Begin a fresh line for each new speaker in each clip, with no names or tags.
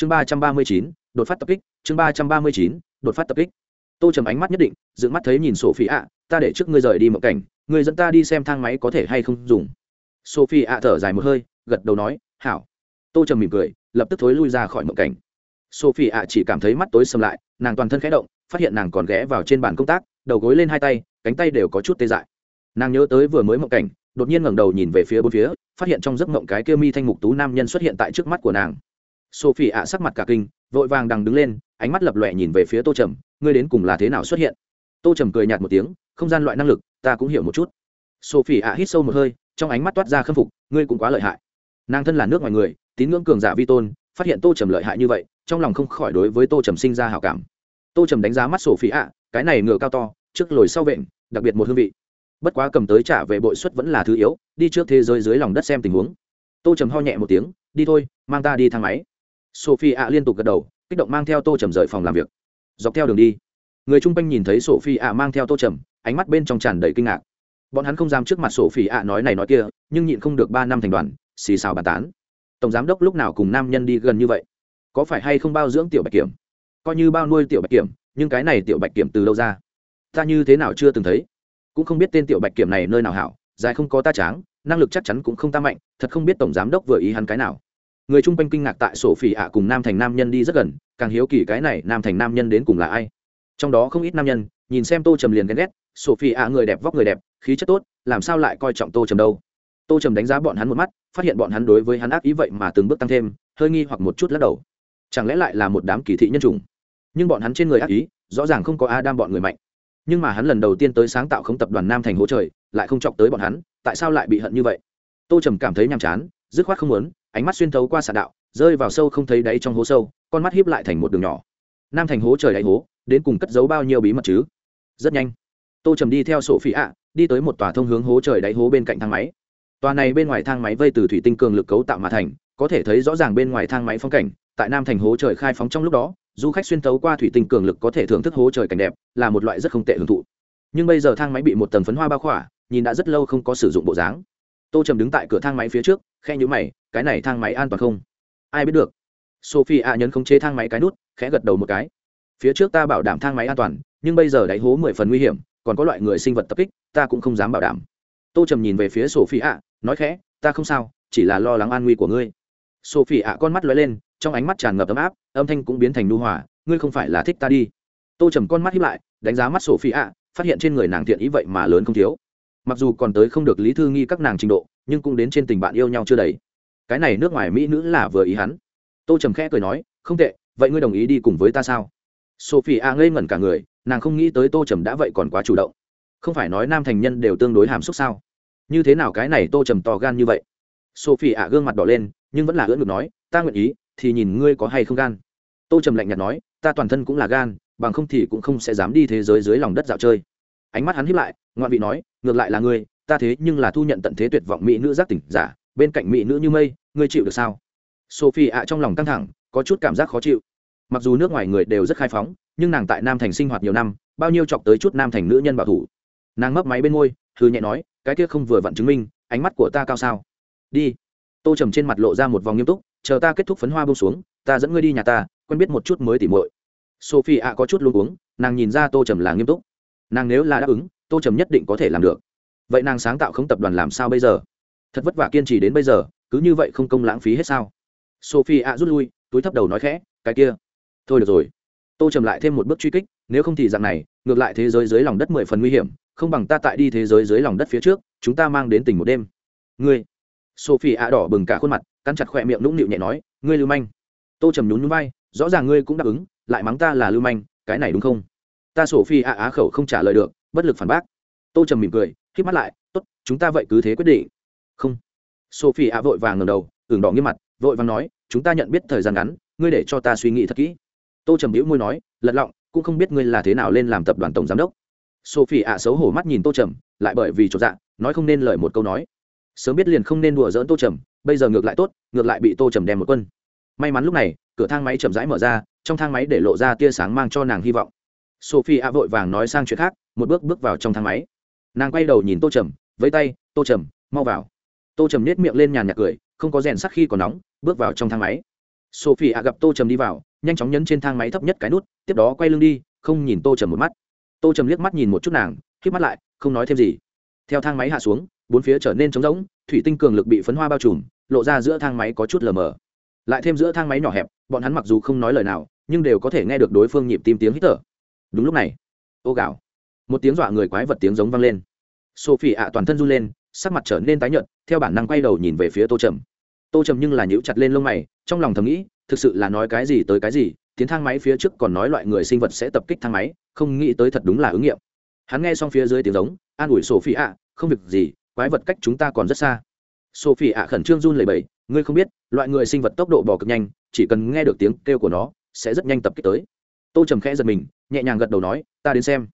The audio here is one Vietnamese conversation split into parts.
chương ba trăm ba mươi chín, đột phát tập kích. Chương ba trăm ba mươi chín, đột phát tập kích. Tô trầm ánh mắt nhất định, dựng mắt thấy nhìn sophie ạ. Ta để trước ngươi rời đi mộng cảnh người dẫn ta đi xem thang máy có thể hay không dùng. Sophie ạ thở dài một hơi, gật đầu nói, hảo. Tô trầm mỉm cười, lập tức thối lui ra khỏi mộng cảnh. Sophie ạ chỉ cảm thấy mắt tối sầm lại, nàng toàn thân khẽ động, phát hiện nàng còn ghé vào trên bàn công tác, đầu gối lên hai tay, cánh tay đều có chút tê dại. Nàng nhớ tới vừa mới mộng cảnh, đột nhiên ngẩng đầu nhìn về phía bốn phía, phát hiện trong giấc mộng cái kia mi thanh mục tú nam nhân xuất hiện tại trước mắt của nàng sophie ạ sắc mặt cả kinh, vội vàng đằng đứng lên, ánh mắt lập lòe nhìn về phía tô trầm, ngươi đến cùng là thế nào xuất hiện? Tô trầm cười nhạt một tiếng, không gian loại năng lực, ta cũng hiểu một chút. Sophie ạ hít sâu một hơi, trong ánh mắt toát ra khâm phục, ngươi cũng quá lợi hại. Nàng thân là nước ngoài người, tín ngưỡng cường giả vi tôn, phát hiện tô trầm lợi hại như vậy, trong lòng không khỏi đối với tô trầm sinh ra hào cảm. Tô trầm đánh giá mắt sổ ạ, cái này ngựa cao to, trước lồi sau vện, đặc biệt một hương vị. Bất quá cầm tới trả về bội suất vẫn là thứ yếu, đi trước thế giới dưới lòng đất xem tình huống. Tô trầm ho nhẹ một tiếng, đi thôi, mang ta đi thang máy sophie ạ liên tục gật đầu, kích động mang theo tô trầm rời phòng làm việc. Dọc theo đường đi, người chung quanh nhìn thấy sophie ạ mang theo tô trầm, ánh mắt bên trong tràn đầy kinh ngạc. Bọn hắn không dám trước mặt sophie ạ nói này nói kia, nhưng nhịn không được ba năm thành đoàn, xì xào bàn tán. Tổng giám đốc lúc nào cùng nam nhân đi gần như vậy? Có phải hay không bao dưỡng tiểu bạch kiểm? Coi như bao nuôi tiểu bạch kiểm, nhưng cái này tiểu bạch kiểm từ đâu ra? Ta như thế nào chưa từng thấy. Cũng không biết tên tiểu bạch kiểm này nơi nào hảo, dài không có ta tráng, năng lực chắc chắn cũng không ta mạnh, thật không biết tổng giám đốc vừa ý hắn cái nào người chung quanh kinh ngạc tại sổ phỉ ạ cùng nam thành nam nhân đi rất gần, càng hiếu kỳ cái này nam thành nam nhân đến cùng là ai. Trong đó không ít nam nhân, nhìn xem tô trầm liền ghen ghét, sổ phỉ ạ người đẹp vóc người đẹp, khí chất tốt, làm sao lại coi trọng tô trầm đâu? Tô trầm đánh giá bọn hắn một mắt, phát hiện bọn hắn đối với hắn ác ý vậy mà từng bước tăng thêm, hơi nghi hoặc một chút lắc đầu. Chẳng lẽ lại là một đám kỳ thị nhân chủng? Nhưng bọn hắn trên người ác ý, rõ ràng không có a đam bọn người mạnh. Nhưng mà hắn lần đầu tiên tới sáng tạo không tập đoàn nam thành hỗ trời, lại không chọc tới bọn hắn, tại sao lại bị hận như vậy? Tô trầm cảm thấy nhàm chán, dứt khoát không muốn ánh mắt xuyên thấu qua xà đạo, rơi vào sâu không thấy đáy trong hố sâu, con mắt hiếp lại thành một đường nhỏ. Nam thành hố trời đáy hố, đến cùng cất giấu bao nhiêu bí mật chứ? Rất nhanh, tô trầm đi theo sổ phỉ ạ, đi tới một tòa thông hướng hố trời đáy hố bên cạnh thang máy. Tòa này bên ngoài thang máy vây từ thủy tinh cường lực cấu tạo mà thành, có thể thấy rõ ràng bên ngoài thang máy phong cảnh, tại nam thành hố trời khai phóng trong lúc đó, du khách xuyên tấu qua thủy tinh cường lực có thể thưởng thức hố trời cảnh đẹp, là một loại rất không tệ hưởng thụ. Nhưng bây giờ thang máy bị một tầng phấn hoa bao khỏa, nhìn đã rất lâu không có sử dụng bộ dáng tô trầm đứng tại cửa thang máy phía trước khe nhữ mày cái này thang máy an toàn không ai biết được sophie a nhấn khống chế thang máy cái nút khẽ gật đầu một cái phía trước ta bảo đảm thang máy an toàn nhưng bây giờ đáy hố mười phần nguy hiểm còn có loại người sinh vật tập kích ta cũng không dám bảo đảm tô trầm nhìn về phía sophie a nói khẽ ta không sao chỉ là lo lắng an nguy của ngươi sophie ạ con mắt lóe lên trong ánh mắt tràn ngập ấm áp âm thanh cũng biến thành nu hòa ngươi không phải là thích ta đi tô trầm con mắt hiếp lại đánh giá mắt sophie ạ phát hiện trên người nàng thiện ý vậy mà lớn không thiếu mặc dù còn tới không được lý thư nghi các nàng trình độ, nhưng cũng đến trên tình bạn yêu nhau chưa đầy. Cái này nước ngoài mỹ nữ là vừa ý hắn. Tô trầm khẽ cười nói, không tệ, vậy ngươi đồng ý đi cùng với ta sao? Sophie a ngây ngẩn cả người, nàng không nghĩ tới tô trầm đã vậy còn quá chủ động. Không phải nói nam thành nhân đều tương đối hàm xúc sao? Như thế nào cái này tô trầm to gan như vậy? Sophie a gương mặt đỏ lên, nhưng vẫn là ưỡn ngực nói, ta nguyện ý, thì nhìn ngươi có hay không gan. Tô trầm lạnh nhạt nói, ta toàn thân cũng là gan, bằng không thì cũng không sẽ dám đi thế giới dưới lòng đất dạo chơi ánh mắt hắn hiếp lại, ngoạn vị nói, ngược lại là ngươi, ta thế nhưng là thu nhận tận thế tuyệt vọng mỹ nữ giác tỉnh giả, bên cạnh mỹ nữ như mây, ngươi chịu được sao? Sophie ạ trong lòng căng thẳng, có chút cảm giác khó chịu. Mặc dù nước ngoài người đều rất khai phóng, nhưng nàng tại nam thành sinh hoạt nhiều năm, bao nhiêu chọc tới chút nam thành nữ nhân bảo thủ. Nàng mấp máy bên môi thư nhẹ nói, cái kia không vừa vặn chứng minh, ánh mắt của ta cao sao? Đi. Tô trầm trên mặt lộ ra một vòng nghiêm túc, chờ ta kết thúc phấn hoa bông xuống, ta dẫn ngươi đi nhà ta, quen biết một chút mới tỉ muội. Sophie ạ có chút luôn uống nàng nhìn ra tô trầm là nghiêm túc nàng nếu là đáp ứng, tô trầm nhất định có thể làm được. Vậy nàng sáng tạo không tập đoàn làm sao bây giờ? Thật vất vả kiên trì đến bây giờ, cứ như vậy không công lãng phí hết sao? Sophie ạ rút lui, túi thấp đầu nói khẽ, cái kia. Thôi được rồi. Tô trầm lại thêm một bước truy kích, nếu không thì dạng này, ngược lại thế giới dưới lòng đất mười phần nguy hiểm, không bằng ta tại đi thế giới dưới lòng đất phía trước, chúng ta mang đến tỉnh một đêm. Ngươi? Sophie ạ đỏ bừng cả khuôn mặt, cắn chặt khỏe miệng nũng nịu nhẹ nói, ngươi lưu manh. Tô trầm nhún nhún vai, rõ ràng ngươi cũng đáp ứng, lại mắng ta là lưu manh, cái này đúng không? Ta sophie ạ á khẩu không trả lời được, bất lực phản bác. Tô trầm mỉm cười k mắt lại, tốt, chúng ta vậy cứ thế quyết định. Không. Sophie ạ vội vàng ngầm đầu, ửng đỏ nghiêm mặt, vội vàng nói, chúng ta nhận biết thời gian ngắn, ngươi để cho ta suy nghĩ thật kỹ. Tô trầm hữu môi nói, lật lọng, cũng không biết ngươi là thế nào lên làm tập đoàn tổng giám đốc. Sophie ạ xấu hổ mắt nhìn tô trầm, lại bởi vì trọn dạ nói không nên lời một câu nói. Sớm biết liền không nên đùa dỡn tô trầm, bây giờ ngược lại tốt, ngược lại bị tô trầm đem một quân. May mắn lúc này, cửa thang máy chậm rãi mở ra, trong thang máy để lộ ra tia sáng mang cho nàng hy vọng sophie a vội vàng nói sang chuyện khác, một bước bước vào trong thang máy. Nàng quay đầu nhìn tô trầm với tay, tô trầm, mau vào. Tô trầm nết miệng lên nhàn nhạc cười, không có rèn sắc khi còn nóng, bước vào trong thang máy. Sophie a gặp tô trầm đi vào, nhanh chóng nhấn trên thang máy thấp nhất cái nút, tiếp đó quay lưng đi, không nhìn tô trầm một mắt. Tô trầm liếc mắt nhìn một chút nàng k mắt lại, không nói thêm gì. Theo thang máy hạ xuống, bốn phía trở nên trống rỗng, thủy tinh cường lực bị phấn hoa bao trùm, lộ ra giữa thang máy có chút lờ mờ. Lại thêm giữa thang máy nhỏ hẹp, bọn hắn mặc dù không nói lời nào, nhưng đều có thể nghe được đối phương nhịp tim tiếng hít thở đúng lúc này, ô gạo một tiếng dọa người quái vật tiếng giống vang lên. Sophie ạ toàn thân run lên, sắc mặt trở nên tái nhợt, theo bản năng quay đầu nhìn về phía tô trầm. Tô trầm nhưng là nhíu chặt lên lông mày, trong lòng thầm nghĩ, thực sự là nói cái gì tới cái gì, tiến thang máy phía trước còn nói loại người sinh vật sẽ tập kích thang máy, không nghĩ tới thật đúng là ứng nghiệm. Hắn nghe xong phía dưới tiếng giống, an ủi sophie ạ, không việc gì, quái vật cách chúng ta còn rất xa. Sophie ạ khẩn trương run lẩy bẩy, ngươi không biết, loại người sinh vật tốc độ bò cực nhanh, chỉ cần nghe được tiếng kêu của nó, sẽ rất nhanh tập kích tới tô trầm khẽ giật mình, nhẹ nhàng gật đầu nói, ta đến xem.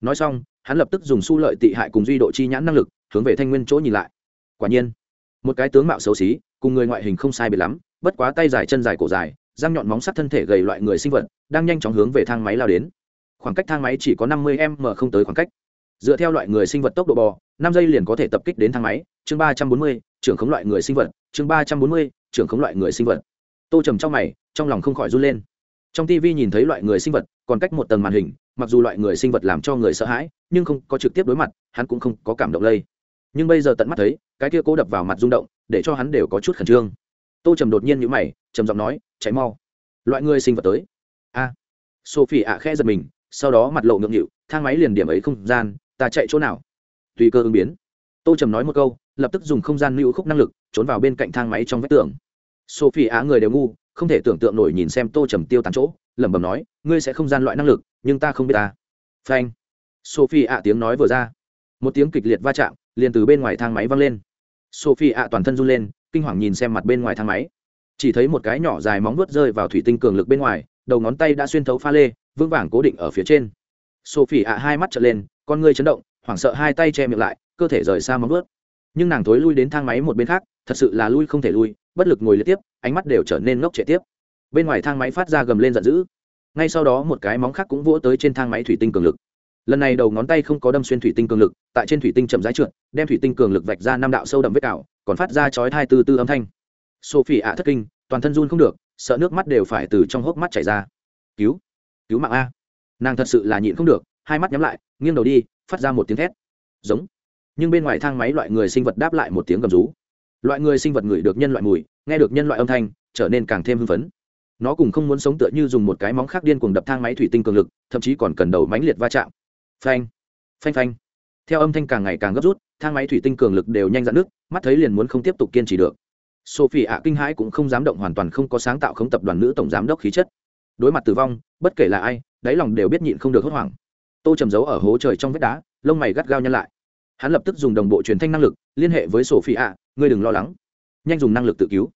Nói xong, hắn lập tức dùng su lợi tị hại cùng duy độ chi nhãn năng lực, hướng về thanh nguyên chỗ nhìn lại. Quả nhiên, một cái tướng mạo xấu xí, cùng người ngoại hình không sai biệt lắm, bất quá tay dài chân dài cổ dài, răng nhọn móng sắt thân thể gầy loại người sinh vật, đang nhanh chóng hướng về thang máy lao đến. Khoảng cách thang máy chỉ có năm mươi m không tới khoảng cách. Dựa theo loại người sinh vật tốc độ bò, năm giây liền có thể tập kích đến thang máy, chương ba trăm bốn mươi, trưởng khống loại người sinh vật, chương ba trăm bốn mươi, trưởng khống loại người sinh vật. Tô trầm trong mày, trong lòng không khỏi run lên trong tv nhìn thấy loại người sinh vật, còn cách một tầng màn hình, mặc dù loại người sinh vật làm cho người sợ hãi, nhưng không có trực tiếp đối mặt, hắn cũng không có cảm động lây. Nhưng bây giờ tận mắt thấy, cái kia cố đập vào mặt rung động, để cho hắn đều có chút khẩn trương. Tô trầm đột nhiên nhữ mày, trầm giọng nói cháy mau. Loại người sinh vật tới. A. Sophie ạ khe giật mình, sau đó mặt lộ ngượng nghịu, thang máy liền điểm ấy không gian, ta chạy chỗ nào? Tùy cơ ứng biến. Tô trầm nói một câu, lập tức dùng không gian lưu khúc năng lực, trốn vào bên cạnh thang máy trong vách tường. Sophie ạ người đều ngu không thể tưởng tượng nổi nhìn xem tô trầm tiêu tán chỗ, lẩm bẩm nói, ngươi sẽ không gian loại năng lực, nhưng ta không biết ta. Phanh. Sophie ạ tiếng nói vừa ra. Một tiếng kịch liệt va chạm, liền từ bên ngoài thang máy văng lên. Sophie ạ toàn thân run lên, kinh hoàng nhìn xem mặt bên ngoài thang máy. Chỉ thấy một cái nhỏ dài móng vuốt rơi vào thủy tinh cường lực bên ngoài, đầu ngón tay đã xuyên thấu pha lê, vững vàng cố định ở phía trên. Sophie ạ hai mắt trở lên, con ngươi chấn động, hoảng sợ hai tay che miệng lại, cơ thể rời xa móng vuốt. Nhưng nàng thối lui đến thang máy một bên khác, thật sự là lui không thể lui, bất lực ngồi liên tiếp ánh mắt đều trở nên ngốc trệ tiếp. Bên ngoài thang máy phát ra gầm lên giận dữ. Ngay sau đó một cái móng khác cũng vỗ tới trên thang máy thủy tinh cường lực. Lần này đầu ngón tay không có đâm xuyên thủy tinh cường lực, tại trên thủy tinh chậm rãi trượt, đem thủy tinh cường lực vạch ra năm đạo sâu đậm vết cào, còn phát ra chói thai từ từ âm thanh. Sophie ạ, thất kinh, toàn thân run không được, sợ nước mắt đều phải từ trong hốc mắt chảy ra. Cứu cứu mạng a. Nàng thật sự là nhịn không được, hai mắt nhắm lại, nghiêng đầu đi, phát ra một tiếng thét. Giống. Nhưng bên ngoài thang máy loại người sinh vật đáp lại một tiếng gầm rú loại người sinh vật ngửi được nhân loại mùi, nghe được nhân loại âm thanh, trở nên càng thêm hưng phấn. Nó cùng không muốn sống tựa như dùng một cái móng khác điên cuồng đập thang máy thủy tinh cường lực, thậm chí còn cần đầu mánh liệt va chạm. Phanh phanh phanh. Theo âm thanh càng ngày càng gấp rút, thang máy thủy tinh cường lực đều nhanh dạn nước mắt thấy liền muốn không tiếp tục kiên trì được. Sophie ạ kinh hãi cũng không dám động hoàn toàn không có sáng tạo không tập đoàn nữ tổng giám đốc khí chất. Đối mặt tử vong, bất kể là ai, đáy lòng đều biết nhịn không được hốt hoảng. Tô trầm giấu ở hố trời trong vách đá, lông mày gắt gao nhăn lại hắn lập tức dùng đồng bộ truyền thanh năng lực, liên hệ với sophie ạ ngươi đừng lo lắng. Nhanh dùng năng lực tự cứu.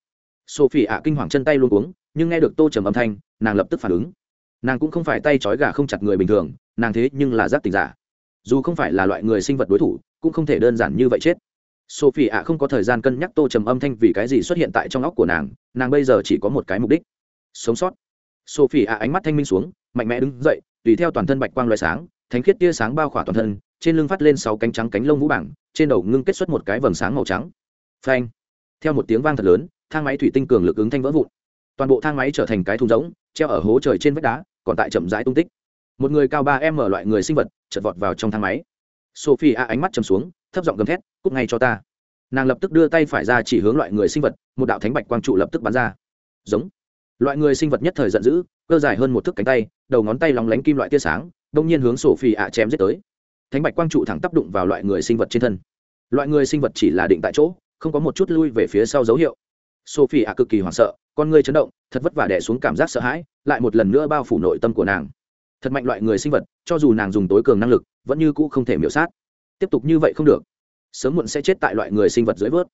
Sophie ạ kinh hoàng chân tay luôn uống nhưng nghe được tô trầm âm thanh, nàng lập tức phản ứng. Nàng cũng không phải tay trói gà không chặt người bình thường, nàng thế nhưng là giáp tình giả. Dù không phải là loại người sinh vật đối thủ, cũng không thể đơn giản như vậy chết. Sophie ạ không có thời gian cân nhắc tô trầm âm thanh vì cái gì xuất hiện tại trong óc của nàng nàng bây giờ chỉ có một cái mục đích. Sống sót. Sophie ạ ánh mắt thanh minh xuống, mạnh mẽ đứng dậy, tùy theo toàn thân bạch quang loại sáng, thánh khiết tia sáng bao khỏa toàn thân trên lưng phát lên sáu cánh trắng cánh lông vũ bảng, trên đầu ngưng kết xuất một cái vầng sáng màu trắng. Phanh! Theo một tiếng vang thật lớn, thang máy thủy tinh cường lực ứng thanh vỡ vụn. Toàn bộ thang máy trở thành cái thùng rỗng, treo ở hố trời trên vách đá, còn tại chậm rãi tung tích. Một người cao ba m loại người sinh vật chật vọt vào trong thang máy. Sophie a ánh mắt chầm xuống, thấp giọng gầm thét, cút ngay cho ta. Nàng lập tức đưa tay phải ra chỉ hướng loại người sinh vật, một đạo thánh bạch quang trụ lập tức bắn ra. Giống. Loại người sinh vật nhất thời giận dữ, cơ dài hơn một thước cánh tay, đầu ngón tay lóng lánh kim loại tia sáng, đông nhiên hướng sổ phi ạ chém giết tới thánh bạch quang trụ thẳng tác đụng vào loại người sinh vật trên thân. Loại người sinh vật chỉ là định tại chỗ, không có một chút lui về phía sau dấu hiệu. Sophie a cực kỳ hoảng sợ, con ngươi chấn động, thật vất vả đẻ xuống cảm giác sợ hãi, lại một lần nữa bao phủ nội tâm của nàng. Thật mạnh loại người sinh vật, cho dù nàng dùng tối cường năng lực, vẫn như cũ không thể miễu sát. Tiếp tục như vậy không được. Sớm muộn sẽ chết tại loại người sinh vật dưới vớt.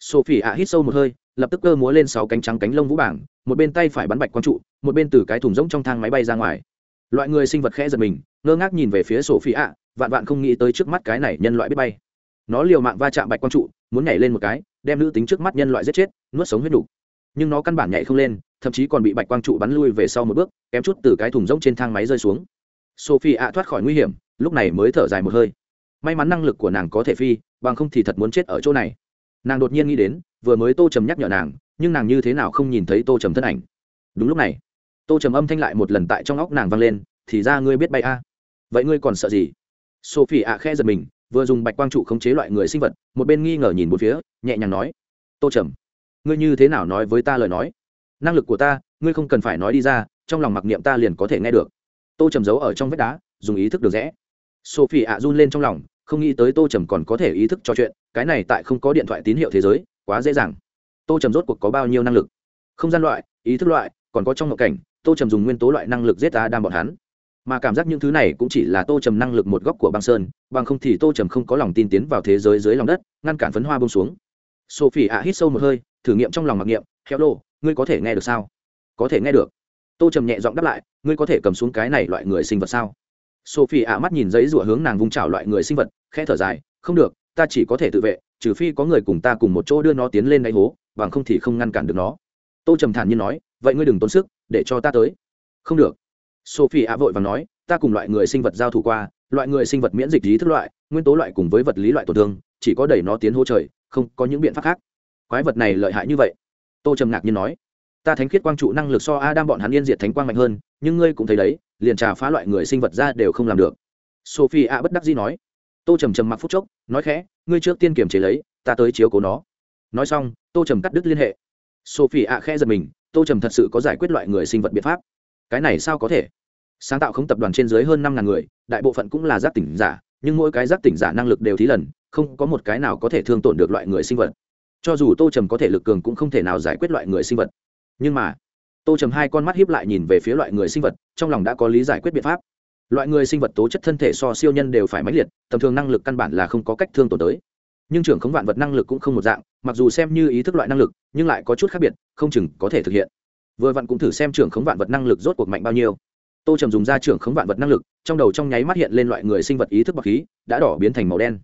Sophie ạ hít sâu một hơi, lập tức cơ múa lên sáu cánh trắng cánh lông vũ bảng, một bên tay phải bắn bạch quang trụ, một bên từ cái thùng rỗng trong thang máy bay ra ngoài. Loại người sinh vật khẽ giật mình, ngơ ngác nhìn về phía sophie ạ vạn vạn không nghĩ tới trước mắt cái này nhân loại biết bay. Nó liều mạng va chạm bạch quang trụ, muốn nhảy lên một cái, đem nữ tính trước mắt nhân loại giết chết, nuốt sống huyết đủ. Nhưng nó căn bản nhảy không lên, thậm chí còn bị bạch quang trụ bắn lui về sau một bước, kém chút từ cái thùng rỗng trên thang máy rơi xuống. Sophie ạ thoát khỏi nguy hiểm, lúc này mới thở dài một hơi. May mắn năng lực của nàng có thể phi, bằng không thì thật muốn chết ở chỗ này. Nàng đột nhiên nghĩ đến, vừa mới tô trầm nhắc nhở nàng, nhưng nàng như thế nào không nhìn thấy tô trầm thân ảnh. Đúng lúc này, tô trầm âm thanh lại một lần tại trong óc nàng vang lên, thì ra ngươi biết bay a? Vậy ngươi còn sợ gì? Sophie ạ khẽ giật mình, vừa dùng bạch quang trụ khống chế loại người sinh vật, một bên nghi ngờ nhìn một phía, nhẹ nhàng nói, tô trầm, ngươi như thế nào nói với ta lời nói? Năng lực của ta, ngươi không cần phải nói đi ra, trong lòng mặc niệm ta liền có thể nghe được. Tô trầm giấu ở trong vách đá, dùng ý thức được rẽ. Sophie ạ run lên trong lòng, không nghĩ tới tô trầm còn có thể ý thức trò chuyện, cái này tại không có điện thoại tín hiệu thế giới, quá dễ dàng. Tô trầm rốt cuộc có bao nhiêu năng lực? Không gian loại, ý thức loại, còn có trong ngộ cảnh, tô trầm dùng nguyên tố loại năng lực giết ta đam bọn hắn mà cảm giác những thứ này cũng chỉ là tô trầm năng lực một góc của băng sơn, bằng không thì tô trầm không có lòng tin tiến vào thế giới dưới lòng đất, ngăn cản phấn hoa bông xuống. Sophie ạ hít sâu một hơi, thử nghiệm trong lòng mặc niệm khéo lô ngươi có thể nghe được sao? Có thể nghe được. Tô trầm nhẹ giọng đáp lại, ngươi có thể cầm xuống cái này loại người sinh vật sao? Sophie ạ mắt nhìn giấy rủa hướng nàng vung trào loại người sinh vật, khẽ thở dài, không được, ta chỉ có thể tự vệ, trừ phi có người cùng ta cùng một chỗ đưa nó tiến lên đáy hố, bằng không thì không ngăn cản được nó. Tô trầm thản nhiên nói, vậy ngươi đừng tốn sức, để cho ta tới. Không được sophie ạ vội và nói, ta cùng loại người sinh vật giao thủ qua, loại người sinh vật miễn dịch lý thức loại, nguyên tố loại cùng với vật lý loại tổn thương, chỉ có đẩy nó tiến hô trời, không có những biện pháp khác. Quái vật này lợi hại như vậy? Tô trầm ngạc nhiên nói, ta thánh khiết quang trụ năng lực so a đam bọn hắn yên diệt thánh quang mạnh hơn, nhưng ngươi cũng thấy đấy, liền trà phá loại người sinh vật ra đều không làm được. Sophie a bất đắc dĩ nói. Tô trầm trầm mặc phút chốc, nói khẽ, ngươi trước tiên kiềm chế lấy, ta tới chiếu cố nó. Nói xong, tô trầm cắt đứt liên hệ. Sophie a khẽ giật mình, tô trầm thật sự có giải quyết loại người sinh vật biện pháp cái này sao có thể? Sáng tạo không tập đoàn trên dưới hơn năm ngàn người, đại bộ phận cũng là giác tỉnh giả, nhưng mỗi cái giác tỉnh giả năng lực đều thí lần, không có một cái nào có thể thương tổn được loại người sinh vật. Cho dù tô trầm có thể lực cường cũng không thể nào giải quyết loại người sinh vật. Nhưng mà, tô trầm hai con mắt hiếp lại nhìn về phía loại người sinh vật, trong lòng đã có lý giải quyết biện pháp. Loại người sinh vật tố chất thân thể so siêu nhân đều phải mãnh liệt, tầm thường năng lực căn bản là không có cách thương tổn tới. Nhưng trưởng khống vạn vật năng lực cũng không một dạng, mặc dù xem như ý thức loại năng lực, nhưng lại có chút khác biệt, không chừng có thể thực hiện vừa vặn cũng thử xem trưởng khống vạn vật năng lực rốt cuộc mạnh bao nhiêu. Tô trầm dùng ra trưởng khống vạn vật năng lực, trong đầu trong nháy mắt hiện lên loại người sinh vật ý thức bậc khí, đã đỏ biến thành màu đen.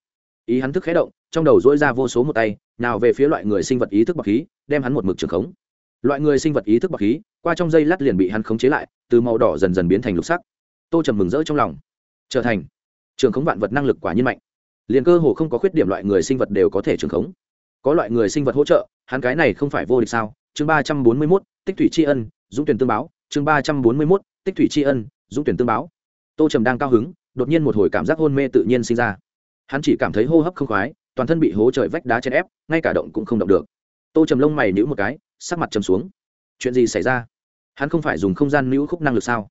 Ý hắn thức khé động, trong đầu dỗi ra vô số một tay, nào về phía loại người sinh vật ý thức bậc khí, đem hắn một mực trưởng khống. Loại người sinh vật ý thức bậc khí, qua trong dây lát liền bị hắn khống chế lại, từ màu đỏ dần dần biến thành lục sắc. Tô trầm mừng rỡ trong lòng. Trở thành trường khống vạn vật năng lực quả nhiên mạnh. Liền cơ hồ không có khuyết điểm loại người sinh vật đều có thể trường khống. Có loại người sinh vật hỗ trợ, hắn cái này không phải vô địch sao? Chương ba trăm bốn mươi mốt, tích thủy tri ân, dũng tuyển tương báo, chương ba trăm bốn mươi mốt, tích thủy tri ân, dũng tuyển tương báo. Tô trầm đang cao hứng, đột nhiên một hồi cảm giác hôn mê tự nhiên sinh ra. Hắn chỉ cảm thấy hô hấp không khoái, toàn thân bị hố trời vách đá chèn ép, ngay cả động cũng không động được. Tô trầm lông mày nhữ một cái, sắc mặt trầm xuống. Chuyện gì xảy ra? Hắn không phải dùng không gian nữ khúc năng lực sao?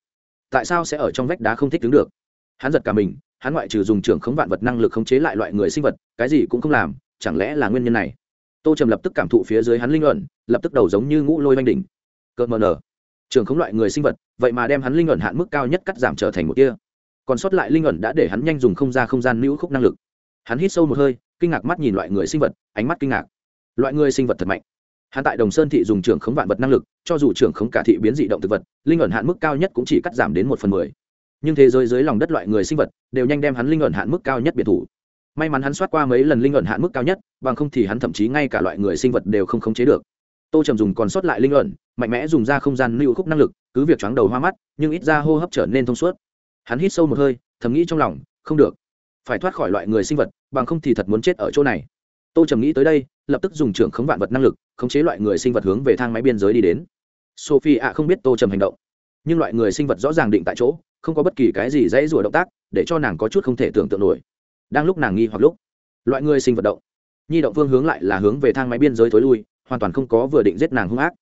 Tại sao sẽ ở trong vách đá không thích đứng được? Hắn giật cả mình, hắn ngoại trừ dùng trưởng khống vạn vật năng lực khống chế lại loại người sinh vật, cái gì cũng không làm, chẳng lẽ là nguyên nhân này? Tô trầm lập tức cảm thụ phía dưới hắn linh luận lập tức đầu giống như ngũ lôi oanh đỉnh. Cợt mờ nở. Trường khống loại người sinh vật, vậy mà đem hắn linh luận hạn mức cao nhất cắt giảm trở thành một kia còn sót lại linh luận đã để hắn nhanh dùng không ra không gian nữ khúc năng lực. Hắn hít sâu một hơi, kinh ngạc mắt nhìn loại người sinh vật, ánh mắt kinh ngạc. Loại người sinh vật thật mạnh. Hắn tại đồng sơn thị dùng trưởng khống vạn vật năng lực, cho dù trưởng khống cả thị biến dị động thực vật, linh ẩn hạn mức cao nhất cũng chỉ cắt giảm đến một phần mười. Nhưng thế giới dưới lòng đất loại người sinh vật, đều nhanh đem hắn linh ẩn hạn mức cao nhất biệt thủ may mắn hắn soát qua mấy lần linh luận hạn mức cao nhất, bằng không thì hắn thậm chí ngay cả loại người sinh vật đều không khống chế được. Tô trầm dùng còn sót lại linh luận mạnh mẽ dùng ra không gian lưu khúc năng lực, cứ việc choáng đầu hoa mắt, nhưng ít ra hô hấp trở nên thông suốt. Hắn hít sâu một hơi, thầm nghĩ trong lòng, không được. Phải thoát khỏi loại người sinh vật, bằng không thì thật muốn chết ở chỗ này. Tô trầm nghĩ tới đây, lập tức dùng trưởng khống vạn vật năng lực, khống chế loại người sinh vật hướng về thang máy biên giới đi đến. Sophie ạ không biết tô trầm hành động, nhưng loại người sinh vật rõ ràng định tại chỗ, không có bất kỳ cái gì dãy rủa động tác, để cho nàng có chút không thể tưởng tượng nổi đang lúc nàng nghi hoặc lúc, loại người sinh vật động, nhi động phương hướng lại là hướng về thang máy biên giới thối lui, hoàn toàn không có vừa định giết nàng hung ác.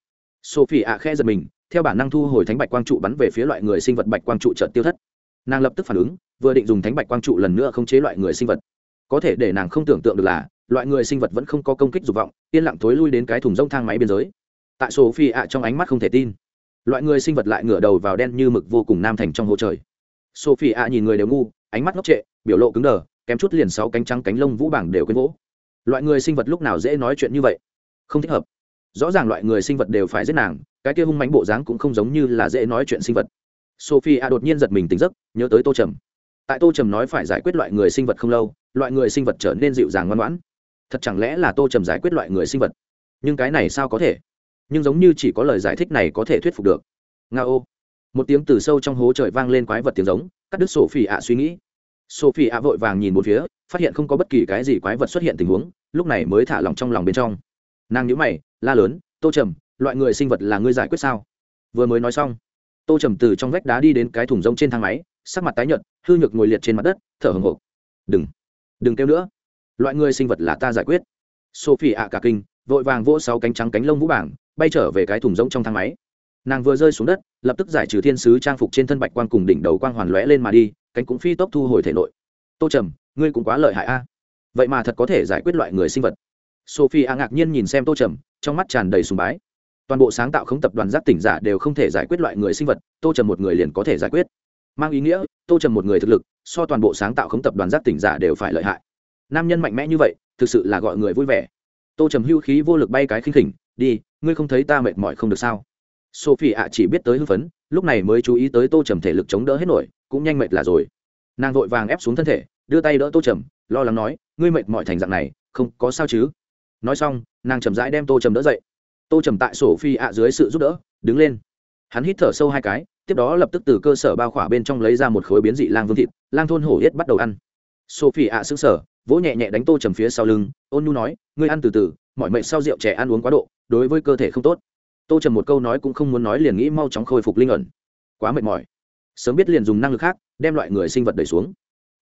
Sophie ạ khe giật mình, theo bản năng thu hồi thánh bạch quang trụ bắn về phía loại người sinh vật bạch quang trụ trợt tiêu thất. Nàng lập tức phản ứng, vừa định dùng thánh bạch quang trụ lần nữa không chế loại người sinh vật. Có thể để nàng không tưởng tượng được là, loại người sinh vật vẫn không có công kích dục vọng, yên lặng thối lui đến cái thùng rông thang máy biên giới. Tại sophie ạ trong ánh mắt không thể tin, loại người sinh vật lại ngửa đầu vào đen như mực vô cùng nam thành trong hố trời. Sophie ạ nhìn người đều ngu, ánh mắt ngốc trệ, biểu lộ cứng đờ kém chút liền sáu cánh trắng cánh lông vũ bảng đều quên vỗ. Loại người sinh vật lúc nào dễ nói chuyện như vậy? Không thích hợp. Rõ ràng loại người sinh vật đều phải giết nàng, cái kia hung mánh bộ dáng cũng không giống như là dễ nói chuyện sinh vật. Sophie a đột nhiên giật mình tỉnh giấc, nhớ tới tô trầm. Tại tô trầm nói phải giải quyết loại người sinh vật không lâu, loại người sinh vật trở nên dịu dàng ngoan ngoãn. Thật chẳng lẽ là tô trầm giải quyết loại người sinh vật? Nhưng cái này sao có thể? Nhưng giống như chỉ có lời giải thích này có thể thuyết phục được. Nga ô một tiếng từ sâu trong hố trời vang lên quái vật tiếng giống, cắt đứt sổ phỉ ạ suy nghĩ sophie ạ vội vàng nhìn một phía, phát hiện không có bất kỳ cái gì quái vật xuất hiện tình huống, lúc này mới thả lòng trong lòng bên trong. Nàng nhữ mày, la lớn, tô trầm, loại người sinh vật là ngươi giải quyết sao? Vừa mới nói xong, tô trầm từ trong vách đá đi đến cái thùng rông trên thang máy, sắc mặt tái nhợt, hư nhược ngồi liệt trên mặt đất, thở hồng hộc. Đừng đừng kêu nữa. Loại người sinh vật là ta giải quyết. Sophie ạ cả kinh, vội vàng vỗ sáu cánh trắng cánh lông vũ bảng, bay trở về cái thùng rông trong thang máy nàng vừa rơi xuống đất, lập tức giải trừ thiên sứ trang phục trên thân bạch quang cùng đỉnh đầu quang hoàn lóe lên mà đi, cánh cũng phi tốc thu hồi thể nội. Tô trầm, ngươi cũng quá lợi hại a. Vậy mà thật có thể giải quyết loại người sinh vật. Sophie a ngạc nhiên nhìn xem tô trầm, trong mắt tràn đầy sùng bái. Toàn bộ sáng tạo không tập đoàn giác tỉnh giả đều không thể giải quyết loại người sinh vật, tô trầm một người liền có thể giải quyết. Mang ý nghĩa, tô trầm một người thực lực, so toàn bộ sáng tạo không tập đoàn giác tỉnh giả đều phải lợi hại. Nam nhân mạnh mẽ như vậy, thực sự là gọi người vui vẻ. Tô trầm hưu khí vô lực bay cái khinh khỉnh, đi, ngươi không thấy ta mệt mỏi không được sao? Sophie ạ chỉ biết tới hưng phấn, lúc này mới chú ý tới tô trầm thể lực chống đỡ hết nổi, cũng nhanh mệt là rồi. Nàng vội vàng ép xuống thân thể, đưa tay đỡ tô trầm, lo lắng nói, ngươi mệt mỏi thành dạng này, không có sao chứ? Nói xong, nàng chậm rãi đem tô trầm đỡ dậy. Tô trầm tại sổ phi ạ dưới sự giúp đỡ, đứng lên. Hắn hít thở sâu hai cái, tiếp đó lập tức từ cơ sở bao khỏa bên trong lấy ra một khối biến dị lang vương thịt, lang thôn hổ yết bắt đầu ăn. Sophie ạ xứng sở vỗ nhẹ nhẹ đánh tô trầm phía sau lưng, ôn nhu nói, ngươi ăn từ từ, mọi mệnh sau rượu trẻ ăn uống quá độ, đối với cơ thể không tốt tô trầm một câu nói cũng không muốn nói liền nghĩ mau chóng khôi phục linh ẩn. Quá mệt mỏi. Sớm biết liền dùng năng lực khác, đem loại người sinh vật đẩy xuống.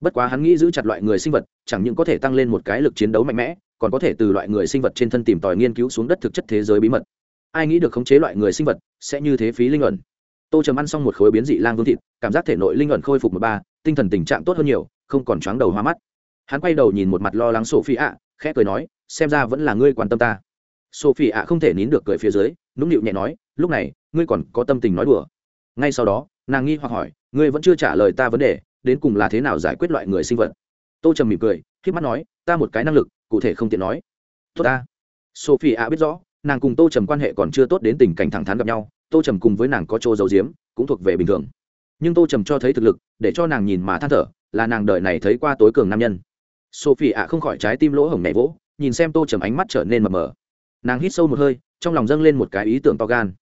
Bất quá hắn nghĩ giữ chặt loại người sinh vật, chẳng những có thể tăng lên một cái lực chiến đấu mạnh mẽ, còn có thể từ loại người sinh vật trên thân tìm tòi nghiên cứu xuống đất thực chất thế giới bí mật. Ai nghĩ được khống chế loại người sinh vật sẽ như thế phí linh ẩn. Tô trầm ăn xong một khối biến dị lang vương thịt, cảm giác thể nội linh ẩn khôi phục một ba, tinh thần tình trạng tốt hơn nhiều, không còn choáng đầu hoa mắt. Hắn quay đầu nhìn một mặt lo lắng sophie ạ khẽ cười nói, xem ra vẫn là ngươi quan tâm ta. Sophie ạ không thể nín được cười phía dưới nũng nịu nhẹ nói, lúc này, ngươi còn có tâm tình nói đùa. Ngay sau đó, nàng nghi hoặc hỏi, ngươi vẫn chưa trả lời ta vấn đề, đến cùng là thế nào giải quyết loại người sinh vật? Tô trầm mỉm cười k mắt nói, ta một cái năng lực, cụ thể không tiện nói. Tốt ta. Sophie ạ biết rõ, nàng cùng tô trầm quan hệ còn chưa tốt đến tình cảnh thẳng thắn gặp nhau, tô trầm cùng với nàng có chỗ giấu diếm cũng thuộc về bình thường. Nhưng tô trầm cho thấy thực lực, để cho nàng nhìn mà than thở, là nàng đợi này thấy qua tối cường nam nhân. Sophie ạ không khỏi trái tim lỗ hổng nhảy vỗ, nhìn xem tô trầm ánh mắt trở nên mờ mờ. Nàng hít sâu một hơi trong lòng dâng lên một cái ý tưởng to gan.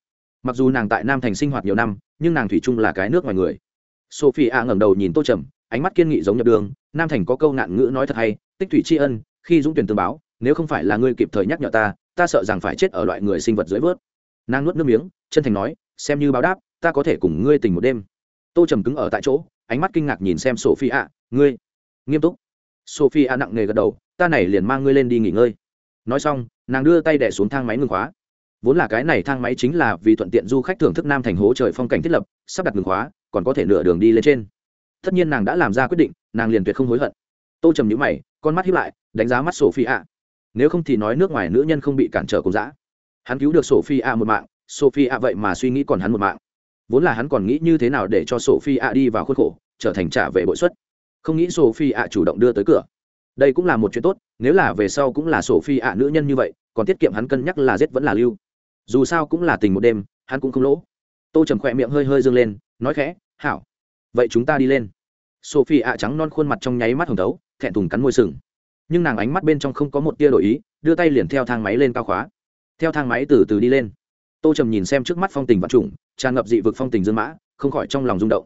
Mặc dù nàng tại nam thành sinh hoạt nhiều năm, nhưng nàng thủy chung là cái nước ngoài người. Sophie a ngẩng đầu nhìn tô trầm, ánh mắt kiên nghị giống nhập đường, nam thành có câu nạn ngữ nói thật hay, tích thủy tri ân, khi dũng tuyển tương báo, nếu không phải là ngươi kịp thời nhắc nhở ta ta sợ rằng phải chết ở loại người sinh vật dưới vớt. Nàng nuốt nước miếng, chân thành nói, xem như báo đáp, ta có thể cùng ngươi tình một đêm. Tô trầm cứng ở tại chỗ, ánh mắt kinh ngạc nhìn xem sophie a ngươi, nghiêm túc. Sophie a nặng nề gật đầu, ta này liền mang ngươi lên đi nghỉ ngơi. Nói xong, nàng đưa tay đẻ xuống thang máy ngừng khóa vốn là cái này thang máy chính là vì thuận tiện du khách thưởng thức nam thành hố trời phong cảnh thiết lập, sắp đặt ngừng khóa, còn có thể nửa đường đi lên trên. Tất nhiên nàng đã làm ra quyết định, nàng liền tuyệt không hối hận. Tô trầm nhữ mày, con mắt hiếp lại, đánh giá mắt sophie ạ nếu không thì nói nước ngoài nữ nhân không bị cản trở cùng dã. Hắn cứu được sophie ạ một mạng sophie ạ vậy mà suy nghĩ còn hắn một mạng. Vốn là hắn còn nghĩ như thế nào để cho sophie ạ đi vào khuất khổ, trở thành trả về bội xuất. Không nghĩ sophie ạ chủ động đưa tới cửa. Đây cũng là một chuyện tốt, nếu là về sau cũng là sophie ạ nữ nhân như vậy, còn tiết kiệm hắn cân nhắc là giết vẫn là lưu dù sao cũng là tình một đêm, hắn cũng không lỗ. Tô trầm khỏe miệng hơi hơi dâng lên, nói khẽ, hảo. Vậy chúng ta đi lên. Sophie ạ trắng non khuôn mặt trong nháy mắt hồng tấu thẹn thùng cắn môi sừng. Nhưng nàng ánh mắt bên trong không có một tia đổi ý, đưa tay liền theo thang máy lên cao khóa. Theo thang máy từ từ đi lên. Tô trầm nhìn xem trước mắt phong tình vật trùng, tràn ngập dị vực phong tình dương mã, không khỏi trong lòng rung động.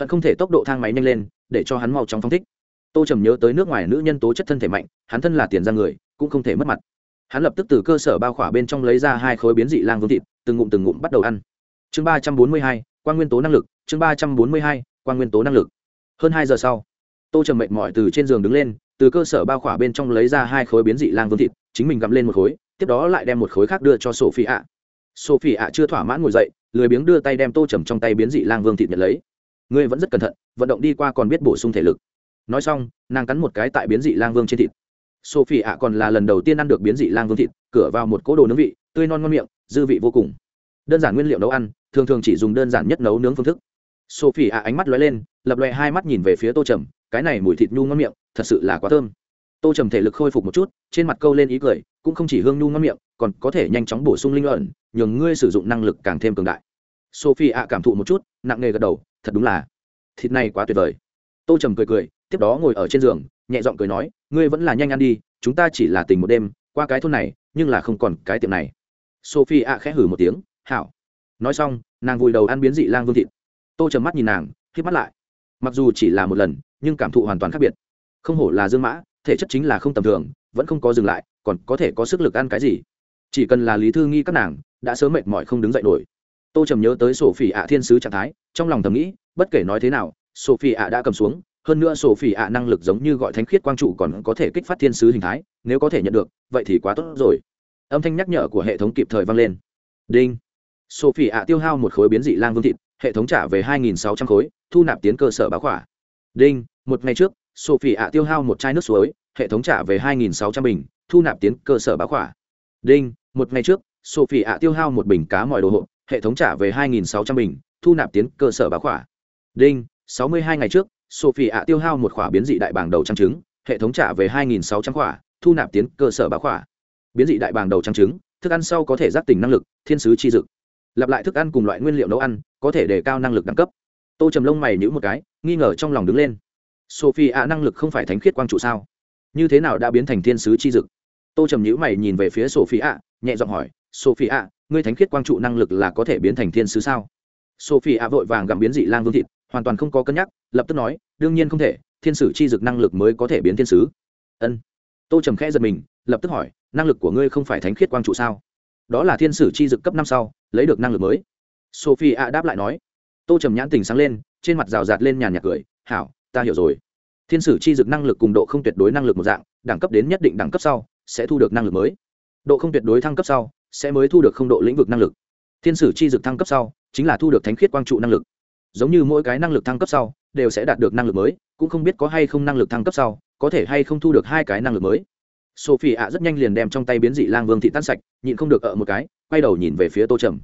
Hận không thể tốc độ thang máy nhanh lên, để cho hắn mau chóng phong thích. Tô trầm nhớ tới nước ngoài nữ nhân tố chất thân thể mạnh, hắn thân là tiền ra người, cũng không thể mất mặt hắn lập tức từ cơ sở bao khỏa bên trong lấy ra hai khối biến dị lang vương thịt, từng ngụm từng ngụm bắt đầu ăn. Chương ba trăm bốn mươi hai quan nguyên tố năng lực, chương ba trăm bốn mươi hai quan nguyên tố năng lực. Hơn hai giờ sau, tô trầm mệt mỏi từ trên giường đứng lên, từ cơ sở bao khỏa bên trong lấy ra hai khối biến dị lang vương thịt, chính mình gặm lên một khối, tiếp đó lại đem một khối khác đưa cho sophie ạ sophie ạ chưa thỏa mãn ngồi dậy, lười biếng đưa tay đem tô trầm trong tay biến dị lang vương thịt nhận lấy. Ngươi vẫn rất cẩn thận, vận động đi qua còn biết bổ sung thể lực. Nói xong, nàng cắn một cái tại biến dị lang vương trên thịt sophie ạ còn là lần đầu tiên ăn được biến dị lang vương thịt, cửa vào một cỗ đồ nướng vị, tươi non ngon miệng, dư vị vô cùng. Đơn giản nguyên liệu nấu ăn, thường thường chỉ dùng đơn giản nhất nấu nướng phương thức. Sophie ạ ánh mắt lóe lên, lập lòe hai mắt nhìn về phía tô trầm, cái này mùi thịt nhu ngon miệng, thật sự là quá thơm. Tô trầm thể lực khôi phục một chút, trên mặt câu lên ý cười, cũng không chỉ hương nhu ngon miệng, còn có thể nhanh chóng bổ sung linh luận, nhường ngươi sử dụng năng lực càng thêm cường đại. Sophie ạ cảm thụ một chút, nặng nề gật đầu, thật đúng là. Thịt này quá tuyệt vời. Tô trầm cười cười, tiếp đó ngồi ở trên giường nhẹ giọng cười nói, ngươi vẫn là nhanh ăn đi, chúng ta chỉ là tình một đêm, qua cái thôn này, nhưng là không còn cái tiệm này. Sophie ạ khẽ hử một tiếng, hảo. Nói xong, nàng vùi đầu ăn biến dị lang vương thịt. Tô trầm mắt nhìn nàng k mắt lại. Mặc dù chỉ là một lần, nhưng cảm thụ hoàn toàn khác biệt. Không hổ là dương mã, thể chất chính là không tầm thường, vẫn không có dừng lại, còn có thể có sức lực ăn cái gì? Chỉ cần là lý thư nghi các nàng, đã sớm mệt mỏi không đứng dậy nổi. Tô trầm nhớ tới sổ phỉ ạ thiên sứ trạng thái, trong lòng thầm nghĩ, bất kể nói thế nào sổ phỉ ạ đã cầm xuống hơn nữa sổ phỉ ạ năng lực giống như gọi thánh khiết quang trụ còn có thể kích phát thiên sứ hình thái, nếu có thể nhận được, vậy thì quá tốt rồi. Âm thanh nhắc nhở của hệ thống kịp thời vang lên. Đinh. Sổ phỉ ạ tiêu hao một khối biến dị lang vương thịt, hệ thống trả về hai nghìn sáu trăm khối, thu nạp tiến cơ sở báo khỏa. Đinh. Một ngày trước, sổ phỉ ạ tiêu hao một chai nước suối, hệ thống trả về hai nghìn sáu trăm bình, thu nạp tiến cơ sở báo khỏa. Đinh. Một ngày trước, sổ phỉ ạ tiêu hao một bình cá mọi đồ hộp, hệ thống trả về hai nghìn sáu trăm bình, thu nạp tiến cơ sở báo khỏa. Đinh. Sáu mươi hai ngày trước sophie ạ tiêu hao một khỏa biến dị đại bảng đầu trang trứng, hệ thống trả về hai nghìn sáu trăm khỏa, thu nạp tiến cơ sở bá khỏa. Biến dị đại bảng đầu trang trứng, thức ăn sau có thể giác tỉnh năng lực, thiên sứ chi dực. Lặp lại thức ăn cùng loại nguyên liệu nấu ăn, có thể đề cao năng lực đẳng cấp. Tô trầm lông mày nhữ một cái, nghi ngờ trong lòng đứng lên. Sophie ạ năng lực không phải thánh khiết quang trụ sao? Như thế nào đã biến thành thiên sứ chi dực? Tô trầm nhữ mày nhìn về phía sophie ạ, nhẹ giọng hỏi, sophie ạ, ngươi thánh khiết quang trụ năng lực là có thể biến thành thiên sứ sao? Sophie ạ vội vàng gặm biến dị lang vương thịt hoàn toàn không có cân nhắc, lập tức nói, đương nhiên không thể, thiên sử chi dực năng lực mới có thể biến thiên sứ. Ân. Tô trầm khẽ giật mình, lập tức hỏi, năng lực của ngươi không phải thánh khiết quang trụ sao? Đó là thiên sử chi dực cấp năm sau, lấy được năng lực mới. Sophie ạ đáp lại nói. Tô trầm nhãn tình sáng lên, trên mặt rào rạt lên nhàn nhạc cười, hảo, ta hiểu rồi. Thiên sử chi dực năng lực cùng độ không tuyệt đối năng lực một dạng, đẳng cấp đến nhất định đẳng cấp sau, sẽ thu được năng lực mới. Độ không tuyệt đối thăng cấp sau, sẽ mới thu được không độ lĩnh vực năng lực. Thiên sử chi dực thăng cấp sau, chính là thu được thánh khiết quang trụ năng lực giống như mỗi cái năng lực thăng cấp sau, đều sẽ đạt được năng lực mới, cũng không biết có hay không năng lực thăng cấp sau, có thể hay không thu được hai cái năng lực mới. Sophie ạ rất nhanh liền đem trong tay biến dị lang vương thị tan sạch, nhịn không được ở một cái, quay đầu nhìn về phía tô trầm.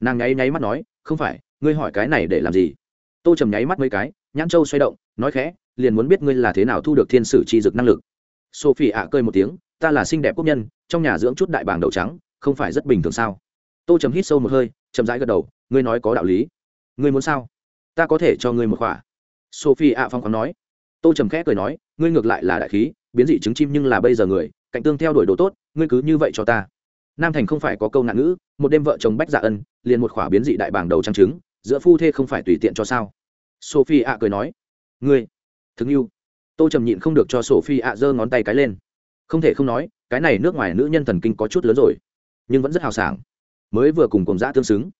Nàng nháy nháy mắt nói, không phải, ngươi hỏi cái này để làm gì? Tô trầm nháy mắt mấy cái, nhãn châu xoay động, nói khẽ, liền muốn biết ngươi là thế nào thu được thiên sử chi dực năng lực. Sophie ạ cơi một tiếng, ta là xinh đẹp quốc nhân, trong nhà dưỡng chút đại bảng đậu trắng, không phải rất bình thường sao? Tô trầm hít sâu một hơi, chậm rãi gật đầu, ngươi nói có đạo lý. Ngươi muốn sao? Ta có thể cho ngươi một khỏa. Sophie ạ phong còn nói. Tô trầm khẽ cười nói, ngươi ngược lại là đại khí, biến dị trứng chim nhưng là bây giờ người, cạnh tương theo đuổi đồ tốt, ngươi cứ như vậy cho ta. Nam thành không phải có câu nạn ngữ, một đêm vợ chồng bách dạ ân, liền một khỏa biến dị đại bảng đầu trang trứng, giữa phu thê không phải tùy tiện cho sao? Sophie ạ cười nói. Ngươi, thương yêu. Tô trầm nhịn không được cho sophie ạ giơ ngón tay cái lên. Không thể không nói, cái này nước ngoài nữ nhân thần kinh có chút lớn rồi, nhưng vẫn rất hào sảng. Mới vừa cùng cùng dã tương xứng.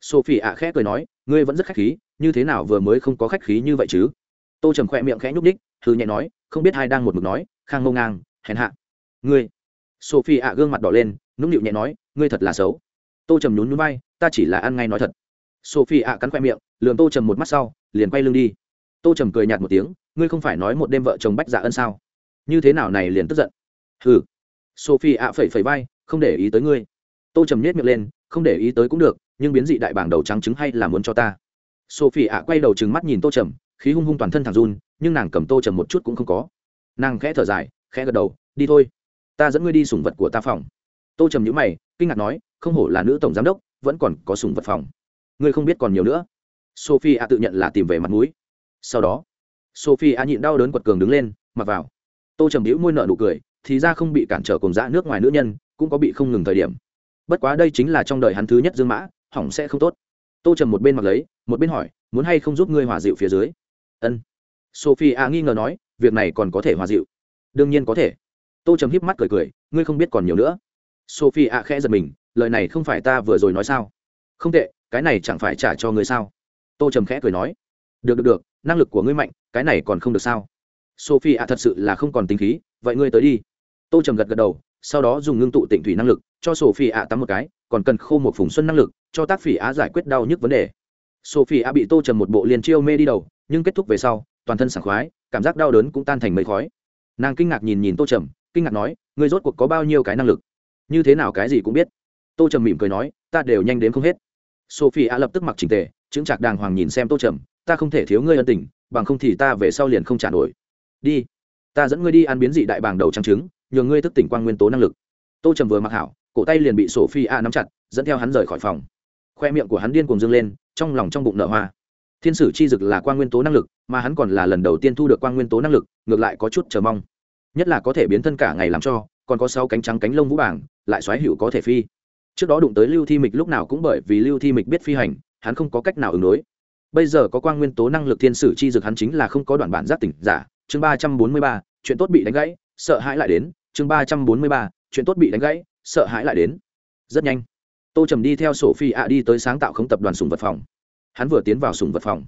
Sophie ạ khẽ cười nói, ngươi vẫn rất khách khí như thế nào vừa mới không có khách khí như vậy chứ? Tô trầm khỏe miệng khẽ nhúc ních thư nhẹ nói, không biết hai đang một mực nói, khang ngông ngang, hèn hạ. Ngươi. Sophie ạ gương mặt đỏ lên, nũng nịu nhẹ nói, ngươi thật là xấu. Tô trầm nhún núi bay ta chỉ là ăn ngay nói thật. Sophie ạ cắn khoe miệng, lườm tô trầm một mắt sau, liền quay lưng đi. Tô trầm cười nhạt một tiếng, ngươi không phải nói một đêm vợ chồng bách dạ ân sao? Như thế nào này liền tức giận? Hừ. Sophie ạ phẩy phẩy vai, không để ý tới ngươi. Tô trầm nhét miệng lên, không để ý tới cũng được, nhưng biến dị đại bảng đầu trắng trứng hay là muốn cho ta? Sophie ạ quay đầu trừng mắt nhìn tô trầm, khí hung hung toàn thân thằng run, nhưng nàng cầm tô trầm một chút cũng không có. Nàng khẽ thở dài, khẽ gật đầu, đi thôi, ta dẫn ngươi đi sùng vật của ta phòng. Tô trầm nhữ mày, kinh ngạc nói, không hổ là nữ tổng giám đốc, vẫn còn có sùng vật phòng. Ngươi không biết còn nhiều nữa. Sophie a tự nhận là tìm về mặt mũi. Sau đó, sophie a nhịn đau đớn quật cường đứng lên, mặc vào. Tô trầm hữu môi nợ nụ cười, thì ra không bị cản trở cùng dã nước ngoài nữ nhân, cũng có bị không ngừng thời điểm. Bất quá đây chính là trong đời hắn thứ nhất dương mã, hỏng sẽ không tốt tô trầm một bên mặc lấy, một bên hỏi, muốn hay không giúp ngươi hòa dịu phía dưới? Ân. Sophie a nghi ngờ nói, việc này còn có thể hòa dịu? Đương nhiên có thể. Tô trầm híp mắt cười cười, ngươi không biết còn nhiều nữa. Sophie a khẽ giật mình, lời này không phải ta vừa rồi nói sao? Không tệ, cái này chẳng phải trả cho ngươi sao? Tô trầm khẽ cười nói, được được được, năng lực của ngươi mạnh, cái này còn không được sao? Sophie a thật sự là không còn tính khí, vậy ngươi tới đi. Tô trầm gật gật đầu, sau đó dùng ngưng tụ tịnh thủy năng lực, cho sophie a tắm một cái, còn cần khô một phùng xuân năng lực cho tác phỉ á giải quyết đau nhức vấn đề. Sophie a bị tô trầm một bộ liền chiêu mê đi đầu, nhưng kết thúc về sau, toàn thân sảng khoái, cảm giác đau đớn cũng tan thành mây khói. Nàng kinh ngạc nhìn nhìn tô trầm, kinh ngạc nói người rốt cuộc có bao nhiêu cái năng lực? Như thế nào cái gì cũng biết. Tô trầm mỉm cười nói, ta đều nhanh đến không hết. Sophie a lập tức mặc trình tề chứng chạc đàng hoàng nhìn xem tô trầm, ta không thể thiếu ngươi ân tình, bằng không thì ta về sau liền không trả nổi. Đi, ta dẫn ngươi đi ăn biến dị đại bàng đầu trắng trứng nhường ngươi thức tỉnh quan nguyên tố năng lực. Tô trầm vừa mặc hảo, cổ tay liền bị sophie a nắm chặt, dẫn theo hắn rời khỏi phòng khoe miệng của hắn điên cuồng dâng lên, trong lòng trong bụng nợ hoa. Thiên sử chi dực là quan nguyên tố năng lực, mà hắn còn là lần đầu tiên thu được quan nguyên tố năng lực, ngược lại có chút chờ mong. Nhất là có thể biến thân cả ngày làm cho, còn có sáu cánh trắng cánh lông vũ bảng, lại xoáy hữu có thể phi. Trước đó đụng tới lưu thi mịch lúc nào cũng bởi vì lưu thi mịch biết phi hành, hắn không có cách nào ứng đối. Bây giờ có quan nguyên tố năng lực thiên sử chi dực hắn chính là không có đoạn bản giác tỉnh giả. Chương ba trăm bốn mươi ba, chuyện tốt bị đánh gãy, sợ hãi lại đến. Chương ba trăm bốn mươi ba, chuyện tốt bị đánh gãy, sợ hãi lại đến. Rất nhanh tô trầm đi theo sổ phi ạ đi tới sáng tạo không tập đoàn sùng vật phòng. Hắn vừa tiến vào sùng vật phòng,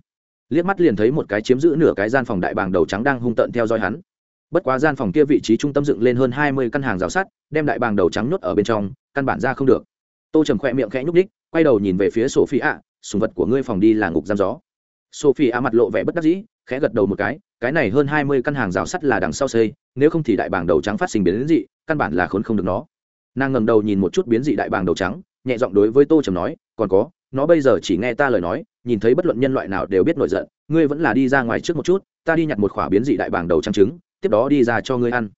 liếc mắt liền thấy một cái chiếm giữ nửa cái gian phòng đại bàng đầu trắng đang hung tợn theo dõi hắn. Bất quá gian phòng kia vị trí trung tâm dựng lên hơn hai mươi căn hàng rào sắt, đem đại bàng đầu trắng nhốt ở bên trong, căn bản ra không được. Tô trầm khỏe miệng khẽ nhúc ních quay đầu nhìn về phía sổ phi ạ sùng vật của ngươi phòng đi là ngục giam gió. Sophie ạ mặt lộ vẻ bất đắc dĩ, khẽ gật đầu một cái cái này hơn hai mươi căn hàng rào sắt là đằng sau xây, nếu không thì đại bàng đầu trắng phát sinh biến dị, căn bản là khốn không được nó. Nàng ngẩng đầu nhìn một chút biến dị đại bàng đầu trắng nhẹ giọng đối với tô trầm nói, còn có, nó bây giờ chỉ nghe ta lời nói, nhìn thấy bất luận nhân loại nào đều biết nổi giận, ngươi vẫn là đi ra ngoài trước một chút, ta đi nhặt một khỏa biến dị đại bảng đầu trắng trứng, tiếp đó đi ra cho ngươi ăn.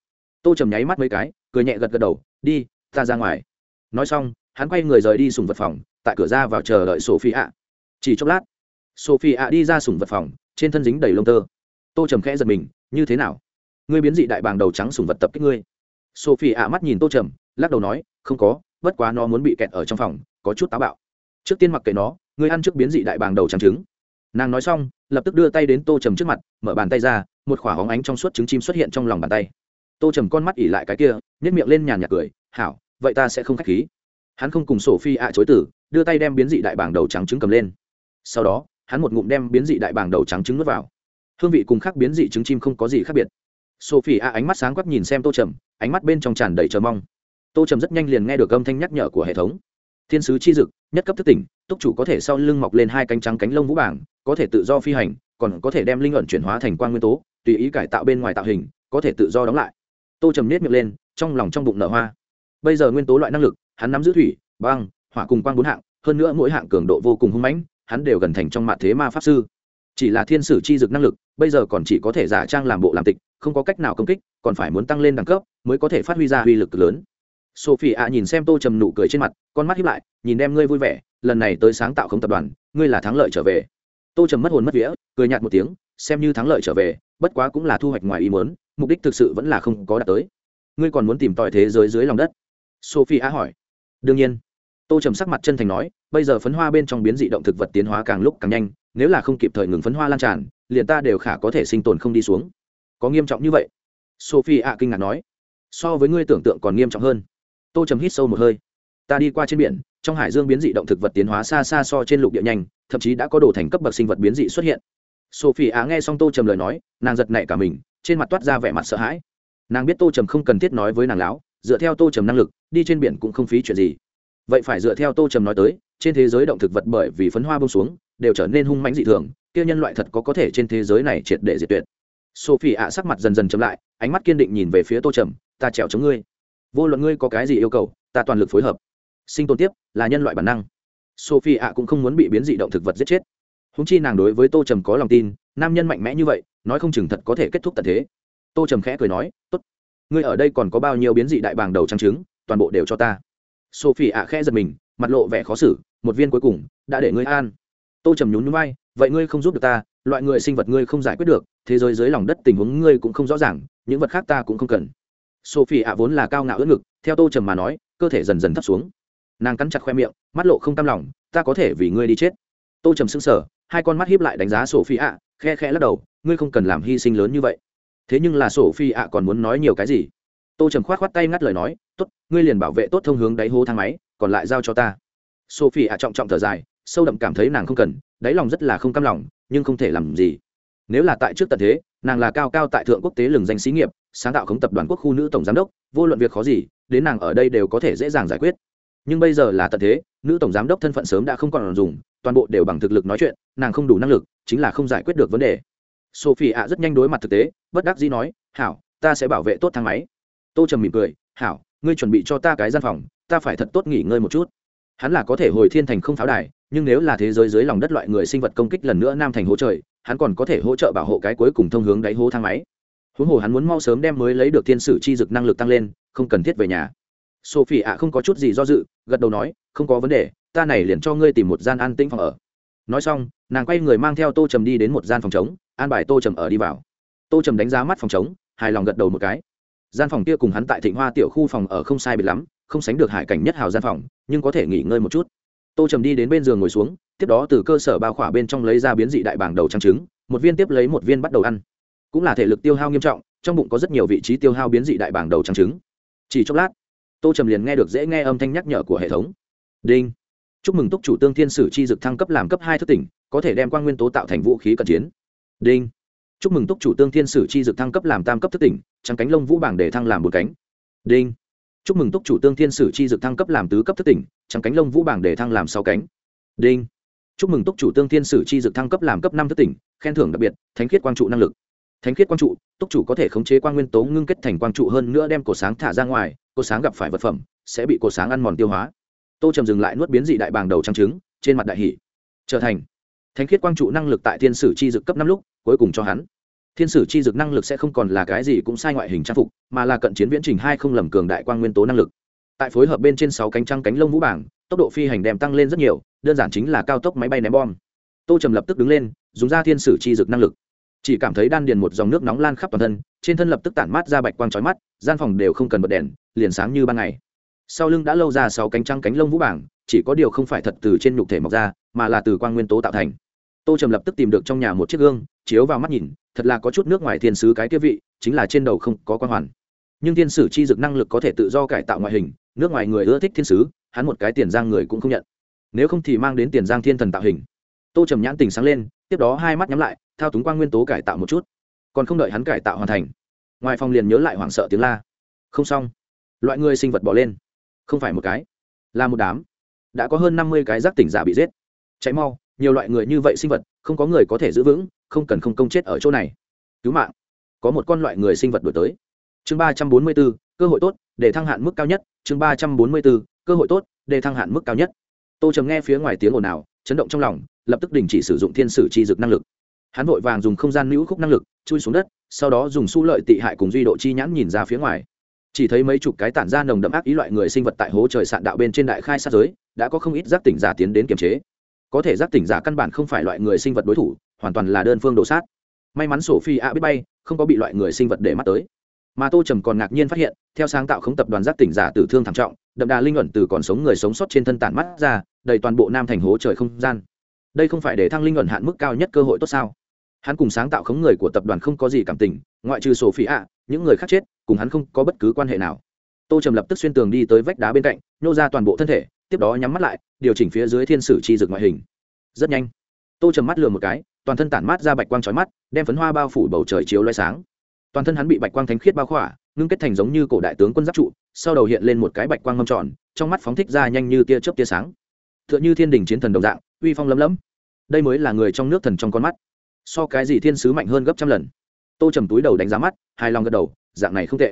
Tô trầm nháy mắt mấy cái, cười nhẹ gật gật đầu, đi, ta ra ngoài. Nói xong, hắn quay người rời đi sùng vật phòng, tại cửa ra vào chờ đợi sophie ạ chỉ chốc lát sophie ạ đi ra sùng vật phòng, trên thân dính đầy lông tơ. Tô trầm khẽ giật mình, như thế nào? Ngươi biến dị đại bàng đầu trắng sùng vật tập kích ngươi? Sophie ạ mắt nhìn tô trầm, lắc đầu nói, không có bất quá nó muốn bị kẹt ở trong phòng, có chút táo bạo. Trước tiên mặc kệ nó, người ăn trước biến dị đại bàng đầu trắng trứng. Nàng nói xong, lập tức đưa tay đến tô trầm trước mặt, mở bàn tay ra, một khỏa hóng ánh trong suốt trứng chim xuất hiện trong lòng bàn tay. Tô trầm con mắt ỉ lại cái kia nhét miệng lên nhàn nhạt cười, hảo, vậy ta sẽ không k h á c h khí. Hắn không cùng sổ phi ạ chối tử đưa tay đem biến dị đại bàng đầu trắng trứng cầm lên. Sau đó, hắn một ngụm đem biến dị đại bàng đầu trắng trứng nuốt vào. Hương vị cùng khác biến dị trứng chim không có gì khác biệt. Sophie a ánh mắt sáng quắc nhìn xem tô trầm, ánh mắt bên trong tràn đầy chờ mong tô trầm rất nhanh liền nghe được âm thanh nhắc nhở của hệ thống. Thiên sứ chi dực, nhất cấp thức tỉnh, túc chủ có thể sau lưng mọc lên hai cánh trắng cánh lông vũ bảng, có thể tự do phi hành, còn có thể đem linh luận chuyển hóa thành quan nguyên tố, tùy ý cải tạo bên ngoài tạo hình, có thể tự do đóng lại. Tô trầm nết miệng lên, trong lòng trong bụng nở hoa. Bây giờ nguyên tố loại năng lực, hắn nắm giữ thủy, băng, hỏa cùng quang bốn hạng, hơn nữa mỗi hạng cường độ vô cùng hung mãnh, hắn đều gần thành trong mặt thế ma pháp sư. Chỉ là thiên sử chi dực năng lực, bây giờ còn chỉ có thể giả trang làm bộ làm tịch, không có cách nào công kích, còn phải muốn tăng lên đẳng cấp, mới có thể phát huy ra uy lực lớn sophie ạ nhìn xem tô trầm nụ cười trên mặt, con mắt hiếp lại, nhìn đem ngươi vui vẻ, lần này tới sáng tạo không tập đoàn, ngươi là thắng lợi trở về. Tô trầm mất hồn mất vía, cười nhạt một tiếng, xem như thắng lợi trở về, bất quá cũng là thu hoạch ngoài ý muốn, mục đích thực sự vẫn là không có đạt tới. Ngươi còn muốn tìm tòi thế giới dưới lòng đất? Sophie á hỏi. Đương nhiên. Tô trầm sắc mặt chân thành nói, bây giờ phấn hoa bên trong biến dị động thực vật tiến hóa càng lúc càng nhanh, nếu là không kịp thời ngừng phấn hoa lan tràn, liền ta đều khả có thể sinh tồn không đi xuống. Có nghiêm trọng như vậy? Sophie ạ kinh ngạc nói. So với ngươi tưởng tượng còn nghiêm trọng hơn tô trầm hít sâu một hơi. Ta đi qua trên biển, trong hải dương biến dị động thực vật tiến hóa xa xa so trên lục địa nhanh, thậm chí đã có đồ thành cấp bậc sinh vật biến dị xuất hiện. Sophie á nghe xong tô trầm lời nói, nàng giật nảy cả mình, trên mặt toát ra vẻ mặt sợ hãi. Nàng biết tô trầm không cần thiết nói với nàng láo, dựa theo tô trầm năng lực, đi trên biển cũng không phí chuyện gì. Vậy phải dựa theo tô trầm nói tới, trên thế giới động thực vật bởi vì phấn hoa bông xuống, đều trở nên hung mãnh dị thường, kia nhân loại thật có có thể trên thế giới này triệt để diệt tuyệt. Sophie ạ sắc mặt dần dần chậm lại, ánh mắt kiên định nhìn về phía tô trầm, ta trèo chống ngươi vô luận ngươi có cái gì yêu cầu, ta toàn lực phối hợp. Sinh tồn tiếp, là nhân loại bản năng. Sophie ạ cũng không muốn bị biến dị động thực vật giết chết. Húng chi nàng đối với tô trầm có lòng tin, nam nhân mạnh mẽ như vậy, nói không chừng thật có thể kết thúc tận thế. Tô trầm khẽ cười nói, tốt. Ngươi ở đây còn có bao nhiêu biến dị đại bàng đầu trang trứng, toàn bộ đều cho ta. Sophie ạ khẽ giật mình, mặt lộ vẻ khó xử, một viên cuối cùng, đã để ngươi an. Tô trầm nhún vai, vậy ngươi không giúp được ta, loại người sinh vật ngươi không giải quyết được, thế giới dưới lòng đất tình huống ngươi cũng không rõ ràng, những vật khác ta cũng không cần sophie ạ vốn là cao ngạo ưỡn ngực, theo tô trầm mà nói, cơ thể dần dần thấp xuống. Nàng cắn chặt khoe miệng, mắt lộ không tam lòng, ta có thể vì ngươi đi chết. Tô trầm sững sờ, hai con mắt hiếp lại đánh giá sophie ạ, khe khe lắc đầu, ngươi không cần làm hy sinh lớn như vậy. Thế nhưng là sophie ạ còn muốn nói nhiều cái gì? Tô trầm khoát khoát tay ngắt lời nói, tốt, ngươi liền bảo vệ tốt thông hướng đáy hố thang máy, còn lại giao cho ta. Sophie ạ trọng trọng thở dài, sâu đậm cảm thấy nàng không cần, đáy lòng rất là không cam lòng, nhưng không thể làm gì. Nếu là tại trước tận thế nàng là cao cao tại thượng quốc tế lừng danh xí nghiệp, sáng tạo khống tập đoàn quốc khu nữ tổng giám đốc, vô luận việc khó gì, đến nàng ở đây đều có thể dễ dàng giải quyết. Nhưng bây giờ là tận thế, nữ tổng giám đốc thân phận sớm đã không còn dùng, toàn bộ đều bằng thực lực nói chuyện, nàng không đủ năng lực, chính là không giải quyết được vấn đề. Sophie ạ rất nhanh đối mặt thực tế, bất đắc dĩ nói, hảo, ta sẽ bảo vệ tốt thang máy. Tô trầm mỉm cười, hảo, ngươi chuẩn bị cho ta cái gian phòng, ta phải thật tốt nghỉ ngơi một chút. Hắn là có thể hồi thiên thành không pháo đài, nhưng nếu là thế giới dưới lòng đất loại người sinh vật công kích lần nữa nam thành hỗ trời hắn còn có thể hỗ trợ bảo hộ cái cuối cùng thông hướng đáy hố thang máy. Huống hồ hắn muốn mau sớm đem mới lấy được thiên sử chi dực năng lực tăng lên, không cần thiết về nhà. Sophie ạ không có chút gì do dự, gật đầu nói, không có vấn đề, ta này liền cho ngươi tìm một gian an tĩnh phòng ở. Nói xong, nàng quay người mang theo tô trầm đi đến một gian phòng chống an bài tô trầm ở đi vào. Tô trầm đánh giá mắt phòng chống hài lòng gật đầu một cái. Gian phòng kia cùng hắn tại thịnh hoa tiểu khu phòng ở không sai biệt lắm, không sánh được hải cảnh nhất hào gian phòng, nhưng có thể nghỉ ngơi một chút. Tô trầm đi đến bên giường ngồi xuống tiếp đó từ cơ sở bao khỏa bên trong lấy ra biến dị đại bảng đầu trang trứng, một viên tiếp lấy một viên bắt đầu ăn. Cũng là thể lực tiêu hao nghiêm trọng, trong bụng có rất nhiều vị trí tiêu hao biến dị đại bảng đầu trang trứng. Chỉ chốc lát, tô trầm liền nghe được dễ nghe âm thanh nhắc nhở của hệ thống. Đinh! Chúc mừng túc chủ tương thiên sử chi dực thăng cấp làm cấp hai thức tỉnh, có thể đem quan nguyên tố tạo thành vũ khí cận chiến. Đinh! Chúc mừng túc chủ tương thiên sử chi dực thăng cấp làm tam cấp thức tỉnh, trắng cánh lông vũ bảng để thăng làm một cánh. Đinh! Chúc mừng túc chủ tương thiên sử chi dực thăng cấp làm tứ cấp thức tỉnh, trắng cánh lông vũ bảng để thăng làm sáu cánh. Đinh! Chúc mừng túc chủ tương thiên sử chi dực thăng cấp làm cấp năm thất tỉnh, khen thưởng đặc biệt, thánh khiết quang trụ năng lực. Thánh khiết quang trụ, túc chủ có thể khống chế quang nguyên tố ngưng kết thành quang trụ hơn nữa đem cổ sáng thả ra ngoài, cổ sáng gặp phải vật phẩm, sẽ bị cổ sáng ăn mòn tiêu hóa. Tô trầm dừng lại nuốt biến dị đại bàng đầu trắng trứng, trên mặt đại hỷ trở thành thánh khiết quang trụ năng lực tại thiên sử chi dực cấp năm lúc, cuối cùng cho hắn. Thiên sử chi dực năng lực sẽ không còn là cái gì cũng sai ngoại hình trang phục, mà là cận chiến viễn trình hai không lầm cường đại quang nguyên tố năng lực tại phối hợp bên trên sáu cánh trăng cánh lông vũ bảng, tốc độ phi hành đem tăng lên rất nhiều, đơn giản chính là cao tốc máy bay ném bom. Tô trầm lập tức đứng lên, dùng ra thiên sử chi dực năng lực. Chỉ cảm thấy đan điền một dòng nước nóng lan khắp toàn thân, trên thân lập tức tản mát ra bạch quang trói mắt, gian phòng đều không cần bật đèn, liền sáng như ban ngày. Sau lưng đã lâu ra sáu cánh trăng cánh lông vũ bảng, chỉ có điều không phải thật từ trên nhục thể mọc ra, mà là từ quang nguyên tố tạo thành. Tô trầm lập tức tìm được trong nhà một chiếc gương, chiếu vào mắt nhìn, thật là có chút nước ngoài thiên sứ cái kia vị, chính là trên đầu không có quan hoàn. Nhưng thiên sử chi dực năng lực có thể tự do cải tạo ngoại hình nước ngoài người ưa thích thiên sứ, hắn một cái tiền giang người cũng không nhận. Nếu không thì mang đến tiền giang thiên thần tạo hình. Tô trầm nhãn tình sáng lên, tiếp đó hai mắt nhắm lại, thao túng quang nguyên tố cải tạo một chút. Còn không đợi hắn cải tạo hoàn thành, ngoài phòng liền nhớ lại hoảng sợ tiếng la. Không xong. Loại người sinh vật bỏ lên. Không phải một cái, là một đám. Đã có hơn năm mươi cái giác tỉnh giả bị giết. Cháy mau, nhiều loại người như vậy sinh vật, không có người có thể giữ vững, không cần không công chết ở chỗ này. Cứu mạng. Có một con loại người sinh vật đổi tới. Chương ba trăm bốn mươi bốn cơ hội tốt, để thăng hạn mức cao nhất, chương ba trăm bốn mươi bốn, cơ hội tốt, để thăng hạn mức cao nhất. Tô trầm nghe phía ngoài tiếng ồn ào, chấn động trong lòng, lập tức đình chỉ sử dụng thiên sử chi dực năng lực. Hắn vội vàng dùng không gian nữ khúc năng lực, chui xuống đất, sau đó dùng su lợi tị hại cùng duy độ chi nhãn nhìn ra phía ngoài. Chỉ thấy mấy chục cái tản ra nồng đậm ác ý loại người sinh vật tại hố trời sạn đạo bên trên đại khai sát giới, đã có không ít giác tỉnh giả tiến đến kiềm chế. Có thể giác tỉnh giả căn bản không phải loại người sinh vật đối thủ, hoàn toàn là đơn phương đồ sát. May mắn sổ phi a biết bay không có bị loại người sinh vật để mắt tới mà tô trầm còn ngạc nhiên phát hiện, theo sáng tạo khống tập đoàn giác tỉnh giả tử thương thảm trọng, đậm đà linh luận từ còn sống người sống sót trên thân tản mắt ra, đầy toàn bộ nam thành hố trời không gian. Đây không phải để thăng linh luận hạn mức cao nhất cơ hội tốt sao? Hắn cùng sáng tạo khống người của tập đoàn không có gì cảm tình, ngoại trừ sổ phi ạ, những người khác chết, cùng hắn không có bất cứ quan hệ nào. Tô trầm lập tức xuyên tường đi tới vách đá bên cạnh, nhô ra toàn bộ thân thể, tiếp đó nhắm mắt lại, điều chỉnh phía dưới thiên sử chi dực ngoại hình. Rất nhanh, tô trầm mắt lừa một cái, toàn thân tản mát ra bạch quang trói mắt, đem phấn hoa bao phủ bầu trời chiếu loay sáng toàn thân hắn bị bạch quang thánh khiết bao khỏa, ngưng kết thành giống như cổ đại tướng quân giáp trụ, sau đầu hiện lên một cái bạch quang ngâm tròn, trong mắt phóng thích ra nhanh như tia chớp tia sáng. T h ư ợ n h ư thiên đình chiến thần đồng dạng, uy phong lấm lấm. Đây mới là người trong nước thần trong con mắt. So cái gì thiên sứ mạnh hơn gấp trăm lần. Tô trầm túi đầu đánh giá mắt, hài lòng gật đầu, dạng này không tệ.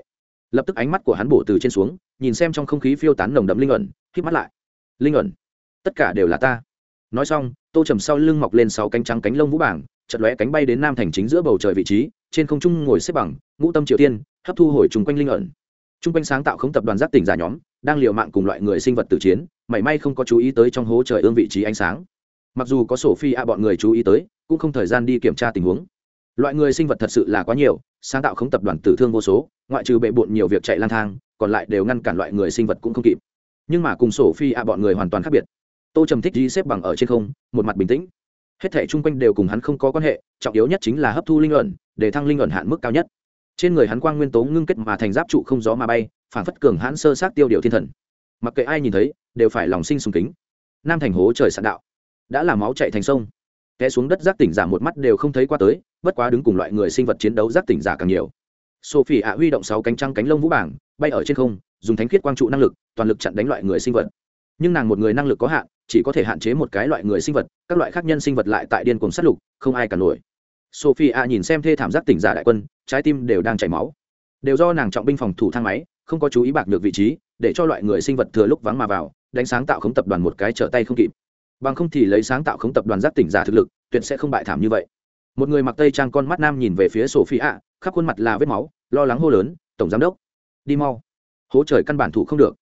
Lập tức ánh mắt của hắn bổ từ trên xuống, nhìn xem trong không khí phiêu tán nồng đậm linh ẩn k mắt lại. Linh ẩn? Tất cả đều là ta. Nói xong, tô trầm sau lưng mọc lên sáu cánh trắng cánh lông vũ bảng chật lóe cánh bay đến nam thành chính giữa bầu trời vị trí trên không trung ngồi xếp bằng, ngũ tâm triều tiên, hấp thu hồi chung quanh linh ẩn. Chung quanh sáng tạo không tập đoàn giác tỉnh giả nhóm, đang liều mạng cùng loại người sinh vật tử chiến, mảy may không có chú ý tới trong hố trời ương vị trí ánh sáng. Mặc dù có sổ phi ạ bọn người chú ý tới, cũng không thời gian đi kiểm tra tình huống. Loại người sinh vật thật sự là quá nhiều, sáng tạo không tập đoàn tử thương vô số, ngoại trừ bệ bộn nhiều việc chạy lang thang, còn lại đều ngăn cản loại người sinh vật cũng không kịp. Nhưng mà cùng sổ phi ạ bọn người hoàn toàn khác biệt. Tô trầm thích ghi xếp bằng ở trên không, một mặt bình tĩnh hết thể chung quanh đều cùng hắn không có quan hệ, trọng yếu nhất chính là hấp thu linh luận để thăng linh luận hạn mức cao nhất. Trên người hắn quang nguyên tố ngưng kết mà thành giáp trụ không gió mà bay, phản phất cường hãn sơ sát tiêu điều thiên thần. Mặc kệ ai nhìn thấy, đều phải lòng sinh sùng kính. Nam thành hố trời sạn đạo. Đã là máu chạy thành sông. Té xuống đất giác tỉnh giả một mắt đều không thấy qua tới, bất quá đứng cùng loại người sinh vật chiến đấu giác tỉnh giả càng nhiều. Sophie ạ huy động sáu cánh trăng cánh lông vũ bảng, bay ở trên không, dùng thánh khiết quang trụ năng lực, toàn lực chặn đánh loại người sinh vật nhưng nàng một người năng lực có hạn, chỉ có thể hạn chế một cái loại người sinh vật, các loại khác nhân sinh vật lại tại điên cuồng sát lục, không ai cả nổi. Sophie nhìn xem thê thảm giác tỉnh giả đại quân, trái tim đều đang chảy máu. Đều do nàng trọng binh phòng thủ thang máy, không có chú ý bạc được vị trí, để cho loại người sinh vật thừa lúc vắng mà vào, đánh sáng tạo khống tập đoàn một cái trở tay không kịp. Bằng không thì lấy sáng tạo khống tập đoàn giác tỉnh giả thực lực, tuyệt sẽ không bại thảm như vậy. Một người mặc tây trang con mắt nam nhìn về phía sophie khắp khuôn mặt là vết máu, lo lắng hô lớn, tổng giám đốc, đi mau. Hỗ trời căn bản thủ không được.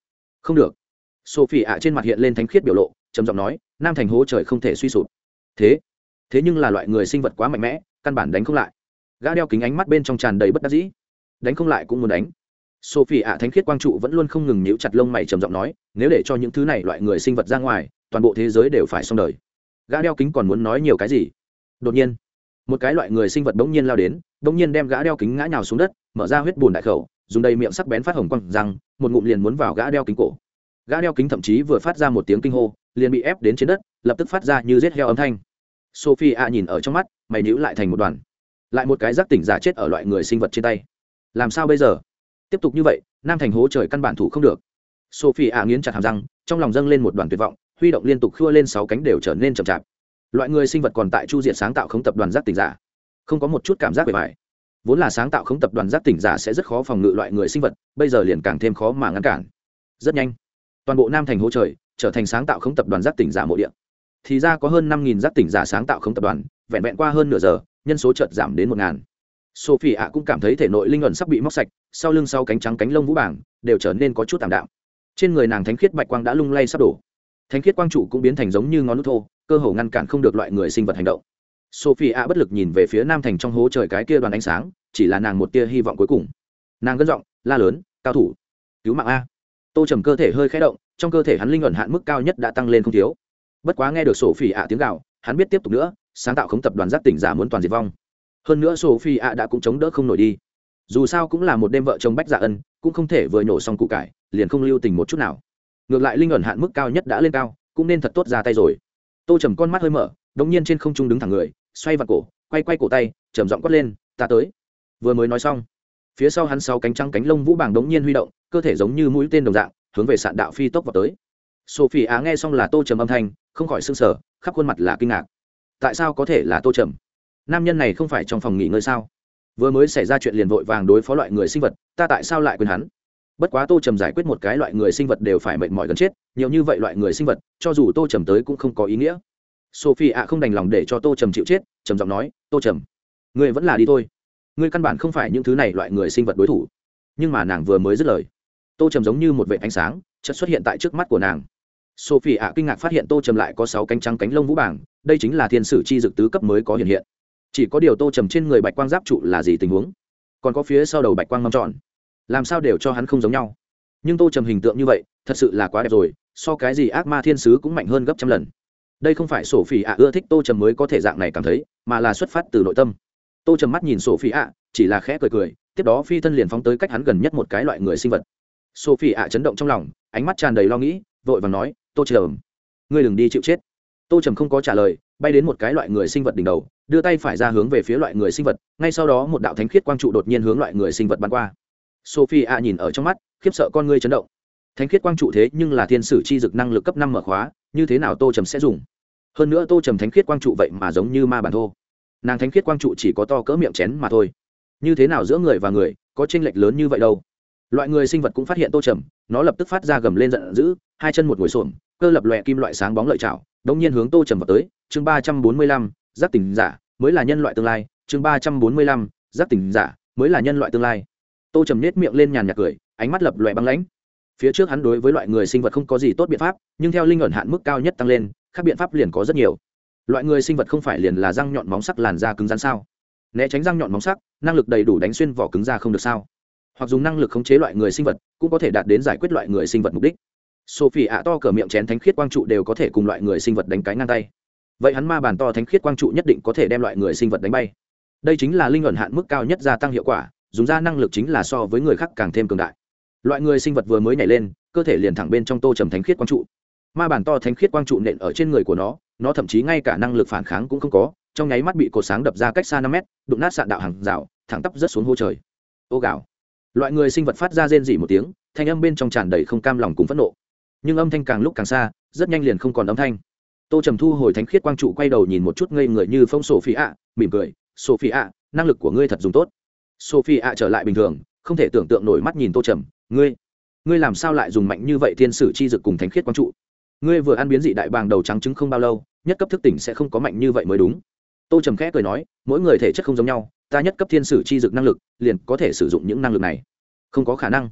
Không được sophie ạ trên mặt hiện lên thánh khiết biểu lộ, trầm giọng nói, nam thành hố trời không thể suy sụp. Thế? Thế nhưng là loại người sinh vật quá mạnh mẽ, căn bản đánh không lại. Gã đeo kính ánh mắt bên trong tràn đầy bất đắc dĩ. Đánh không lại cũng muốn đánh. Sophie ạ thánh khiết quang trụ vẫn luôn không ngừng nhíu chặt lông mày trầm giọng nói, nếu để cho những thứ này loại người sinh vật ra ngoài, toàn bộ thế giới đều phải xong đời. Gã đeo kính còn muốn nói nhiều cái gì? Đột nhiên, một cái loại người sinh vật bỗng nhiên lao đến, bỗng nhiên đem gã đeo kính ngã nhào xuống đất, mở ra huyết bùn đại khẩu, dùng đầy miệng sắc bén phát hồng quăng răng, một ngụm liền muốn vào gã đeo kính cổ gã đeo kính thậm chí vừa phát ra một tiếng kinh hô, liền bị ép đến trên đất, lập tức phát ra như rết heo âm thanh. Sophie a nhìn ở trong mắt, mày nhữ lại thành một đoàn. Lại một cái giác tỉnh giả chết ở loại người sinh vật trên tay. Làm sao bây giờ? Tiếp tục như vậy, nam thành hố trời căn bản thủ không được. Sophie a nghiến chặt hàm răng, trong lòng dâng lên một đoàn tuyệt vọng, huy động liên tục khua lên sáu cánh đều trở nên chậm chạp. Loại người sinh vật còn tại chu diện sáng tạo không tập đoàn giác tỉnh giả. Không có một chút cảm giác bề bài vốn là sáng tạo không tập đoàn giác tỉnh giả sẽ rất khó phòng ngự loại người sinh vật, bây giờ liền càng thêm khó mà ngăn cản. Rất nhanh toàn bộ nam thành hỗ trời, trở thành sáng tạo không tập đoàn giác tỉnh giả mộ địa. Thì ra có hơn năm nghìn giác tỉnh giả sáng tạo không tập đoàn, vẹn vẹn qua hơn nửa giờ, nhân số chợt giảm đến một ngàn. Sophie ạ cũng cảm thấy thể nội linh ẩn sắp bị móc sạch, sau lưng sau cánh trắng cánh lông vũ bảng, đều trở nên có chút tạm đạm. Trên người nàng thánh khiết bạch quang đã lung lay sắp đổ. Thánh khiết quang trụ cũng biến thành giống như ngón nút thô, cơ hồ ngăn cản không được loại người sinh vật hành động. Sophie a bất lực nhìn về phía nam thành trong hố trời cái kia đoàn ánh sáng, chỉ là nàng một tia hy vọng cuối cùng. Nàng gân giọng, la lớn, cao thủ, cứu mạng a tô trầm cơ thể hơi khé động, trong cơ thể hắn linh ẩn hạn mức cao nhất đã tăng lên không thiếu. Bất quá nghe được sổ phỉ ạ tiếng gạo hắn biết tiếp tục nữa, sáng tạo không tập đoàn giác tỉnh giả muốn toàn diệt vong. Hơn nữa sổ phi ạ đã cũng chống đỡ không nổi đi. Dù sao cũng là một đêm vợ chồng bách dạ ân, cũng không thể vừa nhổ xong cụ cải, liền không lưu tình một chút nào. Ngược lại linh ẩn hạn mức cao nhất đã lên cao, cũng nên thật tốt ra tay rồi. Tô trầm con mắt hơi mở, đống nhiên trên không trung đứng thẳng người, xoay vào cổ, quay quay cổ tay, trầm giọng quát lên, ta tới. Vừa mới nói xong phía sau hắn sau cánh trăng cánh lông vũ bàng đống nhiên huy động, cơ thể giống như mũi tên đồng dạng, hướng về sạn đạo phi tốc vào tới. Sophie á nghe xong là tô trầm âm thanh, không khỏi s ư n g sở khắp khuôn mặt là kinh ngạc. Tại sao có thể là tô trầm? Nam nhân này không phải trong phòng nghỉ ngơi sao? Vừa mới xảy ra chuyện liền vội vàng đối phó loại người sinh vật, ta tại sao lại quên hắn? Bất quá tô trầm giải quyết một cái loại người sinh vật đều phải mệt mỏi gần chết, nhiều như vậy loại người sinh vật, cho dù tô trầm tới cũng không có ý nghĩa. Sophie ạ không đành lòng để cho tô trầm chịu chết, trầm giọng nói, tô trầm người vẫn là đi thôi ngươi căn bản không phải những thứ này loại người sinh vật đối thủ. Nhưng mà nàng vừa mới dứt lời, tô trầm giống như một vệ ánh sáng chất xuất hiện tại trước mắt của nàng. Sophie ạ kinh ngạc phát hiện tô trầm lại có sáu cánh trắng cánh lông vũ bảng, đây chính là thiên sử chi dực tứ cấp mới có hiện hiện. Chỉ có điều tô trầm trên người bạch quang giáp trụ là gì tình huống? Còn có phía sau đầu bạch quang mâm tròn. Làm sao đều cho hắn không giống nhau? Nhưng tô trầm hình tượng như vậy, thật sự là quá đẹp rồi, so cái gì ác ma thiên sứ cũng mạnh hơn gấp trăm lần. Đây không phải sổ phỉ ạ ưa thích tô trầm mới có thể dạng này cảm thấy, mà là xuất phát từ nội tâm tô trầm mắt nhìn sổ ạ, chỉ là khẽ cười cười, tiếp đó phi thân liền phóng tới cách hắn gần nhất một cái loại người sinh vật. Sổ ạ chấn động trong lòng, ánh mắt tràn đầy lo nghĩ, vội và nói, tô trầm, ngươi đừng đi chịu chết. Tô trầm không có trả lời, bay đến một cái loại người sinh vật đỉnh đầu, đưa tay phải ra hướng về phía loại người sinh vật, ngay sau đó một đạo thánh khiết quang trụ đột nhiên hướng loại người sinh vật bắn qua. Sophie a nhìn ở trong mắt, khiếp sợ con ngươi chấn động. Thánh khiết quang trụ thế nhưng là thiên sử chi dực năng lực cấp năm mở khóa, như thế nào tô trầm sẽ dùng? Hơn nữa tô trầm thánh khiết quang trụ vậy mà giống như ma bản thô nàng thánh khiết quang trụ chỉ có to cỡ miệng chén mà thôi. Như thế nào giữa người và người, có tranh lệch lớn như vậy đâu? Loại người sinh vật cũng phát hiện tô trầm, nó lập tức phát ra gầm lên giận dữ, hai chân một ngồi xổm, cơ lập lòe kim loại sáng bóng lợi chảo đống nhiên hướng tô trầm vào tới, chương ba trăm bốn mươi lăm, giác tỉnh giả mới là nhân loại tương lai, chương ba trăm bốn mươi lăm, giác tỉnh giả mới là nhân loại tương lai. Tô trầm nết miệng lên nhàn nhạt cười, ánh mắt lập lòe băng lãnh. Phía trước hắn đối với loại người sinh vật không có gì tốt biện pháp, nhưng theo linh ẩn hạn mức cao nhất tăng lên các biện pháp liền có rất nhiều loại người sinh vật không phải liền là răng nhọn móng sắc làn da cứng rắn sao? Né tránh răng nhọn móng sắc, năng lực đầy đủ đánh xuyên vỏ cứng da không được sao? Hoặc dùng năng lực khống chế loại người sinh vật, cũng có thể đạt đến giải quyết loại người sinh vật mục đích. Sophie ạ to cờ miệng chén thánh khiết quang trụ đều có thể cùng loại người sinh vật đánh cái ngang tay. Vậy hắn ma bàn to thánh khiết quang trụ nhất định có thể đem loại người sinh vật đánh bay. Đây chính là linh luận hạn mức cao nhất gia tăng hiệu quả, dùng ra năng lực chính là so với người khác càng thêm cường đại. Loại người sinh vật vừa mới nhảy lên, cơ thể liền thẳng bên trong tô trầm thánh khiết quang trụ. Ma bản to thánh khiết quang trụ nện ở trên người của nó nó thậm chí ngay cả năng lực phản kháng cũng không có, trong nháy mắt bị cột sáng đập ra cách xa năm mét, đụng nát sạn đạo hàng rào, thẳng tắp rớt xuống hô trời. Ô gạo loại người sinh vật phát ra rên dỉ một tiếng, thanh âm bên trong tràn đầy không cam lòng cùng phẫn nộ. Nhưng âm thanh càng lúc càng xa, rất nhanh liền không còn âm thanh. Tô trầm thu hồi thánh khiết quang trụ quay đầu nhìn một chút ngây người như phong sổ phi ạ, mỉm cười sổ phi ạ, năng lực của ngươi thật dùng tốt. Sổ phi ạ trở lại bình thường, không thể tưởng tượng nổi mắt nhìn tô trầm, ngươi ngươi làm sao lại dùng mạnh như vậy thiên sử chi dực cùng thánh khiết quang trụ? Ngươi vừa ăn biến dị đại bàng đầu trắng trứng không bao lâu nhất cấp thức tỉnh sẽ không có mạnh như vậy mới đúng. Tô trầm khẽ cười nói, mỗi người thể chất không giống nhau, ta nhất cấp thiên sử chi dực năng lực, liền có thể sử dụng những năng lực này. Không có khả năng.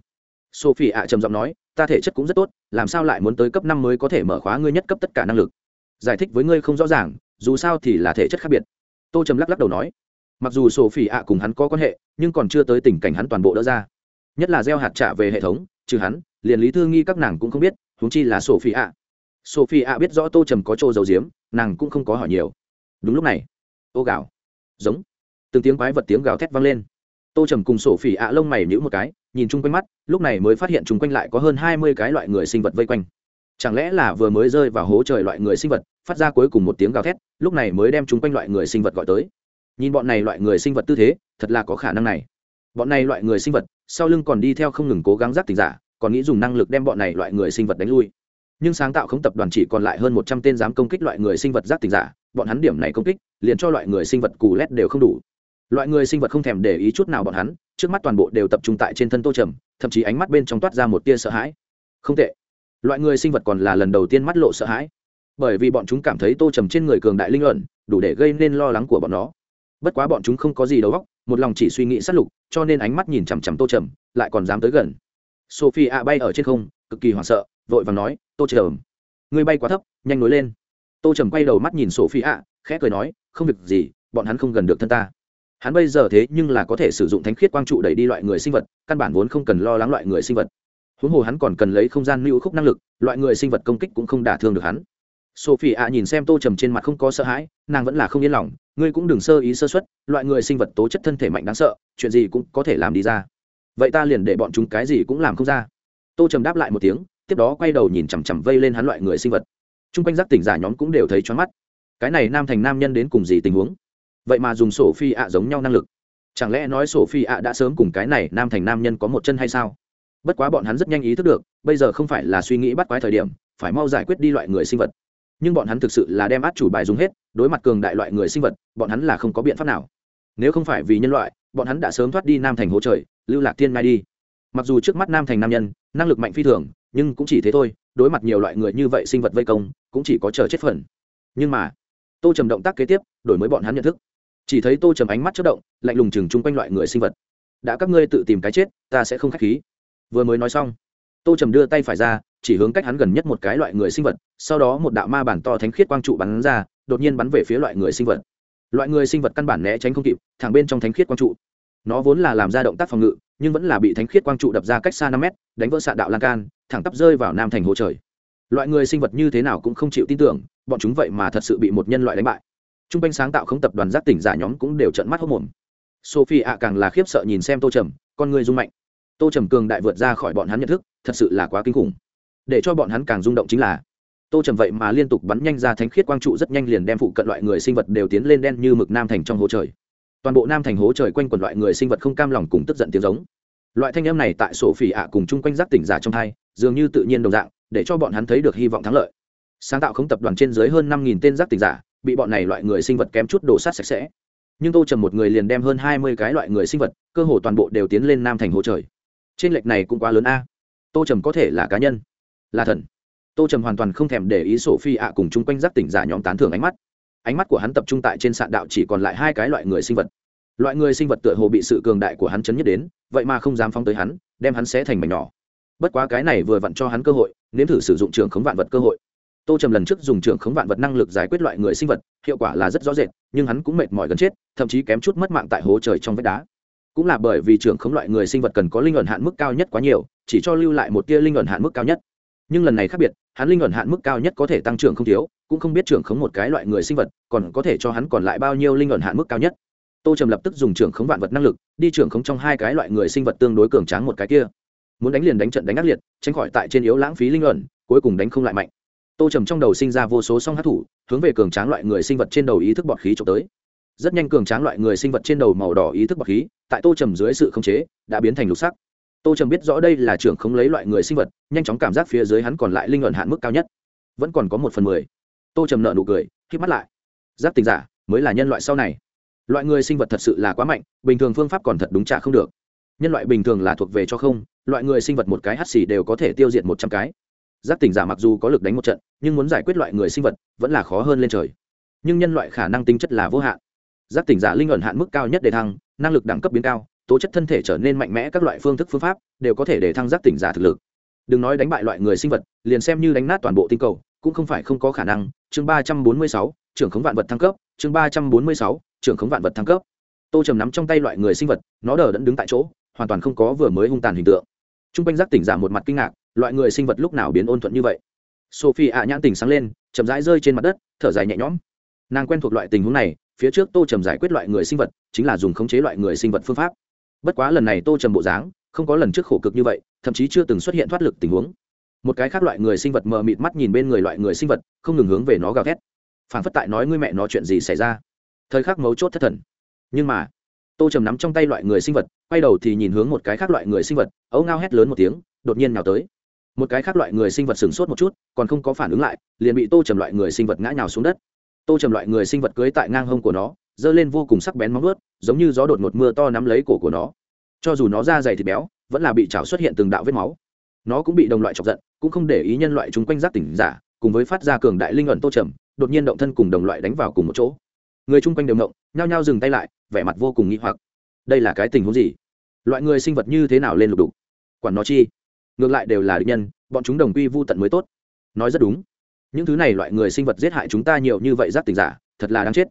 Sophie ạ trầm giọng nói, ta thể chất cũng rất tốt, làm sao lại muốn tới cấp năm mới có thể mở khóa ngươi nhất cấp tất cả năng lực? Giải thích với ngươi không rõ ràng, dù sao thì là thể chất khác biệt. Tô trầm lắc lắc đầu nói, mặc dù Sophie ạ cùng hắn có quan hệ, nhưng còn chưa tới tình cảnh hắn toàn bộ đỡ ra. Nhất là gieo hạt trả về hệ thống, trừ hắn, liền lý thư nghi các nàng cũng không biết, huống chi là Sophie ạ. Sophie ạ biết rõ tô trầm có chỗ dầu diếm nàng cũng không có hỏi nhiều. Đúng lúc này, ô gạo giống. Từng tiếng quái vật tiếng gào thét vang lên. Tô trầm cùng sổ phỉ ạ lông mày nhữ một cái, nhìn chung quanh mắt, lúc này mới phát hiện chung quanh lại có hơn hai mươi cái loại người sinh vật vây quanh. Chẳng lẽ là vừa mới rơi vào hố trời loại người sinh vật, phát ra cuối cùng một tiếng gào thét, lúc này mới đem chung quanh loại người sinh vật gọi tới. Nhìn bọn này loại người sinh vật tư thế, thật là có khả năng này. Bọn này loại người sinh vật, sau lưng còn đi theo không ngừng cố gắng giác tình giả, còn nghĩ dùng năng lực đem bọn này loại người sinh vật đánh lui nhưng sáng tạo không tập đoàn chỉ còn lại hơn một trăm tên dám công kích loại người sinh vật giác tỉnh giả, bọn hắn điểm này công kích, liền cho loại người sinh vật cù lét đều không đủ. Loại người sinh vật không thèm để ý chút nào bọn hắn, trước mắt toàn bộ đều tập trung tại trên thân tô trầm, thậm chí ánh mắt bên trong toát ra một tia sợ hãi. Không tệ. Loại người sinh vật còn là lần đầu tiên mắt lộ sợ hãi. Bởi vì bọn chúng cảm thấy tô trầm trên người cường đại linh luận đủ để gây nên lo lắng của bọn nó. Bất quá bọn chúng không có gì đầu óc, một lòng chỉ suy nghĩ sát lục, cho nên ánh mắt nhìn chằm chằm tô trầm, lại còn dám tới gần. Sophie a bay ở trên không, cực kỳ hoảng sợ vội vàng nói, tô trầm người bay quá thấp, nhanh nối lên. Tô trầm quay đầu mắt nhìn sổ phi ạ, khẽ cười nói, không việc gì, bọn hắn không gần được thân ta. Hắn bây giờ thế nhưng là có thể sử dụng thánh khiết quang trụ đẩy đi loại người sinh vật, căn bản vốn không cần lo lắng loại người sinh vật. Huống hồ hắn còn cần lấy không gian lưu khúc năng lực, loại người sinh vật công kích cũng không đả thương được hắn. Sophie ạ nhìn xem tô trầm trên mặt không có sợ hãi, nàng vẫn là không yên lòng, ngươi cũng đừng sơ ý sơ xuất loại người sinh vật tố chất thân thể mạnh đáng sợ, chuyện gì cũng có thể làm đi ra. Vậy ta liền để bọn chúng cái gì cũng làm không ra. Tô trầm đáp lại một tiếng tiếp đó quay đầu nhìn chằm chằm vây lên hắn loại người sinh vật. T r u n g quanh giác tỉnh giả nhóm cũng đều thấy choáng mắt. Cái này nam thành nam nhân đến cùng gì tình huống? Vậy mà dùng sổ phi ạ giống nhau năng lực. Chẳng lẽ nói sổ phi ạ đã sớm cùng cái này nam thành nam nhân có một chân hay sao? Bất quá bọn hắn rất nhanh ý thức được, bây giờ không phải là suy nghĩ bắt quái thời điểm, phải mau giải quyết đi loại người sinh vật. Nhưng bọn hắn thực sự là đem át chủ bài dùng hết, đối mặt cường đại loại người sinh vật, bọn hắn là không có biện pháp nào. Nếu không phải vì nhân loại, bọn hắn đã sớm thoát đi nam thành hỗ trời, lưu lạc thiên mai đi. Mặc dù trước mắt nam thành nam nhân, năng lực mạnh phi thường nhưng cũng chỉ thế thôi, đối mặt nhiều loại người như vậy sinh vật vây công, cũng chỉ có chờ chết phần. Nhưng mà, tô trầm động tác kế tiếp, đổi mới bọn hắn nhận thức. Chỉ thấy tô trầm ánh mắt chất động, lạnh lùng chừng chung quanh loại người sinh vật. Đã các ngươi tự tìm cái chết, ta sẽ không k h á c h khí. Vừa mới nói xong, tô trầm đưa tay phải ra, chỉ hướng cách hắn gần nhất một cái loại người sinh vật, sau đó một đạo ma bản to thánh khiết quang trụ bắn ra, đột nhiên bắn về phía loại người sinh vật. Loại người sinh vật căn bản né tránh không kịp, thẳng bên trong thánh khiết quang trụ. Nó vốn là làm ra động tác phòng ngự, nhưng vẫn là bị thánh khiết quang trụ đập ra cách xa năm mét, đánh vỡ xạ đạo lan can thẳng tắp rơi vào nam thành hồ trời. Loại người sinh vật như thế nào cũng không chịu tin tưởng, bọn chúng vậy mà thật sự bị một nhân loại đánh bại. T r u n g quanh sáng tạo không tập đoàn giác tỉnh giả nhóm cũng đều trận mắt hốc mồm sophie ạ càng là khiếp sợ nhìn xem tô trầm, con người rung mạnh. Tô trầm cường đại vượt ra khỏi bọn hắn nhận thức, thật sự là quá kinh khủng. Để cho bọn hắn càng rung động chính là, tô trầm vậy mà liên tục bắn nhanh ra thánh khiết quang trụ rất nhanh liền đem phụ cận loại người sinh vật đều tiến lên đen như mực nam thành trong hố trời. Toàn bộ nam thành hố trời quanh quần loại người sinh vật không cam lòng cùng tức giận tiếng giống. Loại thanh âm này tại sổ phỉ ạ cùng chung quanh giác tỉnh giả trong thai dường như tự nhiên đồng dạng, để cho bọn hắn thấy được hy vọng thắng lợi. Sáng tạo không tập đoàn trên dưới hơn năm nghìn tên giác tỉnh giả, bị bọn này loại người sinh vật kém chút đổ sát sạch sẽ. Nhưng tô trầm một người liền đem hơn hai mươi cái loại người sinh vật, cơ hồ toàn bộ đều tiến lên nam thành hỗ trời trên lệch này cũng quá lớn a. Tô trầm có thể là cá nhân, là thần. Tô trầm hoàn toàn không thèm để ý sổ phi ạ cùng chung quanh giác tỉnh giả nhóm tán thưởng ánh mắt. Ánh mắt của hắn tập trung tại trên sạn đạo chỉ còn lại hai cái loại người sinh vật. Loại người sinh vật tựa hồ bị sự cường đại của hắn chấn nhất đến, vậy mà không dám phóng tới hắn, đem hắn xé thành mảnh nhỏ bất quá cái này vừa vặn cho hắn cơ hội, nếm thử sử dụng trường khống vạn vật cơ hội. Tô trầm lần trước dùng trường khống vạn vật năng lực giải quyết loại người sinh vật, hiệu quả là rất rõ rệt, nhưng hắn cũng mệt mỏi gần chết, thậm chí kém chút mất mạng tại hố trời trong vách đá. Cũng là bởi vì trường khống loại người sinh vật cần có linh ẩn hạn mức cao nhất quá nhiều, chỉ cho lưu lại một tia linh ẩn hạn mức cao nhất. Nhưng lần này khác biệt, hắn linh ẩn hạn mức cao nhất có thể tăng trưởng không thiếu, cũng không biết trưởng khống một cái loại người sinh vật, còn có thể cho hắn còn lại bao nhiêu linh ẩn hạn mức cao nhất. Tô trầm lập tức dùng trưởng khống vạn vật năng lực, đi trưởng khống trong hai cái loại người sinh vật tương đối cường tráng một cái kia muốn đánh liền đánh trận đánh ác liệt, tránh khỏi tại trên yếu lãng phí linh luận cuối cùng đánh không lại mạnh. Tô trầm trong đầu sinh ra vô số song hát thủ, hướng về cường tráng loại người sinh vật trên đầu ý thức bọt khí trộm tới. Rất nhanh cường tráng loại người sinh vật trên đầu màu đỏ ý thức bọt khí, tại tô trầm dưới sự khống chế, đã biến thành lục sắc. Tô trầm biết rõ đây là trưởng không lấy loại người sinh vật, nhanh chóng cảm giác phía dưới hắn còn lại linh luận hạn mức cao nhất. Vẫn còn có một phần mười. Tô trầm nợ nụ cười k mắt lại. Giáp tình giả, mới là nhân loại sau này. Loại người sinh vật thật sự là quá mạnh, bình thường phương pháp còn thật đúng trả không được nhân loại bình thường là thuộc về cho không, loại người sinh vật một cái hắt xì đều có thể tiêu diệt một trăm cái. Giác tỉnh giả mặc dù có lực đánh một trận, nhưng muốn giải quyết loại người sinh vật vẫn là khó hơn lên trời. Nhưng nhân loại khả năng tính chất là vô hạn. Giác tỉnh giả linh ẩn hạn mức cao nhất để thăng, năng lực đẳng cấp biến cao, tố chất thân thể trở nên mạnh mẽ các loại phương thức phương pháp đều có thể để thăng giác tỉnh giả thực lực. Đừng nói đánh bại loại người sinh vật, liền xem như đánh nát toàn bộ tinh cầu, cũng không phải không có khả năng. Chương ba trăm bốn mươi sáu, trưởng khống vạn vật thăng cấp. Chương ba trăm bốn mươi sáu, trưởng khống vạn vật thăng cấp. Tô trầm nắm trong tay loại người sinh vật, nó đờ đẫn đứng tại chỗ hoàn toàn không có vừa mới hung tàn hình tượng. T r u n g quanh giác tỉnh giả một mặt kinh ngạc, loại người sinh vật lúc nào biến ôn thuận như vậy? Sophie ạ nhãn tỉnh sáng lên, chậm rãi rơi trên mặt đất, thở dài nhẹ nhõm. Nàng quen thuộc loại tình huống này, phía trước tô trầm giải quyết loại người sinh vật, chính là dùng khống chế loại người sinh vật phương pháp. Bất quá lần này tô trầm bộ dáng, không có lần trước khổ cực như vậy, thậm chí chưa từng xuất hiện thoát lực tình huống. Một cái khác loại người sinh vật mờ mịt mắt nhìn bên người loại người sinh vật, không ngừng hướng về nó gào thét. Phản phất tại nói ngươi mẹ nó chuyện gì xảy ra. Thời khắc mấu chốt thất thần. Nhưng mà tô trầm nắm trong tay loại người sinh vật, quay đầu thì nhìn hướng một cái khác loại người sinh vật, ấu ngao hét lớn một tiếng, đột nhiên nào tới. Một cái khác loại người sinh vật sửng sốt một chút, còn không có phản ứng lại, liền bị tô trầm loại người sinh vật ngã nhào xuống đất. Tô trầm loại người sinh vật cưới tại ngang hông của nó, giơ lên vô cùng sắc bén móng ướt giống như gió đột một mưa to nắm lấy cổ của nó. Cho dù nó da dày thịt béo, vẫn là bị chảo xuất hiện từng đạo vết máu. Nó cũng bị đồng loại chọc giận, cũng không để ý nhân loại chúng quanh giác tỉnh giả, cùng với phát ra cường đại linh ẩn tô trầm, đột nhiên động thân cùng đồng loại đánh vào cùng một chỗ người chung quanh đều ngộng, nhao nhao dừng tay lại, vẻ mặt vô cùng nghĩ hoặc. Đây là cái tình huống gì? Loại người sinh vật như thế nào lên lục đục? Quản nó chi? Ngược lại đều là địch nhân, bọn chúng đồng quy vô tận mới tốt. Nói rất đúng. Những thứ này loại người sinh vật giết hại chúng ta nhiều như vậy giáp tình giả, thật là đáng chết.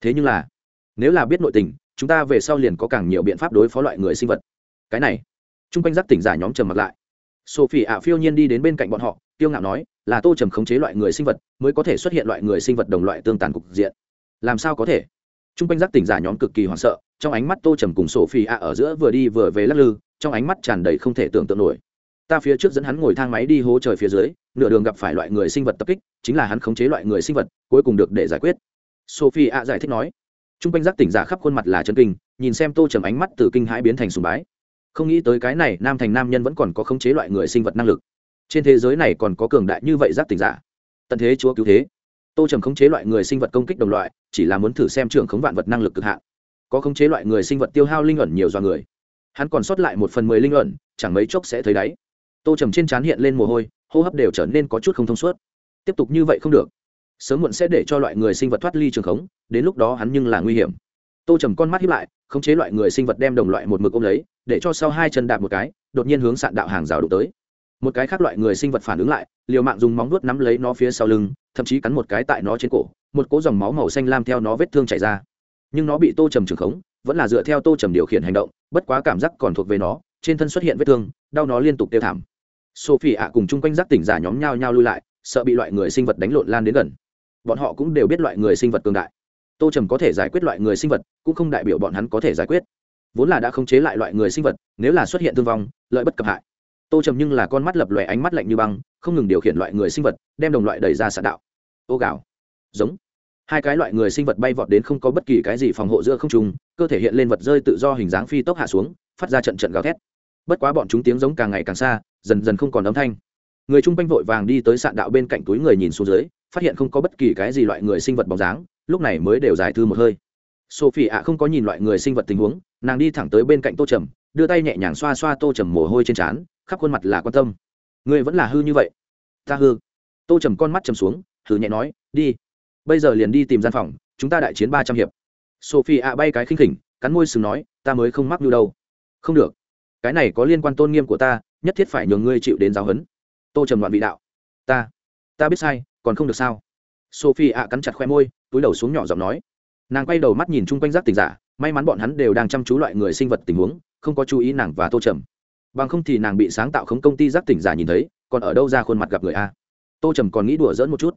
Thế nhưng là, nếu là biết nội tình, chúng ta về sau liền có càng nhiều biện pháp đối phó loại người sinh vật. Cái này t r u n g quanh giáp tỉnh giả nhóm trầm mặt lại. Sophie ạ phiêu nhiên đi đến bên cạnh bọn họ tiêu ngạo nói, là tô trầm khống chế loại người sinh vật, mới có thể xuất hiện loại người sinh vật đồng loại tương tàn cục diện làm sao có thể? T r u n g quanh giác tỉnh giả nhóm cực kỳ hoảng sợ, trong ánh mắt tô trầm cùng sophie ạ ở giữa vừa đi vừa về lắc lư, trong ánh mắt tràn đầy không thể tưởng tượng nổi. Ta phía trước dẫn hắn ngồi thang máy đi hố trời phía dưới, nửa đường gặp phải loại người sinh vật tập kích, chính là hắn khống chế loại người sinh vật, cuối cùng được để giải quyết. Sophie ạ giải thích nói. T r u n g quanh giác tỉnh giả khắp khuôn mặt là chân kinh, nhìn xem tô trầm ánh mắt từ kinh hãi biến thành sùng bái. Không nghĩ tới cái này, nam thành nam nhân vẫn còn có khống chế loại người sinh vật năng lực. Trên thế giới này còn có cường đại như vậy giác tỉnh giả. Tận thế chúa cứu thế tô trầm khống chế loại người sinh vật công kích đồng loại, chỉ là muốn thử xem trường khống vạn vật năng lực cực hạn. Có khống chế loại người sinh vật tiêu hao linh ẩn nhiều do người. Hắn còn sót lại một phần mười linh ẩn, chẳng mấy chốc sẽ thấy đáy. Tô trầm trên trán hiện lên mồ hôi, hô hấp đều trở nên có chút không thông suốt. Tiếp tục như vậy không được. Sớm muộn sẽ để cho loại người sinh vật thoát ly trường khống, đến lúc đó hắn nhưng là nguy hiểm. Tô trầm con mắt hiếp lại, khống chế loại người sinh vật đem đồng loại một mực ôm lấy, để cho sau hai chân đạp một cái, đột nhiên hướng sạn đạo hàng rào đụng tới. Một cái khác loại người sinh vật phản ứng lại, liều mạng dùng móng vuốt nắm lấy nó phía sau lưng thậm chí cắn một cái tại nó trên cổ, một cỗ dòng máu màu xanh lam theo nó vết thương chảy ra. Nhưng nó bị tô trầm trừng khống, vẫn là dựa theo tô trầm điều khiển hành động, bất quá cảm giác còn thuộc về nó, trên thân xuất hiện vết thương, đau nó liên tục tiêu thảm. Sophie ạ cùng chung quanh giác tỉnh giả nhóm nhau nhau lui lại, sợ bị loại người sinh vật đánh lộn lan đến gần. Bọn họ cũng đều biết loại người sinh vật cường đại. Tô trầm có thể giải quyết loại người sinh vật, cũng không đại biểu bọn hắn có thể giải quyết. Vốn là đã khống chế lại loại người sinh vật, nếu là xuất hiện thương vong, lợi bất cập hại tô trầm nhưng là con mắt lập lòe ánh mắt lạnh như băng, không ngừng điều khiển loại người sinh vật, đem đồng loại đẩy ra sạn đạo. Ô gạo giống. Hai cái loại người sinh vật bay vọt đến không có bất kỳ cái gì phòng hộ giữa không trùng cơ thể hiện lên vật rơi tự do hình dáng phi tốc hạ xuống, phát ra trận trận gào thét. Bất quá bọn chúng tiếng giống càng ngày càng xa, dần dần không còn âm thanh. Người chung quanh vội vàng đi tới sạn đạo bên cạnh túi người nhìn xuống dưới, phát hiện không có bất kỳ cái gì loại người sinh vật bóng dáng, lúc này mới đều giải thư một hơi. Sophie ạ không có nhìn loại người sinh vật tình huống, nàng đi thẳng tới bên cạnh tô trầm, đưa tay nhẹ nhàng xoa xoa tô trầm mồ hôi trên trán khắp khuôn mặt là quan tâm. Ngươi vẫn là hư như vậy. Ta hư. Tô trầm con mắt trầm xuống hử nhẹ nói, đi. Bây giờ liền đi tìm gian phòng, chúng ta đại chiến ba trăm hiệp. Sophie ạ bay cái khinh khỉnh, cắn môi sừng nói, ta mới không mắc như đâu. Không được. Cái này có liên quan tôn nghiêm của ta, nhất thiết phải nhường ngươi chịu đến giáo huấn. Tô trầm loạn vị đạo, ta ta biết sai, còn không được sao? Sophie ạ cắn chặt khoe môi, túi đầu xuống nhỏ giọng nói. Nàng quay đầu mắt nhìn chung quanh giác tình giả, may mắn bọn hắn đều đang chăm chú loại người sinh vật tình huống, không có chú ý nàng và tô trầm bằng không thì nàng bị sáng tạo khống công ty giác tỉnh giả nhìn thấy, còn ở đâu ra khuôn mặt gặp người a? Tô trầm còn nghĩ đùa dỡn một chút.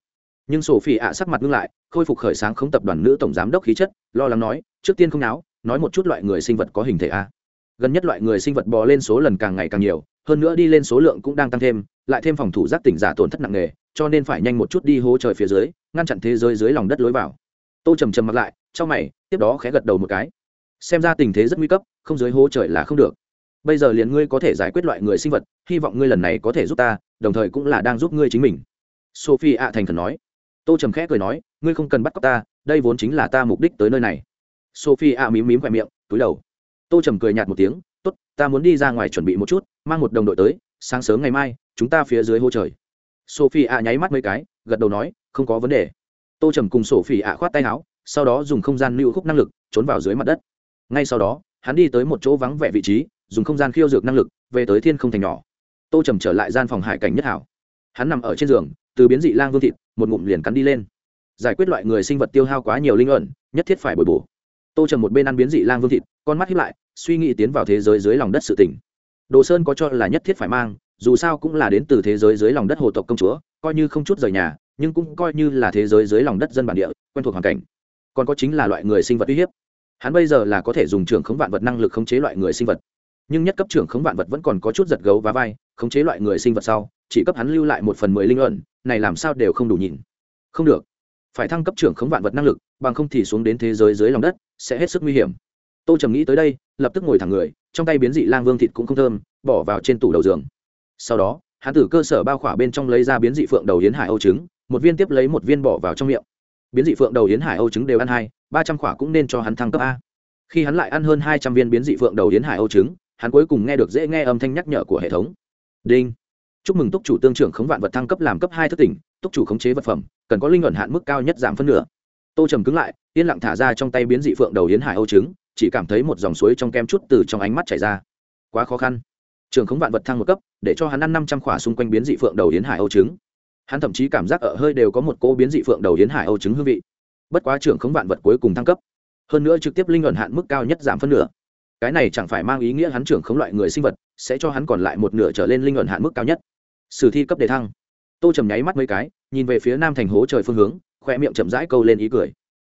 Nhưng sổ phi ạ sắc mặt ngưng lại, khôi phục khởi sáng không tập đoàn nữ tổng giám đốc khí chất, lo lắng nói, trước tiên không náo, nói một chút loại người sinh vật có hình thể a. Gần nhất loại người sinh vật bò lên số lần càng ngày càng nhiều, hơn nữa đi lên số lượng cũng đang tăng thêm, lại thêm phòng thủ giác tỉnh giả tổn thất nặng nề, cho nên phải nhanh một chút đi hố trời phía dưới, ngăn chặn thế giới dưới lòng đất lối vào. Tô trầm trầm mặt lại trong mày, tiếp đó khẽ gật đầu một cái. Xem ra tình thế rất nguy cấp, không dưới hố trời là không được bây giờ liền ngươi có thể giải quyết loại người sinh vật, hy vọng ngươi lần này có thể giúp ta, đồng thời cũng là đang giúp ngươi chính mình. Sophie ạ thành thần nói. Tô trầm khẽ cười nói, ngươi không cần bắt cóc ta, đây vốn chính là ta mục đích tới nơi này. Sophie ạ mím mím khoe miệng, túi đầu. Tô trầm cười nhạt một tiếng t ố t ta muốn đi ra ngoài chuẩn bị một chút, mang một đồng đội tới, sáng sớm ngày mai, chúng ta phía dưới hô trời. Sophie ạ nháy mắt mấy cái, gật đầu nói, không có vấn đề. Tô trầm cùng sophie ạ khoát tay áo, sau đó dùng không gian lưu khúc năng lực, trốn vào dưới mặt đất. Ngay sau đó, hắn đi tới một chỗ vắng vẻ vị trí dùng không gian khiêu dược năng lực, về tới thiên không thành nhỏ. Tô trầm trở lại gian phòng hải cảnh nhất hảo. Hắn nằm ở trên giường, từ biến dị lang vương thịt, một ngụm liền cắn đi lên. Giải quyết loại người sinh vật tiêu hao quá nhiều linh ẩn, nhất thiết phải bồi bổ. Tô trầm một bên ăn biến dị lang vương thịt, con mắt hiếp lại, suy nghĩ tiến vào thế giới dưới lòng đất sự tỉnh đồ sơn có cho là nhất thiết phải mang, dù sao cũng là đến từ thế giới dưới lòng đất hồ tộc công chúa, coi như không chút rời nhà, nhưng cũng coi như là thế giới dưới lòng đất dân bản địa, quen thuộc hoàn cảnh. Còn có chính là loại người sinh vật uy hiếp. Hắn bây giờ là có thể dùng trưởng khống vạn vật năng lực khống chế loại người sinh vật nhưng nhất cấp trưởng khống vạn vật vẫn còn có chút giật gấu và vai, khống chế loại người sinh vật sau, chỉ cấp hắn lưu lại một phần mười linh luận này làm sao đều không đủ nhìn. Không được. Phải thăng cấp trưởng khống vạn vật năng lực, bằng không thì xuống đến thế giới dưới lòng đất, sẽ hết sức nguy hiểm. Tô trầm nghĩ tới đây, lập tức ngồi thẳng người, trong tay biến dị lang vương thịt cũng không thơm, bỏ vào trên tủ đầu giường. Sau đó, hắn từ cơ sở bao khỏa bên trong lấy ra biến dị phượng đầu hiến hải âu trứng, một viên tiếp lấy một viên bỏ vào trong miệng. Biến dị phượng đầu hiến hải âu trứng đều ăn hai, ba trăm khỏa cũng nên cho hắn thăng cấp a. Khi hắn lại ăn hơn hai trăm viên biến dị phượng đầu hiến hải âu trứng hắn cuối cùng nghe được dễ nghe âm thanh nhắc nhở của hệ thống. Đinh. Chúc mừng túc chủ tương trưởng khống vạn vật thăng cấp làm cấp hai thất tỉnh, túc chủ khống chế vật phẩm, cần có linh luận hạn mức cao nhất giảm phân nửa. Tô trầm cứng lại, yên lặng thả ra trong tay biến dị phượng đầu yến hải âu trứng, chỉ cảm thấy một dòng suối trong kem chút từ trong ánh mắt chảy ra. Quá khó khăn. Trường khống vạn vật thăng một cấp, để cho hắn ăn năm trăm khỏa xung quanh biến dị phượng đầu yến hải âu trứng. Hắn thậm chí cảm giác ở hơi đều có một cô biến dị phượng đầu yến hải âu trứng hương vị. Bất quá trường khống vạn vật cuối cùng thăng cấp. Hơn nữa trực tiếp linh luận hạn mức cao nhất giảm phân nửa cái này chẳng phải mang ý nghĩa hắn trưởng khống loại người sinh vật, sẽ cho hắn còn lại một nửa trở lên linh luận hạn mức cao nhất. Sử thi cấp đề thăng. Tô trầm nháy mắt mấy cái, nhìn về phía nam thành hố trời phương hướng, khoe miệng chậm rãi câu lên ý cười.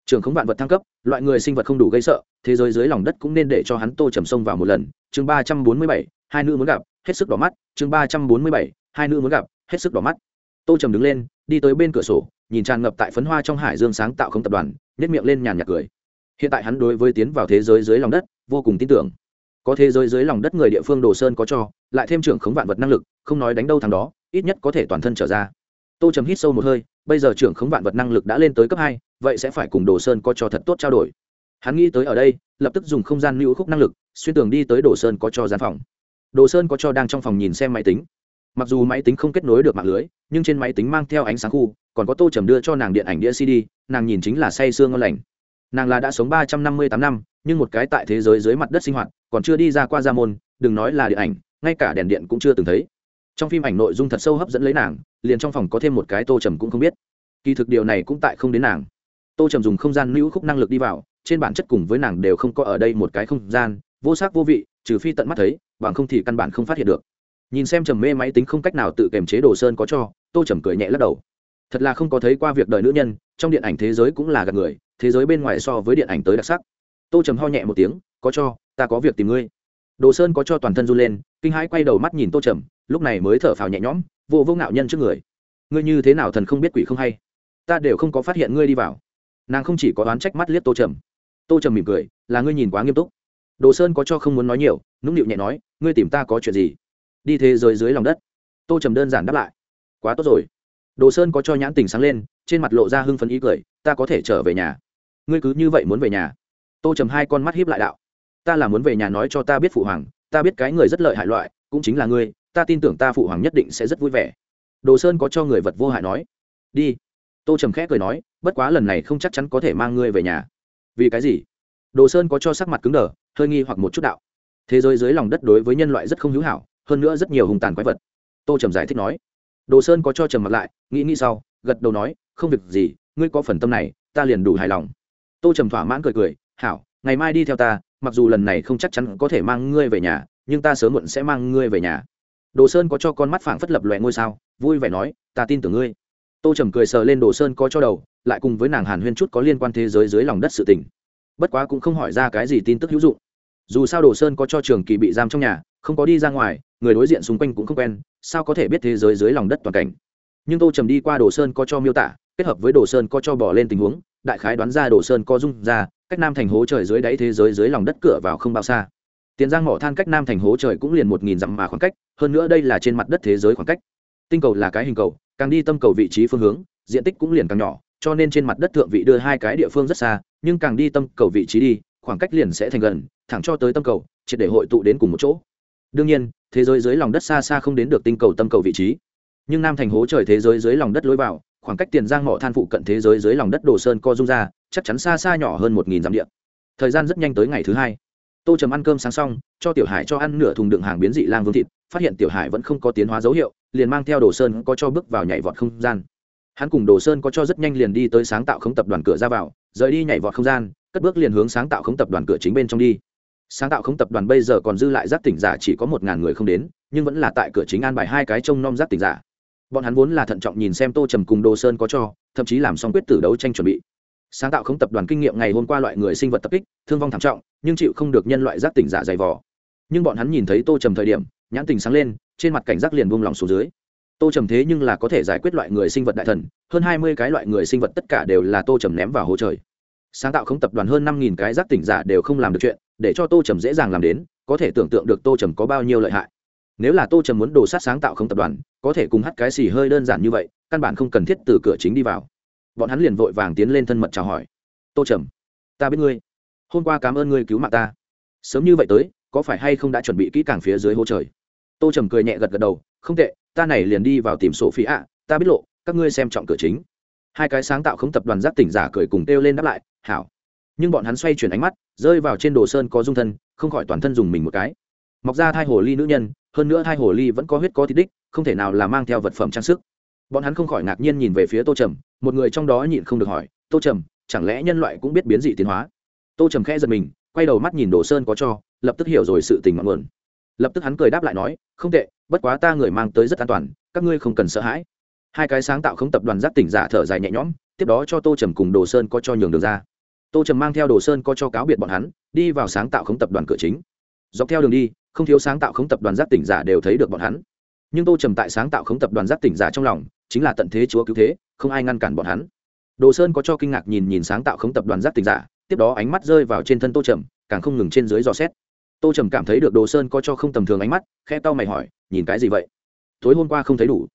Trường khống vạn vật thăng cấp, loại người sinh vật không đủ gây sợ, thế giới dưới lòng đất cũng nên để cho hắn tô trầm sông vào một lần. Chương ba trăm bốn mươi bảy, hai nữ muốn gặp, hết sức đỏ mắt. Chương ba trăm bốn mươi bảy, hai nữ muốn gặp, hết sức đỏ mắt. Tô trầm đứng lên, đi tới bên cửa sổ, nhìn tràn ngập tại phấn hoa trong hải dương sáng tạo không tập đoàn nhét miệng lên nhàn nhạc cười. Hiện tại hắn đối với tiến vào thế giới dưới lòng đất vô cùng tin tưởng. Có thế giới dưới lòng đất người địa phương đồ sơn có cho, lại thêm trưởng khống vạn vật năng lực, không nói đánh đâu thằng đó, ít nhất có thể toàn thân trở ra. Tô trầm hít sâu một hơi, bây giờ trưởng khống vạn vật năng lực đã lên tới cấp hai, vậy sẽ phải cùng đồ sơn có cho thật tốt trao đổi. Hắn nghĩ tới ở đây, lập tức dùng không gian lưu khúc năng lực, xuyên tường đi tới đồ sơn có cho gian phòng. Đồ sơn có cho đang trong phòng nhìn xem máy tính. Mặc dù máy tính không kết nối được mạng lưới, nhưng trên máy tính mang theo ánh sáng khu, còn có tô trầm đưa cho nàng điện ảnh đĩa cd nàng nhìn chính là say sương ngon lành. Nàng là đã sống ba trăm năm mươi tám năm nhưng một cái tại thế giới dưới mặt đất sinh hoạt, còn chưa đi ra qua gia môn, đừng nói là điện ảnh, ngay cả đèn điện cũng chưa từng thấy. Trong phim ảnh nội dung thật sâu hấp dẫn lấy nàng, liền trong phòng có thêm một cái tô trầm cũng không biết. Kỳ thực điều này cũng tại không đến nàng. Tô trầm dùng không gian lưu khúc năng lực đi vào, trên bản chất cùng với nàng đều không có ở đây một cái không gian, vô sắc vô vị, trừ phi tận mắt thấy, bằng không thì căn bản không phát hiện được. Nhìn xem trầm mê máy tính không cách nào tự kềm chế đồ sơn có cho, tô trầm cười nhẹ lắc đầu. Thật là không có thấy qua việc đời nữ nhân, trong điện ảnh thế giới cũng là gặp người, thế giới bên ngoài so với điện ảnh tới đặc sắc tô trầm ho nhẹ một tiếng, có cho, ta có việc tìm ngươi. Đồ sơn có cho toàn thân run lên, kinh hãi quay đầu mắt nhìn tô trầm, lúc này mới thở phào nhẹ nhõm, vô vô ngạo nhân trước người. Ngươi như thế nào thần không biết quỷ không hay? Ta đều không có phát hiện ngươi đi vào. Nàng không chỉ có đoán trách mắt liếc tô trầm. Tô trầm mỉm cười, là ngươi nhìn quá nghiêm túc. Đồ sơn có cho không muốn nói nhiều, nũng nịu nhẹ nói, ngươi tìm ta có chuyện gì? Đi thế giới dưới lòng đất. Tô trầm đơn giản đáp lại, quá tốt rồi. Đồ sơn có cho nhãn tình sáng lên, trên mặt lộ ra hưng phấn ý cười, ta có thể trở về nhà. Ngươi cứ như vậy muốn về nhà? Tô trầm hai con mắt hiếp lại đạo, ta là muốn về nhà nói cho ta biết phụ hoàng, ta biết cái người rất lợi hại loại, cũng chính là ngươi, ta tin tưởng ta phụ hoàng nhất định sẽ rất vui vẻ. Đồ sơn có cho người vật vô hại nói, đi. Tô trầm khẽ cười nói, bất quá lần này không chắc chắn có thể mang ngươi về nhà. Vì cái gì? Đồ sơn có cho sắc mặt cứng đờ, hơi nghi hoặc một chút đạo, thế giới dưới lòng đất đối với nhân loại rất không hữu hảo, hơn nữa rất nhiều hùng tàn quái vật. Tô trầm giải thích nói. Đồ sơn có cho trầm mặt lại, nghĩ nghĩ sau, gật đầu nói, không việc gì, ngươi có phần tâm này, ta liền đủ hài lòng. Tô trầm thỏa mãn cười cười hảo, ngày mai đi theo ta, mặc dù lần này không chắc chắn có thể mang ngươi về nhà, nhưng ta sớm muộn sẽ mang ngươi về nhà. Đồ sơn có cho con mắt phảng phất lập loẹ ngôi sao, vui vẻ nói, ta tin tưởng ngươi. Tô trầm cười sờ lên đồ sơn có cho đầu, lại cùng với nàng hàn huyên chút có liên quan thế giới dưới lòng đất sự tình. Bất quá cũng không hỏi ra cái gì tin tức hữu dụng. Dù sao đồ sơn có cho trường kỳ bị giam trong nhà, không có đi ra ngoài, người đối diện xung quanh cũng không quen, sao có thể biết thế giới dưới lòng đất toàn cảnh? Nhưng tô trầm đi qua đồ sơn có cho miêu tả, kết hợp với đồ sơn có cho bỏ lên tình huống, đại khái đoán ra đồ sơn có dung ra cách nam thành hố trời dưới đáy thế giới dưới lòng đất cửa vào không bao xa. Tiền giang mỏ than cách nam thành hố trời cũng liền một nghìn dặm mà khoảng cách, hơn nữa đây là trên mặt đất thế giới khoảng cách. Tinh cầu là cái hình cầu, càng đi tâm cầu vị trí phương hướng, diện tích cũng liền càng nhỏ, cho nên trên mặt đất thượng vị đưa hai cái địa phương rất xa, nhưng càng đi tâm cầu vị trí đi, khoảng cách liền sẽ thành gần, thẳng cho tới tâm cầu, triệt để hội tụ đến cùng một chỗ. Đương nhiên, thế giới dưới lòng đất xa xa không đến được tinh cầu tâm cầu vị trí. Nhưng nam thành hố trời thế giới dưới lòng đất lối vào khoảng cách tiền giang mỏ than phụ cận thế giới dưới lòng đất đồ sơn co dung ra, chắc chắn xa xa nhỏ hơn một nghìn dặm điện thời gian rất nhanh tới ngày thứ hai. Tô trầm ăn cơm sáng xong, cho tiểu hải cho ăn nửa thùng đựng hàng biến dị lang vương thịt, phát hiện tiểu hải vẫn không có tiến hóa dấu hiệu, liền mang theo đồ sơn có cho bước vào nhảy vọt không gian. Hắn cùng đồ sơn có cho rất nhanh liền đi tới sáng tạo không tập đoàn cửa ra vào, rời đi nhảy vọt không gian, cất bước liền hướng sáng tạo không tập đoàn cửa chính bên trong đi. Sáng tạo không tập đoàn bây giờ còn dư lại giáp tỉnh giả chỉ có một ngàn người không đến, nhưng vẫn là tại cửa chính an bài hai cái trông nom giáp tỉnh giả bọn hắn vốn là thận trọng nhìn xem tô trầm cùng đồ sơn có cho, thậm chí làm xong quyết tử đấu tranh chuẩn bị. Sáng tạo không tập đoàn kinh nghiệm ngày hôm qua loại người sinh vật tập kích, thương vong thảm trọng, nhưng chịu không được nhân loại giác tỉnh giả dày vò. Nhưng bọn hắn nhìn thấy tô trầm thời điểm, nhãn tình sáng lên, trên mặt cảnh giác liền buông lỏng xuống dưới. Tô trầm thế nhưng là có thể giải quyết loại người sinh vật đại thần, hơn hai mươi cái loại người sinh vật tất cả đều là tô trầm ném vào hố trời. Sáng tạo không tập đoàn hơn năm nghìn cái giác tỉnh giả đều không làm được chuyện, để cho tô trầm dễ dàng làm đến, có thể tưởng tượng được tô trầm có bao nhiêu lợi hại nếu là tô trầm muốn đồ sát sáng tạo không tập đoàn, có thể cùng hắt cái xì hơi đơn giản như vậy, căn bản không cần thiết từ cửa chính đi vào. Bọn hắn liền vội vàng tiến lên thân mật chào hỏi. Tô trầm, ta biết ngươi. Hôm qua cảm ơn ngươi cứu mạng ta. Sớm như vậy tới, có phải hay không đã chuẩn bị kỹ càng phía dưới hố trời? Tô trầm cười nhẹ gật gật đầu, không tệ, ta này liền đi vào tìm sổ phí ạ, ta biết lộ, các ngươi xem trọng cửa chính. Hai cái sáng tạo không tập đoàn giác tỉnh giả cười cùng kêu lên đáp lại, hảo. Nhưng bọn hắn xoay chuyển ánh mắt, rơi vào trên đồ sơn có dung thân, không khỏi toàn thân dùng mình một cái mọc ra thai hồ ly nữ nhân, hơn nữa thai hồ ly vẫn có huyết có thịt đích, không thể nào là mang theo vật phẩm trang sức. Bọn hắn không khỏi ngạc nhiên nhìn về phía tô trầm, một người trong đó nhịn không được hỏi, tô trầm, chẳng lẽ nhân loại cũng biết biến dị tiến hóa? Tô trầm khẽ giật mình, quay đầu mắt nhìn đồ sơn có cho, lập tức hiểu rồi sự tình ngọn nguồn. Lập tức hắn cười đáp lại nói, không tệ, bất quá ta người mang tới rất an toàn, các ngươi không cần sợ hãi. Hai cái sáng tạo không tập đoàn giác tỉnh giả thở dài nhẹ nhõm, tiếp đó cho tô trầm cùng đồ sơn có cho nhường đường ra. Tô trầm mang theo đồ sơn có cho cáo biệt bọn hắn, đi vào sáng tạo không tập đoàn cửa chính. Dọc theo đường đi không thiếu sáng tạo khống tập đoàn giác tỉnh giả đều thấy được bọn hắn. Nhưng tô trầm tại sáng tạo khống tập đoàn giác tỉnh giả trong lòng, chính là tận thế chúa cứu thế, không ai ngăn cản bọn hắn. Đồ sơn có cho kinh ngạc nhìn nhìn sáng tạo khống tập đoàn giác tỉnh giả, tiếp đó ánh mắt rơi vào trên thân tô trầm, càng không ngừng trên dưới dò xét. Tô trầm cảm thấy được đồ sơn có cho không tầm thường ánh mắt khe tao mày hỏi, nhìn cái gì vậy? Tối hôm qua không thấy đủ.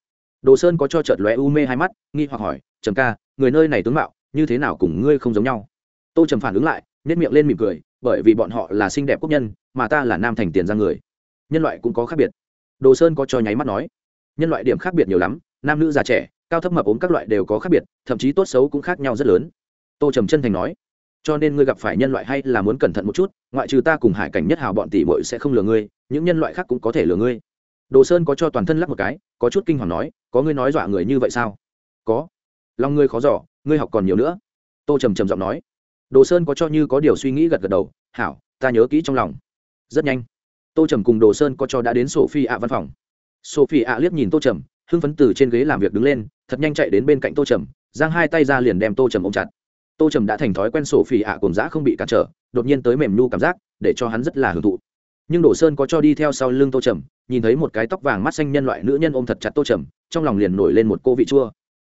Đồ sơn có cho chợt lóe u mê hai mắt, nghi hoặc hỏi, trầm ca, người nơi này tướng mạo, như thế nào cùng ngươi không giống nhau? Tô trầm phản ứng lại nếp miệng lên mỉm cười bởi vì bọn họ là xinh đẹp quốc nhân, mà ta là nam thành tiền ra người. Nhân loại cũng có khác biệt. Đồ sơn có cho nháy mắt nói. Nhân loại điểm khác biệt nhiều lắm, nam nữ già trẻ, cao thấp mập ốm các loại đều có khác biệt, thậm chí tốt xấu cũng khác nhau rất lớn. Tô trầm chân thành nói. Cho nên ngươi gặp phải nhân loại hay là muốn cẩn thận một chút, ngoại trừ ta cùng hải cảnh nhất hào bọn tỷ bội sẽ không lừa ngươi, những nhân loại khác cũng có thể lừa ngươi. Đồ sơn có cho toàn thân lắc một cái, có chút kinh hoàng nói, có ngươi nói dọa người như vậy sao? Có. Lòng ngươi khó giỏ ngươi học còn nhiều nữa. Tô trầm trầm giọng nói đồ sơn có cho như có điều suy nghĩ gật gật đầu, hảo, ta nhớ kỹ trong lòng. Rất nhanh. Tô trầm cùng đồ sơn có cho đã đến sophie ạ văn phòng. Sophie ạ liếc nhìn tô trầm, hưng phấn từ trên ghế làm việc đứng lên, thật nhanh chạy đến bên cạnh tô trầm, giang hai tay ra liền đem tô trầm ôm chặt. Tô trầm đã thành thói quen sophie ạ cồn dã không bị cản trở, đột nhiên tới mềm nhu cảm giác, để cho hắn rất là hưởng thụ. Nhưng đồ sơn có cho đi theo sau lưng tô trầm, nhìn thấy một cái tóc vàng mắt xanh nhân loại nữ nhân ôm thật chặt tô trầm, trong lòng liền nổi lên một cô vị chua.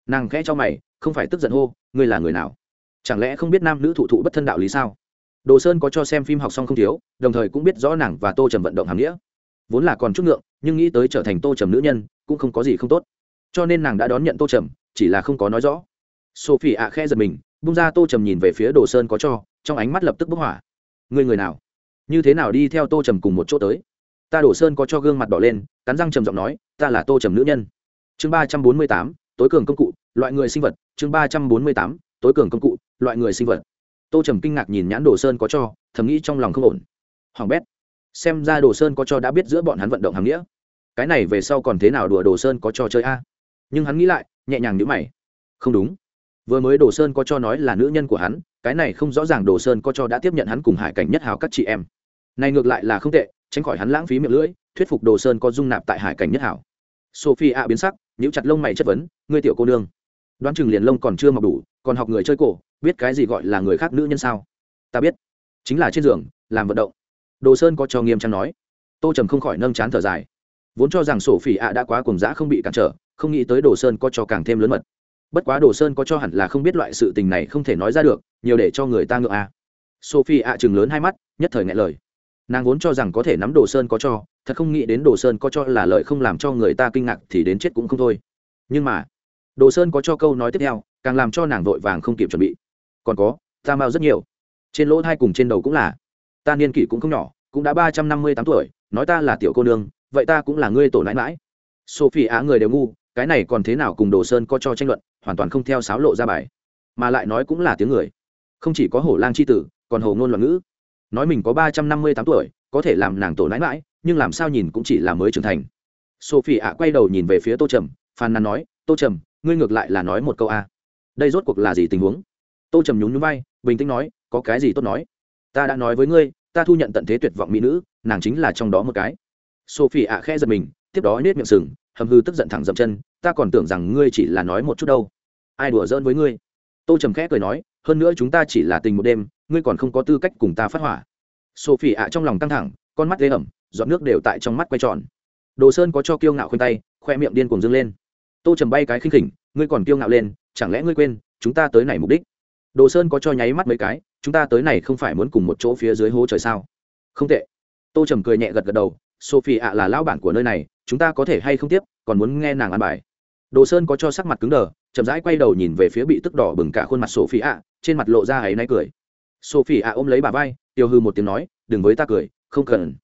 Nàng khẽ cho mày, không phải tức giận hô, ngươi là người nào? Chẳng lẽ không biết nam nữ thụ thụ bất thân đạo lý sao? Đồ sơn có cho xem phim học xong không thiếu, đồng thời cũng biết rõ nàng và tô trầm vận động hàm nghĩa. Vốn là còn chút ngượng, nhưng nghĩ tới trở thành tô trầm nữ nhân, cũng không có gì không tốt. Cho nên nàng đã đón nhận tô trầm, chỉ là không có nói rõ. Sophie ạ khe giật mình, bung ra tô trầm nhìn về phía đồ sơn có cho, trong ánh mắt lập tức bức hỏa. Người người nào? Như thế nào đi theo tô trầm cùng một chỗ tới? Ta đổ sơn có cho gương mặt đỏ lên, cắn răng trầm giọng nói, ta là tô trầm nữ nhân. Chương ba trăm bốn mươi tám, tối cường công cụ, loại người sinh vật. Chương ba trăm bốn mươi tám, tối cường công cụ loại người sinh vật. Tô trầm kinh ngạc nhìn nhãn đồ sơn có cho, thầm nghĩ trong lòng không ổn. Hoàng bét, xem ra đồ sơn có cho đã biết giữa bọn hắn vận động hàm nghĩa. Cái này về sau còn thế nào đùa đồ sơn có cho chơi a? Nhưng hắn nghĩ lại, nhẹ nhàng nhữ mày. Không đúng. Vừa mới đồ sơn có cho nói là nữ nhân của hắn, cái này không rõ ràng đồ sơn có cho đã tiếp nhận hắn cùng hải cảnh nhất hào các chị em. Này ngược lại là không tệ, tránh khỏi hắn lãng phí miệng lưỡi, thuyết phục đồ sơn có dung nạp tại hải cảnh nhất hảo sophie a biến sắc, nhíu chặt lông mày chất vấn, ngươi tiểu cô nương đoán chừng liền lông còn chưa mọc đủ, còn học người chơi cổ, biết cái gì gọi là người khác nữ nhân sao? Ta biết. Chính là trên giường, làm vận động. Đồ sơn có cho nghiêm trang nói. Tô trầm không khỏi nâng chán thở dài. Vốn cho rằng sổ phỉ ạ đã quá cùng dã không bị cản trở, không nghĩ tới đồ sơn có cho càng thêm lớn mật. Bất quá đồ sơn có cho hẳn là không biết loại sự tình này không thể nói ra được, nhiều để cho người ta ngựa à. sophie ạ chừng lớn hai mắt, nhất thời ngại lời. Nàng vốn cho rằng có thể nắm đồ sơn có cho, thật không nghĩ đến đồ sơn có cho là lợi không làm cho người ta kinh ngạc thì đến chết cũng không thôi. Nhưng mà đồ sơn có cho câu nói tiếp theo, càng làm cho nàng vội vàng không kịp chuẩn bị. Còn có, ta mau rất nhiều. Trên lỗ thai cùng trên đầu cũng là. Ta niên kỷ cũng không nhỏ, cũng đã ba trăm năm mươi tám tuổi, nói ta là tiểu cô nương, vậy ta cũng là ngươi tổ nãi mãi sophie á người đều ngu, cái này còn thế nào cùng đồ sơn có cho tranh luận, hoàn toàn không theo sáo lộ ra bài. Mà lại nói cũng là tiếng người. Không chỉ có hổ lang c h i tử, còn hổ ngôn loạn ngữ. Nói mình có ba trăm năm mươi tám tuổi, có thể làm nàng tổ nãi mãi nhưng làm sao nhìn cũng chỉ là mới trưởng thành. Sophie ạ quay đầu nhìn về phía tô trầm, phàn nàn nói, tô trầm ngươi ngược lại là nói một câu a. Đây rốt cuộc là gì tình huống? Tô trầm nhún nhún vai, bình tĩnh nói, có cái gì tốt nói? Ta đã nói với ngươi, ta thu nhận tận thế tuyệt vọng mỹ nữ, nàng chính là trong đó một cái. Sophie ạ khẽ giật mình, tiếp đó nết miệng sừng, hầm hư tức giận thẳng dậm chân, ta còn tưởng rằng ngươi chỉ là nói một chút đâu. Ai đùa giỡn với ngươi? Tô trầm khẽ cười nói, hơn nữa chúng ta chỉ là tình một đêm, ngươi còn không có tư cách cùng ta phát hỏa. Sophie ạ trong lòng căng thẳng, con mắt ghê ẩm dọn nước đều tại trong mắt quay tròn. Đồ sơn có cho kiêu ngạo khuyên tay, khoe miệng điên cuồng dâng lên tô trầm bay cái khinh khỉnh, ngươi còn kiêu ngạo lên, chẳng lẽ ngươi quên, chúng ta tới này mục đích? Đồ sơn có cho nháy mắt mấy cái, chúng ta tới này không phải muốn cùng một chỗ phía dưới hố trời sao? Không tệ. Tô trầm cười nhẹ gật gật đầu sophie ạ là lao bản của nơi này, chúng ta có thể hay không tiếp, còn muốn nghe nàng ăn bài. Đồ sơn có cho sắc mặt cứng đờ, chậm rãi quay đầu nhìn về phía bị tức đỏ bừng cả khuôn mặt sophie ạ trên mặt lộ ra ấy náy cười. Sophie ạ ôm lấy bà vai tiêu hư một tiếng nói, đừng với ta cười, không cần.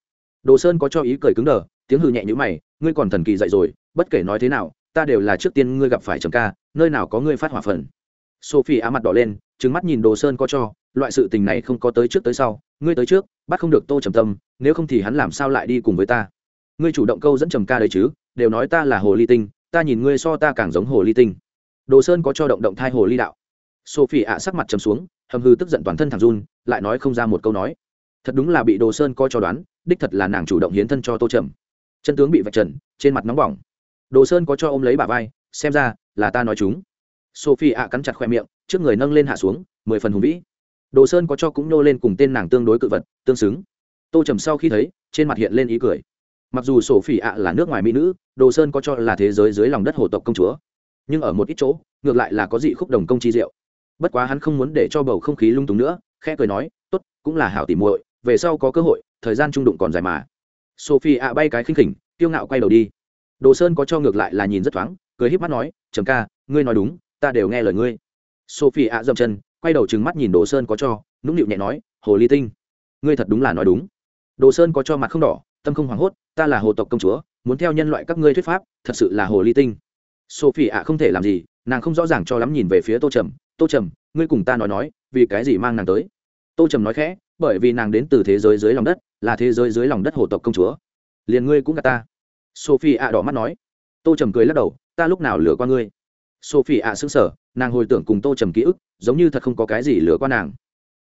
Đồ sơn có cho ý cười cứng đờ, tiếng hư nhẹ nhữ mày, ngươi còn thần kỳ dậy rồi, bất kể nói thế nào ta đều là trước tiên ngươi gặp phải trầm ca, nơi nào có ngươi phát hỏa phần sophie á mặt đỏ lên trứng mắt nhìn đồ sơn có cho, loại sự tình này không có tới trước tới sau, ngươi tới trước, bắt không được tô trầm tâm, nếu không thì hắn làm sao lại đi cùng với ta? Ngươi chủ động câu dẫn trầm ca đấy chứ, đều nói ta là hồ ly tinh, ta nhìn ngươi so ta càng giống hồ ly tinh. Đồ sơn có cho động động thai hồ ly đạo. Sophie ạ sắc mặt trầm xuống, hầm hư tức giận toàn thân thằng run, lại nói không ra một câu nói. Thật đúng là bị đồ sơn co cho đoán, đích thật là nàng chủ động hiến thân cho tô trầm. Chân tướng bị vạch trần, trên mặt nóng bỏng đồ sơn có cho ôm lấy bà vai, xem ra là ta nói chúng. Sophie ạ cắn chặt khoe miệng, trước người nâng lên hạ xuống, mười phần hùng vĩ. Đồ sơn có cho cũng nô lên cùng tên nàng tương đối cự vật, tương xứng. Tô trầm sau khi thấy, trên mặt hiện lên ý cười. Mặc dù sophie ạ là nước ngoài mỹ nữ, đồ sơn có cho là thế giới dưới lòng đất hồ tộc công chúa. Nhưng ở một ít chỗ, ngược lại là có dị khúc đồng công chi diệu. Bất quá hắn không muốn để cho bầu không khí lung túng nữa, khẽ cười nói, tốt, cũng là hảo tỉ muội, về sau có cơ hội, thời gian trung đụng còn dài mà. Sophie ạ bay cái khinh khỉnh, kiêu ngạo quay đầu đi đồ sơn có cho ngược lại là nhìn rất thoáng, cười híp mắt nói, trầm ca, ngươi nói đúng, ta đều nghe lời ngươi. Sophie ạ dậm chân, quay đầu trừng mắt nhìn đồ sơn có cho, nũng nịu nhẹ nói, hồ ly tinh, ngươi thật đúng là nói đúng. Đồ sơn có cho mặt không đỏ, tâm không hoảng hốt, ta là hồ tộc công chúa, muốn theo nhân loại các ngươi thuyết pháp, thật sự là hồ ly tinh. Sophie ạ không thể làm gì, nàng không rõ ràng cho lắm nhìn về phía tô trầm tô trầm, ngươi cùng ta nói nói, vì cái gì mang nàng tới? Tô trầm nói khẽ, bởi vì nàng đến từ thế giới dưới lòng đất, là thế giới dưới lòng đất hồ tộc công chúa, liền ngươi cũng gạt ta sophie ạ đỏ mắt nói. Tô trầm cười lắc đầu, ta lúc nào lừa qua ngươi? Sophie ạ xứng sở nàng hồi tưởng cùng tô trầm ký ức, giống như thật không có cái gì lừa qua nàng.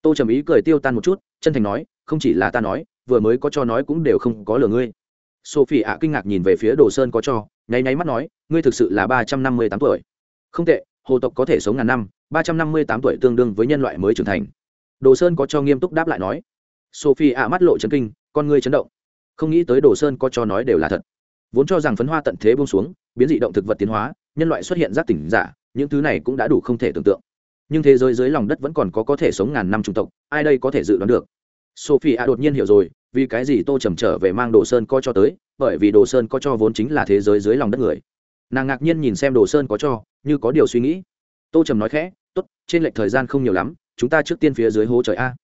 Tô trầm ý cười tiêu tan một chút, chân thành nói, không chỉ là ta nói, vừa mới có cho nói cũng đều không có lừa ngươi. Sophie ạ kinh ngạc nhìn về phía đồ sơn có cho, nháy nháy mắt nói, ngươi thực sự là ba trăm năm mươi tám tuổi. Không tệ, hồ tộc có thể sống ngàn năm, ba trăm năm mươi tám tuổi tương đương với nhân loại mới trưởng thành. Đồ sơn có cho nghiêm túc đáp lại nói. Sophie ạ mắt lộ chấn kinh, con ngươi chấn động. Không nghĩ tới đồ sơn có cho nói đều là thật vốn cho rằng phấn hoa tận thế buông xuống, biến dị động thực vật tiến hóa, nhân loại xuất hiện giác tỉnh giả, những thứ này cũng đã đủ không thể tưởng tượng. Nhưng thế giới dưới lòng đất vẫn còn có có thể sống ngàn năm chủng tộc, ai đây có thể dự đoán được? Sophie a đột nhiên hiểu rồi, vì cái gì tô trầm trở về mang đồ sơn có cho tới, bởi vì đồ sơn có cho vốn chính là thế giới dưới lòng đất người. Nàng ngạc nhiên nhìn xem đồ sơn có cho, như có điều suy nghĩ. Tô trầm nói khẽ t ố t trên lệch thời gian không nhiều lắm, chúng ta trước tiên phía dưới hố trời a.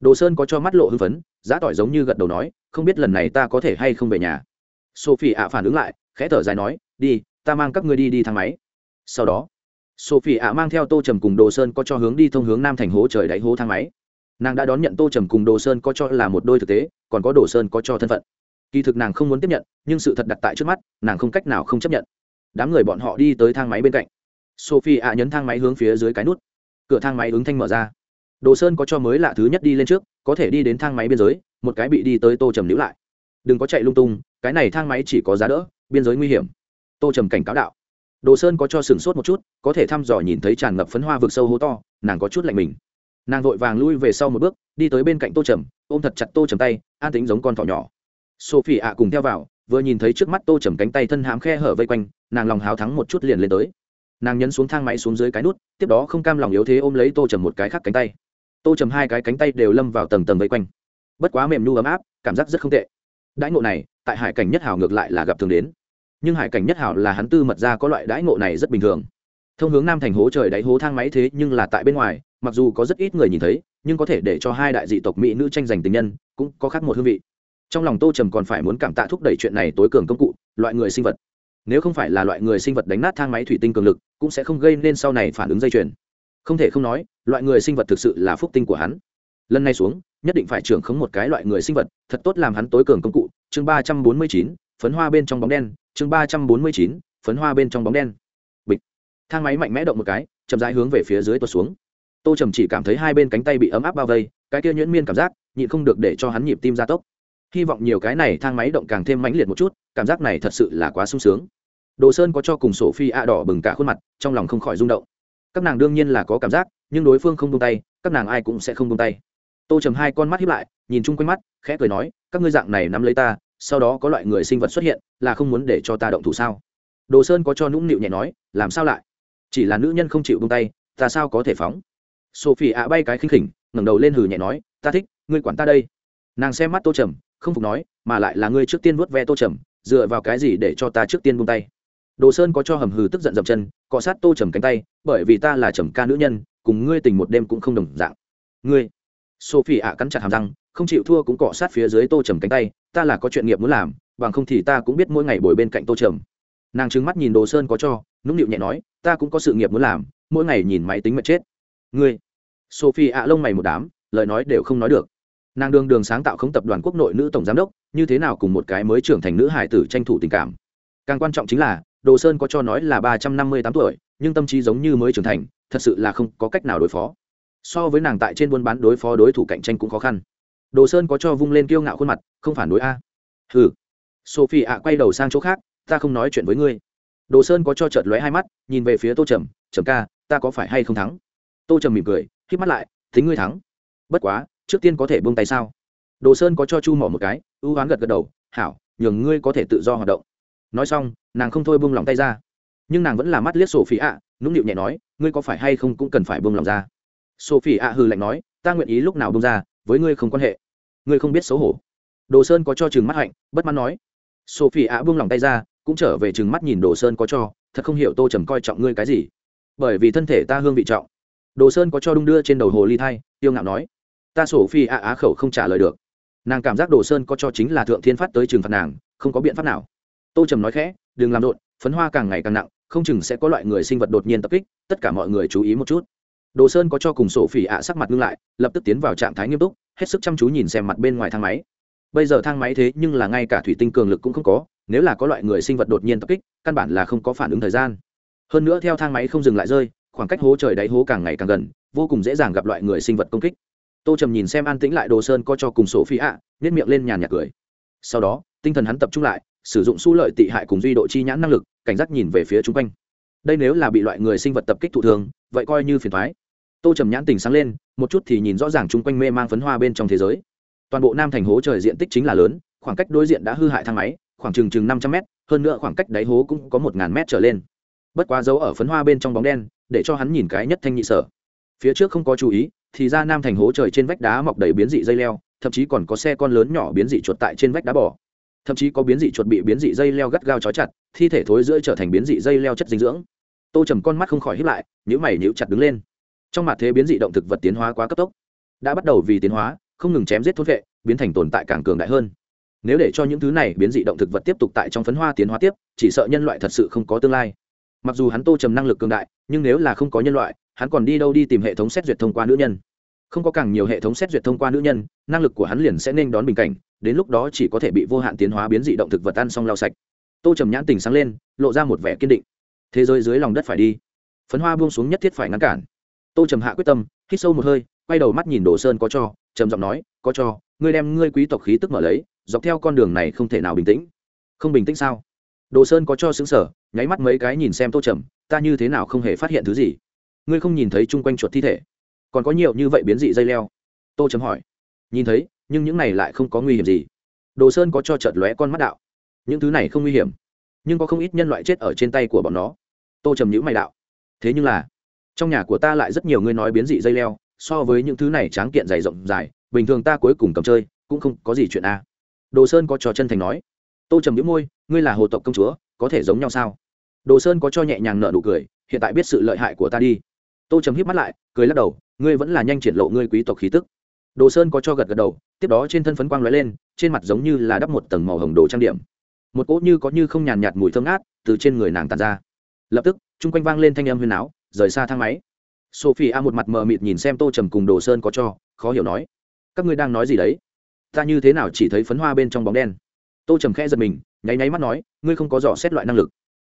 Đồ sơn có cho mắt lộ hưng phấn, giá tỏi giống như gật đầu nói, không biết lần này ta có thể hay không về nhà sophie ạ phản ứng lại, khẽ thở dài nói, đi, ta mang các ngươi đi đi thang máy. Sau đó, sophie ạ mang theo tô trầm cùng đồ sơn có cho hướng đi thông hướng nam thành hố trời đáy hố thang máy. Nàng đã đón nhận tô trầm cùng đồ sơn có cho là một đôi thực tế, còn có đồ sơn có cho thân phận. Kỳ thực nàng không muốn tiếp nhận, nhưng sự thật đặt tại trước mắt, nàng không cách nào không chấp nhận. Đám người bọn họ đi tới thang máy bên cạnh. Sophie ạ nhấn thang máy hướng phía dưới cái nút. Cửa thang máy ứng thanh mở ra. Đồ sơn có cho mới lạ thứ nhất đi lên trước, có thể đi đến thang máy biên giới, một cái bị đi tới tô trầm níu lại đừng có chạy lung tung, cái này thang máy chỉ có giá đỡ, biên giới nguy hiểm. Tô trầm cảnh cáo đạo. Đồ sơn có cho sửng sốt một chút, có thể thăm dò nhìn thấy tràn ngập phấn hoa vực sâu hố to, nàng có chút lạnh mình. Nàng vội vàng lui về sau một bước, đi tới bên cạnh tô trầm, ôm thật chặt tô trầm tay, an tính giống con thỏ nhỏ. Sophie ạ cùng theo vào, vừa nhìn thấy trước mắt tô trầm cánh tay thân hãm khe hở vây quanh, nàng lòng háo thắng một chút liền lên tới. Nàng nhấn xuống thang máy xuống dưới cái nút, tiếp đó không cam lòng yếu thế ôm lấy tô trầm một cái khác cánh tay. Tô trầm hai cái cánh tay đều lâm vào tầng tầng vây quanh. Bất quá mềm nu ấm áp, cảm giác rất không tệ đãi ngộ này, tại hải cảnh nhất hào ngược lại là gặp thường đến. Nhưng hải cảnh nhất hào là hắn tư mật ra có loại đãi ngộ này rất bình thường. Thông hướng nam thành hố trời đáy hố thang máy thế nhưng là tại bên ngoài, mặc dù có rất ít người nhìn thấy, nhưng có thể để cho hai đại dị tộc mỹ nữ tranh giành tình nhân, cũng có khác một hương vị. Trong lòng tô trầm còn phải muốn cảm tạ thúc đẩy chuyện này tối cường công cụ, loại người sinh vật. Nếu không phải là loại người sinh vật đánh nát thang máy thủy tinh cường lực, cũng sẽ không gây nên sau này phản ứng dây chuyền. Không thể không nói, loại người sinh vật thực sự là phúc tinh của hắn. Lần này xuống nhất định phải trưởng khống một cái loại người sinh vật, thật tốt làm hắn tối cường công cụ. Chương ba trăm bốn mươi chín, phấn hoa bên trong bóng đen. Chương ba trăm bốn mươi chín, phấn hoa bên trong bóng đen. Bịch. Thang máy mạnh mẽ động một cái, chậm rãi hướng về phía dưới tuột xuống. Tô trầm chỉ cảm thấy hai bên cánh tay bị ấm áp bao vây, cái kia nhuyễn miên cảm giác, nhịn không được để cho hắn nhịp tim gia tốc. Hy vọng nhiều cái này thang máy động càng thêm mãnh liệt một chút, cảm giác này thật sự là quá sung sướng. Đồ sơn có cho cùng sổ phi a đỏ bừng cả khuôn mặt, trong lòng không khỏi rung động. Các nàng đương nhiên là có cảm giác, nhưng đối phương không buông tay, các nàng ai cũng sẽ không buông tay tô trầm hai con mắt hiếp lại, nhìn chung quanh mắt, khẽ cười nói, các ngươi dạng này nắm lấy ta, sau đó có loại người sinh vật xuất hiện, là không muốn để cho ta động thủ sao? Đồ sơn có cho nũng nịu nhẹ nói, làm sao lại? Chỉ là nữ nhân không chịu buông tay, ta sao có thể phóng? Sophie ạ bay cái khinh khỉnh, ngẩng đầu lên hừ nhẹ nói, ta thích, ngươi quản ta đây. Nàng xem mắt tô trầm, không phục nói, mà lại là ngươi trước tiên vuốt ve tô trầm, dựa vào cái gì để cho ta trước tiên buông tay? Đồ sơn có cho hầm hừ tức giận dậm chân, cọ sát tô trầm cánh tay, bởi vì ta là trầm ca nữ nhân, cùng ngươi tình một đêm cũng không đồng dạng. Ngươi sophie ạ cắn chặt hàm răng, không chịu thua cũng cọ sát phía dưới tô trầm cánh tay, ta là có chuyện nghiệp muốn làm, bằng không thì ta cũng biết mỗi ngày bồi bên cạnh tô trầm. Nàng trừng mắt nhìn đồ sơn có cho, nũng nịu nhẹ nói, ta cũng có sự nghiệp muốn làm, mỗi ngày nhìn máy tính mệt chết. Ngươi? Sophie ạ lông mày một đám, lời nói đều không nói được. Nàng đường đường sáng tạo không tập đoàn quốc nội nữ tổng giám đốc, như thế nào cùng một cái mới trưởng thành nữ hải tử tranh thủ tình cảm. Càng quan trọng chính là, đồ sơn có cho nói là ba trăm năm mươi tám tuổi, nhưng tâm trí giống như mới trưởng thành, thật sự là không có cách nào đối phó so với nàng tại trên buôn bán đối phó đối thủ cạnh tranh cũng khó khăn. Đồ sơn có cho vung lên kiêu ngạo khuôn mặt, không phản đối a. Hừ. Sophie ạ, quay đầu sang chỗ khác, ta không nói chuyện với ngươi. Đồ sơn có cho chợt lóe hai mắt, nhìn về phía tô trầm trầm ca, ta có phải hay không thắng? Tô trầm mỉm cười k mắt lại thính ngươi thắng. Bất quá, trước tiên có thể buông tay sao? Đồ sơn có cho chu mỏ một cái, ưu oán gật gật đầu, hảo, nhường ngươi có thể tự do hoạt động. Nói xong, nàng không thôi buông lòng tay ra. Nhưng nàng vẫn là mắt liếc sổ phí ạ, nũng nịu nhẹ nói, ngươi có phải hay không cũng cần phải buông lòng ra? Sophie ạ hừ lạnh nói, ta nguyện ý lúc nào buông ra, với ngươi không quan hệ. Ngươi không biết xấu hổ. Đồ sơn có cho chừng mắt hạnh, bất mãn nói. Sophie ạ buông lòng tay ra, cũng trở về chừng mắt nhìn đồ sơn có cho, thật không hiểu tô trầm coi trọng ngươi cái gì, bởi vì thân thể ta hương vị trọng. Đồ sơn có cho đung đưa trên đầu hồ ly thai, tiêu ngạo nói. Ta sổ phi ạ á khẩu không trả lời được. Nàng cảm giác đồ sơn có cho chính là thượng thiên phát tới trừng phạt nàng, không có biện pháp nào. Tô trầm nói khẽ, đừng làm rộn, phấn hoa càng ngày càng nặng, không chừng sẽ có loại người sinh vật đột nhiên tập kích, tất cả mọi người chú ý một chút đồ sơn có cho cùng sổ phỉ ạ sắc mặt ngưng lại, lập tức tiến vào trạng thái nghiêm túc, hết sức chăm chú nhìn xem mặt bên ngoài thang máy. Bây giờ thang máy thế nhưng là ngay cả thủy tinh cường lực cũng không có, nếu là có loại người sinh vật đột nhiên tập kích, căn bản là không có phản ứng thời gian. Hơn nữa theo thang máy không dừng lại rơi, khoảng cách hố trời đáy hố càng ngày càng gần, vô cùng dễ dàng gặp loại người sinh vật công kích. Tô trầm nhìn xem an tĩnh lại đồ sơn có cho cùng sổ phỉ ạ nhét miệng lên nhàn nhạc cười. Sau đó, tinh thần hắn tập trung lại, sử dụng su lợi tị hại cùng duy độ chi nhãn năng lực, cảnh giác nhìn về phía chung quanh. Đây nếu là bị loại người sinh vật tập kích thụ thường vậy coi như phiền thoái tô trầm nhãn tình sáng lên, một chút thì nhìn rõ ràng chung quanh mê mang phấn hoa bên trong thế giới. Toàn bộ nam thành hố trời diện tích chính là lớn, khoảng cách đối diện đã hư hại thang máy, khoảng chừng chừng năm trăm mét, hơn nữa khoảng cách đáy hố cũng có một ngàn mét trở lên. Bất quá dấu ở phấn hoa bên trong bóng đen, để cho hắn nhìn cái nhất thanh nhị sở. Phía trước không có chú ý, thì ra nam thành hố trời trên vách đá mọc đầy biến dị dây leo, thậm chí còn có xe con lớn nhỏ biến dị chuột tại trên vách đá bỏ thậm chí có biến dị chuột bị biến dị dây leo gắt gao trói chặt, thi thể thối giữa trở thành biến dị dây leo chất dinh dưỡng. Tô trầm con mắt không khỏi hiếp lại nhữ mày nhữ chặt đứng lên trong mặt thế biến dị động thực vật tiến hóa quá cấp tốc, đã bắt đầu vì tiến hóa, không ngừng chém giết thốt vệ, biến thành tồn tại càng cường đại hơn. Nếu để cho những thứ này biến dị động thực vật tiếp tục tại trong phấn hoa tiến hóa tiếp, chỉ sợ nhân loại thật sự không có tương lai. Mặc dù hắn tô trầm năng lực cường đại, nhưng nếu là không có nhân loại, hắn còn đi đâu đi tìm hệ thống xét duyệt thông qua nữ nhân. Không có càng nhiều hệ thống xét duyệt thông qua nữ nhân, năng lực của hắn liền sẽ nên đón bình cảnh, đến lúc đó chỉ có thể bị vô hạn tiến hóa biến dị động thực vật ăn xong lau sạch. Tô trầm nhãn tình sáng lên, lộ ra một vẻ kiên định. Thế giới dưới lòng đất phải đi. Phấn hoa buông xuống nhất thiết phải ngăn cản tô trầm hạ quyết tâm, hít sâu một hơi, quay đầu mắt nhìn đồ sơn có cho, trầm giọng nói, có cho, ngươi đem ngươi quý tộc khí tức mở lấy, dọc theo con đường này không thể nào bình tĩnh. Không bình tĩnh sao? Đồ sơn có cho xứng sở nháy mắt mấy cái nhìn xem tô trầm, ta như thế nào không hề phát hiện thứ gì? Ngươi không nhìn thấy chung quanh chuột thi thể? Còn có nhiều như vậy biến dị dây leo? Tô trầm hỏi. Nhìn thấy, nhưng những này lại không có nguy hiểm gì. Đồ sơn có cho chợt lóe con mắt đạo. Những thứ này không nguy hiểm, nhưng có không ít nhân loại chết ở trên tay của bọn nó. Tô trầm nhữ mày đạo. Thế nhưng là trong nhà của ta lại rất nhiều người nói biến dị dây leo, so với những thứ này tráng kiện dày rộng dài, bình thường ta cuối cùng cầm chơi, cũng không có gì chuyện a. Đồ sơn có trò chân thành nói. Tô trầm n môi, ngươi là hồ tộc công chúa, có thể giống nhau sao? Đồ sơn có cho nhẹ nhàng nợ nụ cười, hiện tại biết sự lợi hại của ta đi. Tô trầm hít mắt lại, cười lắc đầu, ngươi vẫn là nhanh triển lộ ngươi quý tộc khí tức. Đồ sơn có cho gật gật đầu, tiếp đó trên thân phấn quang lóe lên, trên mặt giống như là đắp một tầng màu hồng đồ trang điểm. Một cỗ như có như không nhàn nhạt mùi thơm ngát từ trên người nàng tàn ra. Lập tức, chung quanh vang lên thanh âm huyền áo rời xa thang máy. Sophie a một mặt mờ mịt nhìn xem tô trầm cùng đồ sơn có cho, khó hiểu nói, các ngươi đang nói gì đấy? Ta như thế nào chỉ thấy phấn hoa bên trong bóng đen? Tô trầm khẽ giật mình, nháy nháy mắt nói, ngươi không có dò xét loại năng lực.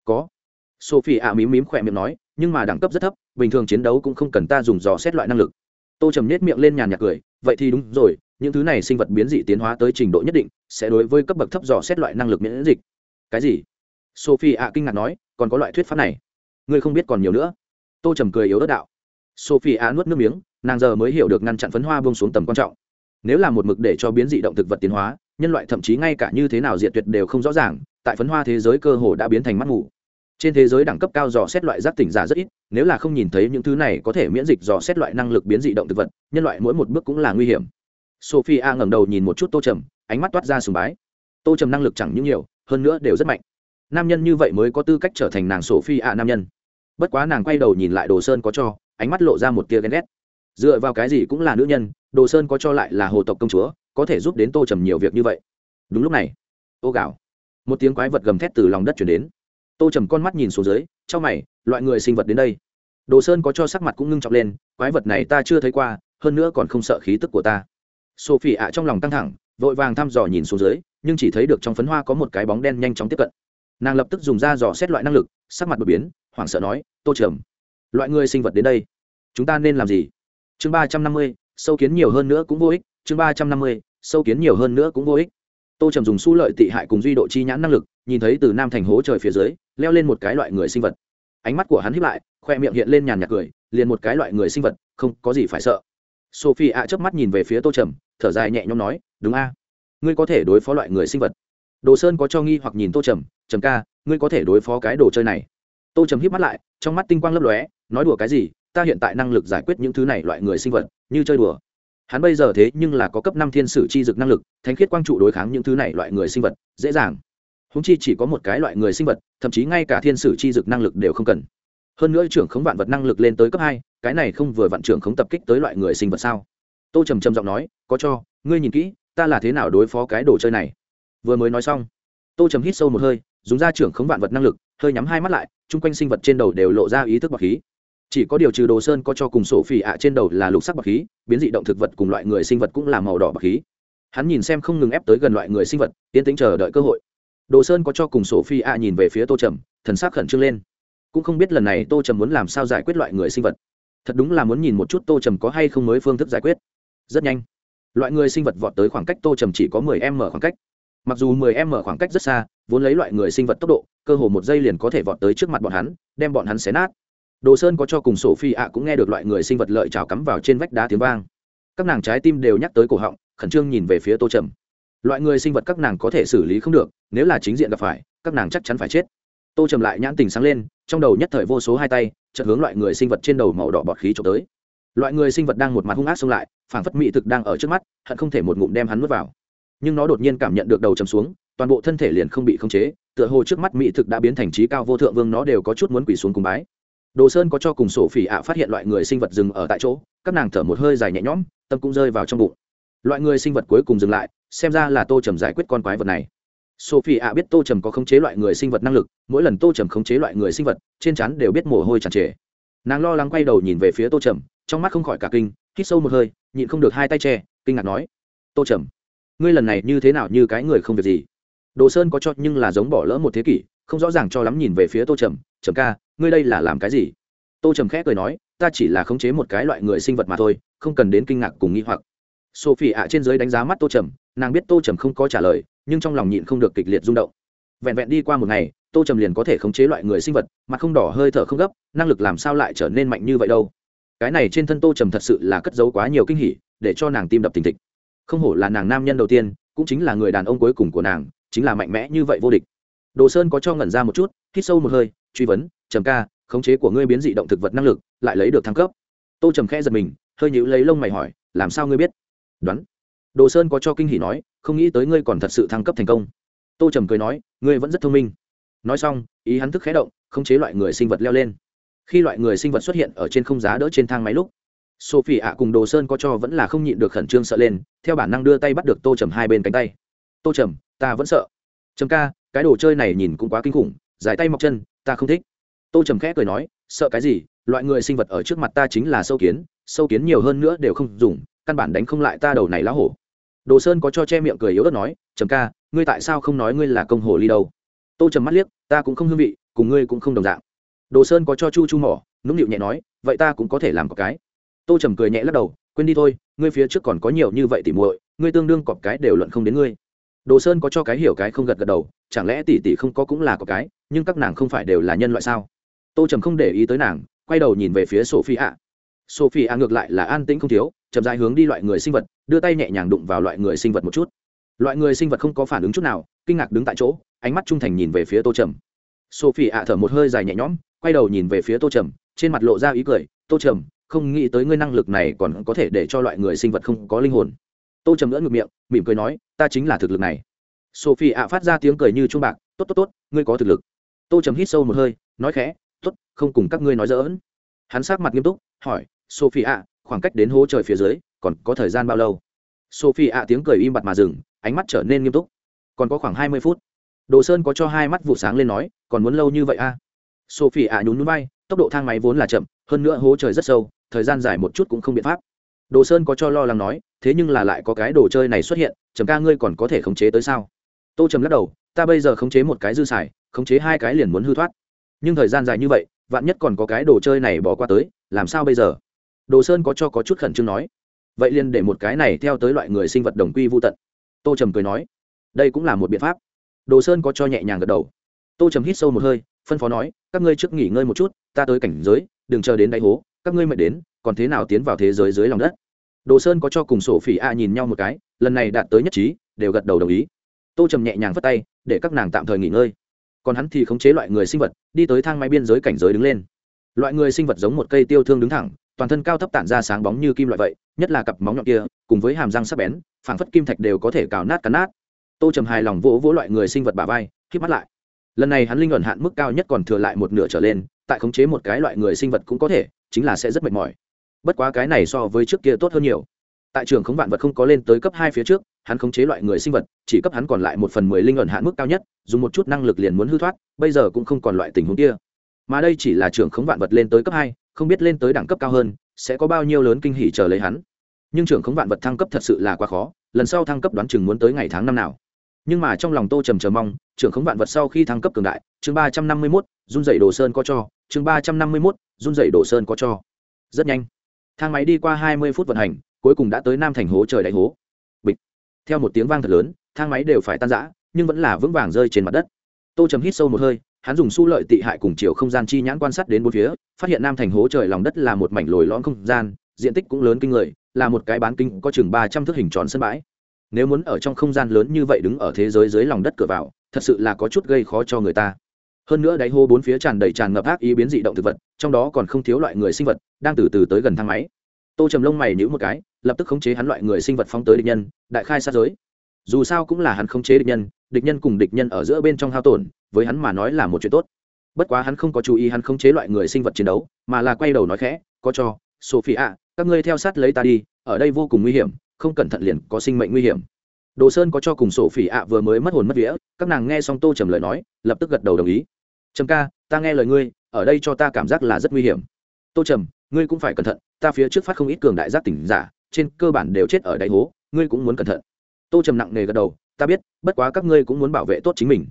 Có. Sophie a mím mím khỏe miệng nói, nhưng mà đẳng cấp rất thấp, bình thường chiến đấu cũng không cần ta dùng dò xét loại năng lực. Tô trầm nết miệng lên nhàn nhạc cười, vậy thì đúng rồi, những thứ này sinh vật biến dị tiến hóa tới trình độ nhất định, sẽ đối với cấp bậc thấp dò xét loại năng lực miễn dịch. Cái gì? Sophie ạ kinh ngạc nói, còn có loại thuyết pháp này. Ngươi không biết còn nhiều nữa tô trầm cười yếu đất đạo. Sophie a nuốt nước miếng, nàng giờ mới hiểu được ngăn chặn phấn hoa bông xuống tầm quan trọng. Nếu là một mực để cho biến dị động thực vật tiến hóa, nhân loại thậm chí ngay cả như thế nào diệt tuyệt đều không rõ ràng, tại phấn hoa thế giới cơ hồ đã biến thành mắt ngủ. Trên thế giới đẳng cấp cao dò xét loại giác tỉnh giả rất ít, nếu là không nhìn thấy những thứ này có thể miễn dịch dò xét loại năng lực biến dị động thực vật, nhân loại mỗi một bước cũng là nguy hiểm. Sophie a ngẩng đầu nhìn một chút tô trầm, ánh mắt toát ra sùng bái. Tô trầm năng lực chẳng những nhiều, hơn nữa đều rất mạnh. Nam nhân như vậy mới có tư cách trở thành nàng sophie a nam nhân bất quá nàng quay đầu nhìn lại đồ sơn có cho, ánh mắt lộ ra một tia ghen ghét. Dựa vào cái gì cũng là nữ nhân, đồ sơn có cho lại là hồ tộc công chúa, có thể giúp đến tô trầm nhiều việc như vậy. Đúng lúc này, ô gạo một tiếng quái vật gầm thét từ lòng đất chuyển đến. Tô trầm con mắt nhìn xuống dưới trong mày, loại người sinh vật đến đây. Đồ sơn có cho sắc mặt cũng ngưng trọng lên, quái vật này ta chưa thấy qua, hơn nữa còn không sợ khí tức của ta. Sophie ạ trong lòng căng thẳng, vội vàng thăm dò nhìn xuống dưới, nhưng chỉ thấy được trong phấn hoa có một cái bóng đen nhanh chóng tiếp cận nàng lập tức dùng da dò xét loại năng lực, sắc mặt đột biến, hoảng sợ nói, tô trầm, loại người sinh vật đến đây, chúng ta nên làm gì? Chương ba trăm năm mươi, sâu kiến nhiều hơn nữa cũng vô ích, chương ba trăm năm mươi, sâu kiến nhiều hơn nữa cũng vô ích. Tô trầm dùng su lợi tị hại cùng duy độ chi nhãn năng lực, nhìn thấy từ nam thành hố trời phía dưới, leo lên một cái loại người sinh vật. Ánh mắt của hắn hiếp lại, khoe miệng hiện lên nhàn nhạt cười, liền một cái loại người sinh vật, không có gì phải sợ. Sophie ạ chớp mắt nhìn về phía tô trầm, thở dài nhẹ nhõm nói, đúng a, ngươi có thể đối phó loại người sinh vật đồ sơn có cho nghi hoặc nhìn tô trầm trầm ca, ngươi có thể đối phó cái đồ chơi này? Tô trầm hít mắt lại, trong mắt tinh quang lấp lóe, nói đùa cái gì? Ta hiện tại năng lực giải quyết những thứ này loại người sinh vật, như chơi đùa. Hắn bây giờ thế nhưng là có cấp năm thiên sử chi dực năng lực, thánh khiết quang trụ đối kháng những thứ này loại người sinh vật, dễ dàng. Húng chi chỉ có một cái loại người sinh vật, thậm chí ngay cả thiên sử chi dực năng lực đều không cần. Hơn nữa trưởng khống vạn vật năng lực lên tới cấp hai, cái này không vừa vạn trưởng khống tập kích tới loại người sinh vật sao? Tô trầm trầm giọng nói, có cho, ngươi nhìn kỹ, ta là thế nào đối phó cái đồ chơi này? Vừa mới nói xong. Tô trầm hít sâu một hơi, dùng da trưởng khống vạn vật năng lực, hơi nhắm hai mắt lại, chung quanh sinh vật trên đầu đều lộ ra ý thức bọc khí. Chỉ có điều trừ đồ sơn có cho cùng sổ phỉ ạ trên đầu là lục sắc bọc khí, biến dị động thực vật cùng loại người sinh vật cũng là màu đỏ bọc khí. Hắn nhìn xem không ngừng ép tới gần loại người sinh vật tiến tính chờ đợi cơ hội. Đồ sơn có cho cùng sổ phi ạ nhìn về phía tô trầm, thần sắc khẩn trương lên. Cũng không biết lần này tô trầm muốn làm sao giải quyết loại người sinh vật. Thật đúng là muốn nhìn một chút tô trầm có hay không mới phương thức giải quyết. Rất nhanh, loại người sinh vật vọt tới khoảng cách tô trầm chỉ có mười m khoảng cách mặc dù mười m khoảng cách rất xa, vốn lấy loại người sinh vật tốc độ, cơ hồ một giây liền có thể vọt tới trước mặt bọn hắn, đem bọn hắn xé nát. Đồ sơn có cho cùng sổ phi ạ cũng nghe được loại người sinh vật lợi trào cắm vào trên vách đá tiếng vang. Các nàng trái tim đều nhắc tới cổ họng, khẩn trương nhìn về phía tô trầm. Loại người sinh vật các nàng có thể xử lý không được, nếu là chính diện gặp phải, các nàng chắc chắn phải chết. Tô trầm lại nhãn tình sáng lên, trong đầu nhất thời vô số hai tay, chợt hướng loại người sinh vật trên đầu màu đỏ bọt khí trộm tới. Loại người sinh vật đang một mặt hung ác xông lại, phảng phất mỹ thực đang ở trước mắt, hận không thể một ngụm đem hắn nuốt vào nhưng nó đột nhiên cảm nhận được đầu chầm xuống, toàn bộ thân thể liền không bị khống chế, tựa hồ trước mắt mỹ thực đã biến thành trí cao vô thượng vương, nó đều có chút muốn quỳ xuống cùng bái. Đồ sơn có cho cùng sổ phỉ ạ phát hiện loại người sinh vật dừng ở tại chỗ, các nàng thở một hơi dài nhẹ nhõm, tâm cũng rơi vào trong bụng. Loại người sinh vật cuối cùng dừng lại, xem ra là tô trầm giải quyết con quái vật này. Sophie ạ biết tô trầm có khống chế loại người sinh vật năng lực, mỗi lần tô trầm khống chế loại người sinh vật, trên chắn đều biết mồ hôi tràn trề. Nàng lo lắng quay đầu nhìn về phía tô trầm, trong mắt không khỏi cả kinh, hít sâu một hơi, nhịn không được hai tay che, kinh ngạc nói, tô trầm ngươi lần này như thế nào như cái người không việc gì? Đồ sơn có cho nhưng là giống bỏ lỡ một thế kỷ, không rõ ràng cho lắm nhìn về phía tô trầm trầm ca, ngươi đây là làm cái gì? Tô trầm khẽ cười nói, ta chỉ là khống chế một cái loại người sinh vật mà thôi, không cần đến kinh ngạc cùng nghi hoặc. Sophie ạ trên dưới đánh giá mắt tô trầm, nàng biết tô trầm không có trả lời, nhưng trong lòng nhịn không được kịch liệt rung động. Vẹn vẹn đi qua một ngày, tô trầm liền có thể khống chế loại người sinh vật mà không đỏ hơi thở không gấp, năng lực làm sao lại trở nên mạnh như vậy đâu? Cái này trên thân tô trầm thật sự là cất giấu quá nhiều kinh hỉ, để cho nàng tim đập thình thịch không hổ là nàng nam nhân đầu tiên, cũng chính là người đàn ông cuối cùng của nàng, chính là mạnh mẽ như vậy vô địch. Đồ sơn có cho ngẩn ra một chút, hít sâu một hơi, truy vấn, trầm ca, khống chế của ngươi biến dị động thực vật năng lực, lại lấy được thăng cấp? Tô trầm khẽ giật mình, hơi nhữ lấy lông mày hỏi, làm sao ngươi biết? Đoán. Đồ sơn có cho kinh hỉ nói, không nghĩ tới ngươi còn thật sự thăng cấp thành công. Tô trầm cười nói, ngươi vẫn rất thông minh. Nói xong, ý hắn thức khé động, khống chế loại người sinh vật leo lên. Khi loại người sinh vật xuất hiện ở trên không giá đỡ trên thang máy lúc sophie ạ cùng đồ sơn có cho vẫn là không nhịn được khẩn trương sợ lên, theo bản năng đưa tay bắt được tô trầm hai bên cánh tay. Tô trầm, ta vẫn sợ. Trầm ca, cái đồ chơi này nhìn cũng quá kinh khủng dài tay mọc chân, ta không thích. Tô trầm khẽ cười nói, sợ cái gì? Loại người sinh vật ở trước mặt ta chính là sâu kiến sâu kiến nhiều hơn nữa đều không dùng, căn bản đánh không lại ta đầu này lá hổ. Đồ sơn có cho che miệng cười yếu ớt nói, trầm ca, ngươi tại sao không nói ngươi là công hồ ly đâu? Tô trầm mắt liếc, ta cũng không hương vị, cùng ngươi cũng không đồng dạng. Đồ sơn có cho chu chu mỏ, nũng nịu nhẹ nói, vậy ta cũng có thể làm có cái tô trầm cười nhẹ lắc đầu, quên đi thôi, ngươi phía trước còn có nhiều như vậy tỉ muội, ngươi tương đương cọp cái đều luận không đến ngươi. Đồ sơn có cho cái hiểu cái không gật gật đầu, chẳng lẽ tỷ tỷ không có cũng là cọp cái, nhưng các nàng không phải đều là nhân loại sao? Tô trầm không để ý tới nàng, quay đầu nhìn về phía sophie ạ sophie ạ ngược lại là an tĩnh không thiếu, chậm dài hướng đi loại người sinh vật, đưa tay nhẹ nhàng đụng vào loại người sinh vật một chút. Loại người sinh vật không có phản ứng chút nào, kinh ngạc đứng tại chỗ, ánh mắt trung thành nhìn về phía tô trầm. Sophie ạ thở một hơi dài nhẹ nhõm, quay đầu nhìn về phía tô trầm, trên mặt lộ ra ý cười, tô trầm không nghĩ tới ngươi năng lực này còn có thể để cho loại người sinh vật không có linh hồn. Tô trầm ngỡ ngược miệng, mỉm cười nói, ta chính là thực lực này. Sophie ạ phát ra tiếng cười như trung bạc, tốt tốt tốt, ngươi có thực lực. Tô trầm hít sâu một hơi, nói khẽ, tốt, không cùng các ngươi nói dỡn hắn sát mặt nghiêm túc, hỏi, sophie ạ, khoảng cách đến hố trời phía dưới, còn có thời gian bao lâu? Sophie ạ tiếng cười im bặt mà dừng, ánh mắt trở nên nghiêm túc. Còn có khoảng hai mươi phút. Đồ sơn có cho hai mắt vụ sáng lên nói, còn muốn lâu như vậy a à? sophie ạ nhún núi bay tốc độ thang máy vốn là chậm, hơn nữa hố trời rất sâu, thời gian dài một chút cũng không biện pháp. Đồ sơn có cho lo lắng nói, thế nhưng là lại có cái đồ chơi này xuất hiện, trầm ca ngươi còn có thể khống chế tới sao? Tô trầm lắc đầu, ta bây giờ khống chế một cái dư xài, khống chế hai cái liền muốn hư thoát. Nhưng thời gian dài như vậy, vạn nhất còn có cái đồ chơi này bỏ qua tới, làm sao bây giờ? Đồ sơn có cho có chút khẩn trương nói, vậy liền để một cái này theo tới loại người sinh vật đồng quy vô tận. Tô trầm cười nói, đây cũng là một biện pháp. Đồ sơn có cho nhẹ nhàng gật đầu tô trầm hít sâu một hơi, phân phó nói, các ngươi trước nghỉ ngơi một chút, ta tới cảnh giới, đừng chờ đến đáy hố, các ngươi mệt đến, còn thế nào tiến vào thế giới dưới lòng đất? Đồ sơn có cho cùng sổ phỉ a nhìn nhau một cái, lần này đạt tới nhất trí, đều gật đầu đồng ý. Tô trầm nhẹ nhàng vất tay, để các nàng tạm thời nghỉ ngơi. Còn hắn thì khống chế loại người sinh vật, đi tới thang máy biên giới cảnh giới đứng lên. Loại người sinh vật giống một cây tiêu thương đứng thẳng, toàn thân cao thấp tản ra sáng bóng như kim loại vậy, nhất là cặp móng nhọn kia, cùng với hàm răng sắc bén, phảng phất kim thạch đều có thể cào nát cắn nát. Tô trầm hài lòng vỗ vỗ loại người sinh vật bà vai k mắt lại lần này hắn linh ẩn hạn mức cao nhất còn thừa lại một nửa trở lên, tại khống chế một cái loại người sinh vật cũng có thể, chính là sẽ rất mệt mỏi. Bất quá cái này so với trước kia tốt hơn nhiều. Tại trường khống vạn vật không có lên tới cấp hai phía trước, hắn khống chế loại người sinh vật, chỉ cấp hắn còn lại một phần mười linh ẩn hạn mức cao nhất, dùng một chút năng lực liền muốn hư thoát, bây giờ cũng không còn loại tình huống kia. Mà đây chỉ là trường khống vạn vật lên tới cấp hai, không biết lên tới đẳng cấp cao hơn, sẽ có bao nhiêu lớn kinh hỉ chờ lấy hắn. Nhưng trường khống vạn vật thăng cấp thật sự là quá khó, lần sau thăng cấp đoán chừng muốn tới ngày tháng năm nào nhưng mà trong lòng tô trầm chờ mong, trưởng khống vạn vật sau khi thăng cấp cường đại, chương ba trăm năm mươi mốt, run dậy đồ sơn có cho, chương ba trăm năm mươi mốt, run dậy đồ sơn có cho. Rất nhanh. Thang máy đi qua hai mươi phút vận hành, cuối cùng đã tới nam thành hố trời đại hố. Bịch. Theo một tiếng vang thật lớn, thang máy đều phải tan rã, nhưng vẫn là vững vàng rơi trên mặt đất. Tô trầm hít sâu một hơi, hắn dùng su lợi tị hại cùng chiều không gian chi nhãn quan sát đến bốn phía, phát hiện nam thành hố trời lòng đất là một mảnh lồi lõm không gian, diện tích cũng lớn kinh người, là một cái bán kinh có chừng ba trăm thước hình tròn sân bãi nếu muốn ở trong không gian lớn như vậy đứng ở thế giới dưới lòng đất cửa vào, thật sự là có chút gây khó cho người ta. Hơn nữa đáy hô bốn phía tràn đầy tràn ngập ác ý biến dị động thực vật, trong đó còn không thiếu loại người sinh vật, đang từ từ tới gần thang máy. Tô trầm lông mày nhữ một cái, lập tức khống chế hắn loại người sinh vật phóng tới địch nhân, đại khai sát giới. Dù sao cũng là hắn khống chế địch nhân địch nhân cùng địch nhân ở giữa bên trong hao tổn, với hắn mà nói là một chuyện tốt. Bất quá hắn không có chú ý hắn khống chế loại người sinh vật chiến đấu, mà là quay đầu nói khẽ, có cho sophie ạ các ngươi theo sát lấy ta đi, ở đây vô cùng nguy hiểm không cẩn thận liền có sinh mệnh nguy hiểm. Đồ sơn có cho cùng sổ phỉ ạ vừa mới mất hồn mất vía, các nàng nghe xong tô trầm lời nói, lập tức gật đầu đồng ý. Trầm ca, ta nghe lời ngươi, ở đây cho ta cảm giác là rất nguy hiểm. Tô trầm, ngươi cũng phải cẩn thận, ta phía trước phát không ít cường đại giác tỉnh giả, trên cơ bản đều chết ở đáy hố, ngươi cũng muốn cẩn thận. Tô trầm nặng nề gật đầu, ta biết, bất quá các ngươi cũng muốn bảo vệ tốt chính mình.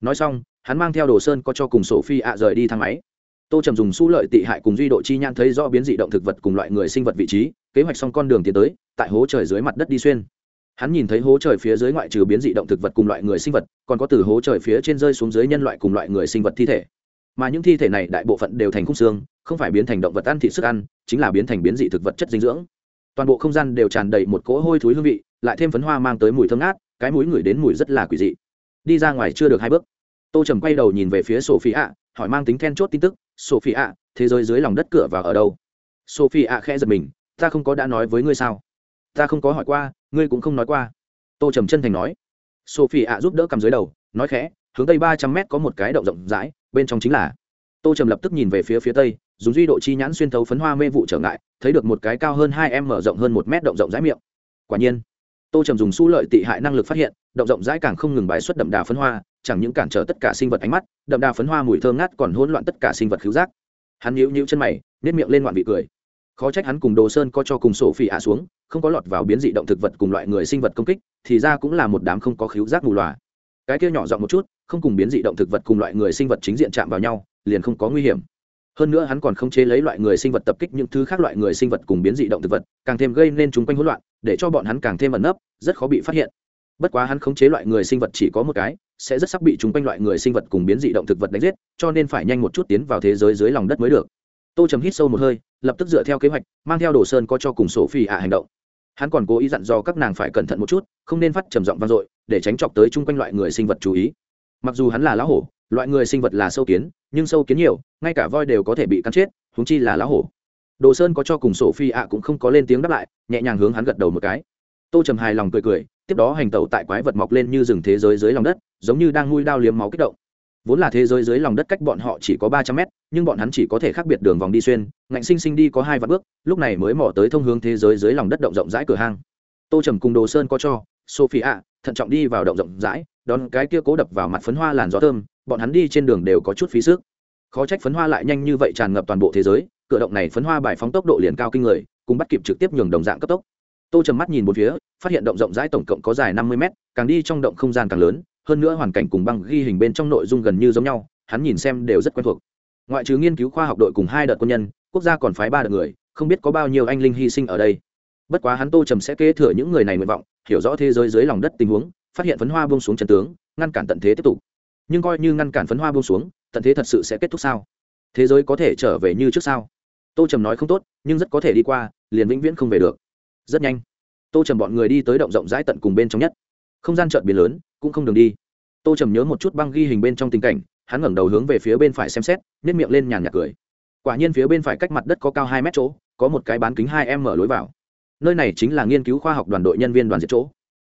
Nói xong, hắn mang theo đồ sơn có cho cùng sổ phi ạ rời đi thang máy tô trầm dùng su lợi tị hại cùng duy độ chi nhãn thấy rõ biến dị động thực vật cùng loại người sinh vật vị trí, kế hoạch xong con đường tiến tới, tại hố trời dưới mặt đất đi xuyên. Hắn nhìn thấy hố trời phía dưới ngoại trừ biến dị động thực vật cùng loại người sinh vật, còn có từ hố trời phía trên rơi xuống dưới nhân loại cùng loại người sinh vật thi thể. Mà những thi thể này đại bộ phận đều thành khung xương, không phải biến thành động vật ăn thị sức ăn, chính là biến thành biến dị thực vật chất dinh dưỡng. Toàn bộ không gian đều tràn đầy một cỗ hôi thối hương vị, lại thêm phấn hoa mang tới mùi thơm ngát, cái mũi ngửi đến mùi rất là quỷ dị. Đi ra ngoài chưa được hai bước. Tô trầm quay đầu nhìn về phía sổ phí ạ hỏi mang tính then chốt tin tức sophie ạ thế giới dưới lòng đất cửa vào ở đâu? Sophie ạ khẽ giật mình, ta không có đã nói với ngươi sao? Ta không có hỏi qua, ngươi cũng không nói qua. Tô trầm chân thành nói. Sophie ạ giúp đỡ cầm dưới đầu, nói khẽ, hướng tây ba trăm mét có một cái động rộng rãi, bên trong chính là. Tô trầm lập tức nhìn về phía phía tây, dùng duy độ chi nhãn xuyên thấu phấn hoa mê vụ trở ngại, thấy được một cái cao hơn hai m mở rộng hơn một mét động rộng rãi miệng. Quả nhiên, tô trầm dùng su lợi tị hại năng lực phát hiện, động rộng rãi càng không ngừng bài xuất đậm đà phấn hoa chẳng những cản trở tất cả sinh vật ánh mắt, đậm đà phấn hoa mùi thơ ngát còn hỗn loạn tất cả sinh vật khứu giác. Hắn nhíu nhíu chân mày nếp miệng lên ngoạn vị cười. Khó trách hắn cùng đồ sơn có cho cùng sổ phỉ hạ xuống, không có lọt vào biến dị động thực vật cùng loại người sinh vật công kích, thì ra cũng là một đám không có khíu giác mù loà. Cái kia nhỏ giọng một chút, không cùng biến dị động thực vật cùng loại người sinh vật chính diện chạm vào nhau, liền không có nguy hiểm. Hơn nữa hắn còn không chế lấy loại người sinh vật tập kích những thứ khác loại người sinh vật cùng biến dị động thực vật, càng thêm gây nên chúng quanh hỗn loạn, để cho bọn hắn càng thêm ẩn nấp, rất khó bị phát hiện. Bất quá hắn khống chế loại người sinh vật chỉ có một cái sẽ rất sắc bị chúng quanh loại người sinh vật cùng biến dị động thực vật đánh giết, cho nên phải nhanh một chút tiến vào thế giới dưới lòng đất mới được. Tô trầm hít sâu một hơi, lập tức dựa theo kế hoạch, mang theo đồ sơn có cho cùng sổ phi ạ hành động. Hắn còn cố ý dặn dò các nàng phải cẩn thận một chút, không nên phát trầm giọng vang dội, để tránh chọc tới chung quanh loại người sinh vật chú ý. Mặc dù hắn là lão hổ, loại người sinh vật là sâu kiến, nhưng sâu kiến nhiều, ngay cả voi đều có thể bị cắn chết húng chi là lão hổ. Đồ sơn có cho cùng sổ phi ạ cũng không có lên tiếng đáp lại, nhẹ nhàng hướng hắn gật đầu một cái. Tô trầm hài lòng cười cười tiếp đó hành tẩu tại quái vật mọc lên như rừng thế giới dưới lòng đất, giống như đang nuôi đao liếm máu kích động. Vốn là thế giới dưới lòng đất cách bọn họ chỉ có ba trăm mét, nhưng bọn hắn chỉ có thể khác biệt đường vòng đi xuyên, ngạnh sinh sinh đi có hai vạn bước, lúc này mới mò tới thông hướng thế giới dưới lòng đất động rộng rãi cửa hang. Tô trầm cùng đồ sơn có cho sophie thận trọng đi vào động rộng rãi, đón cái kia cố đập vào mặt phấn hoa làn gió thơm, bọn hắn đi trên đường đều có chút phí sức. Khó trách phấn hoa lại nhanh như vậy tràn ngập toàn bộ thế giới, cửa động này phấn hoa bài phóng tốc độ liền cao kinh người, cùng bắt kịp trực tiếp nhường đồng dạng cấp tốc tô trầm mắt nhìn một phía, phát hiện động rộng rãi tổng cộng có dài năm mươi mét, càng đi trong động không gian càng lớn, hơn nữa hoàn cảnh cùng băng ghi hình bên trong nội dung gần như giống nhau, hắn nhìn xem đều rất quen thuộc. Ngoại trừ nghiên cứu khoa học đội cùng hai đợt quân nhân, quốc gia còn phái ba đợt người, không biết có bao nhiêu anh linh hy sinh ở đây. Bất quá hắn tô trầm sẽ kế thừa những người này nguyện vọng, hiểu rõ thế giới dưới lòng đất tình huống, phát hiện phấn hoa buông xuống chân tướng, ngăn cản tận thế tiếp tục. Nhưng coi như ngăn cản phấn hoa buông xuống, tận thế thật sự sẽ kết thúc sao? Thế giới có thể trở về như trước sao? Tô trầm nói không tốt, nhưng rất có thể đi qua, liền vĩnh viễn không về được rất nhanh. Tô trầm bọn người đi tới động rộng rãi tận cùng bên trong nhất. Không gian trợn biến lớn, cũng không đường đi. Tô trầm nhớ một chút băng ghi hình bên trong tình cảnh, hắn ngẩng đầu hướng về phía bên phải xem xét nếp miệng lên nhàn nhạt cười. Quả nhiên phía bên phải cách mặt đất có cao hai mét chỗ, có một cái bán kính hai em mở lối vào. Nơi này chính là nghiên cứu khoa học đoàn đội nhân viên đoàn diệt chỗ.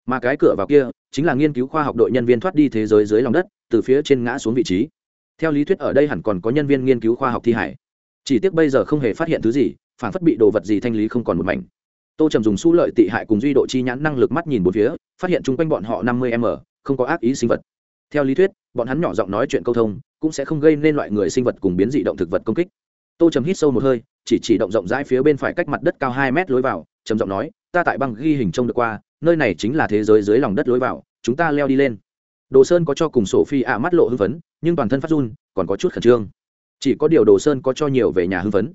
Mà cái cửa vào kia, chính là nghiên cứu khoa học đội nhân viên thoát đi thế giới dưới lòng đất, từ phía trên ngã xuống vị trí. Theo lý thuyết ở đây hẳn còn có nhân viên nghiên cứu khoa học thi hải. Chỉ tiếc bây giờ không hề phát hiện thứ gì, phản phất bị đồ vật gì thanh lý không còn một mảnh tô trầm dùng su lợi tị hại cùng duy độ chi nhãn năng lực mắt nhìn bốn phía, phát hiện chung quanh bọn họ năm mươi m, không có ác ý sinh vật. Theo lý thuyết, bọn hắn nhỏ giọng nói chuyện câu thông, cũng sẽ không gây nên loại người sinh vật cùng biến dị động thực vật công kích. Tô trầm hít sâu một hơi, chỉ chỉ động rộng rãi phía bên phải cách mặt đất cao hai mét lối vào, trầm giọng nói, ta tại băng ghi hình trông được qua, nơi này chính là thế giới dưới lòng đất lối vào, chúng ta leo đi lên. Đồ sơn có cho cùng sổ phi ạ mắt lộ hưng phấn, nhưng toàn thân phát run, còn có chút khẩn trương. Chỉ có điều đồ sơn có cho nhiều về nhà hưng phấn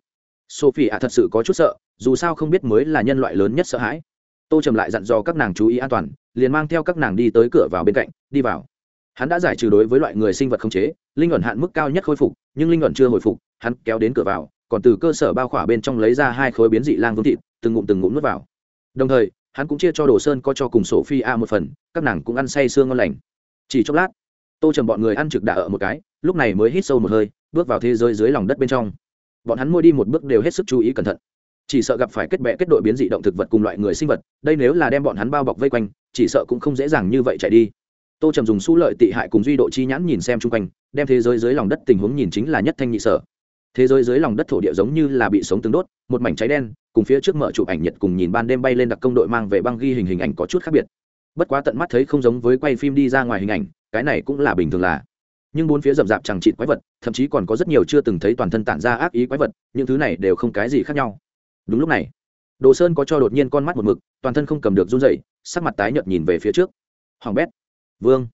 sophie ạ thật sự có chút sợ, dù sao không biết mới là nhân loại lớn nhất sợ hãi. Tô trầm lại dặn dò các nàng chú ý an toàn, liền mang theo các nàng đi tới cửa vào bên cạnh, đi vào. Hắn đã giải trừ đối với loại người sinh vật không chế, linh ẩn hạn mức cao nhất khôi phục, nhưng linh ẩn chưa hồi phục, hắn kéo đến cửa vào, còn từ cơ sở bao khỏa bên trong lấy ra hai khối biến dị lang vương thịt, từng ngụm từng ngụm nuốt vào. Đồng thời, hắn cũng chia cho đồ sơn có cho cùng sổ phi a một phần, các nàng cũng ăn say sương ngon lành. Chỉ chốc lát, tô trầm bọn người ăn trực đà ở một cái, lúc này mới hít sâu một hơi, bước vào thế giới dưới lòng đất bên trong bọn hắn môi đi một bước đều hết sức chú ý cẩn thận. Chỉ sợ gặp phải kết bệ kết đội biến dị động thực vật cùng loại người sinh vật, đây nếu là đem bọn hắn bao bọc vây quanh, chỉ sợ cũng không dễ dàng như vậy chạy đi. Tô trầm dùng su lợi tị hại cùng duy độ chi nhãn nhìn xem chung quanh, đem thế giới dưới lòng đất tình huống nhìn chính là nhất thanh nhị sở. Thế giới dưới lòng đất thổ địa giống như là bị sống tương đốt, một mảnh cháy đen, cùng phía trước mở chụp ảnh nhật cùng nhìn ban đêm bay lên đặc công đội mang về băng ghi hình hình ảnh có chút khác biệt. Bất quá tận mắt thấy không giống với quay phim đi ra ngoài hình ảnh, cái này cũng là bình thường là nhưng bốn phía rậm rạp chẳng chịt quái vật, thậm chí còn có rất nhiều chưa từng thấy toàn thân tản ra ác ý quái vật, những thứ này đều không cái gì khác nhau. Đúng lúc này, đồ sơn có cho đột nhiên con mắt một mực, toàn thân không cầm được run dậy sắc mặt tái nhợt nhìn về phía trước. Hoàng bét, vương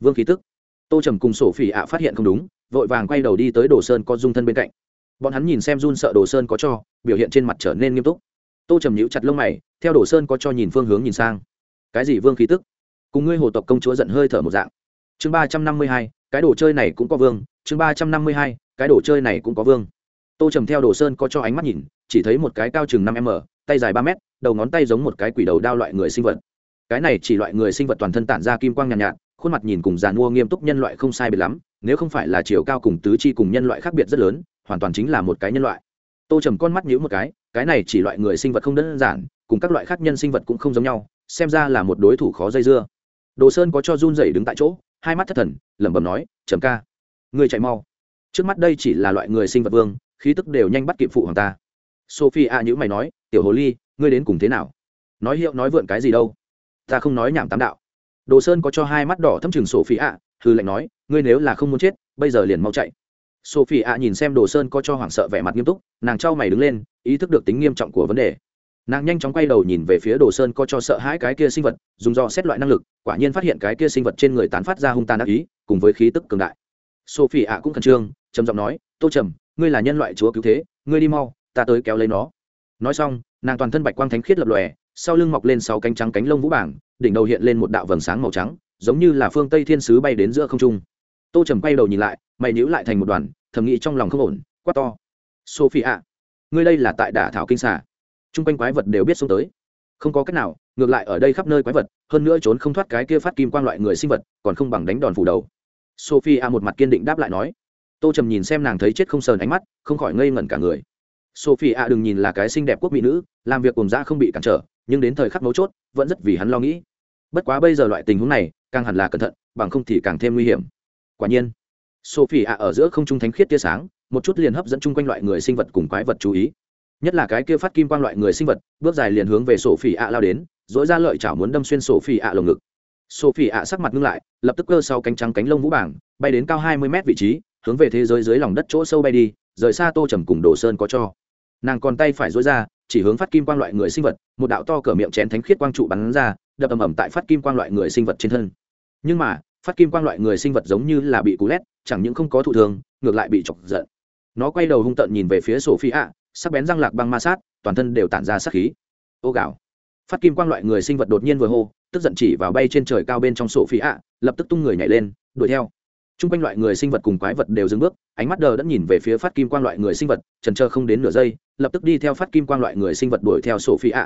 vương khí tức. Tô trầm cùng sổ phỉ ạ phát hiện không đúng, vội vàng quay đầu đi tới đồ sơn có dung thân bên cạnh. Bọn hắn nhìn xem run sợ đồ sơn có cho, biểu hiện trên mặt trở nên nghiêm túc. Tô trầm nhíu chặt lông mày, theo đồ sơn có cho nhìn phương hướng nhìn sang. Cái gì vương khí tức? Cùng ngươi hồ tộc công chúa giận hơi thở một dạng. Chương ba trăm năm mươi hai cái đồ chơi này cũng có vương chương ba trăm năm mươi hai cái đồ chơi này cũng có vương. Tô trầm theo đồ sơn có cho ánh mắt nhìn chỉ thấy một cái cao chừng năm m tay dài ba m đầu ngón tay giống một cái quỷ đầu đao loại người sinh vật. Cái này chỉ loại người sinh vật toàn thân tản ra kim quang nhàn nhạt, nhạt khuôn mặt nhìn cùng giàn mua nghiêm túc nhân loại không sai biệt lắm nếu không phải là chiều cao cùng tứ chi cùng nhân loại khác biệt rất lớn hoàn toàn chính là một cái nhân loại. Tô trầm con mắt nhíu một cái cái này chỉ loại người sinh vật không đơn giản cùng các loại khác nhân sinh vật cũng không giống nhau xem ra là một đối thủ khó dây dưa. Đồ sơn có cho run rẩy đứng tại chỗ hai mắt thất thần, lẩm bẩm nói, trầm ca người chạy mau. Trước mắt đây chỉ là loại người sinh vật vương, khí tức đều nhanh bắt kịp phụ hoàng ta. Sophie a nhữ mày nói, tiểu hồ ly, ngươi đến cùng thế nào? Nói hiệu nói vượn cái gì đâu? Ta không nói nhảm tám đạo. Đồ sơn có cho hai mắt đỏ thâm chừng sophie a hư lệnh nói, ngươi nếu là không muốn chết, bây giờ liền mau chạy. Sophie a nhìn xem đồ sơn có cho hoảng sợ vẻ mặt nghiêm túc, nàng trao mày đứng lên, ý thức được tính nghiêm trọng của vấn đề nàng nhanh chóng quay đầu nhìn về phía đồ sơn có cho sợ hãi cái kia sinh vật, dùng do xét loại năng lực, quả nhiên phát hiện cái kia sinh vật trên người tán phát ra hung tàn ác ý, cùng với khí tức cường đại. Sophie ạ cũng khẩn trương, trầm giọng nói, tô trầm, ngươi là nhân loại chúa cứu thế, ngươi đi mau, ta tới kéo lấy nó. Nói xong, nàng toàn thân bạch quang thánh khiết lập lòe, sau lưng mọc lên sáu cánh trắng cánh lông vũ bảng, đỉnh đầu hiện lên một đạo vầng sáng màu trắng, giống như là phương tây thiên sứ bay đến giữa không trung. Tô trầm quay đầu nhìn lại, mày nhữ lại thành một đoàn, thầm nghĩ trong lòng không ổn, quát to sophie ạ ngươi đây là tại đả thảo kinh xà t r u n g quanh quái vật đều biết xuống tới. Không có cách nào, ngược lại ở đây khắp nơi quái vật, hơn nữa trốn không thoát cái kia phát kim quang loại người sinh vật, còn không bằng đánh đòn phủ đầu. Sophie a một mặt kiên định đáp lại nói. Tô trầm nhìn xem nàng thấy chết không sờn ánh mắt, không khỏi ngây ngẩn cả người. Sophie a đừng nhìn là cái xinh đẹp quốc mỹ nữ, làm việc cùng ra không bị cản trở, nhưng đến thời khắc mấu chốt, vẫn rất vì hắn lo nghĩ. Bất quá bây giờ loại tình huống này, càng hẳn là cẩn thận, bằng không thì càng thêm nguy hiểm. Quả nhiên sophie a ở giữa không trung thánh khiết tia sáng, một chút liền hấp dẫn chung quanh loại người sinh vật cùng quái vật chú ý nhất là cái kia phát kim quang loại người sinh vật, bước dài liền hướng về sổ phỉ ạ lao đến dỗi ra lợi chảo muốn đâm xuyên sổ phỉ ạ lồng ngực. Sổ phỉ ạ sắc mặt ngưng lại, lập tức cơ sau cánh trắng cánh lông vũ bảng, bay đến cao hai mươi mét vị trí, hướng về thế giới dưới lòng đất chỗ sâu bay đi, rời xa tô trầm cùng đồ sơn có cho. Nàng còn tay phải dối ra, chỉ hướng phát kim quang loại người sinh vật, một đạo to cỡ miệng chén thánh khiết quang trụ bắn ra, đập ầm ầm tại phát kim quang loại người sinh vật trên thân. Nhưng mà, phát kim quang loại người sinh vật giống như là bị cú lét, chẳng những không có thụ thường ngược lại bị chọc giận. Nó quay đầu hung tợn nhìn về phía sổ phi ạ sắc bén răng lạc băng ma sát, toàn thân đều tản ra sát khí. Ô gạo. Phát kim quang loại người sinh vật đột nhiên vừa hô, tức giận chỉ vào bay trên trời cao bên trong sổ phi ạ, lập tức tung người nhảy lên, đuổi theo. T r u n g quanh loại người sinh vật cùng quái vật đều dừng bước, ánh mắt đờ đẫn nhìn về phía phát kim quang loại người sinh vật, trần trơ không đến nửa giây, lập tức đi theo phát kim quang loại người sinh vật đuổi theo sổ phi ạ.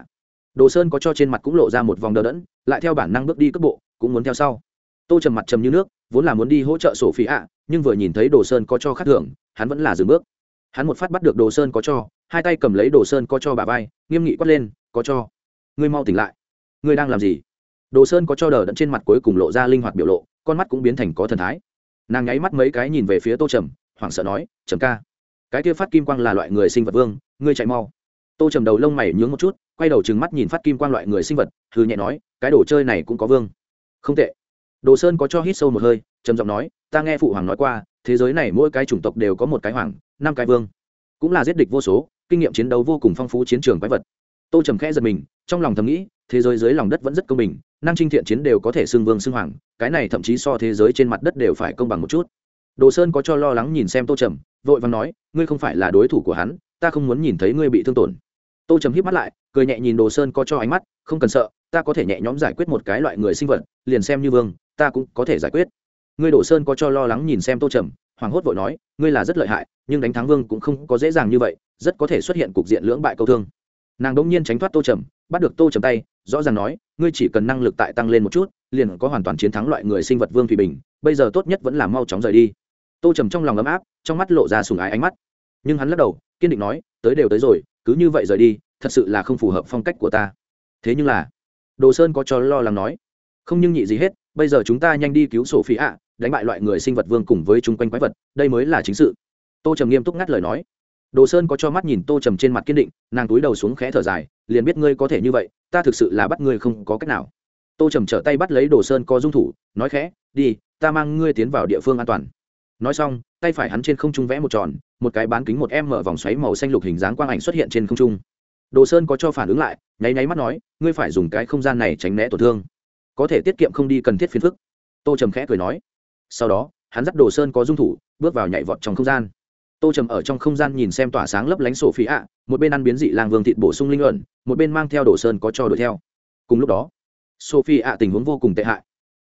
Đồ sơn có cho trên mặt cũng lộ ra một vòng đờ đẫn, lại theo bản năng bước đi cước bộ, cũng muốn theo sau. Tô trầm mặt trầm như nước, vốn là muốn đi hỗ trợ sổ phi ạ, nhưng vừa nhìn thấy đồ sơn có cho khắc thưởng, hắn vẫn là dừng bước. Hắn một phát bắt được đồ sơn có cho hai tay cầm lấy đồ sơn có cho bà vai, nghiêm nghị quát lên, có cho. Ngươi mau tỉnh lại. Ngươi đang làm gì? Đồ sơn có cho đờ đẫn trên mặt cuối cùng lộ ra linh hoạt biểu lộ, con mắt cũng biến thành có thần thái. Nàng nháy mắt mấy cái nhìn về phía tô trầm, hoảng sợ nói, trầm ca, cái kia phát kim quang là loại người sinh vật vương, ngươi chạy mau. Tô trầm đầu lông mày nhướng một chút, quay đầu trừng mắt nhìn phát kim quang loại người sinh vật thư nhẹ nói, cái đồ chơi này cũng có vương. Không tệ. Đồ sơn có cho hít sâu một hơi, trầm giọng nói, ta nghe phụ hoàng nói qua, thế giới này mỗi cái chủng tộc đều có một cái hoàng, năm cái vương cũng là giết địch vô số, kinh nghiệm chiến đấu vô cùng phong phú chiến trường quái vật. Tô trầm khẽ giật mình, trong lòng thầm nghĩ, thế giới dưới lòng đất vẫn rất công bình, năng trinh thiện chiến đều có thể xưng vương xưng hoàng, cái này thậm chí so thế giới trên mặt đất đều phải công bằng một chút. Đồ sơn có cho lo lắng nhìn xem tô trầm, vội và nói, ngươi không phải là đối thủ của hắn, ta không muốn nhìn thấy ngươi bị thương tổn. Tô trầm hít mắt lại, cười nhẹ nhìn đồ sơn có cho ánh mắt, không cần sợ, ta có thể nhẹ nhõm giải quyết một cái loại người sinh vật, liền xem như vương, ta cũng có thể giải quyết. Ngươi đồ sơn có cho lo lắng nhìn xem tô trầm hoàng hốt vội nói, ngươi là rất lợi hại, nhưng đánh thắng vương cũng không có dễ dàng như vậy, rất có thể xuất hiện cục diện lưỡng bại câu thương. Nàng đỗng nhiên tránh thoát tô trầm, bắt được tô trầm tay, rõ ràng nói, ngươi chỉ cần năng lực tại tăng lên một chút, liền có hoàn toàn chiến thắng loại người sinh vật vương thủy bình, bây giờ tốt nhất vẫn là mau chóng rời đi. Tô trầm trong lòng ấm áp, trong mắt lộ ra sùng ái ánh mắt. Nhưng hắn lắc đầu, kiên định nói, tới đều tới rồi, cứ như vậy rời đi, thật sự là không phù hợp phong cách của ta. Thế nhưng là, đồ sơn có cho lo lắng nói, không nhưng nhị gì hết, bây giờ chúng ta nhanh đi cứu sổ phi ạ đánh bại loại người sinh vật vương cùng với chung quanh quái vật, đây mới là chính sự. Tô trầm nghiêm túc ngắt lời nói. Đồ sơn có cho mắt nhìn tô trầm trên mặt kiên định, nàng túi đầu xuống khẽ thở dài, liền biết ngươi có thể như vậy, ta thực sự là bắt ngươi không có cách nào. Tô trầm trở tay bắt lấy đồ sơn có dung thủ, nói khẽ, đi, ta mang ngươi tiến vào địa phương an toàn. Nói xong, tay phải hắn trên không trung vẽ một tròn, một cái bán kính một em mở vòng xoáy màu xanh lục hình dáng quang ảnh xuất hiện trên không trung. Đồ sơn có cho phản ứng lại, nháy nháy mắt nói, ngươi phải dùng cái không gian này tránh né tổn thương. Có thể tiết kiệm không đi cần thiết phiền phức. Tô trầm khẽ cười nói sau đó, hắn dắt đồ sơn có dung thủ, bước vào nhảy vọt trong không gian. Tô trầm ở trong không gian nhìn xem tỏa sáng lấp lánh sổ phí ạ một bên ăn biến dị làng vương thịt bổ sung linh luận một bên mang theo đồ sơn có cho đuổi theo. Cùng lúc đó sophie ạ tình huống vô cùng tệ hại.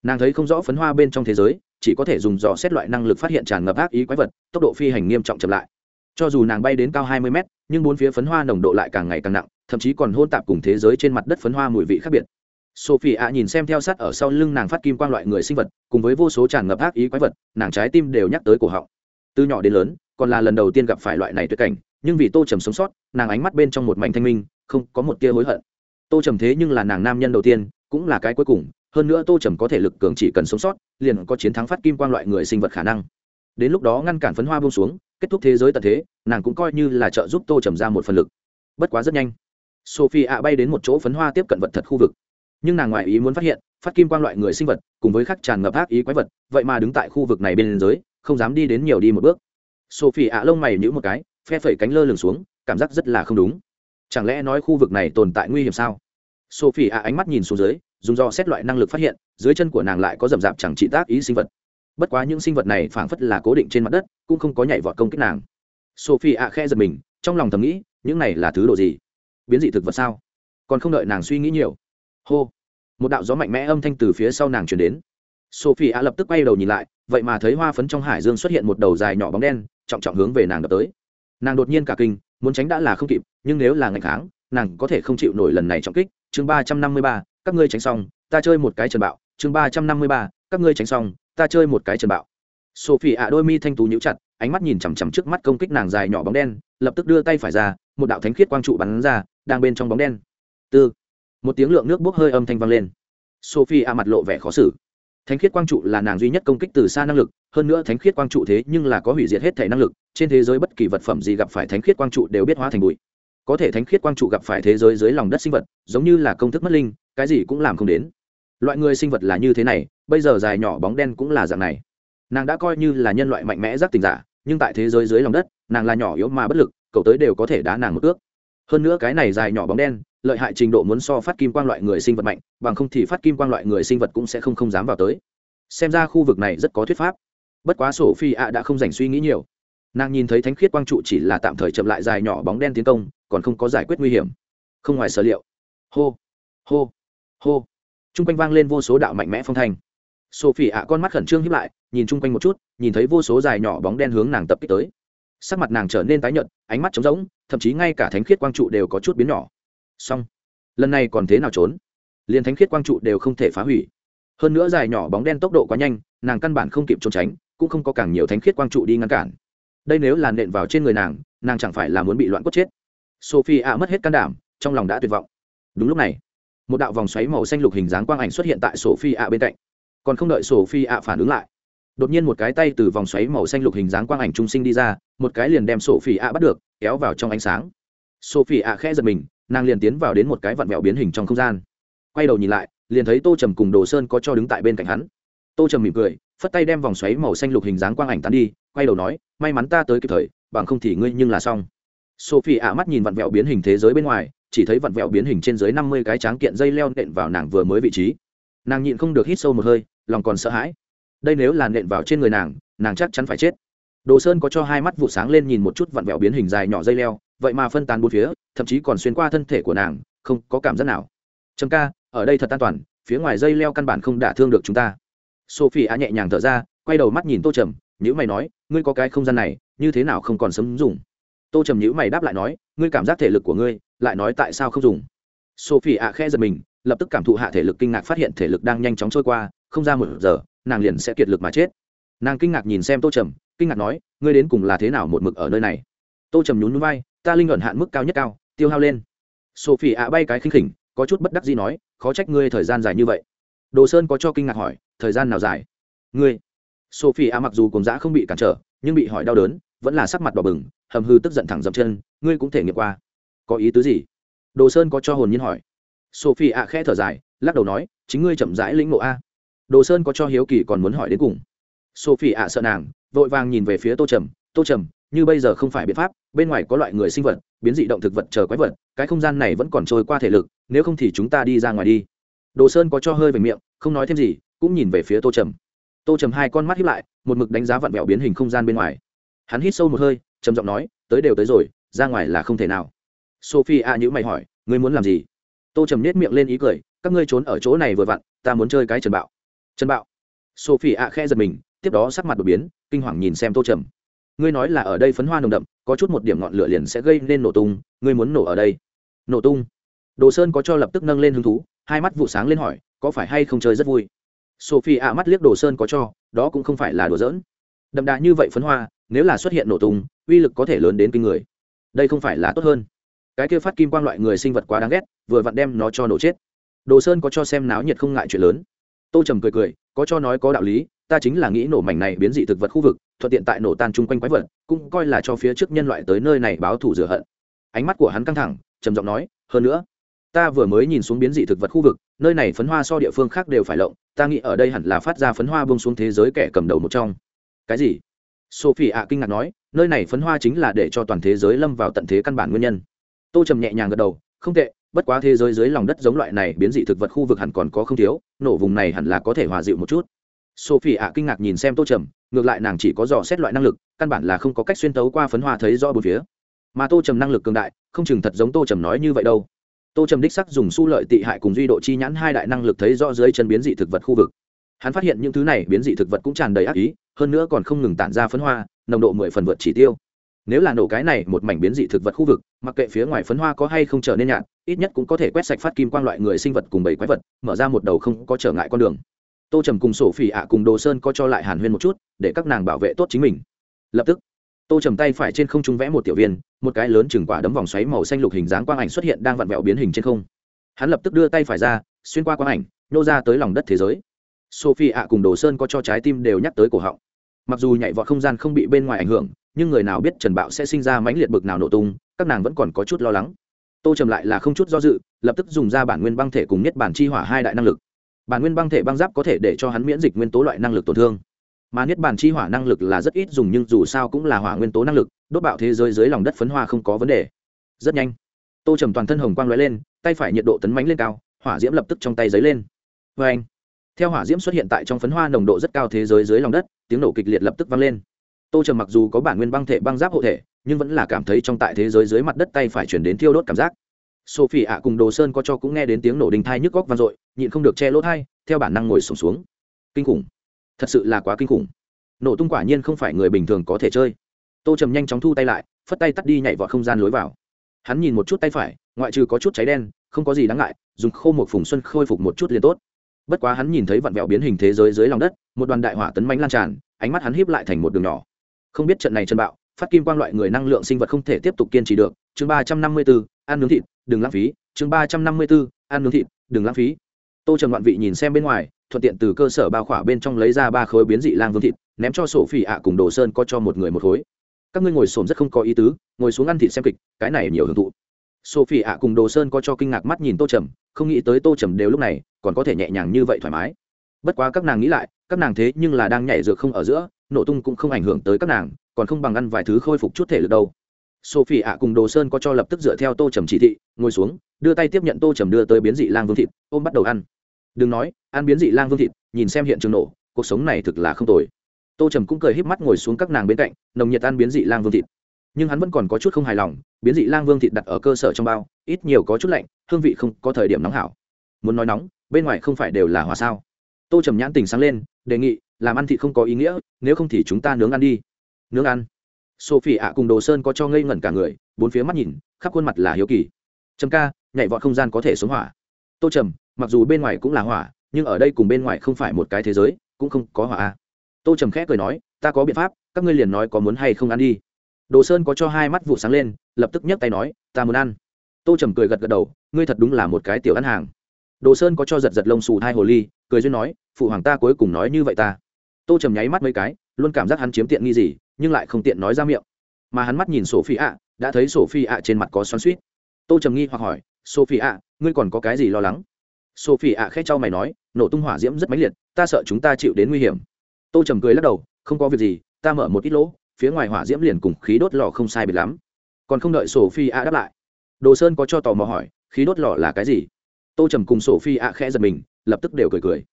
Nàng thấy không rõ phấn hoa bên trong thế giới, chỉ có thể dùng dò xét loại năng lực phát hiện tràn ngập ác ý quái vật, tốc độ phi hành nghiêm trọng chậm lại. Cho dù nàng bay đến cao 20 mét, nhưng bốn phía phấn hoa nồng độ lại càng ngày càng nặng, thậm chí còn hôn tạp cùng thế giới trên mặt đất phấn hoa mùi vị khác biệt sophie ạ nhìn xem theo sát ở sau lưng nàng phát kim quang loại người sinh vật, cùng với vô số tràn ngập ác ý quái vật, nàng trái tim đều nhắc tới cổ họng. Từ nhỏ đến lớn, còn là lần đầu tiên gặp phải loại này tuyệt cảnh, nhưng vì tô trầm sống sót, nàng ánh mắt bên trong một mảnh thanh minh, không có một tia hối hận. Tô trầm thế nhưng là nàng nam nhân đầu tiên, cũng là cái cuối cùng, hơn nữa tô trầm có thể lực cường chỉ cần sống sót, liền có chiến thắng phát kim quang loại người sinh vật khả năng. Đến lúc đó ngăn cản phấn hoa bông xuống, kết thúc thế giới tận thế, nàng cũng coi như là trợ giúp tô trầm ra một phần lực. Bất quá rất nhanh, sophie ạ bay đến một chỗ phấn hoa tiếp cận vật thật khu vực nhưng nàng ngoại ý muốn phát hiện, phát kim quang loại người sinh vật, cùng với khắc tràn ngập ác ý quái vật, vậy mà đứng tại khu vực này bên dưới, không dám đi đến nhiều đi một bước. Sophie ạ lông mày nhữ một cái, phe phẩy cánh lơ lửng xuống, cảm giác rất là không đúng. Chẳng lẽ nói khu vực này tồn tại nguy hiểm sao? Sophie ạ ánh mắt nhìn xuống dưới, dùng do xét loại năng lực phát hiện, dưới chân của nàng lại có rậm rạp chẳng trị tác ý sinh vật. Bất quá những sinh vật này phảng phất là cố định trên mặt đất, cũng không có nhảy vọt công kích nàng. Sophie ạ khe giật mình, trong lòng thầm nghĩ, những này là thứ đồ gì? Biến dị thực vật sao? Còn không đợi nàng suy nghĩ nhiều hô. Một đạo gió mạnh mẽ âm thanh từ phía sau nàng chuyển đến. Sophie a lập tức quay đầu nhìn lại, vậy mà thấy hoa phấn trong hải dương xuất hiện một đầu dài nhỏ bóng đen, trọng trọng hướng về nàng đập tới. Nàng đột nhiên cả kinh, muốn tránh đã là không kịp, nhưng nếu là ngày kháng, nàng có thể không chịu nổi lần này trọng kích. Chương ba trăm năm mươi ba, các ngươi tránh xong, ta chơi một cái trần bạo. Chương ba trăm năm mươi ba, các ngươi tránh xong, ta chơi một cái trần bạo. Sophie ạ đôi mi thanh tú nhíu chặt, ánh mắt nhìn chằm chằm trước mắt công kích nàng dài nhỏ bóng đen, lập tức đưa tay phải ra, một đạo thánh khiết quang trụ bắn ra, đang bên trong bóng đen. Tư một tiếng lượng nước bốc hơi âm thanh vang lên. Sophie a mặt lộ vẻ khó xử. Thánh khiết quang trụ là nàng duy nhất công kích từ xa năng lực, hơn nữa thánh khiết quang trụ thế nhưng là có hủy diệt hết thể năng lực, trên thế giới bất kỳ vật phẩm gì gặp phải thánh khiết quang trụ đều biết hóa thành bụi. Có thể thánh khiết quang trụ gặp phải thế giới dưới lòng đất sinh vật, giống như là công thức mất linh, cái gì cũng làm không đến. Loại người sinh vật là như thế này, bây giờ dài nhỏ bóng đen cũng là dạng này. Nàng đã coi như là nhân loại mạnh mẽ giác tình giả, nhưng tại thế giới dưới lòng đất, nàng là nhỏ yếu mà bất lực cậu tới đều có thể đá nàng một ước hơn nữa cái này dài nhỏ bóng đen, lợi hại trình độ muốn so phát kim quang loại người sinh vật mạnh, bằng không thì phát kim quang loại người sinh vật cũng sẽ không không dám vào tới. Xem ra khu vực này rất có thuyết pháp. Bất quá sổ phi ạ đã không dành suy nghĩ nhiều. Nàng nhìn thấy thánh khiết quang trụ chỉ là tạm thời chậm lại dài nhỏ bóng đen tiến công, còn không có giải quyết nguy hiểm. Không ngoài sở liệu. Hô hô hô. T r u n g quanh vang lên vô số đạo mạnh mẽ phong thanh. Sophie ạ con mắt khẩn trương hiếp lại, nhìn chung quanh một chút, nhìn thấy vô số dài nhỏ bóng đen hướng nàng tập kích tới sắc mặt nàng trở nên tái nhợt, ánh mắt trống rỗng, thậm chí ngay cả thánh khiết quang trụ đều có chút biến nhỏ. Song lần này còn thế nào trốn? Liền thánh khiết quang trụ đều không thể phá hủy. Hơn nữa dài nhỏ bóng đen tốc độ quá nhanh, nàng căn bản không kịp trốn tránh, cũng không có càng nhiều thánh khiết quang trụ đi ngăn cản. Đây nếu là nện vào trên người nàng nàng chẳng phải là muốn bị loạn cốt chết. Sophie ạ mất hết can đảm, trong lòng đã tuyệt vọng. Đúng lúc này, một đạo vòng xoáy màu xanh lục hình dáng quang ảnh xuất hiện tại sophie ạ bên cạnh. Còn không đợi sophie ạ phản ứng lại, đột nhiên một cái tay từ vòng xoáy màu xanh lục hình dáng quang ảnh trung sinh đi ra một cái liền đem sophie ạ bắt được, kéo vào trong ánh sáng. Sophie ạ khẽ giật mình, nàng liền tiến vào đến một cái vặn vẹo biến hình trong không gian. Quay đầu nhìn lại, liền thấy tô trầm cùng đồ sơn có cho đứng tại bên cạnh hắn. Tô trầm mỉm cười, phất tay đem vòng xoáy màu xanh lục hình dáng quang ảnh tán đi, quay đầu nói, may mắn ta tới kịp thời, bằng không thì ngươi nhưng là xong. Sophie ạ mắt nhìn vặn vẹo biến hình thế giới bên ngoài, chỉ thấy vặn vẹo biến hình trên dưới năm mươi cái tráng kiện dây leo nện vào nàng vừa mới vị trí. Nàng nhịn không được hít sâu một hơi, lòng còn sợ hãi. Đây nếu là nện vào trên người nàng nàng chắc chắn phải chết đồ sơn có cho hai mắt vụ sáng lên nhìn một chút vặn vẹo biến hình dài nhỏ dây leo, vậy mà phân tán bốn phía, thậm chí còn xuyên qua thân thể của nàng, không có cảm giác nào. Trầm ca, ở đây thật an toàn, phía ngoài dây leo căn bản không đả thương được chúng ta. Sophie á nhẹ nhàng thở ra, quay đầu mắt nhìn tô trầm nhữ mày nói, ngươi có cái không gian này, như thế nào không còn sấm dùng? Tô trầm nhữ mày đáp lại nói, ngươi cảm giác thể lực của ngươi, lại nói tại sao không dùng? Sophie ạ khe giật mình, lập tức cảm thụ hạ thể lực kinh ngạc phát hiện thể lực đang nhanh chóng trôi qua, không ra một giờ, nàng liền sẽ kiệt lực mà chết. Nàng kinh ngạc nhìn xem tô trầm kinh ngạc nói, ngươi đến cùng là thế nào một mực ở nơi này? Tô trầm nhún núi vai, ta linh luận hạn mức cao nhất cao, tiêu hao lên. Sophie ạ bay cái khinh khỉnh, có chút bất đắc gì nói, khó trách ngươi thời gian dài như vậy. Đồ sơn có cho kinh ngạc hỏi, thời gian nào dài? Ngươi. Sophie a mặc dù cùng dã không bị cản trở, nhưng bị hỏi đau đớn, vẫn là sắc mặt đỏ bừng, hầm hư tức giận thẳng dậm chân, ngươi cũng thể nghiệm qua. Có ý tứ gì? Đồ sơn có cho hồn nhiên hỏi. Sophie a khẽ thở dài, lắc đầu nói, chính ngươi chậm rãi lĩnh ngộ a. Đồ sơn có cho hiếu kỳ còn muốn hỏi đến cùng. Sophie a sợ nàng vội vàng nhìn về phía tô trầm tô trầm, như bây giờ không phải biện pháp, bên ngoài có loại người sinh vật, biến dị động thực vật chờ quái vật, cái không gian này vẫn còn trôi qua thể lực, nếu không thì chúng ta đi ra ngoài đi. Đồ sơn có cho hơi về miệng, không nói thêm gì, cũng nhìn về phía tô trầm. Tô trầm hai con mắt hiếp lại, một mực đánh giá vặn vẹo biến hình không gian bên ngoài. Hắn hít sâu một hơi, trầm giọng nói, tới đều tới rồi, ra ngoài là không thể nào. Sophie a nhữ mày hỏi, ngươi muốn làm gì? Tô trầm nết miệng lên ý cười, các ngươi trốn ở chỗ này vừa vặn, ta muốn chơi cái trần bạo. Trần bạo? Sophie a khe giật mình, tiếp đó sắc mặt đột biến kinh hoàng nhìn xem tô trầm. Ngươi nói là ở đây phấn hoa nồng đậm, có chút một điểm ngọn lửa liền sẽ gây nên nổ tung, ngươi muốn nổ ở đây. Nổ tung? Đồ sơn có cho lập tức nâng lên hứng thú, hai mắt vụ sáng lên hỏi, có phải hay không chơi rất vui? Sophie ạ mắt liếc đồ sơn có cho, đó cũng không phải là đùa giỡn. Đậm đà như vậy phấn hoa, nếu là xuất hiện nổ tung, uy lực có thể lớn đến kinh người. Đây không phải là tốt hơn. Cái kia phát kim quang loại người sinh vật quá đáng ghét, vừa vặn đem nó cho nổ chết. Đồ sơn có cho xem náo nhiệt không ngại chuyện lớn. Tô trầm cười cười, có cho nói có đạo lý ta chính là nghĩ nổ mảnh này biến dị thực vật khu vực, thuận tiện tại nổ tan chung quanh quái vật, cũng coi là cho phía trước nhân loại tới nơi này báo thù rửa hận. Ánh mắt của hắn căng thẳng, trầm giọng nói, hơn nữa, ta vừa mới nhìn xuống biến dị thực vật khu vực, nơi này phấn hoa so địa phương khác đều phải lộng, ta nghĩ ở đây hẳn là phát ra phấn hoa bông xuống thế giới kẻ cầm đầu một trong. Cái gì? Sophie ạ kinh ngạc nói, nơi này phấn hoa chính là để cho toàn thế giới lâm vào tận thế căn bản nguyên nhân. Tô trầm nhẹ nhàng gật đầu, không tệ, bất quá thế giới dưới lòng đất giống loại này biến dị thực vật khu vực hẳn còn có không thiếu, nổ vùng này hẳn là có thể hòa dịu một chút sophie ạ kinh ngạc nhìn xem tô trầm, ngược lại nàng chỉ có dò xét loại năng lực, căn bản là không có cách xuyên tấu qua phấn hoa thấy rõ bốn phía. Mà tô trầm năng lực cường đại, không chừng thật giống tô trầm nói như vậy đâu. Tô trầm đích sắc dùng su lợi tị hại cùng duy độ chi nhãn hai đại năng lực thấy rõ dưới chân biến dị thực vật khu vực. Hắn phát hiện những thứ này biến dị thực vật cũng tràn đầy ác ý, hơn nữa còn không ngừng tản ra phấn hoa, nồng độ mười phần vượt chỉ tiêu. Nếu là nổ cái này một mảnh biến dị thực vật khu vực, mặc kệ phía ngoài phấn hoa có hay không trở nên nhạt, ít nhất cũng có thể quét sạch phát kim quang loại người sinh vật cùng bảy quái vật, mở ra một đầu không có trở ngại con đường tô trầm cùng sổ phỉ ạ cùng đồ sơn có cho lại hàn huyên một chút, để các nàng bảo vệ tốt chính mình. Lập tức, tô trầm tay phải trên không trung vẽ một tiểu viên, một cái lớn chừng quả đấm vòng xoáy màu xanh lục hình dáng quang ảnh xuất hiện đang vặn vẹo biến hình trên không. Hắn lập tức đưa tay phải ra, xuyên qua quang ảnh, nhô ra tới lòng đất thế giới. Sophie ạ cùng đồ sơn có cho trái tim đều nhắc tới cổ họng. Mặc dù nhảy vọt không gian không bị bên ngoài ảnh hưởng, nhưng người nào biết trần bạo sẽ sinh ra mãnh liệt bực nào nổ tung, các nàng vẫn còn có chút lo lắng. Tô trầm lại là không chút do dự, lập tức dùng ra bản nguyên băng thể cùng nhất bản chi hỏa hai đại năng lực bản nguyên băng thể băng giáp có thể để cho hắn miễn dịch nguyên tố loại năng lực tổn thương. Mà niết bàn chi hỏa năng lực là rất ít dùng nhưng dù sao cũng là hỏa nguyên tố năng lực, đốt bạo thế giới dưới lòng đất phấn hoa không có vấn đề. Rất nhanh, tô trầm toàn thân hồng quang l ó e lên, tay phải nhiệt độ tấn mánh lên cao, hỏa diễm lập tức trong tay dấy lên. Vê anh theo hỏa diễm xuất hiện tại trong phấn hoa nồng độ rất cao thế giới dưới lòng đất, tiếng nổ kịch liệt lập tức vang lên. Tô trầm mặc dù có bản nguyên băng thể băng giáp hộ thể, nhưng vẫn là cảm thấy trong tại thế giới dưới mặt đất tay phải chuyển đến thiêu đốt cảm giác sophie ạ cùng đồ sơn có cho cũng nghe đến tiếng nổ đinh thai nhức góc vang dội nhịn không được che lỗ thai theo bản năng ngồi sùng xuống, xuống kinh khủng. Thật sự là quá kinh khủng. Nổ tung quả nhiên không phải người bình thường có thể chơi. Tô trầm nhanh chóng thu tay lại phất tay tắt đi nhảy vọt không gian lối vào. Hắn nhìn một chút tay phải ngoại trừ có chút cháy đen không có gì đáng ngại dùng khô một phùng xuân khôi phục một chút liền tốt. Bất quá hắn nhìn thấy vặn vẹo biến hình thế giới dưới lòng đất một đoàn đại hỏa tấn mánh lan tràn ánh mắt hắn híp lại thành một đường nhỏ. Không biết trận này chân bạo phát kim quang loại người năng lượng sinh vật không thể tiếp tục kiên trì được. Chương ba trăm năm mươi bốn ăn nướng thịt đừng lãng phí, chương ba trăm năm mươi bốn, ăn nướng thịt, đừng lãng phí. Tô trần loạn vị nhìn xem bên ngoài, thuận tiện từ cơ sở bao khỏa bên trong lấy ra ba khối biến dị lang vương thịt, ném cho sổ phỉ ạ cùng đồ sơn có cho một người một khối. Các ngươi ngồi xổm rất không có ý tứ, ngồi xuống ăn thịt xem kịch, cái này nhiều hưởng thụ. Sophie ạ cùng đồ sơn có cho kinh ngạc mắt nhìn tô trầm, không nghĩ tới tô trầm đều lúc này còn có thể nhẹ nhàng như vậy thoải mái. Bất quá các nàng nghĩ lại, các nàng thế nhưng là đang nhảy dược không ở giữa, nổ tung cũng không ảnh hưởng tới các nàng, còn không bằng ăn vài thứ khôi phục chút thể lực đâu sophie ạ cùng đồ sơn có cho lập tức dựa theo tô trầm chỉ thị, ngồi xuống, đưa tay tiếp nhận tô trầm đưa tới biến dị lang vương thịt, ôm bắt đầu ăn. Đừng nói, ăn biến dị lang vương thịt, nhìn xem hiện trường nổ, cuộc sống này thực là không tồi. Tô trầm cũng cười híp mắt ngồi xuống các nàng bên cạnh, nồng nhiệt ăn biến dị lang vương thịt. Nhưng hắn vẫn còn có chút không hài lòng, biến dị lang vương thịt đặt ở cơ sở trong bao, ít nhiều có chút lạnh, hương vị không có thời điểm nóng hảo. Muốn nói nóng, bên ngoài không phải đều là hòa sao? Tô trầm nhãn tình sáng lên, đề nghị, làm ăn thịt không có ý nghĩa, nếu không thì chúng ta nướng ăn đi. Nướng ăn sophie ạ cùng đồ sơn có cho ngây ngẩn cả người, bốn phía mắt nhìn, khắp khuôn mặt là hiếu kỳ. Trầm ca, nhảy vọt không gian có thể sống hỏa. Tô trầm, mặc dù bên ngoài cũng là hỏa, nhưng ở đây cùng bên ngoài không phải một cái thế giới, cũng không có hỏa tô trầm khẽ cười nói, ta có biện pháp, các ngươi liền nói có muốn hay không ăn đi. Đồ sơn có cho hai mắt vụ sáng lên, lập tức nhấc tay nói, ta muốn ăn. Tô trầm cười gật gật đầu, ngươi thật đúng là một cái tiểu ăn hàng. Đồ sơn có cho giật giật lông xù hai hồ ly, cười duyên nói, phụ hoàng ta cuối cùng nói như vậy ta. Tô trầm nháy mắt mấy cái luôn cảm giác hắn chiếm tiện nghi gì, nhưng lại không tiện nói ra miệng. Mà hắn mắt nhìn sổ phi ạ đã thấy sổ phi ạ trên mặt có xoắn suýt tô trầm nghi hoặc hỏi sophie ạ ngươi còn có cái gì lo lắng? Sophie ạ khẽ cho mày nói, nổ tung hỏa diễm rất mãnh liệt, ta sợ chúng ta chịu đến nguy hiểm. Tô trầm cười lắc đầu, không có việc gì, ta mở một ít lỗ, phía ngoài hỏa diễm liền cùng khí đốt lò không sai biệt lắm. Còn không đợi sophie ạ đáp lại, đồ sơn có cho tò mò hỏi, khí đốt lò là cái gì? Tô trầm cùng sophie ạ khẽ giật mình, lập tức đều cười cười.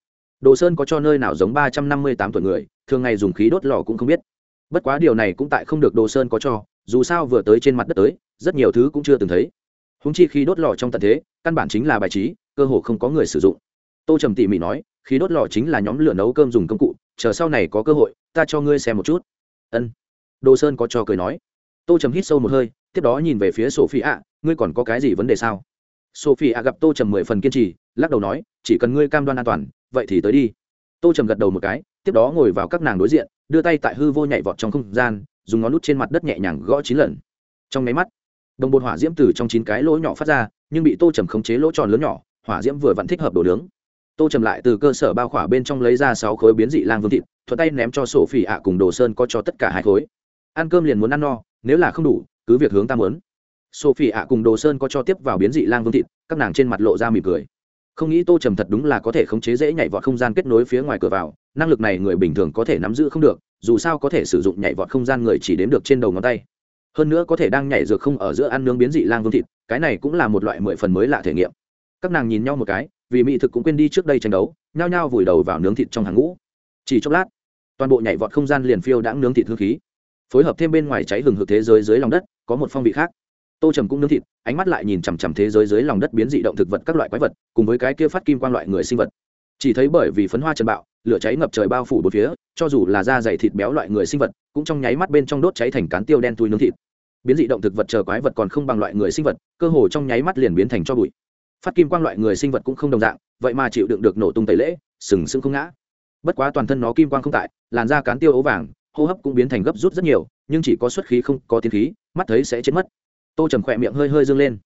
Đồ sơn có cho nơi nào giống ba trăm năm mươi tám tuổi người thường ngày dùng khí đốt lò cũng không biết. Bất quá điều này cũng tại không được đồ sơn có cho, dù sao vừa tới trên mặt đất tới, rất nhiều thứ cũng chưa từng thấy. Húng chi khi đốt lò trong tận thế, căn bản chính là bài trí, cơ hồ không có người sử dụng. Tô trầm tỉ mỉ nói, khí đốt lò chính là nhóm lửa nấu cơm dùng công cụ, chờ sau này có cơ hội, ta cho ngươi xem một chút. Ân. Đồ sơn có cho cười nói. Tô trầm hít sâu một hơi, tiếp đó nhìn về phía sophie ạ, ngươi còn có cái gì vấn đề sao? Sophie ạ gặp tô trầm mười phần kiên trì, lắc đầu nói, chỉ cần ngươi cam đoan an toàn, vậy thì tới đi. Tô trầm gật đầu một cái tiếp đó ngồi vào các nàng đối diện, đưa tay tại hư vô nhảy vọt trong không gian, dùng ngón nút trên mặt đất nhẹ nhàng gõ chín lần. Trong máy mắt, đồng bột hỏa diễm từ trong chín cái lỗ nhỏ phát ra, nhưng bị tô trầm khống chế lỗ tròn lớn nhỏ, hỏa diễm vừa vẫn thích hợp đồ nướng. Tô trầm lại từ cơ sở bao khỏa bên trong lấy ra sáu khối biến dị lang vương thịt, thuận tay ném cho sổ phỉ ạ cùng đồ sơn có cho tất cả hai khối. Ăn cơm liền muốn ăn no, nếu là không đủ, cứ việc hướng ta muốn. Sophie ạ cùng đồ sơn có cho tiếp vào biến dị lang vương thịt, các nàng trên mặt lộ ra mỉm cười không nghĩ tô trầm thật đúng là có thể khống chế dễ nhảy vọt không gian kết nối phía ngoài cửa vào, năng lực này người bình thường có thể nắm giữ không được, dù sao có thể sử dụng nhảy vọt không gian người chỉ đếm được trên đầu ngón tay. Hơn nữa có thể đang nhảy dược không ở giữa ăn nướng biến dị lang vương thịt, cái này cũng là một loại mười phần mới lạ thể nghiệm. Các nàng nhìn nhau một cái, vì mỹ thực cũng quên đi trước đây tranh đấu, nhao nhao vùi đầu vào nướng thịt trong hàng ngũ. Chỉ chốc lát, toàn bộ nhảy vọt không gian liền phiêu đã nướng thịt hương khí, phối hợp thêm bên ngoài cháy hừng hực thế giới dưới lòng đất, có một phong vị khác tô trầm cũng nướng thịt, ánh mắt lại nhìn chằm chằm thế giới dưới lòng đất biến dị động thực vật các loại quái vật, cùng với cái kia phát kim quan loại người sinh vật. Chỉ thấy bởi vì phấn hoa trần bạo, lửa cháy ngập trời bao phủ bốn phía, cho dù là da dày thịt béo loại người sinh vật, cũng trong nháy mắt bên trong đốt cháy thành cán tiêu đen tui nướng thịt. Biến dị động thực vật chờ quái vật còn không bằng loại người sinh vật, cơ hồ trong nháy mắt liền biến thành cho bụi. Phát kim quang loại người sinh vật cũng không đồng dạng, vậy mà chịu đựng được nổ tung tẩy lễ, sừng sững không ngã. Bất quá toàn thân nó kim quang không tại, làn da cán tiêu ấu vàng, hô hấp cũng biến thành gấp rút rất nhiều, nhưng chỉ có xuất khí không có tiến khí, mắt thấy sẽ chết mất tô trầm khỏe miệng hơi hơi dâng lên.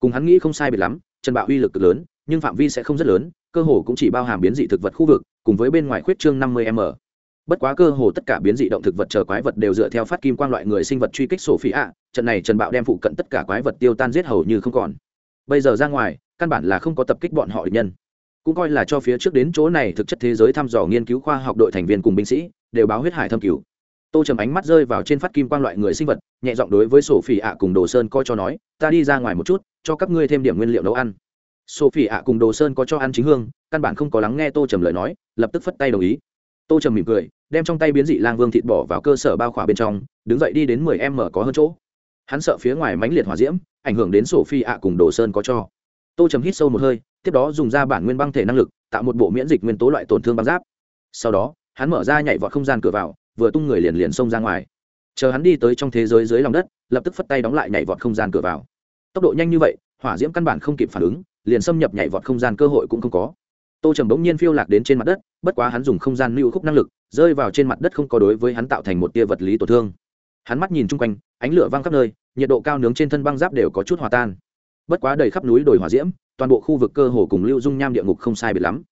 Cùng hắn nghĩ không sai biệt lắm, trần bạo uy lực cực lớn, nhưng phạm vi sẽ không rất lớn, cơ hồ cũng chỉ bao hàm biến dị thực vật khu vực, cùng với bên ngoài khuyết trương năm mươi m. Bất quá cơ hồ tất cả biến dị động thực vật chờ quái vật đều dựa theo phát kim quang loại người sinh vật truy kích sổ phí ạ, trận này trần bạo đem phụ cận tất cả quái vật tiêu tan giết hầu như không còn. Bây giờ ra ngoài, căn bản là không có tập kích bọn họ địch nhân. Cũng coi là cho phía trước đến chỗ này thực chất thế giới thăm dò nghiên cứu khoa học đội thành viên cùng binh sĩ, đều báo huyết hải thâm cứu tô trầm ánh mắt rơi vào trên phát kim quang loại người sinh vật, nhẹ giọng đối với sổ phỉ ạ cùng đồ sơn coi cho nói, ta đi ra ngoài một chút, cho các ngươi thêm điểm nguyên liệu nấu ăn. Sổ phỉ ạ cùng đồ sơn có cho ăn chính hương, căn bản không có lắng nghe tô trầm lời nói, lập tức phất tay đồng ý. Tô trầm mỉm cười, đem trong tay biến dị lang vương thịt bỏ vào cơ sở bao khỏa bên trong, đứng dậy đi đến mười em mở có hơn chỗ. Hắn sợ phía ngoài mánh liệt hỏa diễm, ảnh hưởng đến sổ phi ạ cùng đồ sơn có cho. Tô trầm hít sâu một hơi, tiếp đó dùng ra bản nguyên băng thể năng lực, tạo một bộ miễn dịch nguyên tố loại tổn thương băng giáp. Sau đó, hắn mở ra nhảy vọt không gian cửa vào vừa tung người liền liền xông ra ngoài. Chờ hắn đi tới trong thế giới dưới lòng đất, lập tức phất tay đóng lại nhảy vọt không gian cửa vào. Tốc độ nhanh như vậy, hỏa diễm căn bản không kịp phản ứng, liền xâm nhập nhảy vọt không gian cơ hội cũng không có. Tô trầm bỗng nhiên phiêu lạc đến trên mặt đất, bất quá hắn dùng không gian lưu khúc năng lực, rơi vào trên mặt đất không có đối với hắn tạo thành một tia vật lý tổn thương. Hắn mắt nhìn chung quanh, ánh lửa văng khắp nơi, nhiệt độ cao nướng trên thân băng giáp đều có chút hòa tan. Bất quá đầy khắp núi đồi hỏa diễm, toàn bộ khu vực cơ hồ cùng lưu dung nham địa ngục không sai biệt lắm.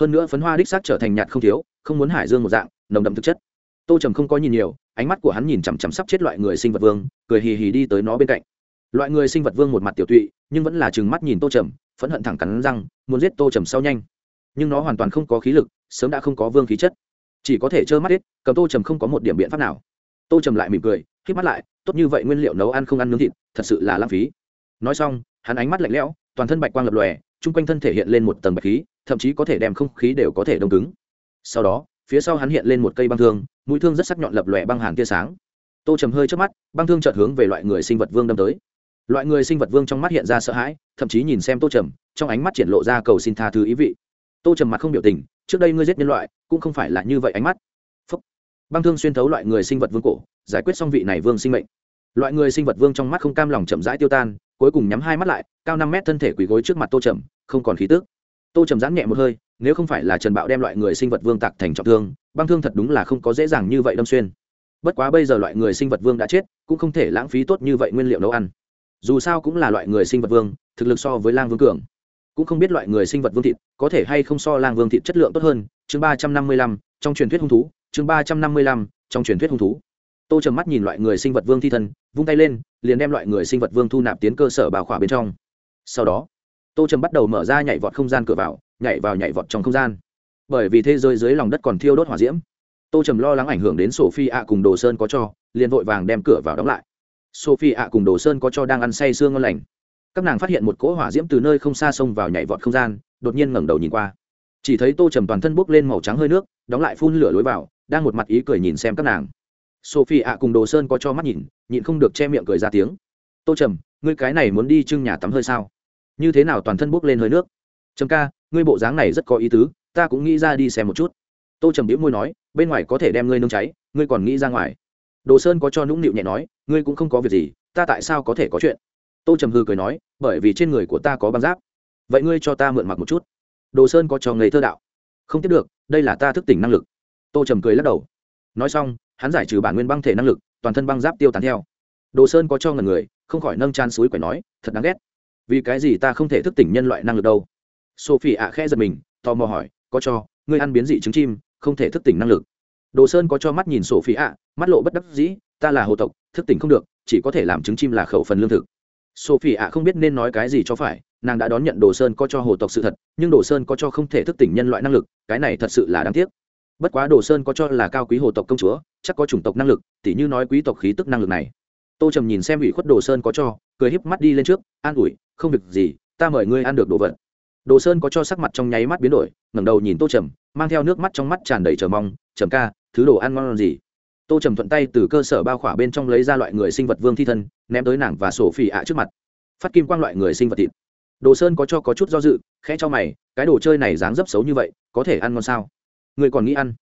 Hơn nữa phấn hoa đích xác trở thành nhạt không thiếu, không muốn hải dương một dạng, nồng đậm thực chất tô trầm không có nhìn nhiều, ánh mắt của hắn nhìn chằm chằm sắp chết loại người sinh vật vương, cười hì hì đi tới nó bên cạnh. Loại người sinh vật vương một mặt tiểu tụy, nhưng vẫn là chừng mắt nhìn tô trầm, phẫn hận thẳng cắn răng, muốn giết tô trầm sau nhanh. Nhưng nó hoàn toàn không có khí lực, sớm đã không có vương khí chất. Chỉ có thể trơ mắt hết, cầm tô trầm không có một điểm biện pháp nào. Tô trầm lại mỉm cười k mắt lại, tốt như vậy nguyên liệu nấu ăn không ăn nướng thịt, thật sự là lãng phí. Nói xong, hắn ánh mắt lạnh lẽo, toàn thân bạch quang lập lòe, chung quanh thân thể hiện lên một tầng bạch khí, thậm chí có thể đem không khí đều có thể đông cứng. Sau đó phía sau hắn hiện lên một cây băng thương, mũi thương rất sắc nhọn lập lòe băng hàn tia sáng. Tô trầm hơi trước mắt, băng thương chợt hướng về loại người sinh vật vương đâm tới. Loại người sinh vật vương trong mắt hiện ra sợ hãi, thậm chí nhìn xem tô trầm, trong ánh mắt triển lộ ra cầu xin tha thứ ý vị. Tô trầm mặt không biểu tình, trước đây ngươi giết nhân loại, cũng không phải là như vậy ánh mắt. Phúc. băng thương xuyên thấu loại người sinh vật vương cổ, giải quyết xong vị này vương sinh mệnh. Loại người sinh vật vương trong mắt không cam lòng chậm rãi tiêu tan, cuối cùng nhắm hai mắt lại, cao năm mét thân thể quỳ gối trước mặt tô trầm, không còn khí tước tô trầm giãn nhẹ một hơi, nếu không phải là trần bạo đem loại người sinh vật vương tạc thành trọng thương, băng thương thật đúng là không có dễ dàng như vậy đâm xuyên. Bất quá bây giờ loại người sinh vật vương đã chết, cũng không thể lãng phí tốt như vậy nguyên liệu nấu ăn. Dù sao cũng là loại người sinh vật vương, thực lực so với lang vương cường. Cũng không biết loại người sinh vật vương thịt có thể hay không so lang vương thịt chất lượng tốt hơn, chương ba trăm năm mươi lăm, trong truyền thuyết hung thú, chương ba trăm năm mươi lăm, trong truyền thuyết hung thú. Tô trầm mắt nhìn loại người sinh vật vương thi thân, vung tay lên, liền đem loại người sinh vật vương thu nạp tiến cơ sở bào khỏa bên trong. Sau đó tô trầm bắt đầu mở ra nhảy vọt không gian cửa vào, nhảy vào nhảy vọt trong không gian. Bởi vì thế giới dưới lòng đất còn thiêu đốt hỏa diễm. Tô trầm lo lắng ảnh hưởng đến Sophie ạ cùng đồ sơn có cho, liền vội vàng đem cửa vào đóng lại. Sophie ạ cùng đồ sơn có cho đang ăn say sương ngon lành. Các nàng phát hiện một cỗ hỏa diễm từ nơi không xa xông vào nhảy vọt không gian, đột nhiên ngẩng đầu nhìn qua. Chỉ thấy tô trầm toàn thân bốc lên màu trắng hơi nước, đóng lại phun lửa lối vào, đang một mặt ý cười nhìn xem các nàng. Sophie ạ cùng đồ sơn có cho mắt nhìn, nhịn không được che miệng cười ra tiếng. Tô trầm ngươi cái này muốn đi trưng nhà tắm hơi sao? Như thế nào toàn thân bốc lên hơi nước? Trầm ca, ngươi bộ dáng này rất có ý tứ, ta cũng nghĩ ra đi xem một chút. Tô trầm đĩu môi nói, bên ngoài có thể đem ngươi nương cháy, ngươi còn nghĩ ra ngoài. Đồ sơn có cho nũng nịu nhẹ nói, ngươi cũng không có việc gì, ta tại sao có thể có chuyện? Tô trầm hư cười nói, bởi vì trên người của ta có băng giáp. Vậy ngươi cho ta mượn mặc một chút. Đồ sơn có cho ngây thơ đạo. Không tiếp được, đây là ta thức tỉnh năng lực. Tô trầm cười lắc đầu. Nói xong, hắn giải trừ bản nguyên băng thể năng lực, toàn thân băng giáp tiêu tán theo. Đồ sơn có cho ngần người, không khỏi nâng tràn suối quẻ nói, thật đáng ghét vì cái gì ta không thể thức tỉnh nhân loại năng lực đâu? Sophie ạ khẽ giật mình, tò mò hỏi, có cho, ngươi ăn biến dị trứng chim, không thể thức tỉnh năng lực. Đồ sơn có cho mắt nhìn sophie ạ, mắt lộ bất đắc dĩ, ta là hồ tộc, thức tỉnh không được, chỉ có thể làm trứng chim là khẩu phần lương thực. Sophie ạ không biết nên nói cái gì cho phải, nàng đã đón nhận đồ sơn có cho hồ tộc sự thật, nhưng đồ sơn có cho không thể thức tỉnh nhân loại năng lực, cái này thật sự là đáng tiếc. Bất quá đồ sơn có cho là cao quý hồ tộc công chúa, chắc có chủng tộc năng lực, tỉ như nói quý tộc khí tức năng lực này tô trầm nhìn xem ủy khuất đồ sơn có cho, cười híp mắt đi lên trước, an ủi, không việc gì, ta mời ngươi ăn được đồ vật. Đồ sơn có cho sắc mặt trong nháy mắt biến đổi, ngẩng đầu nhìn tô trầm, mang theo nước mắt trong mắt tràn đầy chờ mong, trầm ca, thứ đồ ăn ngon gì? Tô trầm thuận tay từ cơ sở bao khỏa bên trong lấy ra loại người sinh vật vương thi thân, ném tới nàng và sổ phỉ ạ trước mặt. Phát kim quang loại người sinh vật thịt. Đồ sơn có cho có chút do dự, khẽ cho mày, cái đồ chơi này dáng dấp xấu như vậy, có thể ăn ngon sao? Người còn nghĩ ăn?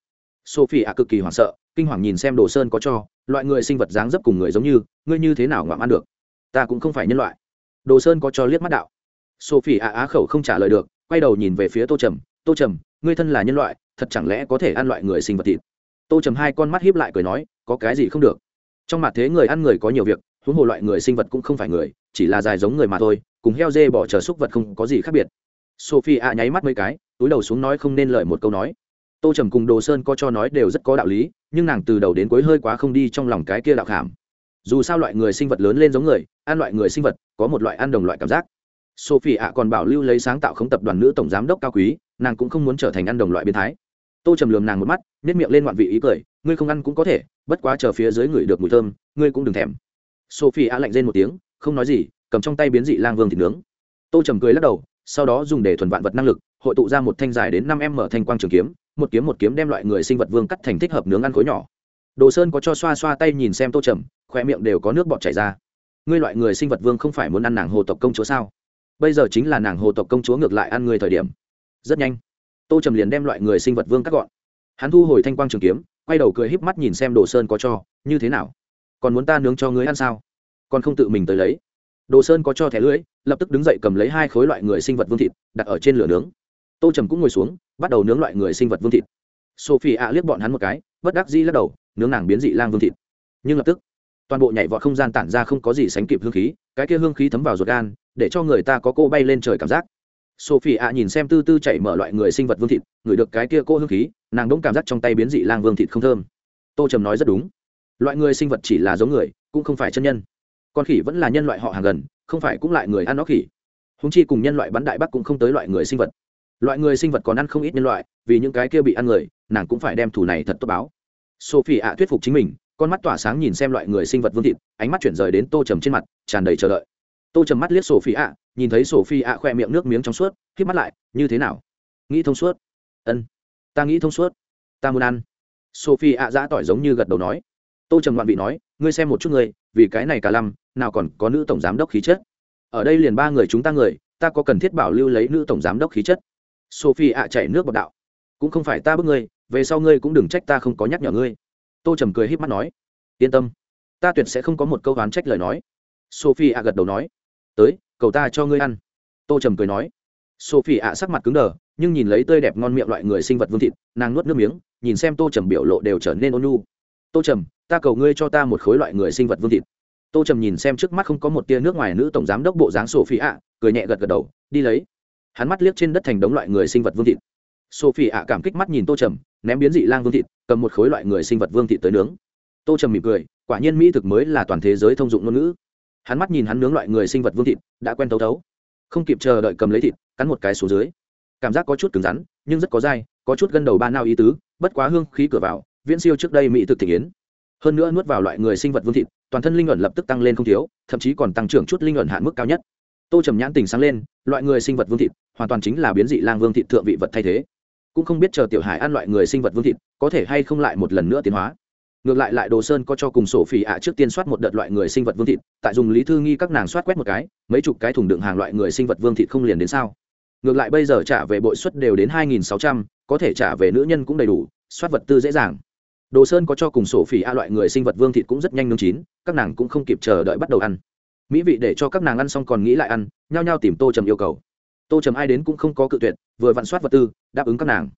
Sophie ạ cực kỳ hoảng sợ kinh hoàng nhìn xem đồ sơn có cho, loại người sinh vật dáng dấp cùng người giống như, ngươi như thế nào ngoạm ăn được? Ta cũng không phải nhân loại. Đồ sơn có cho liếc mắt đạo. Sophie ạ á khẩu không trả lời được, quay đầu nhìn về phía tô trầm. Tô trầm, ngươi thân là nhân loại, thật chẳng lẽ có thể ăn loại người sinh vật thịt? Tô trầm hai con mắt hiếp lại cười nói, có cái gì không được. Trong mặt thế người ăn người có nhiều việc, huống hồ loại người sinh vật cũng không phải người, chỉ là dài giống người mà thôi, cùng heo dê bỏ chờ xúc vật không có gì khác biệt. Sophie ạ nháy mắt mấy cái, túi đầu xuống nói không nên lời một câu nói. Tô trầm cùng đồ sơn có cho nói đều rất có đạo lý nhưng nàng từ đầu đến cuối hơi quá không đi trong lòng cái kia đạo khảm. Dù sao loại người sinh vật lớn lên giống người, ăn loại người sinh vật, có một loại ăn đồng loại cảm giác. Sophie ạ còn bảo lưu lấy sáng tạo không tập đoàn nữ tổng giám đốc cao quý, nàng cũng không muốn trở thành ăn đồng loại biến thái. Tô trầm lườm nàng một mắt nếp miệng lên ngoạn vị ý cười, ngươi không ăn cũng có thể, bất quá chờ phía dưới người được mùi thơm, ngươi cũng đừng thèm. Sophie ạ lạnh rên một tiếng, không nói gì, cầm trong tay biến dị lang vương thịt nướng. Tô trầm cười lắc đầu, sau đó dùng để thuần vạn vật năng lực, hội tụ ra một thanh dài đến năm em mở thanh quang trường kiếm một kiếm một kiếm đem loại người sinh vật vương cắt thành thích hợp nướng ăn khối nhỏ. Đồ sơn có cho xoa xoa tay nhìn xem tô trầm, khoe miệng đều có nước bọt chảy ra. Ngươi loại người sinh vật vương không phải muốn ăn nàng hồ tộc công chúa sao? Bây giờ chính là nàng hồ tộc công chúa ngược lại ăn người thời điểm. Rất nhanh, tô trầm liền đem loại người sinh vật vương cắt gọn. Hắn thu hồi thanh quang trường kiếm, quay đầu cười híp mắt nhìn xem đồ sơn có cho, như thế nào? Còn muốn ta nướng cho ngươi ăn sao? Còn không tự mình tới lấy. Đồ sơn có cho thẻ lưỡi, lập tức đứng dậy cầm lấy hai khối loại người sinh vật vương thịt, đặt ở trên lửa nướng tô trầm cũng ngồi xuống, bắt đầu nướng loại người sinh vật vương thịt. Sophie ạ liếc bọn hắn một cái, bất đắc dĩ lắc đầu, nướng nàng biến dị lang vương thịt. Nhưng lập tức, toàn bộ nhảy vọt không gian tản ra không có gì sánh kịp hương khí, cái kia hương khí thấm vào ruột gan, để cho người ta có cô bay lên trời cảm giác. Sophie ạ nhìn xem tư tư chảy mở loại người sinh vật vương thịt, ngửi được cái kia cô hương khí, nàng đông cảm giác trong tay biến dị lang vương thịt không thơm. Tô trầm nói rất đúng. Loại người sinh vật chỉ là giống người, cũng không phải chân nhân. Con khỉ vẫn là nhân loại họ hàng gần, không phải cũng lại người ăn nó khỉ. Húng chi cùng nhân loại bắn đại bắc cũng không tới loại người sinh vật loại người sinh vật còn ăn không ít nhân loại, vì những cái kia bị ăn người, nàng cũng phải đem thủ này thật tốt báo. Sophie ạ thuyết phục chính mình, con mắt tỏa sáng nhìn xem loại người sinh vật vương thịt, ánh mắt chuyển rời đến tô trầm trên mặt, tràn đầy chờ đợi. Tô trầm mắt liếc sophie ạ, nhìn thấy sophie ạ khoe miệng nước miếng trong suốt k mắt lại, như thế nào? Nghĩ thông suốt? Ân, ta nghĩ thông suốt. Ta muốn ăn. Sophie ạ giã tỏi giống như gật đầu nói. Tô trầm ngoạn vị nói, ngươi xem một chút ngươi, vì cái này cả lăm, nào còn có nữ tổng giám đốc khí chất. Ở đây liền ba người chúng ta người, ta có cần thiết bảo lưu lấy nữ tổng giám đốc khí chất? Sophie ạ chạy nước bọt đạo. Cũng không phải ta bức ngươi, về sau ngươi cũng đừng trách ta không có nhắc nhở ngươi. Tô trầm cười híp mắt nói. Yên tâm, ta tuyệt sẽ không có một câu oán trách lời nói. Sophie ạ gật đầu nói. Tới, cầu ta cho ngươi ăn. Tô trầm cười nói. Sophie ạ sắc mặt cứng đờ, nhưng nhìn lấy tươi đẹp ngon miệng loại người sinh vật vương thịt, nàng nuốt nước miếng, nhìn xem tô trầm biểu lộ đều trở nên ôn nhu. Tô trầm, ta cầu ngươi cho ta một khối loại người sinh vật vương thịt. Tô trầm nhìn xem trước mắt không có một tia nước ngoài nữ tổng giám đốc bộ dáng sophie ạ, cười nhẹ gật gật đầu, đi lấy hắn mắt liếc trên đất thành đống loại người sinh vật vương thịt. Sophie ạ cảm kích mắt nhìn tô trầm, ném biến dị lang vương thịt, cầm một khối loại người sinh vật vương thịt tới nướng. Tô trầm mỉm cười, quả nhiên mỹ thực mới là toàn thế giới thông dụng ngôn ngữ. Hắn mắt nhìn hắn nướng loại người sinh vật vương thịt, đã quen thấu thấu. Không kịp chờ đợi cầm lấy thịt, cắn một cái xuống dưới. Cảm giác có chút cứng rắn, nhưng rất có dai, có chút gân đầu ba nao ý tứ, bất quá hương khí cửa vào, viễn siêu trước đây mỹ thực thể yến. Hơn nữa nuốt vào loại người sinh vật vương thịt, toàn thân linh ẩn lập tức tăng lên không thiếu, thậm chí còn tăng trưởng chút linh ẩn hạn mức cao nhất. Tô trầm nhãn tình sáng lên, loại người sinh vật vương thịt hoàn toàn chính là biến dị lang vương thịt thượng vị vật thay thế. Cũng không biết chờ tiểu hải ăn loại người sinh vật vương thịt, có thể hay không lại một lần nữa tiến hóa. Ngược lại lại đồ sơn có cho cùng sổ phỉ ạ trước tiên soát một đợt loại người sinh vật vương thịt, tại dùng lý thư nghi các nàng soát quét một cái, mấy chục cái thùng đựng hàng loại người sinh vật vương thịt không liền đến sao? Ngược lại bây giờ trả về bội suất đều đến hai nghìn sáu trăm, có thể trả về nữ nhân cũng đầy đủ, soát vật tư dễ dàng. Đồ sơn có cho cùng sổ phỉ a loại người sinh vật vương thịt cũng rất nhanh nương chín, các nàng cũng không kịp chờ đợi bắt đầu ăn. Mỹ vị để cho các nàng ăn xong còn nghĩ lại ăn, nhao nhao tìm tô trầm yêu cầu tô trầm ai đến cũng không có cự tuyệt, vừa vặn soát vật tư, đáp ứng các nàng.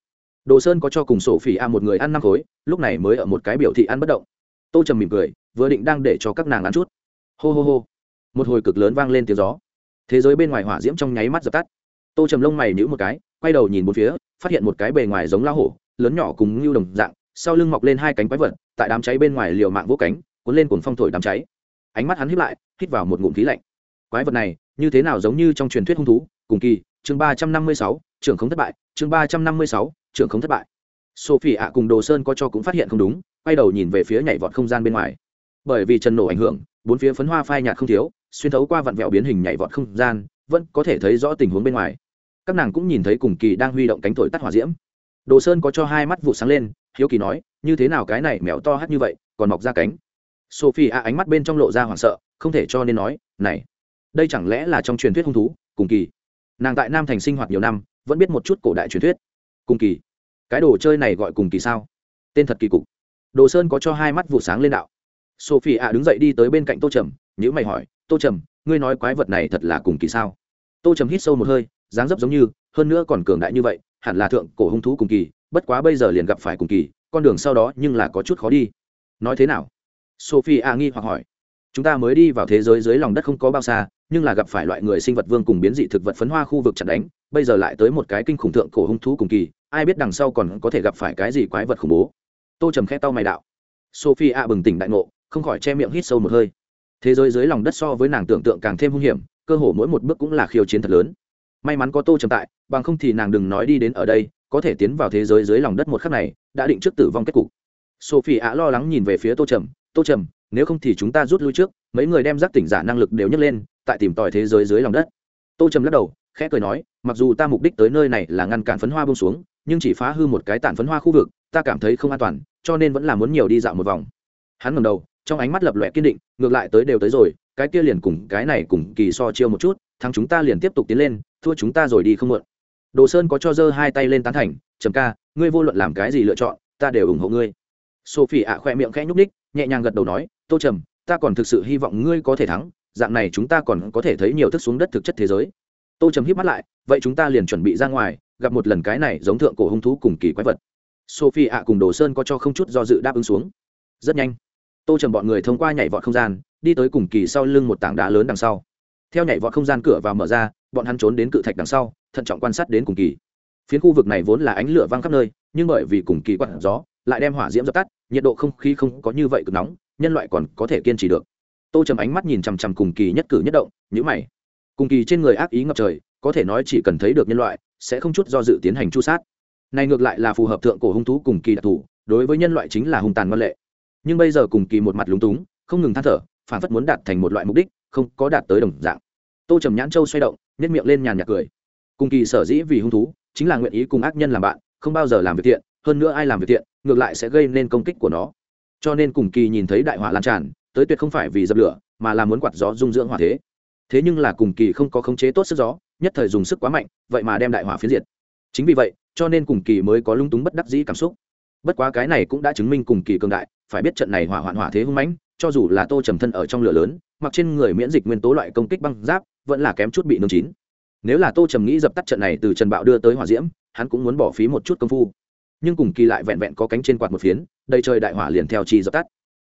Đồ sơn có cho cùng sổ phỉ a một người ăn năm khối, lúc này mới ở một cái biểu thị ăn bất động. Tô trầm mỉm cười, vừa định đang để cho các nàng ăn chút. Hô hô hô. Một hồi cực lớn vang lên tiếng gió. Thế giới bên ngoài hỏa diễm trong nháy mắt dập tắt. Tô trầm lông mày nhữ một cái, quay đầu nhìn một phía, phát hiện một cái bề ngoài giống la hổ, lớn nhỏ cùng ngưu đồng dạng, sau lưng mọc lên hai cánh quái vật, tại đám cháy bên ngoài liều mạng vỗ cánh, cuốn lên cuồng phong thổi đám cháy. Ánh mắt hắn hít lại, hít vào một ngụm khí lạnh. Quái vật này, như thế nào giống như trong truyền thuyết hung thú cùng kỳ, chương ba trăm năm mươi sáu, trưởng không thất bại, chương ba trăm năm mươi sáu, trưởng không thất bại. Sophie ạ cùng đồ sơn có cho cũng phát hiện không đúng, quay đầu nhìn về phía nhảy vọt không gian bên ngoài. Bởi vì trần nổ ảnh hưởng, bốn phía phấn hoa phai nhạt không thiếu, xuyên thấu qua vặn vẹo biến hình nhảy vọt không gian, vẫn có thể thấy rõ tình huống bên ngoài. Các nàng cũng nhìn thấy cùng kỳ đang huy động cánh thổi tắt hỏa diễm. Đồ sơn có cho hai mắt vụ sáng lên, hiếu kỳ nói, như thế nào cái này mèo to hát như vậy, còn mọc ra cánh? Sophie a ánh mắt bên trong lộ ra hoảng sợ, không thể cho nên nói, này, đây chẳng lẽ là trong truyền thuyết hung thú, cùng kỳ nàng tại nam thành sinh hoạt nhiều năm, vẫn biết một chút cổ đại truyền thuyết. Cùng kỳ. Cái đồ chơi này gọi cùng kỳ sao? Tên thật kỳ cục. Đồ sơn có cho hai mắt vụ sáng lên đạo. Sophie ạ đứng dậy đi tới bên cạnh tô trầm nhữ mày hỏi, tô trầm, ngươi nói quái vật này thật là cùng kỳ sao? Tô trầm hít sâu một hơi, dáng dấp giống như, hơn nữa còn cường đại như vậy, hẳn là thượng cổ hung thú cùng kỳ, bất quá bây giờ liền gặp phải cùng kỳ, con đường sau đó nhưng là có chút khó đi. Nói thế nào? Sophie a nghi hoặc hỏi, chúng ta mới đi vào thế giới dưới lòng đất không có bao xa nhưng là gặp phải loại người sinh vật vương cùng biến dị thực vật phấn hoa khu vực chặt đánh, bây giờ lại tới một cái kinh khủng thượng cổ hung thú cùng kỳ, ai biết đằng sau còn có thể gặp phải cái gì quái vật khủng bố. Tô trầm khẽ tao mày đạo. Sophie a bừng tỉnh đại ngộ, không khỏi che miệng hít sâu một hơi. Thế giới dưới lòng đất so với nàng tưởng tượng càng thêm hung hiểm, cơ hồ mỗi một bước cũng là khiêu chiến thật lớn. May mắn có tô trầm tại, bằng không thì nàng đừng nói đi đến ở đây, có thể tiến vào thế giới dưới lòng đất một khắc này, đã định trước tử vong kết cục. Sophie ạ lo lắng nhìn về phía tô trầm tô trầm, nếu không thì chúng ta rút lui trước, mấy người đem giác tỉnh giả năng lực đều nhấc lên, tại tìm tòi thế giới dưới lòng đất. Tô trầm lắc đầu, khẽ cười nói, mặc dù ta mục đích tới nơi này là ngăn cản phấn hoa bông xuống, nhưng chỉ phá hư một cái tản phấn hoa khu vực, ta cảm thấy không an toàn, cho nên vẫn là muốn nhiều đi dạo một vòng. Hắn ngầm đầu, trong ánh mắt lập lòe kiên định, ngược lại tới đều tới rồi, cái kia liền cùng cái này cùng kỳ so chiêu một chút, thắng chúng ta liền tiếp tục tiến lên, thua chúng ta rồi đi không muộn. Đồ sơn có cho giơ hai tay lên tán thành, trầm ca, ngươi vô luận làm cái gì lựa chọn, ta đều ủng hộ ngươi. Sophie ạ khoe miệng khẽ nhúc ních nhẹ nhàng gật đầu nói, tô trầm, ta còn thực sự hy vọng ngươi có thể thắng, dạng này chúng ta còn có thể thấy nhiều thức xuống đất thực chất thế giới. Tô trầm hít mắt lại, vậy chúng ta liền chuẩn bị ra ngoài, gặp một lần cái này giống thượng cổ hung thú cùng kỳ quái vật. Sophie ạ cùng đồ sơn có cho không chút do dự đáp ứng xuống. Rất nhanh, tô trầm bọn người thông qua nhảy vọt không gian, đi tới cùng kỳ sau lưng một tảng đá lớn đằng sau. Theo nhảy vọt không gian cửa vào mở ra, bọn hắn trốn đến cự thạch đằng sau, thận trọng quan sát đến cùng kỳ. Phiến khu vực này vốn là ánh lửa văng khắp nơi, nhưng bởi vì cùng kỳ quặn gió lại đem hỏa diễm dập tắt, nhiệt độ không khí không có như vậy cực nóng, nhân loại còn có thể kiên trì được. Tô trầm ánh mắt nhìn chằm chằm cùng kỳ nhất cử nhất động nhữ mày. Cùng kỳ trên người ác ý ngập trời, có thể nói chỉ cần thấy được nhân loại, sẽ không chút do dự tiến hành chu sát. Này ngược lại là phù hợp thượng cổ hung thú cùng kỳ đặc thù, đối với nhân loại chính là hung tàn ngoan lệ. Nhưng bây giờ cùng kỳ một mặt lúng túng, không ngừng than thở, phản phất muốn đạt thành một loại mục đích, không có đạt tới đồng dạng. Tô trầm nhãn châu xoay động nhất miệng lên nhàn nhạc cười. Cùng kỳ sở dĩ vì hung thú, chính là nguyện ý cùng ác nhân làm bạn, không bao giờ làm việc thiện hơn nữa ai làm việc tiện, ngược lại sẽ gây nên công kích của nó. Cho nên cùng kỳ nhìn thấy đại hỏa lan tràn tới tuyệt không phải vì dập lửa mà là muốn quạt gió dung dưỡng hỏa thế. Thế nhưng là cùng kỳ không có khống chế tốt sức gió nhất thời dùng sức quá mạnh vậy mà đem đại hỏa phiến diệt. Chính vì vậy cho nên cùng kỳ mới có lung túng bất đắc dĩ cảm xúc. Bất quá cái này cũng đã chứng minh cùng kỳ cường đại phải biết trận này hỏa hoạn hỏa thế hung mãnh cho dù là tô trầm thân ở trong lửa lớn mặc trên người miễn dịch nguyên tố loại công kích băng giáp vẫn là kém chút bị nương chín. Nếu là tô trầm nghĩ dập tắt trận này từ trần bạo đưa tới hỏa diễm hắn cũng muốn bỏ phí một chút công phu nhưng cùng kỳ lại vẹn vẹn có cánh trên quạt một phiến, đầy trời đại hỏa liền theo chi dập tắt.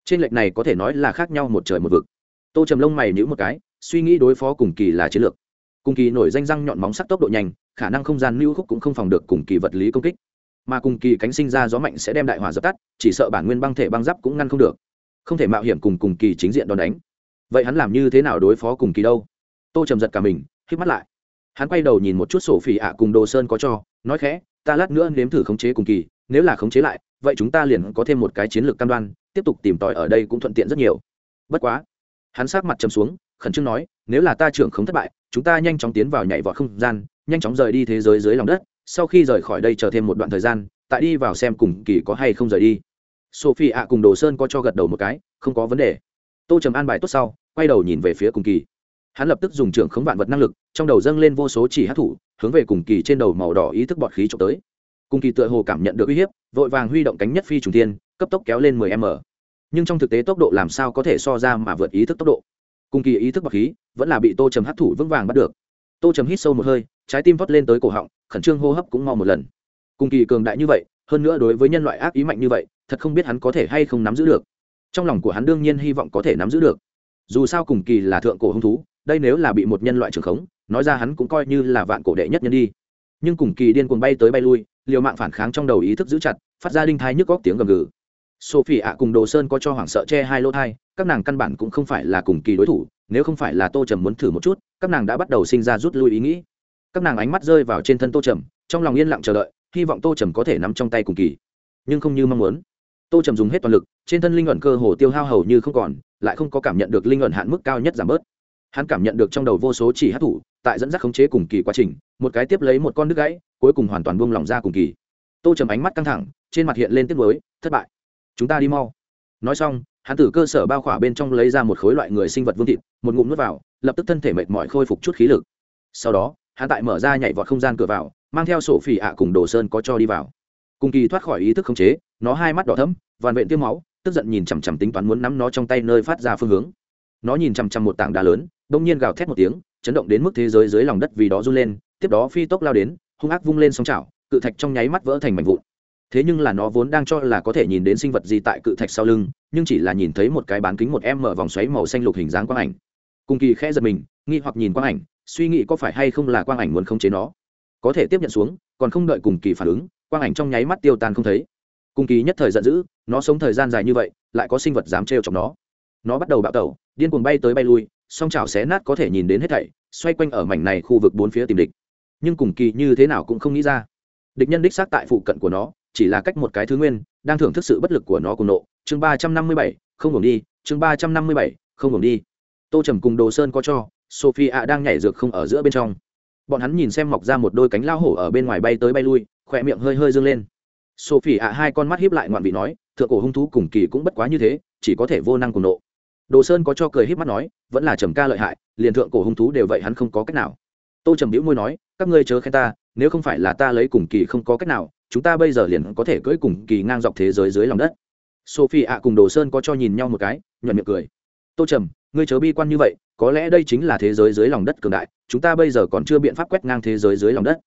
Trên lệch này có thể nói là khác nhau một trời một vực. Tô trầm lông mày nhữ một cái, suy nghĩ đối phó cùng kỳ là chiến lược. Cùng kỳ nổi danh răng nhọn móng sắc tốc độ nhanh, khả năng không gian lưu khúc cũng không phòng được cùng kỳ vật lý công kích. Mà cùng kỳ cánh sinh ra gió mạnh sẽ đem đại hỏa dập tắt, chỉ sợ bản nguyên băng thể băng giáp cũng ngăn không được. Không thể mạo hiểm cùng cùng kỳ chính diện đòn đánh. Vậy hắn làm như thế nào đối phó cùng kỳ đâu? Tô trầm giật cả mình k mắt lại hắn quay đầu nhìn một chút sổ phỉ ạ cùng đồ sơn có cho, nói khẽ, ta lát nữa nếm thử khống chế cùng kỳ, nếu là khống chế lại, vậy chúng ta liền có thêm một cái chiến lược cam đoan, tiếp tục tìm tòi ở đây cũng thuận tiện rất nhiều. Bất quá, hắn sát mặt chầm xuống, khẩn trương nói, nếu là ta trưởng không thất bại, chúng ta nhanh chóng tiến vào nhảy vọt không gian, nhanh chóng rời đi thế giới dưới lòng đất, sau khi rời khỏi đây chờ thêm một đoạn thời gian, tại đi vào xem cùng kỳ có hay không rời đi. Sophie ạ cùng đồ sơn có cho gật đầu một cái, không có vấn đề. Tô trầm an bài tốt sau, quay đầu nhìn về phía cùng kỳ hắn lập tức dùng trưởng khống vạn vật năng lực, trong đầu dâng lên vô số chỉ hát thủ, hướng về cùng kỳ trên đầu màu đỏ ý thức bọt khí trộm tới. Cùng kỳ tựa hồ cảm nhận được uy hiếp, vội vàng huy động cánh nhất phi trùng tiên cấp tốc kéo lên 10 m. Nhưng trong thực tế tốc độ làm sao có thể so ra mà vượt ý thức tốc độ? Cùng kỳ ý thức bọt khí vẫn là bị tô trầm hát thủ vững vàng bắt được. Tô trầm hít sâu một hơi, trái tim vót lên tới cổ họng, khẩn trương hô hấp cũng mau một lần. Cùng kỳ cường đại như vậy, hơn nữa đối với nhân loại ác ý mạnh như vậy, thật không biết hắn có thể hay không nắm giữ được. Trong lòng của hắn đương nhiên hy vọng có thể nắm giữ được. Dù sao cùng kỳ là thượng cổ hung thú đây nếu là bị một nhân loại trưởng khống, nói ra hắn cũng coi như là vạn cổ đệ nhất nhân đi. Nhưng cùng kỳ điên cuồng bay tới bay lui, liều mạng phản kháng trong đầu ý thức giữ chặt, phát ra đinh thai nhức góc tiếng gầm gừ. Sophie ạ cùng đồ sơn có cho hoảng sợ che hai lỗ thai, các nàng căn bản cũng không phải là cùng kỳ đối thủ, nếu không phải là tô trầm muốn thử một chút, các nàng đã bắt đầu sinh ra rút lui ý nghĩ. Các nàng ánh mắt rơi vào trên thân tô trầm, trong lòng yên lặng chờ đợi, hy vọng tô trầm có thể nắm trong tay cùng kỳ. Nhưng không như mong muốn. Tô trầm dùng hết toàn lực, trên thân linh ẩn cơ hồ tiêu hao hầu như không còn, lại không có cảm nhận được linh ẩn hạn mức cao nhất giảm bớt hắn cảm nhận được trong đầu vô số chỉ hát thủ, tại dẫn dắt khống chế cùng kỳ quá trình, một cái tiếp lấy một con nước gãy, cuối cùng hoàn toàn buông lỏng ra cùng kỳ. Tô trầm ánh mắt căng thẳng, trên mặt hiện lên tiếc nuối, thất bại. Chúng ta đi mau. Nói xong, hắn từ cơ sở bao khỏa bên trong lấy ra một khối loại người sinh vật vương thịt, một ngụm nuốt vào, lập tức thân thể mệt mỏi khôi phục chút khí lực. Sau đó, hắn tại mở ra nhảy vọt không gian cửa vào, mang theo sổ phỉ ạ cùng đồ sơn có cho đi vào. Cùng kỳ thoát khỏi ý thức khống chế, nó hai mắt đỏ thấm vằn vện tiêm máu, tức giận nhìn chằm chằm tính toán muốn nắm nó trong tay nơi phát ra phương hướng nó nhìn chằm chằm một tảng đá lớn, đông nhiên gào thét một tiếng, chấn động đến mức thế giới dưới lòng đất vì đó run lên, tiếp đó phi tốc lao đến, hung ác vung lên sóng chảo, cự thạch trong nháy mắt vỡ thành mảnh vụn. Thế nhưng là nó vốn đang cho là có thể nhìn đến sinh vật gì tại cự thạch sau lưng, nhưng chỉ là nhìn thấy một cái bán kính một em mở vòng xoáy màu xanh lục hình dáng quang ảnh. Cùng kỳ khẽ giật mình, nghi hoặc nhìn quang ảnh, suy nghĩ có phải hay không là quang ảnh muốn khống chế nó. Có thể tiếp nhận xuống, còn không đợi cùng kỳ phản ứng, quang ảnh trong nháy mắt tiêu tan không thấy. Cùng kỳ nhất thời giận dữ, nó sống thời gian dài như vậy, lại có sinh vật dám trêu chọc nó. Nó bắt đầu bạo tẩu điên cuồng bay tới bay lui, song chảo xé nát có thể nhìn đến hết thảy, xoay quanh ở mảnh này khu vực bốn phía tìm địch. Nhưng cùng kỳ như thế nào cũng không nghĩ ra. Địch nhân đích xác tại phụ cận của nó, chỉ là cách một cái thứ nguyên, đang thưởng thức sự bất lực của nó cùng nộ. Chương ba trăm năm mươi bảy, không ngừng đi, chương ba trăm năm mươi bảy, không ngừng đi. Tô trầm cùng đồ sơn có cho sophie ạ đang nhảy dược không ở giữa bên trong. Bọn hắn nhìn xem mọc ra một đôi cánh lao hổ ở bên ngoài bay tới bay lui, khỏe miệng hơi hơi dâng lên. Sophie ạ hai con mắt hiếp lại ngoạn vị nói, thượng cổ hung thú cùng kỳ cũng bất quá như thế, chỉ có thể vô năng cùng nộ đồ sơn có cho cười hiếp mắt nói, vẫn là trầm ca lợi hại, liền thượng cổ hung thú đều vậy hắn không có cách nào. Tô trầm bĩu môi nói, các ngươi chớ khen ta, nếu không phải là ta lấy cùng kỳ không có cách nào, chúng ta bây giờ liền có thể cưỡi cùng kỳ ngang dọc thế giới dưới lòng đất. Sophie ạ cùng đồ sơn có cho nhìn nhau một cái, nhuận miệng cười. Tô trầm, ngươi chớ bi quan như vậy, có lẽ đây chính là thế giới dưới lòng đất cường đại, chúng ta bây giờ còn chưa biện pháp quét ngang thế giới dưới lòng đất.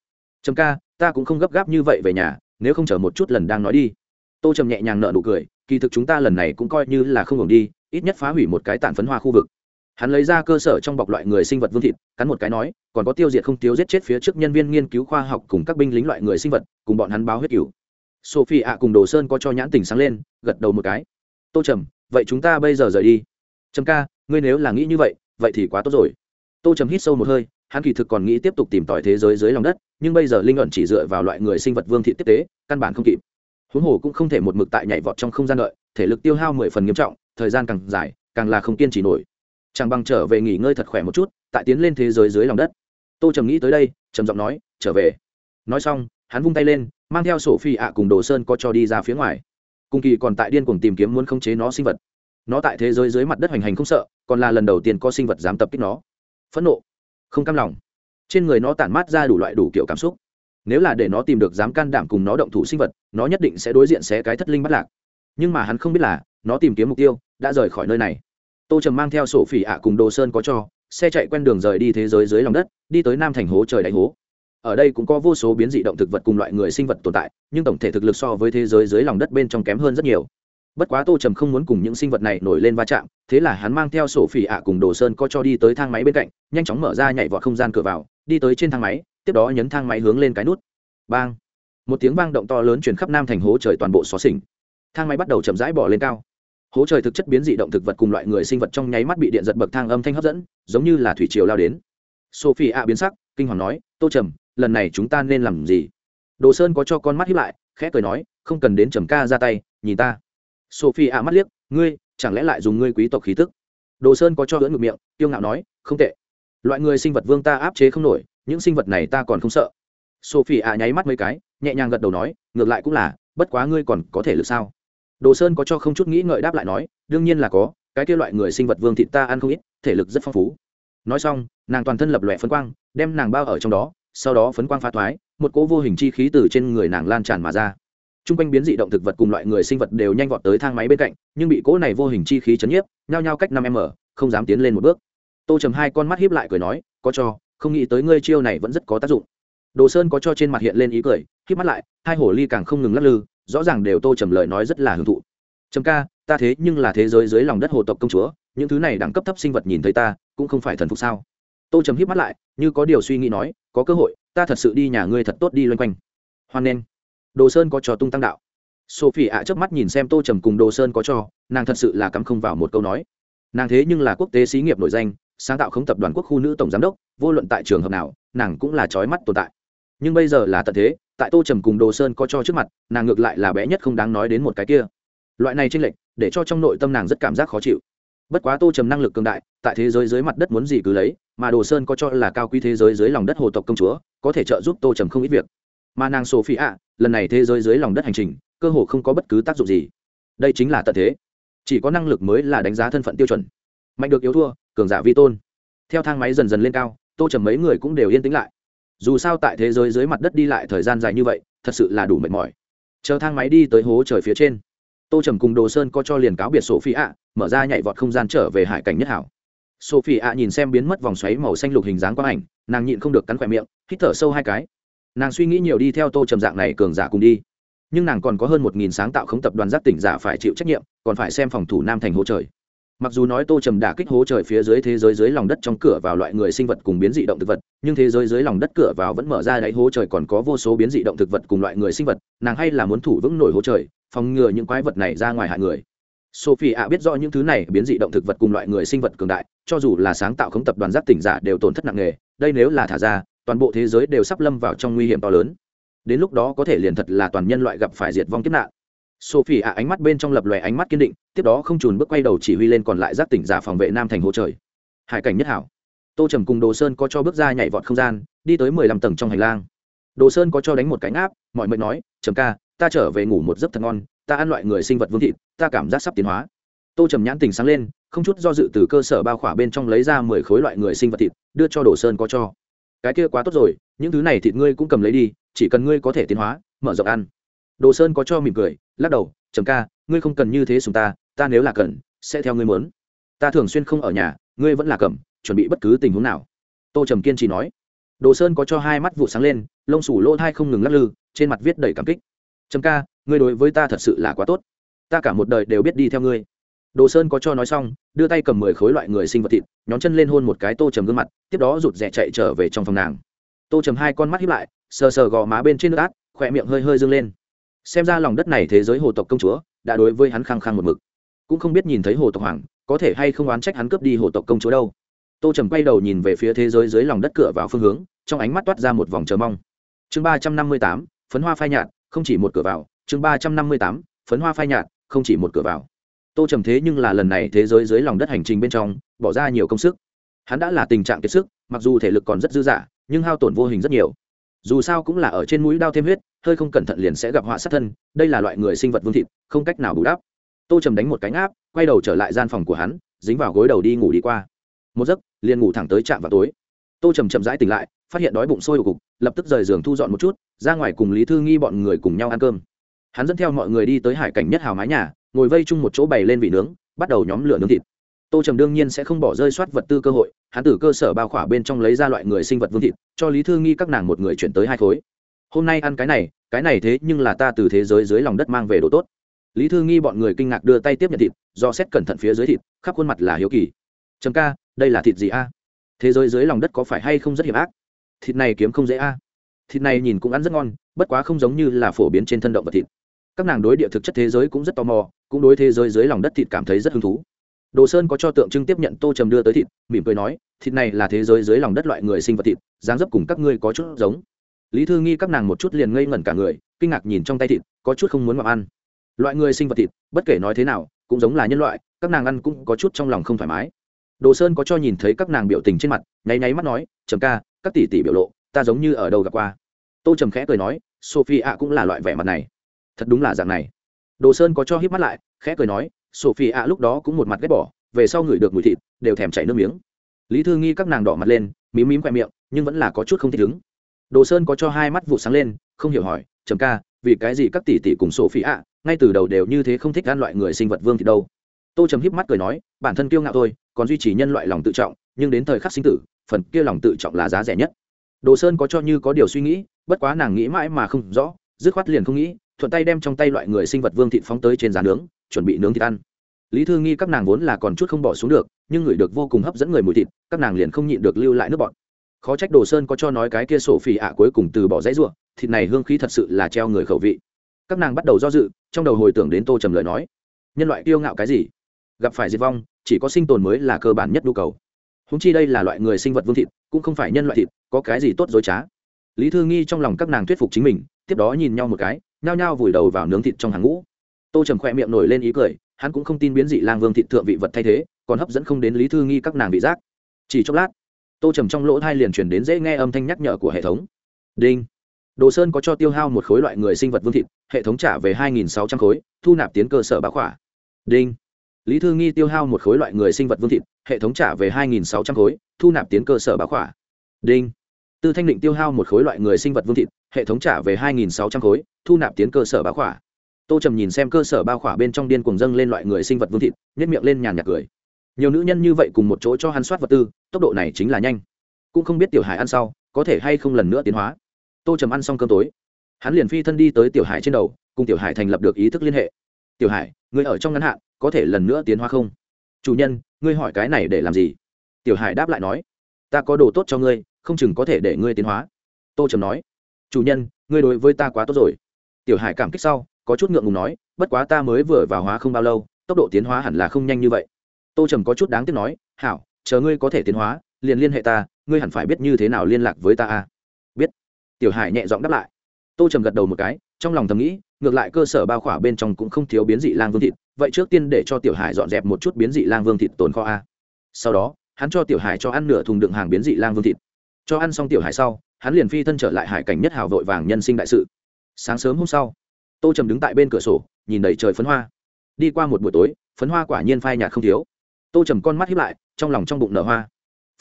Trầm ca, ta cũng không gấp gáp như vậy về nhà, nếu không chờ một chút lần đang nói đi. Tô trầm nhẹ nhàng nợ nụ cười, kỳ thực chúng ta lần này cũng coi như là không ngừng đi ít nhất phá hủy một cái tàn phấn hoa khu vực. Hắn lấy ra cơ sở trong bọc loại người sinh vật vương thịt, cắn một cái nói, còn có tiêu diệt không thiếu giết chết phía trước nhân viên nghiên cứu khoa học cùng các binh lính loại người sinh vật, cùng bọn hắn báo huyết cửu. Sophie ạ cùng đồ sơn có cho nhãn tình sáng lên, gật đầu một cái. Tô trầm, vậy chúng ta bây giờ rời đi. Trầm ca, ngươi nếu là nghĩ như vậy vậy thì quá tốt rồi. Tô trầm hít sâu một hơi, hắn kỳ thực còn nghĩ tiếp tục tìm tòi thế giới dưới lòng đất, nhưng bây giờ linh luận chỉ dựa vào loại người sinh vật vương thị tiếp tế, căn bản không kịp. Huống hồ cũng không thể một mực tại nhảy vọt trong không gian đợi, thể lực tiêu hao mười phần nghiêm trọng thời gian càng dài, càng là không kiên trì nổi. Chẳng bằng trở về nghỉ ngơi thật khỏe một chút, tại tiến lên thế giới dưới lòng đất. Tô trầm nghĩ tới đây, trầm giọng nói, trở về. Nói xong, hắn vung tay lên, mang theo sổ phi ạ cùng đồ sơn có cho đi ra phía ngoài. Cùng kỳ còn tại điên cuồng tìm kiếm muốn khống chế nó sinh vật. Nó tại thế giới dưới mặt đất hoành hành không sợ, còn là lần đầu tiên có sinh vật dám tập kích nó. Phẫn nộ, không cam lòng. Trên người nó tản mát ra đủ loại đủ kiểu cảm xúc. Nếu là để nó tìm được dám can đảm cùng nó động thủ sinh vật, nó nhất định sẽ đối diện xé cái thất linh bắt lạc nhưng mà hắn không biết là, nó tìm kiếm mục tiêu, đã rời khỏi nơi này. Tô trầm mang theo sổ phỉ ạ cùng đồ sơn có cho, xe chạy quen đường rời đi thế giới dưới lòng đất, đi tới nam thành hố trời đánh hố. Ở đây cũng có vô số biến dị động thực vật cùng loại người sinh vật tồn tại, nhưng tổng thể thực lực so với thế giới dưới lòng đất bên trong kém hơn rất nhiều. Bất quá tô trầm không muốn cùng những sinh vật này nổi lên va chạm, thế là hắn mang theo sổ phỉ ạ cùng đồ sơn có cho đi tới thang máy bên cạnh, nhanh chóng mở ra nhảy vọt không gian cửa vào, đi tới trên thang máy, tiếp đó nhấn thang máy hướng lên cái nút. Bang! Một tiếng vang động to lớn chuyển khắp nam thành hố trời toàn bộ xó xỉnh thang máy bắt đầu chậm rãi bỏ lên cao. Hố trời thực chất biến dị động thực vật cùng loại người sinh vật trong nháy mắt bị điện giật bậc thang âm thanh hấp dẫn, giống như là thủy triều lao đến. Sophie a biến sắc, kinh hoàng nói, tô trầm, lần này chúng ta nên làm gì? Đồ sơn có cho con mắt hiếp lại, khẽ cười nói, không cần đến trầm ca ra tay, nhìn ta. Sophie a mắt liếc, ngươi, chẳng lẽ lại dùng ngươi quý tộc khí tức? Đồ sơn có cho lưỡn ngược miệng tiêu ngạo nói, không tệ. Loại người sinh vật vương ta áp chế không nổi, những sinh vật này ta còn không sợ. Sophie a nháy mắt mấy cái, nhẹ nhàng gật đầu nói, ngược lại cũng là, bất quá ngươi còn có thể lực sao? Đồ sơn có cho không chút nghĩ ngợi đáp lại nói, đương nhiên là có, cái kia loại người sinh vật vương thịt ta ăn không ít, thể lực rất phong phú. Nói xong, nàng toàn thân lập lòe phấn quang, đem nàng bao ở trong đó, sau đó phấn quang phá thoái, một cỗ vô hình chi khí từ trên người nàng lan tràn mà ra. T r u n g quanh biến dị động thực vật cùng loại người sinh vật đều nhanh vọt tới thang máy bên cạnh, nhưng bị cỗ này vô hình chi khí chấn nhiếp, nhao nhao cách năm m không dám tiến lên một bước. Tô trầm hai con mắt hiếp lại cười nói, có cho, không nghĩ tới ngươi chiêu này vẫn rất có tác dụng. Đồ sơn có cho trên mặt hiện lên ý cười hiếp mắt lại, hai hổ ly càng không ngừng lắc lư rõ ràng đều tô trầm lời nói rất là hưởng thụ. Trầm ca, ta thế nhưng là thế giới dưới lòng đất hồ tộc công chúa, những thứ này đẳng cấp thấp sinh vật nhìn thấy ta, cũng không phải thần phục sao? Tô trầm hít mắt lại, như có điều suy nghĩ nói, có cơ hội, ta thật sự đi nhà ngươi thật tốt đi loanh quanh. Hoan nghênh. Đồ sơn có trò tung tăng đạo. Sophie ạ trước mắt nhìn xem tô trầm cùng đồ sơn có trò nàng thật sự là cắm không vào một câu nói. Nàng thế nhưng là quốc tế xí nghiệp nổi danh, sáng tạo không tập đoàn quốc khu nữ tổng giám đốc, vô luận tại trường hợp nào, nàng cũng là trói mắt tồn tại. Nhưng bây giờ là tận thế tại tô trầm cùng đồ sơn có cho trước mặt, nàng ngược lại là bé nhất không đáng nói đến một cái kia. Loại này tranh lệch, để cho trong nội tâm nàng rất cảm giác khó chịu. Bất quá tô trầm năng lực cường đại, tại thế giới dưới mặt đất muốn gì cứ lấy, mà đồ sơn có cho là cao quý thế giới dưới lòng đất hồ tộc công chúa, có thể trợ giúp tô trầm không ít việc. Mà nàng sophie ạ lần này thế giới dưới lòng đất hành trình, cơ hồ không có bất cứ tác dụng gì. Đây chính là tận thế. Chỉ có năng lực mới là đánh giá thân phận tiêu chuẩn. Mạnh được yếu thua, cường giả vi tôn. Theo thang máy dần dần lên cao, tô trầm mấy người cũng đều yên tĩnh lại dù sao tại thế giới dưới mặt đất đi lại thời gian dài như vậy, thật sự là đủ mệt mỏi. Chờ thang máy đi tới hố trời phía trên, tô trầm cùng đồ sơn co cho liền cáo biệt sổ phi ạ mở ra nhảy vọt không gian trở về hải cảnh nhất hảo. Sophie ạ nhìn xem biến mất vòng xoáy màu xanh lục hình dáng quang ảnh, nàng nhịn không được cắn khỏe miệng, hít thở sâu hai cái. Nàng suy nghĩ nhiều đi theo tô trầm dạng này cường giả cùng đi. Nhưng nàng còn có hơn một nghìn sáng tạo khống tập đoàn giác tỉnh giả phải chịu trách nhiệm, còn phải xem phòng thủ nam thành hố trời mặc dù nói tô trầm đả kích hố trời phía dưới thế giới dưới lòng đất trong cửa vào loại người sinh vật cùng biến dị động thực vật, nhưng thế giới dưới lòng đất cửa vào vẫn mở ra đáy hố trời còn có vô số biến dị động thực vật cùng loại người sinh vật, nàng hay là muốn thủ vững nổi hố trời, phòng ngừa những quái vật này ra ngoài hạ người. Sophie ạ biết rõ những thứ này biến dị động thực vật cùng loại người sinh vật cường đại, cho dù là sáng tạo khống tập đoàn giáp tỉnh giả đều tổn thất nặng nề, đây nếu là thả ra, toàn bộ thế giới đều sắp lâm vào trong nguy hiểm to lớn. Đến lúc đó có thể liền thật là toàn nhân loại gặp phải diệt vong kiếp nạn sophie ạ, ánh mắt bên trong lập lòe ánh mắt kiên định, tiếp đó không trùn bước quay đầu chỉ huy lên còn lại giác tỉnh giả phòng vệ nam thành hỗ trời. Hải cảnh nhất hảo. Tô trầm cùng đồ sơn có cho bước ra nhảy vọt không gian, đi tới mười lăm tầng trong hành lang. Đồ sơn có cho đánh một cánh áp mọi mệnh nói, trầm ca, ta trở về ngủ một giấc thật ngon, ta ăn loại người sinh vật vương thịt, ta cảm giác sắp tiến hóa. Tô trầm nhãn tình sáng lên, không chút do dự từ cơ sở bao khỏa bên trong lấy ra mười khối loại người sinh vật thịt, đưa cho đồ sơn có cho. Cái kia quá tốt rồi, những thứ này thịt ngươi cũng cầm lấy đi, chỉ cần ngươi có thể tiến hóa, mở rộng ăn. Đồ sơn có cho mỉm cười lắc đầu, trầm ca, ngươi không cần như thế sùng ta ta nếu là cần, sẽ theo ngươi muốn. Ta thường xuyên không ở nhà, ngươi vẫn là cầm, chuẩn bị bất cứ tình huống nào. Tô trầm kiên trì nói. Đồ sơn có cho hai mắt vụ sáng lên, lông sủ lỗ thai không ngừng lắc lư, trên mặt viết đầy cảm kích. Trầm ca, ngươi đối với ta thật sự là quá tốt. Ta cả một đời đều biết đi theo ngươi. Đồ sơn có cho nói xong, đưa tay cầm mười khối loại người sinh vật thịt, nhón chân lên hôn một cái tô trầm gương mặt, tiếp đó rụt rè chạy trở về trong phòng nàng. Tô trầm hai con mắt hiếp lại, sờ sờ gò má bên trên nước át, khỏe miệng hơi hơi dâng lên xem ra lòng đất này thế giới hồ tộc công chúa đã đối với hắn khăng khăng một mực. Cũng không biết nhìn thấy hồ tộc hoàng, có thể hay không oán trách hắn cướp đi hồ tộc công chúa đâu. Tô trầm quay đầu nhìn về phía thế giới dưới lòng đất cửa vào phương hướng, trong ánh mắt toát ra một vòng chờ mong. Chương ba trăm năm mươi tám, phấn hoa phai nhạt, không chỉ một cửa vào. Chương ba trăm năm mươi tám, phấn hoa phai nhạt, không chỉ một cửa vào. Tô trầm thế nhưng là lần này thế giới dưới lòng đất hành trình bên trong, bỏ ra nhiều công sức. Hắn đã là tình trạng kiệt sức, mặc dù thể lực còn rất dư dả, nhưng hao tổn vô hình rất nhiều dù sao cũng là ở trên mũi đao thêm huyết, hơi không cẩn thận liền sẽ gặp họa sát thân, đây là loại người sinh vật vương thịt, không cách nào bù đắp. Tô trầm đánh một cánh áp quay đầu trở lại gian phòng của hắn, dính vào gối đầu đi ngủ đi qua. Một giấc, liền ngủ thẳng tới trạm vào tối. Tô trầm chậm rãi tỉnh lại, phát hiện đói bụng sôi ổ cục lập tức rời giường thu dọn một chút, ra ngoài cùng lý thư nghi bọn người cùng nhau ăn cơm. Hắn dẫn theo mọi người đi tới hải cảnh nhất hào mái nhà, ngồi vây chung một chỗ bày lên vị nướng, bắt đầu nhóm lửa nướng thịt tô trầm đương nhiên sẽ không bỏ rơi soát vật tư cơ hội, hắn từ cơ sở bao khỏa bên trong lấy ra loại người sinh vật vương thịt, cho lý thư nghi các nàng một người chuyển tới hai khối. Hôm nay ăn cái này cái này thế nhưng là ta từ thế giới dưới lòng đất mang về đồ tốt. Lý thư nghi bọn người kinh ngạc đưa tay tiếp nhận thịt, do xét cẩn thận phía dưới thịt, khắp khuôn mặt là hiếu kỳ. Trầm ca, đây là thịt gì a? Thế giới dưới lòng đất có phải hay không rất hiểm ác? Thịt này kiếm không dễ a. Thịt này nhìn cũng ăn rất ngon, bất quá không giống như là phổ biến trên thân động vật thịt. Các nàng đối địa thực chất thế giới cũng rất tò mò, cũng đối thế giới dưới lòng đất thịt cảm thấy rất hứng thú đồ sơn có cho tượng trưng tiếp nhận tô trầm đưa tới thịt, mỉm cười nói, thịt này là thế giới dưới lòng đất loại người sinh vật thịt, dáng dấp cùng các ngươi có chút giống. Lý thư nghi các nàng một chút liền ngây ngẩn cả người, kinh ngạc nhìn trong tay thịt, có chút không muốn mặc ăn. Loại người sinh vật thịt, bất kể nói thế nào, cũng giống là nhân loại, các nàng ăn cũng có chút trong lòng không thoải mái. Đồ sơn có cho nhìn thấy các nàng biểu tình trên mặt, nháy nháy mắt nói, trầm ca, các tỷ tỷ biểu lộ, ta giống như ở đâu gặp qua. Tô trầm khẽ cười nói sophie ạ cũng là loại vẻ mặt này. Thật đúng là dạng này. Đồ sơn có cho híp mắt lại, khẽ cười nói sophie ạ lúc đó cũng một mặt ghét bỏ, về sau ngửi được mùi thịt, đều thèm chảy nước miếng. Lý thư nghi các nàng đỏ mặt lên, mím mím khoe miệng, nhưng vẫn là có chút không thích ứng. Đồ sơn có cho hai mắt vụ sáng lên, không hiểu hỏi, trầm ca, vì cái gì các tỷ tỷ cùng Sophia ạ ngay từ đầu đều như thế không thích ăn loại người sinh vật vương thịt đâu? Tô trầm híp mắt cười nói, bản thân kiêu ngạo thôi, còn duy trì nhân loại lòng tự trọng, nhưng đến thời khắc sinh tử, phần kia lòng tự trọng là giá rẻ nhất. Đồ sơn có cho như có điều suy nghĩ, bất quá nàng nghĩ mãi mà không rõ, dứt khoát liền không nghĩ, thuận tay đem trong tay loại người sinh vật vương thịt phóng tới trên giá nướng chuẩn bị nướng thịt ăn. Lý thư nghi các nàng vốn là còn chút không bỏ xuống được, nhưng người được vô cùng hấp dẫn người mùi thịt, các nàng liền không nhịn được lưu lại nước bọt. khó trách đồ sơn có cho nói cái kia sổ phỉ ạ cuối cùng từ bỏ dãy ruộng thịt này hương khí thật sự là treo người khẩu vị. Các nàng bắt đầu do dự, trong đầu hồi tưởng đến tô trầm lời nói, nhân loại kiêu ngạo cái gì? Gặp phải diệt vong, chỉ có sinh tồn mới là cơ bản nhất nhu cầu. Húng chi đây là loại người sinh vật vương thịt, cũng không phải nhân loại thịt, có cái gì tốt dối trá? Lý thư nghi trong lòng các nàng thuyết phục chính mình, tiếp đó nhìn nhau một cái, nhao nhao vùi đầu vào nướng thịt trong hàng ngũ tô trầm khoe miệng nổi lên ý cười, hắn cũng không tin biến dị lang vương thị thượng vị vật thay thế, còn hấp dẫn không đến lý thư nghi các nàng vị giác. Chỉ chốc lát, tô trầm trong lỗ thai liền chuyển đến dễ nghe âm thanh nhắc nhở của hệ thống. Đinh. Đồ sơn có cho tiêu hao một khối loại người sinh vật vương thịt, hệ thống trả về hai nghìn sáu trăm khối, thu nạp tiến cơ sở bá khỏa. Đinh. Lý thư nghi tiêu hao một khối loại người sinh vật vương thịt, hệ thống trả về hai nghìn sáu trăm khối, thu nạp tiến cơ sở bá khỏa. Đinh. Tư thanh định tiêu hao một khối loại người sinh vật vương thịt, hệ thống trả về hai nghìn sáu trăm khối, thu nạp tiến cơ sở báo khỏa tô trầm nhìn xem cơ sở bao khỏa bên trong điên cuồng dâng lên loại người sinh vật vương thịt nhét miệng lên nhàn nhạt cười. Nhiều nữ nhân như vậy cùng một chỗ cho hắn soát vật tư, tốc độ này chính là nhanh. Cũng không biết tiểu hải ăn sau, có thể hay không lần nữa tiến hóa. Tô trầm ăn xong cơm tối, hắn liền phi thân đi tới tiểu hải trên đầu, cùng tiểu hải thành lập được ý thức liên hệ. Tiểu hải người ở trong ngắn hạn, có thể lần nữa tiến hóa không? Chủ nhân, ngươi hỏi cái này để làm gì? Tiểu hải đáp lại nói, ta có đồ tốt cho ngươi, không chừng có thể để ngươi tiến hóa. Tô trầm nói, chủ nhân, ngươi đối với ta quá tốt rồi. Tiểu hải cảm kích sau có chút ngượng ngùng nói, bất quá ta mới vừa vào hóa không bao lâu, tốc độ tiến hóa hẳn là không nhanh như vậy. Tô trầm có chút đáng tiếc nói, hảo, chờ ngươi có thể tiến hóa, liền liên hệ ta, ngươi hẳn phải biết như thế nào liên lạc với ta a. Biết. Tiểu hải nhẹ giọng đáp lại. Tô trầm gật đầu một cái, trong lòng thầm nghĩ, ngược lại cơ sở bao khỏa bên trong cũng không thiếu biến dị lang vương thịt, vậy trước tiên để cho tiểu hải dọn dẹp một chút biến dị lang vương thịt tồn kho a. Sau đó, hắn cho tiểu hải cho ăn nửa thùng đựng hàng biến dị lang vương thịt. Cho ăn xong tiểu hải sau, hắn liền phi thân trở lại hải cảnh nhất hào vội vàng nhân sinh đại sự. Sáng sớm hôm sau tô trầm đứng tại bên cửa sổ, nhìn đầy trời phấn hoa. Đi qua một buổi tối, phấn hoa quả nhiên phai nhạt không thiếu. Tô trầm con mắt hiếp lại, trong lòng trong bụng nở hoa.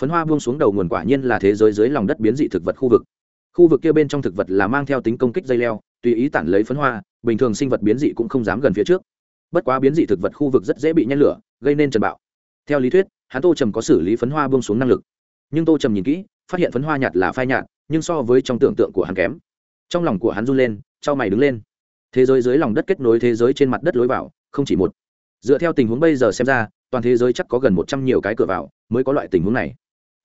Phấn hoa buông xuống đầu nguồn quả nhiên là thế giới dưới lòng đất biến dị thực vật khu vực. Khu vực kia bên trong thực vật là mang theo tính công kích dây leo, tùy ý tản lấy phấn hoa, bình thường sinh vật biến dị cũng không dám gần phía trước. Bất quá biến dị thực vật khu vực rất dễ bị nhen lửa, gây nên trần bạo. Theo lý thuyết, hắn tô trầm có xử lý phấn hoa buông xuống năng lực. Nhưng tô trầm nhìn kỹ, phát hiện phấn hoa nhạt là phai nhạt, nhưng so với trong tưởng tượng của hắn kém. Trong lòng của hắn run lên, trao mày đứng lên thế giới dưới lòng đất kết nối thế giới trên mặt đất lối vào, không chỉ một. Dựa theo tình huống bây giờ xem ra, toàn thế giới chắc có gần một trăm nhiều cái cửa vào mới có loại tình huống này.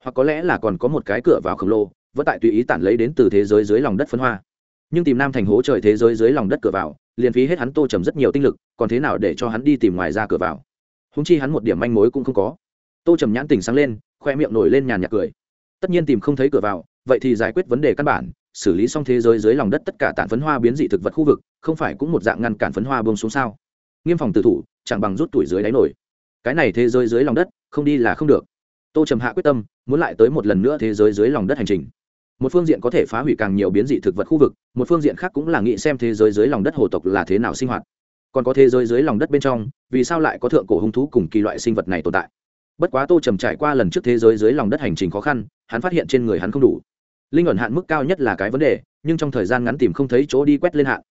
Hoặc có lẽ là còn có một cái cửa vào khổng lồ, vẫn tại tùy ý tản lấy đến từ thế giới dưới lòng đất phân hoa. Nhưng tìm nam thành hố trời thế giới dưới lòng đất cửa vào, liền phí hết hắn tô trầm rất nhiều tinh lực, còn thế nào để cho hắn đi tìm ngoài ra cửa vào? Húng chi hắn một điểm manh mối cũng không có. Tô trầm nhãn tình sáng lên, khoe miệng nổi lên nhàn nhạc cười. Tất nhiên tìm không thấy cửa vào, vậy thì giải quyết vấn đề căn bản xử lý xong thế giới dưới lòng đất tất cả tản phấn hoa biến dị thực vật khu vực, không phải cũng một dạng ngăn cản phấn hoa bông xuống sao? Nghiêm phòng tự thủ, chẳng bằng rút tuổi dưới đáy nổi. Cái này thế giới dưới lòng đất, không đi là không được. Tô trầm hạ quyết tâm, muốn lại tới một lần nữa thế giới dưới lòng đất hành trình. Một phương diện có thể phá hủy càng nhiều biến dị thực vật khu vực, một phương diện khác cũng là nghĩ xem thế giới dưới lòng đất hồ tộc là thế nào sinh hoạt. Còn có thế giới dưới lòng đất bên trong, vì sao lại có thượng cổ hung thú cùng kỳ loại sinh vật này tồn tại? Bất quá tô trầm trải qua lần trước thế giới dưới lòng đất hành trình khó khăn, hắn phát hiện trên người hắn không đủ linh ẩn hạn mức cao nhất là cái vấn đề, nhưng trong thời gian ngắn tìm không thấy chỗ đi quét lên hạn.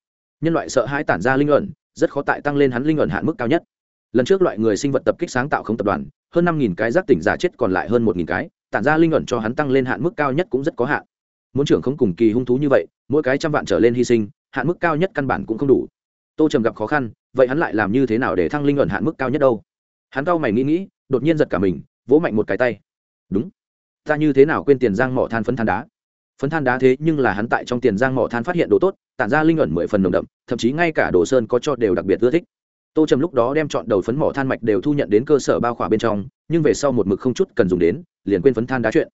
Nhân loại sợ hãi tản ra linh ẩn, rất khó tại tăng lên hắn linh ẩn hạn mức cao nhất. Lần trước loại người sinh vật tập kích sáng tạo không tập đoàn, hơn năm nghìn cái giác tỉnh giả chết còn lại hơn một nghìn cái, tản ra linh ẩn cho hắn tăng lên hạn mức cao nhất cũng rất có hạn. Muốn trưởng không cùng kỳ hung thú như vậy, mỗi cái trăm vạn trở lên hy sinh, hạn mức cao nhất căn bản cũng không đủ. Tô trầm gặp khó khăn, vậy hắn lại làm như thế nào để thăng linh ẩn hạn mức cao nhất đâu? Hắn cao mày nghĩ nghĩ, đột nhiên giật cả mình, vỗ mạnh một cái tay. Đúng. Ta như thế nào quên tiền giang mỏ than phấn than đá? Phấn than đá thế nhưng là hắn tại trong tiền giang mỏ than phát hiện đồ tốt, tản ra linh ẩn mười phần nồng đậm, thậm chí ngay cả đồ sơn có cho đều đặc biệt ưa thích. Tô trầm lúc đó đem chọn đầu phấn mỏ than mạch đều thu nhận đến cơ sở bao khỏa bên trong, nhưng về sau một mực không chút cần dùng đến, liền quên phấn than đá chuyện.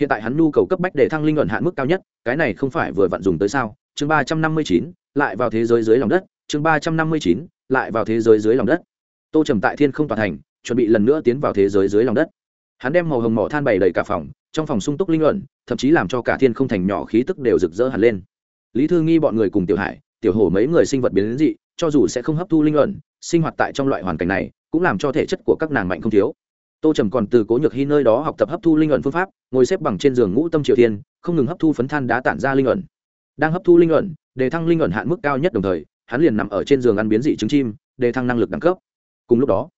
Hiện tại hắn nhu cầu cấp bách để thăng linh ẩn hạn mức cao nhất, cái này không phải vừa vặn dùng tới sao? Chương ba trăm năm mươi chín, lại vào thế giới dưới lòng đất. Chương ba trăm năm mươi chín, lại vào thế giới dưới lòng đất. Tô trầm tại thiên không toàn thành, chuẩn bị lần nữa tiến vào thế giới dưới lòng đất. Hắn đem màu hồng mỏ than bày đầy cả phòng trong phòng sung túc linh luận, thậm chí làm cho cả thiên không thành nhỏ khí tức đều rực rỡ hẳn lên. Lý thư nghi bọn người cùng tiểu hải, tiểu hổ mấy người sinh vật biến đến dị, cho dù sẽ không hấp thu linh luận, sinh hoạt tại trong loại hoàn cảnh này, cũng làm cho thể chất của các nàng mạnh không thiếu. Tô trầm còn từ cố nhược hy nơi đó học tập hấp thu linh luận phương pháp, ngồi xếp bằng trên giường ngũ tâm triều thiên, không ngừng hấp thu phấn than đá tản ra linh luận. Đang hấp thu linh luận để thăng linh luận hạn mức cao nhất đồng thời, hắn liền nằm ở trên giường ăn biến dị trứng chim để thăng năng lực đẳng cấp. Cùng lúc đó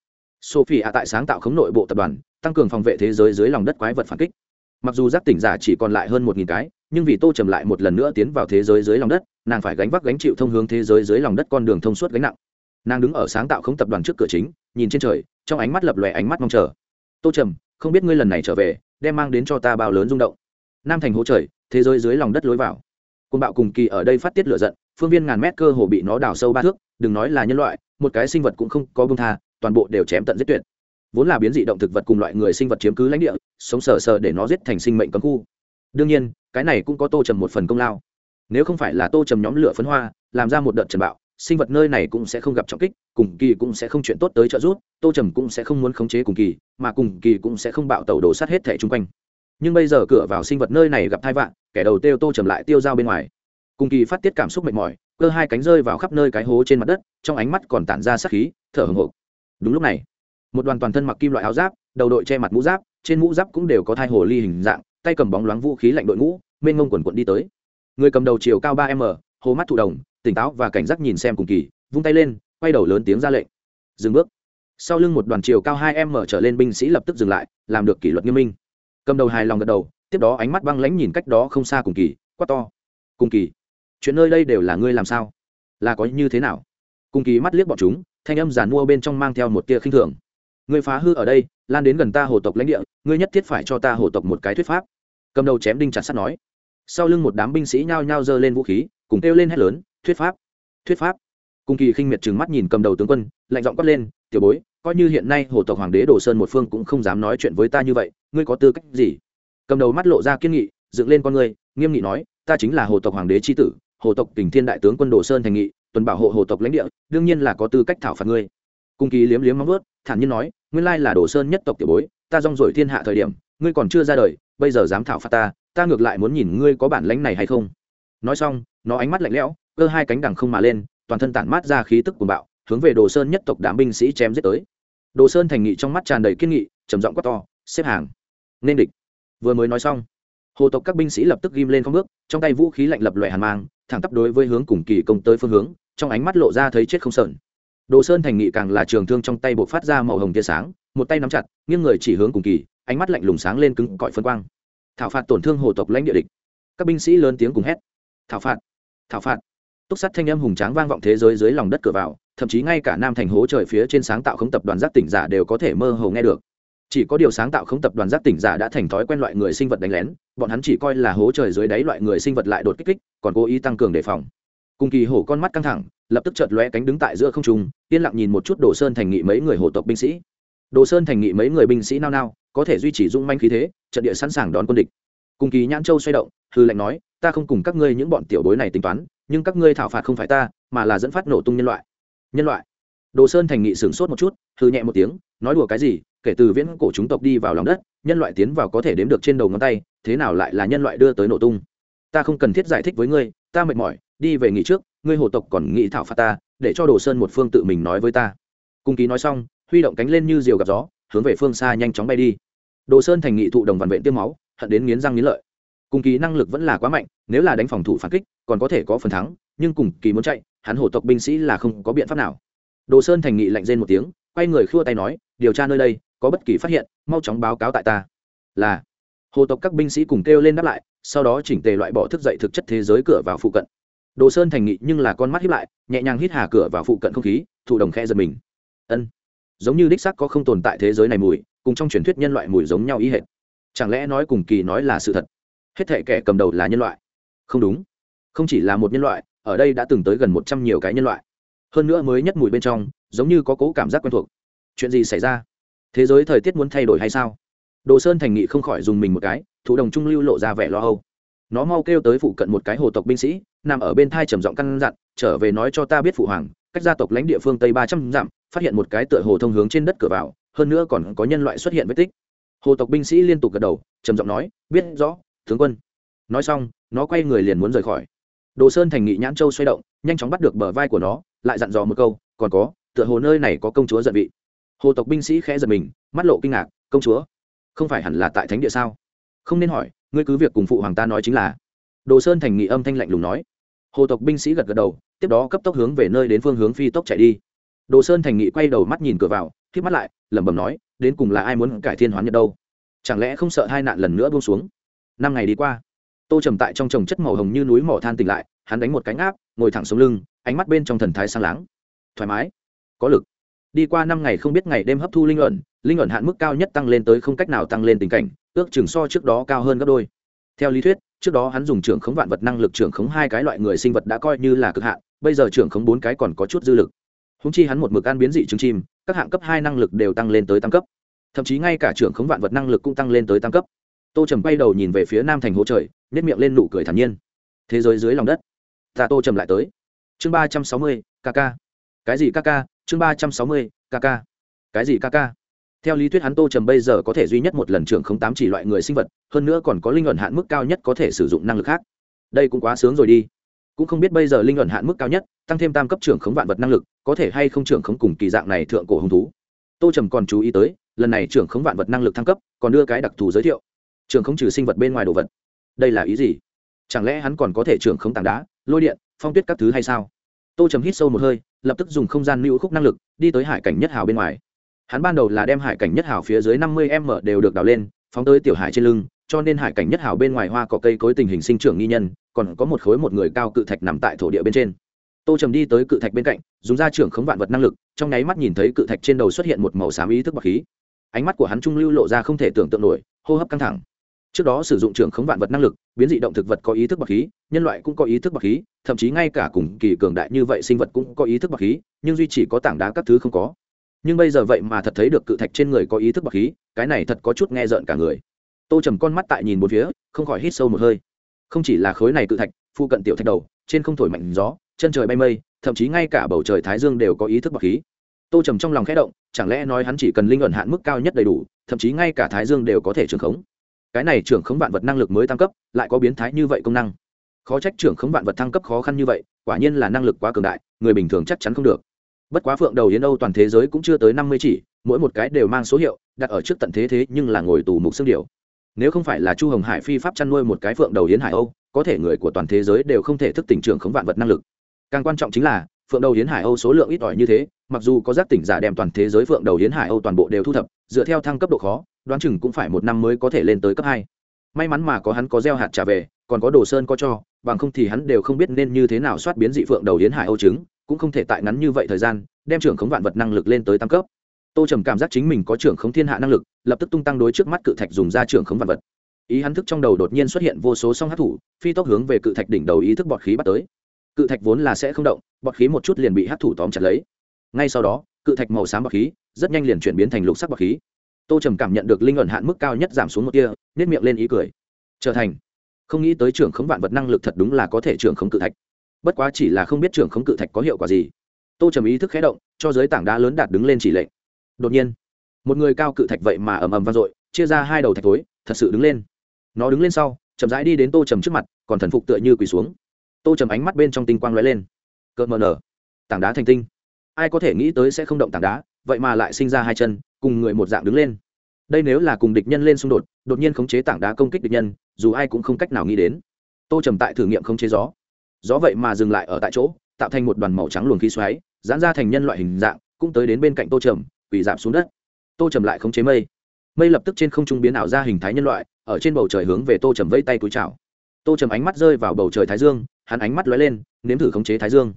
sophie ạ tại sáng tạo khống nội bộ tập đoàn, tăng cường phòng vệ thế giới dưới lòng đất quái vật phản kích mặc dù giác tỉnh giả chỉ còn lại hơn một nghìn cái, nhưng vì tô trầm lại một lần nữa tiến vào thế giới dưới lòng đất, nàng phải gánh vác gánh chịu thông hướng thế giới dưới lòng đất con đường thông suốt gánh nặng. Nàng đứng ở sáng tạo không tập đoàn trước cửa chính, nhìn trên trời, trong ánh mắt lập lòe ánh mắt mong chờ. Tô trầm, không biết ngươi lần này trở về, đem mang đến cho ta bao lớn rung động. Nam thành hố trời, thế giới dưới lòng đất lối vào. Côn bạo cùng kỳ ở đây phát tiết lửa giận, phương viên ngàn mét cơ hồ bị nó đào sâu ba thước, đừng nói là nhân loại, một cái sinh vật cũng không có bông tha, toàn bộ đều chém tận giết tuyệt vốn là biến dị động thực vật cùng loại người sinh vật chiếm cứ lãnh địa, sống sờ sờ để nó giết thành sinh mệnh cấm khu. Đương nhiên, cái này cũng có tô trầm một phần công lao. Nếu không phải là tô trầm nhóm lửa phấn hoa, làm ra một đợt trần bạo, sinh vật nơi này cũng sẽ không gặp trọng kích, cùng kỳ cũng sẽ không chuyện tốt tới trợ giúp, tô trầm cũng sẽ không muốn khống chế cùng kỳ, mà cùng kỳ cũng sẽ không bạo tàu đổ sát hết thẻ chung quanh. Nhưng bây giờ cửa vào sinh vật nơi này gặp thai vạn kẻ đầu tiêu tô trầm lại tiêu dao bên ngoài. Cùng kỳ phát tiết cảm xúc mệt mỏi, cơ hai cánh rơi vào khắp nơi cái hố trên mặt đất, trong ánh mắt còn tản ra sắc khí, thở hồng hộc. Đúng lúc này một đoàn toàn thân mặc kim loại áo giáp, đầu đội che mặt mũ giáp, trên mũ giáp cũng đều có thai hồ ly hình dạng, tay cầm bóng loáng vũ khí lạnh đội ngũ, mênh ngông quần quận đi tới. Người cầm đầu chiều cao ba m hồ mắt thụ đồng, tỉnh táo và cảnh giác nhìn xem cùng kỳ, vung tay lên, quay đầu lớn tiếng ra lệnh. Dừng bước. Sau lưng một đoàn chiều cao hai m trở lên binh sĩ lập tức dừng lại, làm được kỷ luật nghiêm minh. Cầm đầu hài lòng gật đầu, tiếp đó ánh mắt băng lãnh nhìn cách đó không xa cùng kỳ, quát to. Cùng kỳ, chuyện nơi đây đều là ngươi làm sao? Là có như thế nào? Cùng kỳ mắt liếc bọn chúng, thanh âm giàn mua bên trong mang theo một tia khinh thường ngươi phá hư ở đây, lan đến gần ta hồ tộc lãnh địa, ngươi nhất thiết phải cho ta hồ tộc một cái thuyết pháp. Cầm đầu chém đinh chặt sắt nói. Sau lưng một đám binh sĩ nhao nhao giơ lên vũ khí, cùng kêu lên hét lớn, thuyết pháp! Thuyết pháp! Cung kỳ khinh miệt trừng mắt nhìn cầm đầu tướng quân, lạnh giọng quát lên, tiểu bối, coi như hiện nay hồ tộc hoàng đế đồ sơn một phương cũng không dám nói chuyện với ta như vậy, ngươi có tư cách gì? Cầm đầu mắt lộ ra kiên nghị, dựng lên con ngươi, nghiêm nghị nói, ta chính là hồ tộc hoàng đế tri tử, hồ tộc tỉnh thiên đại tướng quân đồ sơn thành nghị, tuần bảo hộ hồ tộc lãnh địa, đương nhiên là có tư cách thảo phạt ngươi. Cung kỳ liếm liếm móng ướt thản nhiên nói nguyên lai là đồ sơn nhất tộc tiểu bối, ta rong rổi thiên hạ thời điểm, ngươi còn chưa ra đời, bây giờ dám thảo phạt ta ta ngược lại muốn nhìn ngươi có bản lãnh này hay không. Nói xong, nó ánh mắt lạnh lẽo, cơ hai cánh đằng không mà lên, toàn thân tản mát ra khí tức cuồng bạo, hướng về đồ sơn nhất tộc đám binh sĩ chém giết tới. Đồ sơn thành nghị trong mắt tràn đầy kiên nghị, trầm giọng quát to, xếp hàng, nên địch. Vừa mới nói xong, hồ tộc các binh sĩ lập tức ghim lên không bước, trong tay vũ khí lạnh lập loại hàn mang, thẳng tắp đối với hướng cùng kỳ công tới phương hướng, trong ánh mắt lộ ra thấy chết không sợn đồ sơn thành nghị càng là trường thương trong tay bộ phát ra màu hồng tia sáng, một tay nắm chặt, nghiêng người chỉ hướng cùng kỳ, ánh mắt lạnh lùng sáng lên cứng cọi phân quang. Thảo phạt tổn thương hồ tộc lãnh địa địch. Các binh sĩ lớn tiếng cùng hét. Thảo phạt thảo phạt. Túc sắt thanh âm hùng tráng vang vọng thế giới dưới lòng đất cửa vào, thậm chí ngay cả nam thành hố trời phía trên sáng tạo không tập đoàn giác tỉnh giả đều có thể mơ hồ nghe được. Chỉ có điều sáng tạo không tập đoàn giác tỉnh giả đã thành thói quen loại người sinh vật đánh lén, bọn hắn chỉ coi là hố trời dưới đáy loại người sinh vật lại đột kích kích, còn cố ý tăng cường đề phòng cùng kỳ hổ con mắt căng thẳng, lập tức chợt lóe cánh đứng tại giữa không trung, yên lặng nhìn một chút đồ sơn thành nghị mấy người hộ tộc binh sĩ. Đồ sơn thành nghị mấy người binh sĩ nao nao, có thể duy trì dung manh khí thế, trận địa sẵn sàng đón quân địch. Cùng kỳ nhãn châu xoay động, hư lệnh nói, ta không cùng các ngươi những bọn tiểu bối này tính toán, nhưng các ngươi thảo phạt không phải ta, mà là dẫn phát nổ tung nhân loại. Nhân loại. Đồ sơn thành nghị sửng sốt một chút, hư nhẹ một tiếng, nói đùa cái gì, kể từ viễn cổ chúng tộc đi vào lòng đất, nhân loại tiến vào có thể đếm được trên đầu ngón tay, thế nào lại là nhân loại đưa tới nổ tung? Ta không cần thiết giải thích với ngươi, ta mệt mỏi đi về nghỉ trước, ngươi hồ tộc còn nghĩ thảo phạt ta, để cho đồ sơn một phương tự mình nói với ta. Cung ký nói xong, huy động cánh lên như diều gặp gió, hướng về phương xa nhanh chóng bay đi. Đồ sơn thành nghị thụ đồng vằn vện tiêm máu, hận đến nghiến răng nghiến lợi. Cung ký năng lực vẫn là quá mạnh, nếu là đánh phòng thủ phản kích, còn có thể có phần thắng, nhưng cùng kỳ muốn chạy, hắn hổ tộc binh sĩ là không có biện pháp nào. Đồ sơn thành nghị lạnh rên một tiếng, quay người khua tay nói, điều tra nơi đây, có bất kỳ phát hiện, mau chóng báo cáo tại ta. Là, hồ tộc các binh sĩ cùng kêu lên đáp lại, sau đó chỉnh tề loại bỏ thức dậy thực chất thế giới cửa vào phụ cận đồ sơn thành nghị nhưng là con mắt hiếp lại, nhẹ nhàng hít hà cửa vào phụ cận không khí, thụ đồng khe giật mình. Ân, giống như đích sắc có không tồn tại thế giới này mùi, cùng trong truyền thuyết nhân loại mùi giống nhau ý hệt. Chẳng lẽ nói cùng kỳ nói là sự thật? Hết thể kẻ cầm đầu là nhân loại. Không đúng. Không chỉ là một nhân loại, ở đây đã từng tới gần một trăm nhiều cái nhân loại. Hơn nữa mới nhất mùi bên trong, giống như có cố cảm giác quen thuộc. Chuyện gì xảy ra? Thế giới thời tiết muốn thay đổi hay sao? Đồ sơn thành nghị không khỏi dùng mình một cái thủ đồng trung lưu lộ ra vẻ lo âu nó mau kêu tới phụ cận một cái hồ tộc binh sĩ, nằm ở bên thai trầm giọng căn dặn, trở về nói cho ta biết phụ hoàng, cách gia tộc lãnh địa phương tây ba trăm dặm, phát hiện một cái tựa hồ thông hướng trên đất cửa vào, hơn nữa còn có nhân loại xuất hiện vết tích. Hồ tộc binh sĩ liên tục gật đầu, trầm giọng nói, biết rõ, tướng quân. Nói xong, nó quay người liền muốn rời khỏi. Đồ sơn thành nghị nhãn châu xoay động, nhanh chóng bắt được bờ vai của nó, lại dặn dò một câu, còn có, tựa hồ nơi này có công chúa giận vị. Hồ tộc binh sĩ khẽ giật mình, mắt lộ kinh ngạc, công chúa, không phải hẳn là tại thánh địa sao? Không nên hỏi ngươi cứ việc cùng phụ hoàng ta nói chính là. Đồ sơn thành nghị âm thanh lạnh lùng nói. Hồ tộc binh sĩ gật gật đầu, tiếp đó cấp tốc hướng về nơi đến phương hướng phi tốc chạy đi. Đồ sơn thành nghị quay đầu mắt nhìn cửa vào k mắt lại, lẩm bẩm nói, đến cùng là ai muốn cải thiên hoán nhật đâu? Chẳng lẽ không sợ hai nạn lần nữa buông xuống? Năm ngày đi qua, tô trầm tại trong trồng chất màu hồng như núi mỏ than tỉnh lại, hắn đánh một cánh áp ngồi thẳng xuống lưng, ánh mắt bên trong thần thái sang láng. Thoải mái, có lực đi qua năm ngày không biết ngày đêm hấp thu linh ẩn linh ẩn hạn mức cao nhất tăng lên tới không cách nào tăng lên tình cảnh, ước chừng so trước đó cao hơn gấp đôi. Theo lý thuyết, trước đó hắn dùng trưởng khống vạn vật năng lực trưởng khống hai cái loại người sinh vật đã coi như là cực hạn, bây giờ trưởng khống bốn cái còn có chút dư lực. Húng chi hắn một mực an biến dị trứng chim, các hạng cấp hai năng lực đều tăng lên tới tam cấp. Thậm chí ngay cả trưởng khống vạn vật năng lực cũng tăng lên tới tam cấp. Tô trầm quay đầu nhìn về phía nam thành hố trời nếp miệng lên nụ cười thản nhiên. Thế giới dưới lòng đất. Ta tô trầm lại tới. Chương ba trăm sáu mươi kk cái gì kk chương ba trăm sáu mươi kk cái gì kk theo lý thuyết hắn tô trầm bây giờ có thể duy nhất một lần trưởng không tám chỉ loại người sinh vật, hơn nữa còn có linh luận hạn mức cao nhất có thể sử dụng năng lực khác. Đây cũng quá sướng rồi đi. Cũng không biết bây giờ linh luận hạn mức cao nhất, tăng thêm tam cấp trưởng khống vạn vật năng lực, có thể hay không trưởng khống cùng kỳ dạng này thượng cổ hứng thú. Tô trầm còn chú ý tới, lần này trưởng khống vạn vật năng lực thăng cấp, còn đưa cái đặc thù giới thiệu. Trưởng khống trừ sinh vật bên ngoài đồ vật. Đây là ý gì? Chẳng lẽ hắn còn có thể trưởng khống tảng đá, lôi điện, phong tuyết các thứ hay sao? Tô trầm hít sâu một hơi lập tức dùng không gian lưu khúc năng lực, đi tới hải cảnh nhất hào bên ngoài. Hắn ban đầu là đem hải cảnh nhất hào phía dưới năm mươi m đều được đào lên, phóng tới tiểu hải trên lưng, cho nên hải cảnh nhất hào bên ngoài hoa có cây cối tình hình sinh trưởng nghi nhân, còn có một khối một người cao cự thạch nằm tại thổ địa bên trên. Tô trầm đi tới cự thạch bên cạnh, dùng ra trưởng khống vạn vật năng lực, trong nháy mắt nhìn thấy cự thạch trên đầu xuất hiện một màu xám ý thức bọc khí. Ánh mắt của hắn trung lưu lộ ra không thể tưởng tượng nổi, hô hấp căng thẳng trước đó sử dụng trưởng khống vạn vật năng lực, biến dị động thực vật có ý thức bậc khí, nhân loại cũng có ý thức bậc khí, thậm chí ngay cả cùng kỳ cường đại như vậy sinh vật cũng có ý thức bậc khí, nhưng duy chỉ có tảng đá các thứ không có. Nhưng bây giờ vậy mà thật thấy được cự thạch trên người có ý thức bậc khí, cái này thật có chút nghe rợn cả người. Tô trầm con mắt tại nhìn một phía, không khỏi hít sâu một hơi. Không chỉ là khối này cự thạch, phụ cận tiểu thạch đầu, trên không thổi mạnh gió, chân trời bay mây, thậm chí ngay cả bầu trời thái dương đều có ý thức bậc khí. Tô trầm trong lòng khẽ động, chẳng lẽ nói hắn chỉ cần linh ẩn hạn mức cao nhất đầy đủ, thậm chí ngay cả thái dương đều có thể trường khống? Cái này trưởng khống vạn vật năng lực mới tăng cấp, lại có biến thái như vậy công năng. Khó trách trưởng khống vạn vật thăng cấp khó khăn như vậy, quả nhiên là năng lực quá cường đại, người bình thường chắc chắn không được. Bất quá phượng đầu yến âu toàn thế giới cũng chưa tới năm mươi chỉ, mỗi một cái đều mang số hiệu, đặt ở trước tận thế thế nhưng là ngồi tù mục xương điều nếu không phải là chu hồng hải phi pháp chăn nuôi một cái phượng đầu yến hải âu, có thể người của toàn thế giới đều không thể thức tỉnh trưởng khống vạn vật năng lực. Càng quan trọng chính là, phượng đầu yến hải âu số lượng ít ỏi như thế mặc dù có giác tỉnh giả đem toàn thế giới phượng đầu yến hải âu toàn bộ đều thu thập, dựa theo thăng cấp độ khó, đoán chừng cũng phải một năm mới có thể lên tới cấp hai. May mắn mà có hắn có gieo hạt trả về, còn có đồ sơn có cho, bằng không thì hắn đều không biết nên như thế nào soát biến dị phượng đầu yến hải âu trứng, cũng không thể tại ngắn như vậy thời gian, đem trưởng khống vạn vật năng lực lên tới tam cấp. Tô trầm cảm giác chính mình có trưởng khống thiên hạ năng lực, lập tức tung tăng đối trước mắt cự thạch dùng ra trưởng khống vạn vật. Ý hắn thức trong đầu đột nhiên xuất hiện vô số song hát thủ, phi tốc hướng về cự thạch đỉnh đầu ý thức bọt khí bắt tới. Cự thạch vốn là sẽ không động, bọt khí một chút liền bị hát thủ tóm chặt lấy ngay sau đó, cự thạch màu xám bọc khí rất nhanh liền chuyển biến thành lục sắc bọc khí. Tô trầm cảm nhận được linh ẩn hạn mức cao nhất giảm xuống một kia nếp miệng lên ý cười. Trở thành. Không nghĩ tới trưởng khống vạn vật năng lực thật đúng là có thể trưởng khống cự thạch. Bất quá chỉ là không biết trưởng khống cự thạch có hiệu quả gì. Tô trầm ý thức khé động, cho giới tảng đá lớn đạt đứng lên chỉ lệnh. Đột nhiên, một người cao cự thạch vậy mà ầm ầm vang dội, chia ra hai đầu thạch tối thật sự đứng lên. Nó đứng lên sau, chậm rãi đi đến tô trầm trước mặt, còn thần phục tựa như quỳ xuống. Tô trầm ánh mắt bên trong tinh quang lóe lên. Cợt mờ nở. Tảng đá thành tinh ai có thể nghĩ tới sẽ không động tảng đá, vậy mà lại sinh ra hai chân, cùng người một dạng đứng lên. Đây nếu là cùng địch nhân lên xung đột đột nhiên khống chế tảng đá công kích địch nhân, dù ai cũng không cách nào nghĩ đến. Tô trầm tại thử nghiệm khống chế gió. Gió vậy mà dừng lại ở tại chỗ, tạo thành một đoàn màu trắng luồng khí xoáy, giãn ra thành nhân loại hình dạng, cũng tới đến bên cạnh tô trầm, quỳ giảm xuống đất. Tô trầm lại khống chế mây. Mây lập tức trên không trung biến ảo ra hình thái nhân loại, ở trên bầu trời hướng về tô trầm vây tay túi chào. Tô trầm ánh mắt rơi vào bầu trời thái dương, hắn ánh mắt lóe lên, nếm thử khống chế thái dương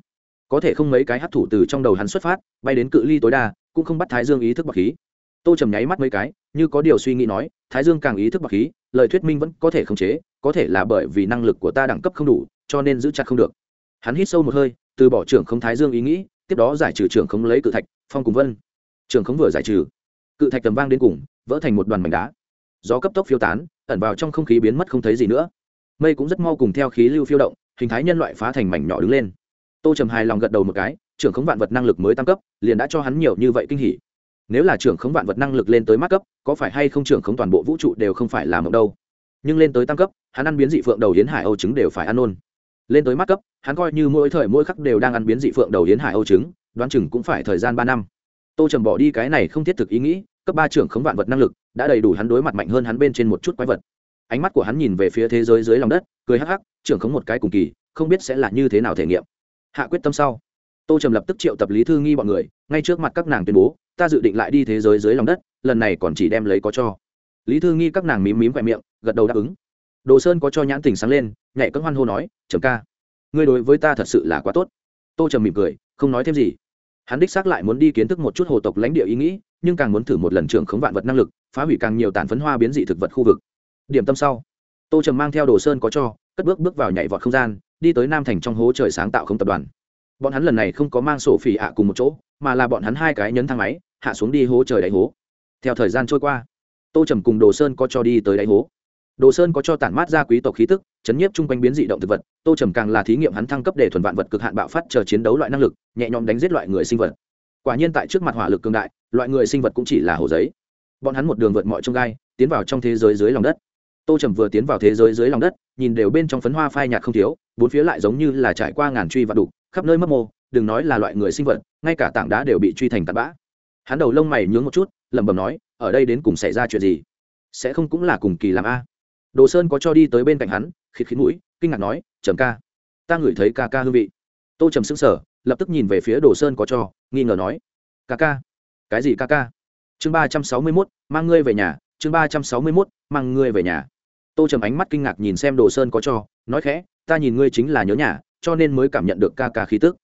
có thể không mấy cái hấp thụ từ trong đầu hắn xuất phát, bay đến cự ly tối đa, cũng không bắt thái dương ý thức bọc khí. Tô trầm nháy mắt mấy cái, như có điều suy nghĩ nói, thái dương càng ý thức bọc khí, lời thuyết minh vẫn có thể khống chế, có thể là bởi vì năng lực của ta đẳng cấp không đủ, cho nên giữ chặt không được. Hắn hít sâu một hơi, từ bỏ trưởng không thái dương ý nghĩ, tiếp đó giải trừ trưởng không lấy cự thạch, phong cùng vân. Trưởng không vừa giải trừ, cự thạch tầm vang đến cùng, vỡ thành một đoàn mảnh đá. Gió cấp tốc phiêu tán, ẩn vào trong không khí biến mất không thấy gì nữa. Mây cũng rất mau cùng theo khí lưu phiêu động, hình thái nhân loại phá thành mảnh nhỏ đứng lên tô trầm hài lòng gật đầu một cái, trưởng khống vạn vật năng lực mới tăng cấp, liền đã cho hắn nhiều như vậy kinh hỉ. Nếu là trưởng khống vạn vật năng lực lên tới mắt cấp, có phải hay không trưởng khống toàn bộ vũ trụ đều không phải là mộng đâu? Nhưng lên tới tăng cấp, hắn ăn biến dị phượng đầu hiến hải âu trứng đều phải ăn ôn lên tới mắt cấp, hắn coi như mỗi thời mỗi khắc đều đang ăn biến dị phượng đầu hiến hải âu trứng, đoán chừng cũng phải thời gian ba năm. Tô trầm bỏ đi cái này không thiết thực ý nghĩ, cấp ba trưởng khống vạn vật năng lực, đã đầy đủ hắn đối mặt mạnh hơn hắn bên trên một chút quái vật. Ánh mắt của hắn nhìn về phía thế giới dưới lòng đất, cười hắc hắc, trưởng khống một cái cùng kỳ, không biết sẽ là như thế nào thể nghiệm hạ quyết tâm sau, tô trầm lập tức triệu tập lý thư nghi bọn người, ngay trước mặt các nàng tuyên bố, ta dự định lại đi thế giới dưới lòng đất, lần này còn chỉ đem lấy có cho. Lý thư nghi các nàng mím mím vẹ miệng, gật đầu đáp ứng. Đồ sơn có cho nhãn tình sáng lên, nhảy cất hoan hô nói, trầm ca, ngươi đối với ta thật sự là quá tốt. Tô trầm mỉm cười, không nói thêm gì. Hắn đích xác lại muốn đi kiến thức một chút hồ tộc lãnh địa ý nghĩ, nhưng càng muốn thử một lần trưởng khống vạn vật năng lực, phá hủy càng nhiều tàn phấn hoa biến dị thực vật khu vực. Điểm tâm sau, tô trầm mang theo đồ sơn có cho, cất bước bước vào nhảy vọt không gian đi tới nam thành trong hố trời sáng tạo không tập đoàn. Bọn hắn lần này không có mang sổ phỉ ạ cùng một chỗ, mà là bọn hắn hai cái nhấn thang máy, hạ xuống đi hố trời đáy hố. Theo thời gian trôi qua, tô trầm cùng đồ sơn có cho đi tới đáy hố. Đồ sơn có cho tản mát ra quý tộc khí tức, chấn nhiếp chung quanh biến dị động thực vật. Tô trầm càng là thí nghiệm hắn thăng cấp để thuần vạn vật cực hạn bạo phát chờ chiến đấu loại năng lực, nhẹ nhõm đánh giết loại người sinh vật. Quả nhiên tại trước mặt hỏa lực cường đại, loại người sinh vật cũng chỉ là hồ giấy. Bọn hắn một đường vượt mọi trông gai, tiến vào trong thế giới dưới lòng đất tô trầm vừa tiến vào thế giới dưới lòng đất, nhìn đều bên trong phấn hoa phai nhạt không thiếu, bốn phía lại giống như là trải qua ngàn truy và đục, khắp nơi mất mô, đừng nói là loại người sinh vật, ngay cả tảng đá đều bị truy thành tạt bã. Hắn đầu lông mày nhướng một chút, lẩm bẩm nói, ở đây đến cùng xảy ra chuyện gì? Sẽ không cũng là cùng kỳ làm a? Đồ sơn có cho đi tới bên cạnh hắn, khịt khí mũi, kinh ngạc nói, trầm ca, ta ngửi thấy ca ca hương vị. Tô trầm sững sờ, lập tức nhìn về phía đồ sơn có cho, nghi ngờ nói, ca ca? Cái gì ca ca? Chương ba trăm sáu mươi mốt, mang ngươi về nhà, chương ba trăm sáu mươi mốt, mang ngươi về nhà tô trầm ánh mắt kinh ngạc nhìn xem đồ sơn có cho, nói khẽ, ta nhìn ngươi chính là nhớ nhà, cho nên mới cảm nhận được ca ca khí tức.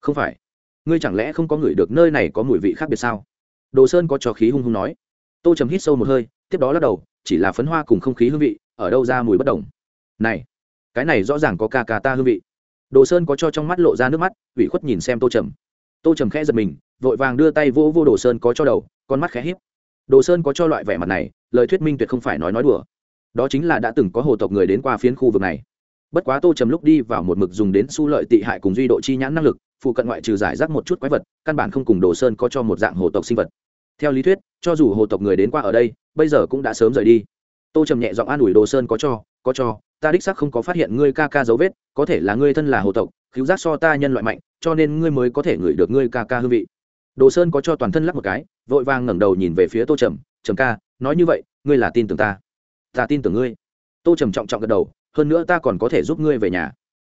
Không phải. Ngươi chẳng lẽ không có ngửi được nơi này có mùi vị khác biệt sao? Đồ sơn có cho khí hung hung nói. Tô trầm hít sâu một hơi, tiếp đó lắc đầu, chỉ là phấn hoa cùng không khí hương vị, ở đâu ra mùi bất đồng? Này, cái này rõ ràng có ca ca ta hương vị. Đồ sơn có cho trong mắt lộ ra nước mắt, ủy khuất nhìn xem tô trầm. Tô trầm khẽ giật mình, vội vàng đưa tay vô vô đồ sơn có cho đầu, con mắt khẽ hiếp đồ sơn có cho loại vẻ mặt này, lời thuyết minh tuyệt không phải nói nói đùa đó chính là đã từng có hồ tộc người đến qua phiến khu vực này. Bất quá tô trầm lúc đi vào một mực dùng đến su lợi tị hại cùng duy độ chi nhãn năng lực, phụ cận ngoại trừ giải rác một chút quái vật, căn bản không cùng đồ sơn có cho một dạng hồ tộc sinh vật. Theo lý thuyết, cho dù hồ tộc người đến qua ở đây, bây giờ cũng đã sớm rời đi. Tô trầm nhẹ giọng an ủi đồ sơn có cho có cho, ta đích xác không có phát hiện ngươi ca ca dấu vết, có thể là ngươi thân là hồ tộc cứu giác so ta nhân loại mạnh, cho nên ngươi mới có thể ngửi được ngươi ca ca hương vị. Đồ sơn có cho toàn thân lắc một cái, vội vàng ngẩng đầu nhìn về phía tô trầm trầm ca, nói như vậy, ngươi là tin tưởng ta ta tin tưởng ngươi. Tô trầm trọng trọng gật đầu, hơn nữa ta còn có thể giúp ngươi về nhà.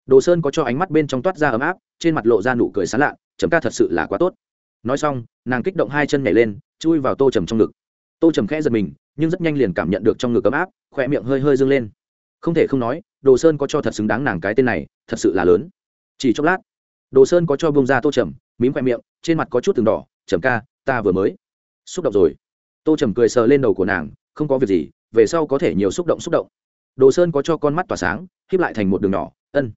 Đồ sơn có cho ánh mắt bên trong toát ra ấm áp, trên mặt lộ ra nụ cười sán lạ, trầm ca thật sự là quá tốt. Nói xong, nàng kích động hai chân nhảy lên, chui vào tô trầm trong ngực. Tô trầm khẽ giật mình, nhưng rất nhanh liền cảm nhận được trong ngực ấm áp khỏe miệng hơi hơi dâng lên. Không thể không nói, đồ sơn có cho thật xứng đáng nàng cái tên này, thật sự là lớn. Chỉ chốc lát, đồ sơn có cho bông ra tô trầm, mím khoe miệng, trên mặt có chút từng đỏ, trầm ca, ta vừa mới xúc động rồi. Tô trầm cười sờ lên đầu của nàng, không có việc gì về sau có thể nhiều xúc động xúc động. Đồ sơn có cho con mắt tỏa sáng hiếp lại thành một đường nhỏ, ân.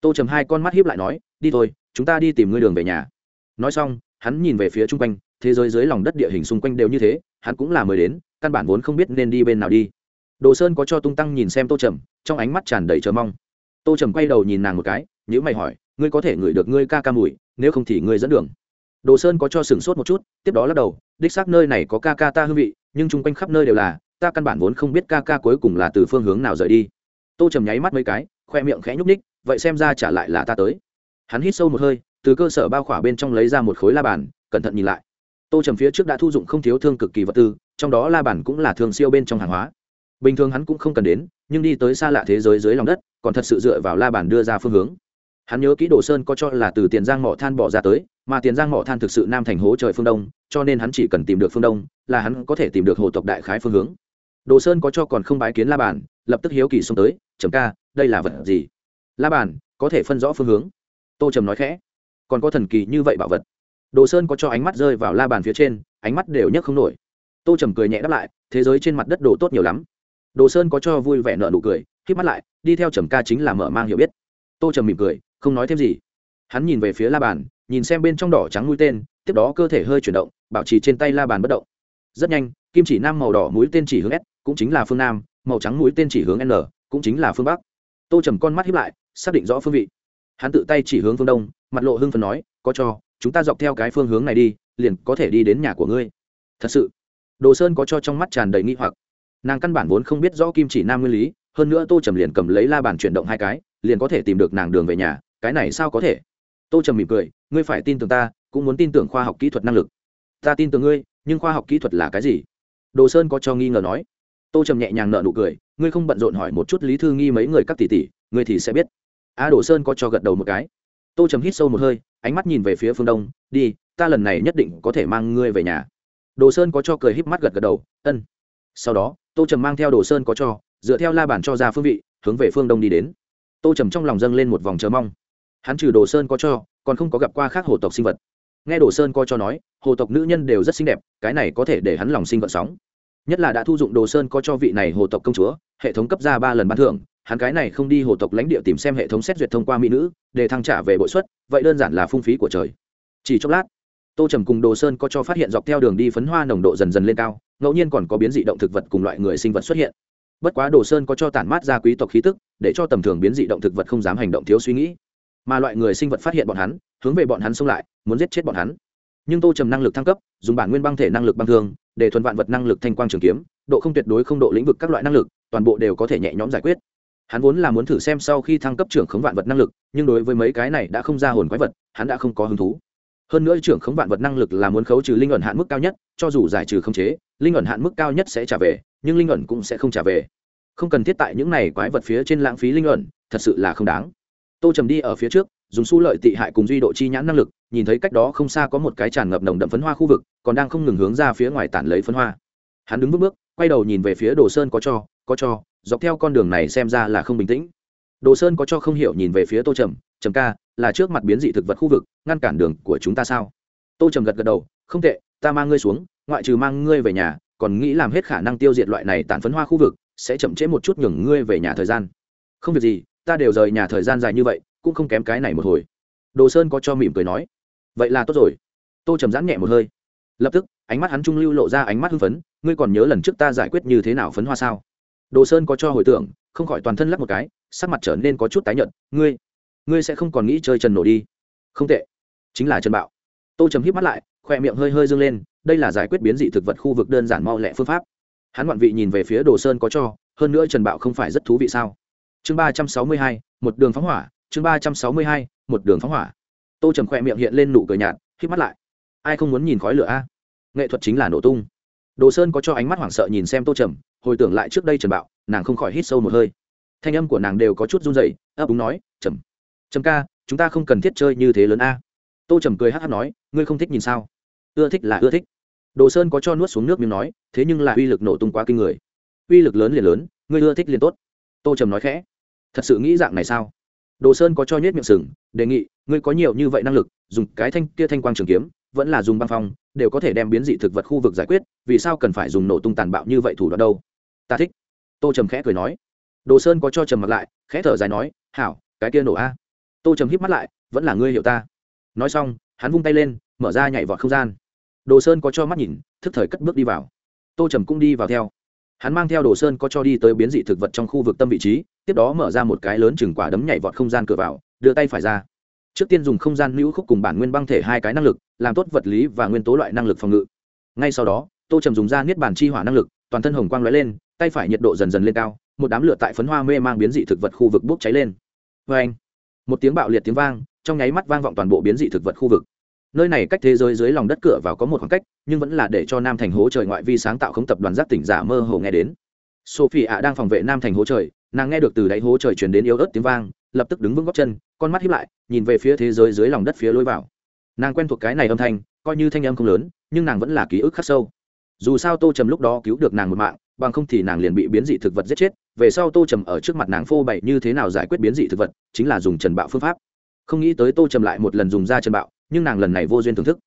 Tô trầm hai con mắt hiếp lại nói, đi thôi, chúng ta đi tìm ngươi đường về nhà. Nói xong, hắn nhìn về phía chung quanh, thế giới dưới lòng đất địa hình xung quanh đều như thế, hắn cũng là mới đến, căn bản vốn không biết nên đi bên nào đi. Đồ sơn có cho tung tăng nhìn xem tô trầm, trong ánh mắt tràn đầy chờ mong. Tô trầm quay đầu nhìn nàng một cái nhữ mày hỏi, ngươi có thể ngửi được ngươi ca ca mùi, nếu không thì ngươi dẫn đường. Đồ sơn có cho sửng sốt một chút, tiếp đó lắc đầu, đích xác nơi này có ca ca ta hương vị, nhưng chung quanh khắp nơi đều là ta căn bản vốn không biết ca ca cuối cùng là từ phương hướng nào rời đi. Tô trầm nháy mắt mấy cái, khoe miệng khẽ nhúc ních vậy xem ra trả lại là ta tới. Hắn hít sâu một hơi, từ cơ sở bao khỏa bên trong lấy ra một khối la bàn, cẩn thận nhìn lại. Tô trầm phía trước đã thu dụng không thiếu thương cực kỳ vật tư, trong đó la bàn cũng là thường siêu bên trong hàng hóa. Bình thường hắn cũng không cần đến, nhưng đi tới xa lạ thế giới dưới lòng đất, còn thật sự dựa vào la bàn đưa ra phương hướng. Hắn nhớ kỹ đồ sơn có cho là từ tiền giang mỏ than bỏ ra tới, mà tiền giang mỏ than thực sự nam thành hố trời phương đông, cho nên hắn chỉ cần tìm được phương đông, là hắn có thể tìm được hồ tộc đại khái phương hướng đồ sơn có cho còn không bái kiến la bàn, lập tức hiếu kỳ xông tới, trầm ca, đây là vật gì? La bàn, có thể phân rõ phương hướng. Tô trầm nói khẽ. Còn có thần kỳ như vậy bảo vật. Đồ sơn có cho ánh mắt rơi vào la bàn phía trên, ánh mắt đều nhấc không nổi. Tô trầm cười nhẹ đáp lại, thế giới trên mặt đất đồ tốt nhiều lắm. Đồ sơn có cho vui vẻ nợ nụ cười k mắt lại, đi theo trầm ca chính là mở mang hiểu biết. Tô trầm mỉm cười, không nói thêm gì. Hắn nhìn về phía la bàn, nhìn xem bên trong đỏ trắng mũi tên, tiếp đó cơ thể hơi chuyển động, bảo trì trên tay la bàn bất động. Rất nhanh, kim chỉ nam màu đỏ mũi tên chỉ hướng s cũng chính là phương nam, màu trắng mũi tên chỉ hướng n, cũng chính là phương bắc. Tô trầm con mắt hiếp lại, xác định rõ phương vị. Hắn tự tay chỉ hướng phương đông, mặt lộ hưng phần nói, có cho, chúng ta dọc theo cái phương hướng này đi, liền có thể đi đến nhà của ngươi. Thật sự, đồ sơn có cho trong mắt tràn đầy nghi hoặc. Nàng căn bản vốn không biết rõ kim chỉ nam nguyên lý, hơn nữa tô trầm liền cầm lấy la bàn chuyển động hai cái, liền có thể tìm được nàng đường về nhà, cái này sao có thể? Tô trầm mỉm cười, ngươi phải tin tưởng ta, cũng muốn tin tưởng khoa học kỹ thuật năng lực. Ta tin tưởng ngươi, nhưng khoa học kỹ thuật là cái gì? Đồ sơn có cho nghi ngờ nói tô trầm nhẹ nhàng nợ nụ cười, ngươi không bận rộn hỏi một chút lý thư nghi mấy người các tỷ tỷ, ngươi thì sẽ biết. A đồ sơn có cho gật đầu một cái. Tô trầm hít sâu một hơi, ánh mắt nhìn về phía phương đông, đi, ta lần này nhất định có thể mang ngươi về nhà. Đồ sơn có cho cười híp mắt gật gật đầu, ân. Sau đó, tô trầm mang theo đồ sơn có cho, dựa theo la bản cho ra phương vị, hướng về phương đông đi đến. Tô trầm trong lòng dâng lên một vòng chờ mong. Hắn trừ đồ sơn có cho, còn không có gặp qua khác hồ tộc sinh vật. Nghe đồ sơn có cho nói, hồ tộc nữ nhân đều rất xinh đẹp, cái này có thể để hắn lòng sinh vợ sóng nhất là đã thu dụng đồ sơn có cho vị này hồ tộc công chúa, hệ thống cấp ra ba lần bán thưởng, hắn cái này không đi hồ tộc lãnh địa tìm xem hệ thống xét duyệt thông qua mỹ nữ, để thăng trả về bội suất, vậy đơn giản là phung phí của trời. Chỉ chốc lát, tô trầm cùng đồ sơn có cho phát hiện dọc theo đường đi phấn hoa nồng độ dần dần lên cao, ngẫu nhiên còn có biến dị động thực vật cùng loại người sinh vật xuất hiện. Bất quá đồ sơn có cho tản mát ra quý tộc khí tức, để cho tầm thường biến dị động thực vật không dám hành động thiếu suy nghĩ. Mà loại người sinh vật phát hiện bọn hắn, hướng về bọn hắn xông lại, muốn giết chết bọn hắn. Nhưng tô trầm năng lực thăng cấp, dùng bản nguyên băng thể năng lực băng thương để thuần vạn vật năng lực thanh quang trường kiếm, độ không tuyệt đối không độ lĩnh vực các loại năng lực, toàn bộ đều có thể nhẹ nhõm giải quyết. Hắn vốn là muốn thử xem sau khi thăng cấp trưởng khống vạn vật năng lực, nhưng đối với mấy cái này đã không ra hồn quái vật, hắn đã không có hứng thú. Hơn nữa trưởng khống vạn vật năng lực là muốn khấu trừ linh ẩn hạn mức cao nhất, cho dù giải trừ không chế, linh ẩn hạn mức cao nhất sẽ trả về, nhưng linh ẩn cũng sẽ không trả về. Không cần thiết tại những này quái vật phía trên lãng phí linh ẩn, thật sự là không đáng. Tô trầm đi ở phía trước, dùng su lợi tị hại cùng duy độ chi nhãn năng lực nhìn thấy cách đó không xa có một cái tràn ngập nồng đậm phấn hoa khu vực, còn đang không ngừng hướng ra phía ngoài tản lấy phấn hoa. Hắn đứng bước bước, quay đầu nhìn về phía đồ sơn có cho có cho, dọc theo con đường này xem ra là không bình tĩnh. Đồ sơn có cho không hiểu nhìn về phía tô trầm trầm ca, là trước mặt biến dị thực vật khu vực, ngăn cản đường của chúng ta sao? Tô trầm gật gật đầu, không tệ, ta mang ngươi xuống, ngoại trừ mang ngươi về nhà, còn nghĩ làm hết khả năng tiêu diệt loại này tản phấn hoa khu vực, sẽ chậm trễ một chút nhường ngươi về nhà thời gian. Không việc gì, ta đều rời nhà thời gian dài như vậy, cũng không kém cái này một hồi. Đồ sơn có cho mỉm cười nói vậy là tốt rồi. Tô trầm giãn nhẹ một hơi. Lập tức, ánh mắt hắn trung lưu lộ ra ánh mắt hưng phấn, ngươi còn nhớ lần trước ta giải quyết như thế nào phấn hoa sao? Đồ sơn có cho hồi tưởng, không khỏi toàn thân lắc một cái, sắc mặt trở nên có chút tái nhợt, ngươi ngươi sẽ không còn nghĩ chơi trần nổ đi. Không tệ. Chính là trần bạo. Tô trầm hít mắt lại, khoe miệng hơi hơi dâng lên, đây là giải quyết biến dị thực vật khu vực đơn giản mau lẹ phương pháp. Hắn ngoạn vị nhìn về phía đồ sơn có cho, hơn nữa trần bạo không phải rất thú vị sao? Chương ba trăm sáu mươi hai, một đường phóng hỏa, chương ba trăm sáu mươi hai, một đường phóng hỏa tô trầm khoe miệng hiện lên nụ cười nhạt khi mắt lại. Ai không muốn nhìn khói lửa a? Nghệ thuật chính là nổ tung. Đồ sơn có cho ánh mắt hoảng sợ nhìn xem tô trầm, hồi tưởng lại trước đây trần bạo, nàng không khỏi hít sâu một hơi. Thanh âm của nàng đều có chút run dày ấp úng nói, trầm trầm ca, chúng ta không cần thiết chơi như thế lớn a. Tô trầm cười hát hát nói, ngươi không thích nhìn sao? Ưa thích là ưa thích. Đồ sơn có cho nuốt xuống nước miếng nói, thế nhưng là uy lực nổ tung quá kinh người. Uy lực lớn liền lớn, ngươi ưa thích liền tốt. Tô trầm nói khẽ, thật sự nghĩ dạng này sao? Đồ sơn có cho nhét miệng sừng, đề nghị, ngươi có nhiều như vậy năng lực, dùng cái thanh kia thanh quang trường kiếm, vẫn là dùng băng phong, đều có thể đem biến dị thực vật khu vực giải quyết, vì sao cần phải dùng nổ tung tàn bạo như vậy thủ đoạn đâu? Ta thích. Tô trầm khẽ cười nói. Đồ sơn có cho trầm mặt lại, khẽ thở dài nói, hảo, cái kia nổ a. Tô trầm híp mắt lại, vẫn là ngươi hiểu ta. Nói xong, hắn vung tay lên, mở ra nhảy vọt không gian. Đồ sơn có cho mắt nhìn, thức thời cất bước đi vào. Tô trầm cũng đi vào theo hắn mang theo đồ sơn có cho đi tới biến dị thực vật trong khu vực tâm vị trí, tiếp đó mở ra một cái lớn chừng quả đấm nhảy vọt không gian cửa vào, đưa tay phải ra. Trước tiên dùng không gian lưu khúc cùng bản nguyên băng thể hai cái năng lực, làm tốt vật lý và nguyên tố loại năng lực phòng ngự. Ngay sau đó, tô trầm dùng ra niết bàn chi hỏa năng lực, toàn thân hồng quang lóe lên, tay phải nhiệt độ dần dần lên cao, một đám lửa tại phấn hoa mê mang biến dị thực vật khu vực bốc cháy lên. Vê anh một tiếng bạo liệt tiếng vang, trong nháy mắt vang vọng toàn bộ biến dị thực vật khu vực nơi này cách thế giới dưới lòng đất cửa vào có một khoảng cách, nhưng vẫn là để cho nam thành hố trời ngoại vi sáng tạo không tập đoàn giác tỉnh giả mơ hồ nghe đến. Sophie ạ đang phòng vệ nam thành hố trời, nàng nghe được từ đáy hố trời truyền đến yếu ớt tiếng vang, lập tức đứng vững góc chân, con mắt hiếp lại, nhìn về phía thế giới dưới lòng đất phía lối vào. Nàng quen thuộc cái này âm thanh, coi như thanh âm không lớn, nhưng nàng vẫn là ký ức khắc sâu. Dù sao tô trầm lúc đó cứu được nàng một mạng, bằng không thì nàng liền bị biến dị thực vật giết chết, về sau tô trầm ở trước mặt nàng phô bày như thế nào giải quyết biến dị thực vật, chính là dùng trần bạo phương pháp. Không nghĩ tới tô trầm lại một lần dùng ra trần bạo nhưng nàng lần này vô duyên thưởng thức.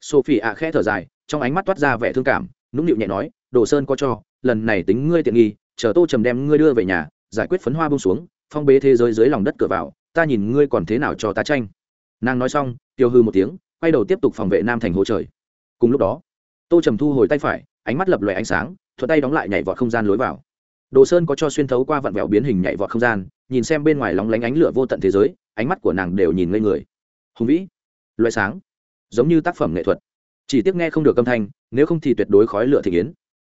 Sophie ạ khẽ thở dài, trong ánh mắt toát ra vẻ thương cảm, nũng nịu nhẹ nói, đồ sơn có cho, lần này tính ngươi tiện nghi, chờ tô trầm đem ngươi đưa về nhà, giải quyết phấn hoa bông xuống, phong bế thế giới dưới lòng đất cửa vào, ta nhìn ngươi còn thế nào cho ta tranh nàng nói xong, tiêu hư một tiếng, quay đầu tiếp tục phòng vệ nam thành hồ trời. Cùng lúc đó, tô trầm thu hồi tay phải, ánh mắt lập lòe ánh sáng, thuận tay đóng lại nhảy vọt không gian lối vào. Đồ sơn có cho xuyên thấu qua vặn vẹo biến hình nhảy vọt không gian, nhìn xem bên ngoài lóng lánh ánh lửa vô tận thế giới, ánh mắt của nàng đều nhìn ngây người. Hùng vĩ loại sáng, giống như tác phẩm nghệ thuật. Chỉ tiếc nghe không được âm thanh, nếu không thì tuyệt đối khói lửa thị kiến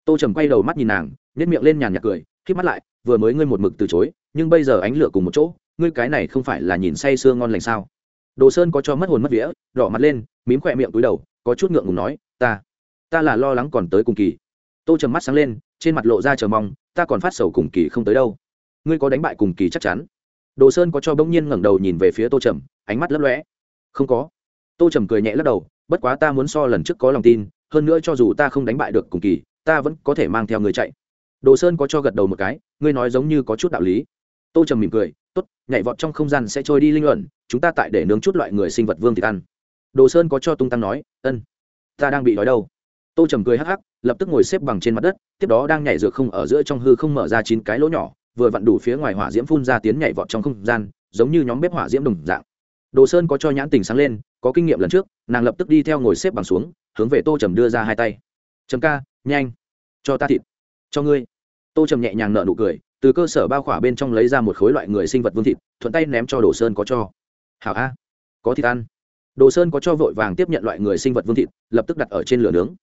tô trầm quay đầu mắt nhìn nàng nhét miệng lên nhàn nhạt cười khi mắt lại, vừa mới ngươi một mực từ chối, nhưng bây giờ ánh lửa cùng một chỗ, ngươi cái này không phải là nhìn say sưa ngon lành sao? Đồ sơn có cho mất hồn mất vía, đỏ mặt lên, mím khỏe miệng túi đầu, có chút ngượng ngùng nói, ta ta là lo lắng còn tới cùng kỳ. Tô trầm mắt sáng lên, trên mặt lộ ra chờ mong, ta còn phát sầu cùng kỳ không tới đâu. Ngươi có đánh bại cùng kỳ chắc chắn. Đồ sơn có cho bỗng nhiên ngẩng đầu nhìn về phía tô trầm, ánh mắt lấp lõe không có tô trầm cười nhẹ lắc đầu, bất quá ta muốn so lần trước có lòng tin, hơn nữa cho dù ta không đánh bại được cùng kỳ, ta vẫn có thể mang theo người chạy. Đồ sơn có cho gật đầu một cái, ngươi nói giống như có chút đạo lý. Tô trầm mỉm cười, tốt, nhảy vọt trong không gian sẽ trôi đi linh luận, chúng ta tại để nướng chút loại người sinh vật vương thì ăn. Đồ sơn có cho tung tăng nói, ân, ta đang bị đói đâu. Tô trầm cười hắc hắc, lập tức ngồi xếp bằng trên mặt đất, tiếp đó đang nhảy dược không ở giữa trong hư không mở ra chín cái lỗ nhỏ, vừa vặn đủ phía ngoài hỏa diễm phun ra tiến nhảy vọt trong không gian, giống như nhóm bếp hỏa diễm đồng dạng đồ sơn có cho nhãn tình sáng lên, có kinh nghiệm lần trước, nàng lập tức đi theo ngồi xếp bằng xuống, hướng về tô trầm đưa ra hai tay. Trầm ca, nhanh, cho ta thịt, cho ngươi. Tô trầm nhẹ nhàng nợ nụ cười, từ cơ sở bao khỏa bên trong lấy ra một khối loại người sinh vật vương thịt, thuận tay ném cho đồ sơn có cho. Hảo a, có thịt ăn. Đồ sơn có cho vội vàng tiếp nhận loại người sinh vật vương thịt, lập tức đặt ở trên lửa nướng.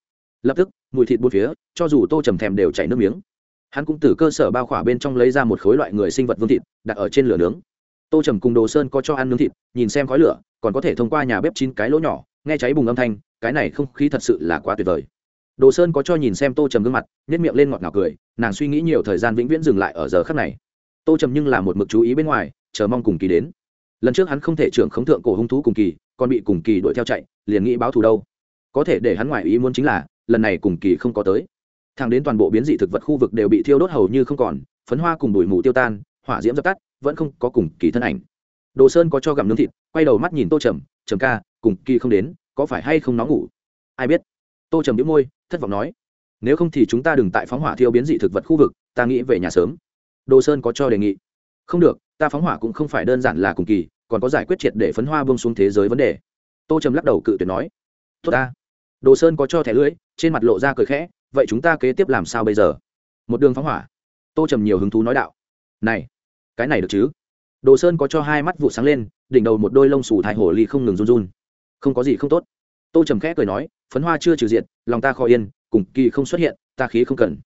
Lập tức, mùi thịt bốn phía, cho dù tô trầm thèm đều chảy nước miếng. Hắn cũng từ cơ sở bao khỏa bên trong lấy ra một khối loại người sinh vật vương thịt, đặt ở trên lửa nướng tô trầm cùng đồ sơn có cho ăn nướng thịt, nhìn xem khói lửa, còn có thể thông qua nhà bếp chín cái lỗ nhỏ, nghe cháy bùng âm thanh, cái này không khí thật sự là quá tuyệt vời. Đồ sơn có cho nhìn xem tô trầm gương mặt nhét miệng lên ngọt ngào cười, nàng suy nghĩ nhiều thời gian vĩnh viễn dừng lại ở giờ khắc này. Tô trầm nhưng là một mực chú ý bên ngoài, chờ mong cùng kỳ đến. Lần trước hắn không thể trưởng khống thượng cổ hung thú cùng kỳ, còn bị cùng kỳ đuổi theo chạy, liền nghĩ báo thù đâu. Có thể để hắn ngoài ý muốn chính là, lần này cùng kỳ không có tới. Thẳng đến toàn bộ biến dị thực vật khu vực đều bị thiêu đốt hầu như không còn, phấn hoa cùng bụi mù tiêu tan hỏa diễm dập tắt, vẫn không có cùng kỳ thân ảnh. Đồ sơn có cho gặm nướng thịt, quay đầu mắt nhìn tô trầm trầm ca, cùng kỳ không đến, có phải hay không nó ngủ? Ai biết. Tô trầm đĩu môi, thất vọng nói, nếu không thì chúng ta đừng tại phóng hỏa thiêu biến dị thực vật khu vực, ta nghĩ về nhà sớm. Đồ sơn có cho đề nghị, không được, ta phóng hỏa cũng không phải đơn giản là cùng kỳ, còn có giải quyết triệt để phấn hoa bông xuống thế giới vấn đề. Tô trầm lắc đầu cự tuyệt nói, tốt ta. Đồ sơn có cho thẻ lưỡi trên mặt lộ ra cười khẽ, vậy chúng ta kế tiếp làm sao bây giờ? Một đường phóng hỏa. Tô trầm nhiều hứng thú nói đạo, này cái này được chứ? Đồ sơn có cho hai mắt vụ sáng lên, đỉnh đầu một đôi lông xù thai hổ ly không ngừng run run. Không có gì không tốt. Tô trầm khẽ cười nói, phấn hoa chưa trừ diện lòng ta khó yên, cùng kỳ không xuất hiện, ta khí không cần.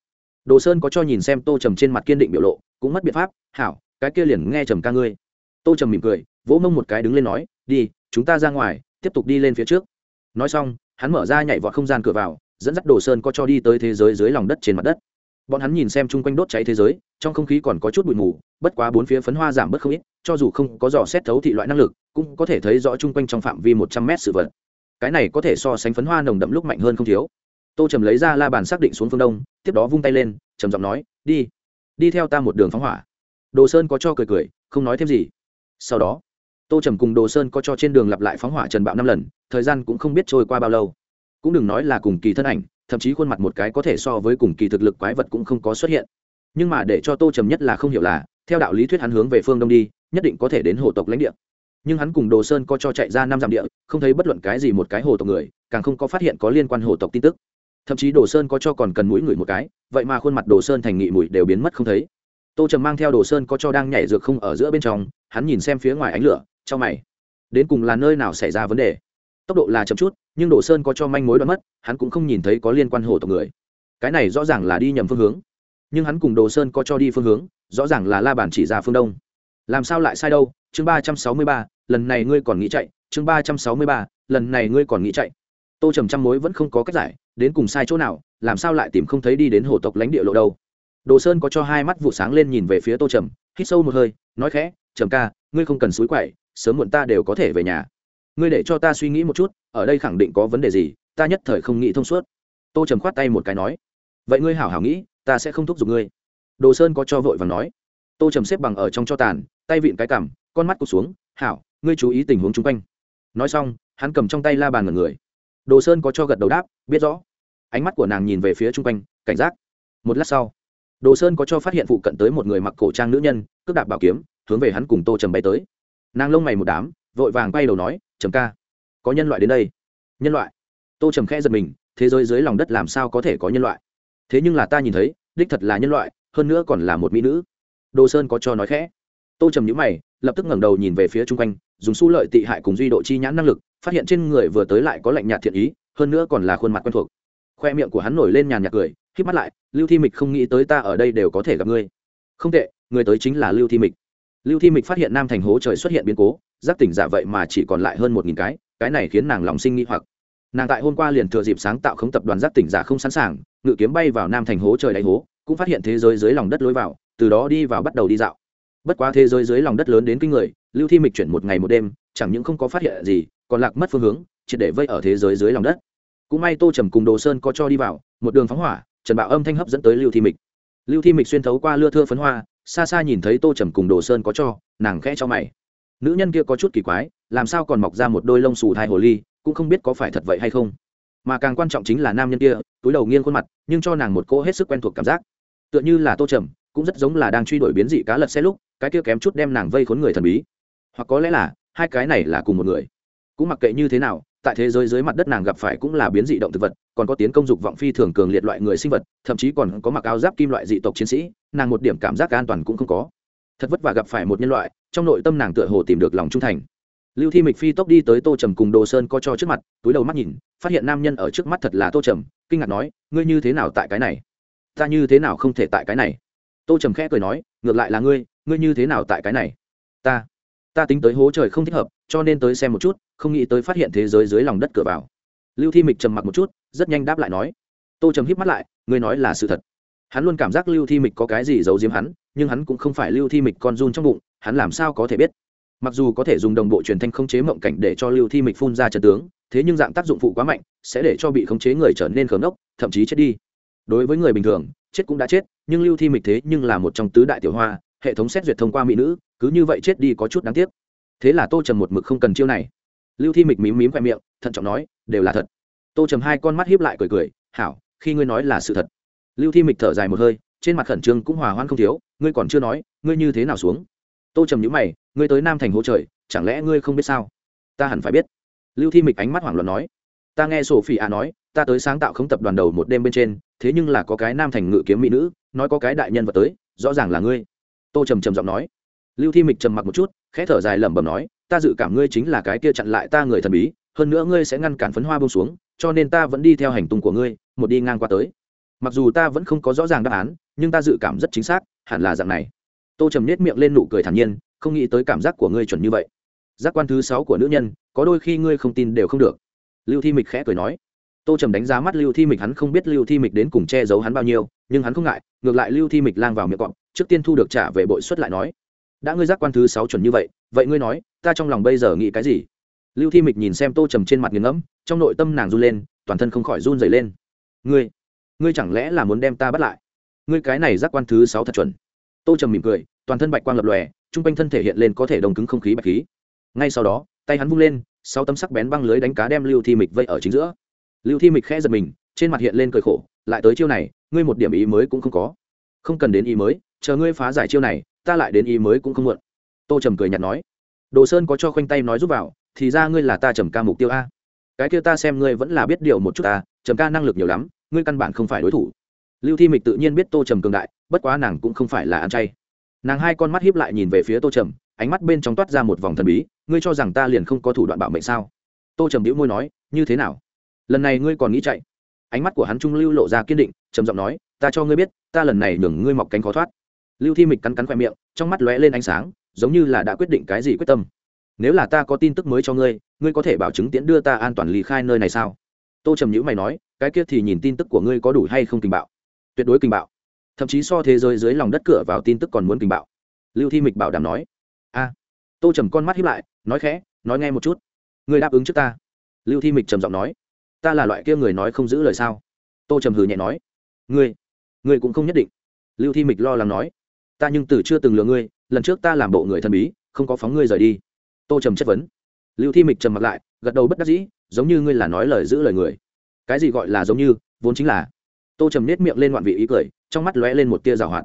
Đồ sơn có cho nhìn xem tô trầm trên mặt kiên định biểu lộ, cũng mất biện pháp, hảo, cái kia liền nghe trầm ca ngươi. Tô trầm mỉm cười, vỗ mông một cái đứng lên nói, đi, chúng ta ra ngoài, tiếp tục đi lên phía trước. Nói xong, hắn mở ra nhảy vọt không gian cửa vào, dẫn dắt đồ sơn có cho đi tới thế giới dưới lòng đất trên mặt đất. Bọn hắn nhìn xem chung quanh đốt cháy thế giới trong không khí còn có chút bụi mù, bất quá bốn phía phấn hoa giảm bớt không ít, cho dù không có dò xét thấu thị loại năng lực, cũng có thể thấy rõ chung quanh trong phạm vi một trăm mét sự vật. Cái này có thể so sánh phấn hoa nồng đậm lúc mạnh hơn không thiếu. Tô trầm lấy ra la bàn xác định xuống phương đông, tiếp đó vung tay lên, trầm giọng nói, đi đi theo ta một đường phóng hỏa. Đồ sơn có cho cười cười, không nói thêm gì. Sau đó, tô trầm cùng đồ sơn có cho trên đường lặp lại phóng hỏa trần bạo năm lần, thời gian cũng không biết trôi qua bao lâu. Cũng đừng nói là cùng kỳ thân ảnh, thậm chí khuôn mặt một cái có thể so với cùng kỳ thực lực quái vật cũng không có xuất hiện nhưng mà để cho tô trầm nhất là không hiểu là, theo đạo lý thuyết hắn hướng về phương đông đi, nhất định có thể đến hồ tộc lãnh địa. Nhưng hắn cùng đồ sơn có cho chạy ra năm dặm địa, không thấy bất luận cái gì một cái hồ tộc người, càng không có phát hiện có liên quan hồ tộc tin tức. Thậm chí đồ sơn có cho còn cần mũi người một cái, vậy mà khuôn mặt đồ sơn thành nghị mùi đều biến mất không thấy. Tô trầm mang theo đồ sơn có cho đang nhảy dược không ở giữa bên trong, hắn nhìn xem phía ngoài ánh lửa, cho mày. Đến cùng là nơi nào xảy ra vấn đề? Tốc độ là chậm chút, nhưng đồ sơn có cho manh mối đoán mất, hắn cũng không nhìn thấy có liên quan hồ tộc người. Cái này rõ ràng là đi nhầm phương hướng nhưng hắn cùng đồ sơn có cho đi phương hướng, rõ ràng là la bản chỉ ra phương đông. Làm sao lại sai đâu? Chương ba trăm sáu mươi ba, lần này ngươi còn nghĩ chạy. Chương ba trăm sáu mươi ba, lần này ngươi còn nghĩ chạy. Tô trầm trăm mối vẫn không có cách giải, đến cùng sai chỗ nào, làm sao lại tìm không thấy đi đến hồ tộc lãnh địa lộ đâu? Đồ sơn có cho hai mắt vụ sáng lên nhìn về phía tô trầm, hít sâu một hơi, nói khẽ, trầm ca, ngươi không cần xúi quậy, sớm muộn ta đều có thể về nhà. Ngươi để cho ta suy nghĩ một chút, ở đây khẳng định có vấn đề gì, ta nhất thời không nghĩ thông suốt. Tô trầm khoát tay một cái nói, vậy ngươi hảo hảo nghĩ ta sẽ không thúc giục ngươi. Đồ sơn có cho vội và nói. Tô trầm xếp bằng ở trong cho tàn tay vịn cái cảm, con mắt cụt xuống hảo ngươi chú ý tình huống chung quanh. Nói xong hắn cầm trong tay la bàn ngần người. Đồ sơn có cho gật đầu đáp biết rõ. Ánh mắt của nàng nhìn về phía chung quanh cảnh giác. Một lát sau đồ sơn có cho phát hiện phụ cận tới một người mặc cổ trang nữ nhân cướp đạp bảo kiếm hướng về hắn cùng tô trầm bay tới. Nàng lông mày một đám vội vàng bay đầu nói trầm ca có nhân loại đến đây. Nhân loại? Tô trầm khẽ giật mình thế giới dưới lòng đất làm sao có thể có nhân loại? Thế nhưng là ta nhìn thấy đích thật là nhân loại, hơn nữa còn là một mỹ nữ. Đồ sơn có cho nói khẽ. Tô trầm nhữ mày, lập tức ngẩng đầu nhìn về phía chung quanh, dùng su lợi tị hại cùng duy độ chi nhãn năng lực, phát hiện trên người vừa tới lại có lạnh nhạt thiện ý, hơn nữa còn là khuôn mặt quen thuộc. Khoe miệng của hắn nổi lên nhàn nhạt cười k mắt lại, lưu thi mịch không nghĩ tới ta ở đây đều có thể gặp ngươi. Không tệ, người tới chính là lưu thi mịch. Lưu thi mịch phát hiện nam thành hố trời xuất hiện biến cố, giác tỉnh giả vậy mà chỉ còn lại hơn một nghìn cái cái này khiến nàng lòng sinh nghi hoặc. Nàng tại hôm qua liền thừa dịp sáng tạo không tập đoàn giác tỉnh giả không sẵn sàng ngự kiếm bay vào nam thành hố trời đáy hố, cũng phát hiện thế giới dưới lòng đất lối vào, từ đó đi vào bắt đầu đi dạo. Bất quá thế giới dưới lòng đất lớn đến kinh người, lưu thi mịch chuyển một ngày một đêm, chẳng những không có phát hiện gì, còn lạc mất phương hướng chỉ để vây ở thế giới dưới lòng đất. Cũng may tô trầm cùng đồ sơn có cho đi vào, một đường phóng hỏa, trần bạo âm thanh hấp dẫn tới lưu thi mịch. Lưu thi mịch xuyên thấu qua lưa thưa phấn hoa, xa xa nhìn thấy tô trầm cùng đồ sơn có cho, nàng khẽ cho mày. Nữ nhân kia có chút kỳ quái, làm sao còn mọc ra một đôi lông xù thai hồ ly, cũng không biết có phải thật vậy hay không mà càng quan trọng chính là nam nhân kia, túi đầu nghiêng khuôn mặt, nhưng cho nàng một cô hết sức quen thuộc cảm giác. Tựa như là tô trầm, cũng rất giống là đang truy đuổi biến dị cá lật xe lúc, cái kia kém chút đem nàng vây khốn người thần bí. Hoặc có lẽ là, hai cái này là cùng một người. Cũng mặc kệ như thế nào, tại thế giới dưới mặt đất nàng gặp phải cũng là biến dị động thực vật, còn có tiến công dục vọng phi thường cường liệt loại người sinh vật, thậm chí còn có mặc áo giáp kim loại dị tộc chiến sĩ, nàng một điểm cảm giác an toàn cũng không có. Thật vất vả gặp phải một nhân loại, trong nội tâm nàng tựa hồ tìm được lòng trung thành lưu thi mịch phi tốc đi tới tô trầm cùng đồ sơn co cho trước mặt, túi đầu mắt nhìn, phát hiện nam nhân ở trước mắt thật là tô trầm, kinh ngạc nói, ngươi như thế nào tại cái này? Ta như thế nào không thể tại cái này? Tô trầm khẽ cười nói, ngược lại là ngươi ngươi như thế nào tại cái này? Ta ta tính tới hố trời không thích hợp, cho nên tới xem một chút, không nghĩ tới phát hiện thế giới dưới lòng đất cửa vào. Lưu thi mịch trầm mặc một chút, rất nhanh đáp lại nói, tô trầm híp mắt lại, ngươi nói là sự thật. Hắn luôn cảm giác lưu thi mịch có cái gì giấu giếm hắn, nhưng hắn cũng không phải lưu thi mịch con run trong bụng, hắn làm sao có thể biết? Mặc dù có thể dùng đồng bộ truyền thanh khống chế mộng cảnh để cho lưu thi mịch phun ra trận tướng, thế nhưng dạng tác dụng phụ quá mạnh, sẽ để cho bị khống chế người trở nên khớm ốc, thậm chí chết đi. Đối với người bình thường, chết cũng đã chết, nhưng lưu thi mịch thế nhưng là một trong tứ đại tiểu hoa, hệ thống xét duyệt thông qua mỹ nữ, cứ như vậy chết đi có chút đáng tiếc. Thế là tô trầm một mực không cần chiêu này. Lưu thi mịch mím mím khoe miệng, thận trọng nói, đều là thật. Tô trầm hai con mắt hiếp lại cười cười, hảo, khi ngươi nói là sự thật. Lưu thi mịch thở dài một hơi, trên mặt khẩn trương cũng hòa hoan không thiếu, ngươi còn chưa nói, ngươi như thế nào xuống? Tô trầm nhữ mày ngươi tới nam thành hỗ trời, chẳng lẽ ngươi không biết sao? Ta hẳn phải biết. Lưu thi mịch ánh mắt hoảng loạn nói. Ta nghe sổ phi a nói, ta tới sáng tạo không tập đoàn đầu một đêm bên trên, thế nhưng là có cái nam thành ngự kiếm mỹ nữ, nói có cái đại nhân vật tới, rõ ràng là ngươi. Tô trầm trầm giọng nói. Lưu thi mịch trầm mặc một chút, khẽ thở dài lẩm bẩm nói, ta dự cảm ngươi chính là cái kia chặn lại ta người thần bí, hơn nữa ngươi sẽ ngăn cản phấn hoa bông xuống, cho nên ta vẫn đi theo hành tung của ngươi, một đi ngang qua tới. Mặc dù ta vẫn không có rõ ràng đáp án, nhưng ta dự cảm rất chính xác, hẳn là dạng này. Tô trầm nết miệng lên nụ cười thản nhiên không nghĩ tới cảm giác của ngươi chuẩn như vậy. Giác quan thứ sáu của nữ nhân, có đôi khi ngươi không tin đều không được. Lưu thi mịch khẽ cười nói. Tô trầm đánh giá mắt lưu thi mịch, hắn không biết lưu thi mịch đến cùng che giấu hắn bao nhiêu, nhưng hắn không ngại, ngược lại lưu thi mịch lang vào miệng cọp, trước tiên thu được trả về bội xuất lại nói. Đã ngươi giác quan thứ sáu chuẩn như vậy vậy ngươi nói, ta trong lòng bây giờ nghĩ cái gì? Lưu thi mịch nhìn xem tô trầm trên mặt nghiền ngẫm, trong nội tâm nàng run lên, toàn thân không khỏi run dày lên. Ngươi ngươi chẳng lẽ là muốn đem ta bắt lại? Ngươi cái này giác quan thứ sáu thật chuẩn. Tô trầm mỉm cười, toàn thân bạch quang lập lòe Trung quanh thân thể hiện lên có thể đồng cứng không khí bạch khí. Ngay sau đó, tay hắn vung lên, sau tấm sắc bén băng lưới đánh cá đem lưu thi mịch vây ở chính giữa. Lưu thi mịch khẽ giật mình, trên mặt hiện lên cười khổ, lại tới chiêu này, ngươi một điểm ý mới cũng không có. Không cần đến ý mới, chờ ngươi phá giải chiêu này, ta lại đến ý mới cũng không muộn. Tô trầm cười nhạt nói. Đồ sơn có cho khoanh tay nói giúp vào, thì ra ngươi là ta trầm ca mục tiêu a. Cái kia ta xem ngươi vẫn là biết điều một chút ta, trầm ca năng lực nhiều lắm, ngươi căn bản không phải đối thủ. Lưu thi mịch tự nhiên biết tô trầm cường đại, bất quá nàng cũng không phải là ăn chay nàng hai con mắt hiếp lại nhìn về phía tô trầm, ánh mắt bên trong toát ra một vòng thần bí, ngươi cho rằng ta liền không có thủ đoạn bảo mệnh sao? Tô trầm đĩu môi nói, như thế nào? Lần này ngươi còn nghĩ chạy? Ánh mắt của hắn trung lưu lộ ra kiên định, trầm giọng nói, ta cho ngươi biết, ta lần này nhường ngươi mọc cánh khó thoát. Lưu thi mịch cắn cắn khoe miệng, trong mắt lóe lên ánh sáng, giống như là đã quyết định cái gì quyết tâm. Nếu là ta có tin tức mới cho ngươi ngươi có thể bảo chứng tiễn đưa ta an toàn lý khai nơi này sao? Tô trầm nhữ mày nói, cái kia thì nhìn tin tức của ngươi có đủ hay không tình bạo? Tuyệt đối kinh bạo thậm chí so thế giới dưới lòng đất cửa vào tin tức còn muốn kinh bạo. Lưu thi mịch bảo đảm nói, a, tô trầm con mắt hiếp lại, nói khẽ, nói nghe một chút. Người đáp ứng trước ta. Lưu thi mịch trầm giọng nói, ta là loại kia người nói không giữ lời sao? Tô trầm hừ nhẹ nói, ngươi ngươi cũng không nhất định. Lưu thi mịch lo lắng nói, ta nhưng từ chưa từng lừa ngươi, lần trước ta làm bộ người thần bí, không có phóng ngươi rời đi. Tô trầm chất vấn. Lưu thi mịch trầm mặt lại, gật đầu bất đắc dĩ, giống như ngươi là nói lời giữ lời người. Cái gì gọi là giống như, vốn chính là tô trầm nết miệng lên ngoạn vị ý cười, trong mắt lóe lên một tia rào hoạt.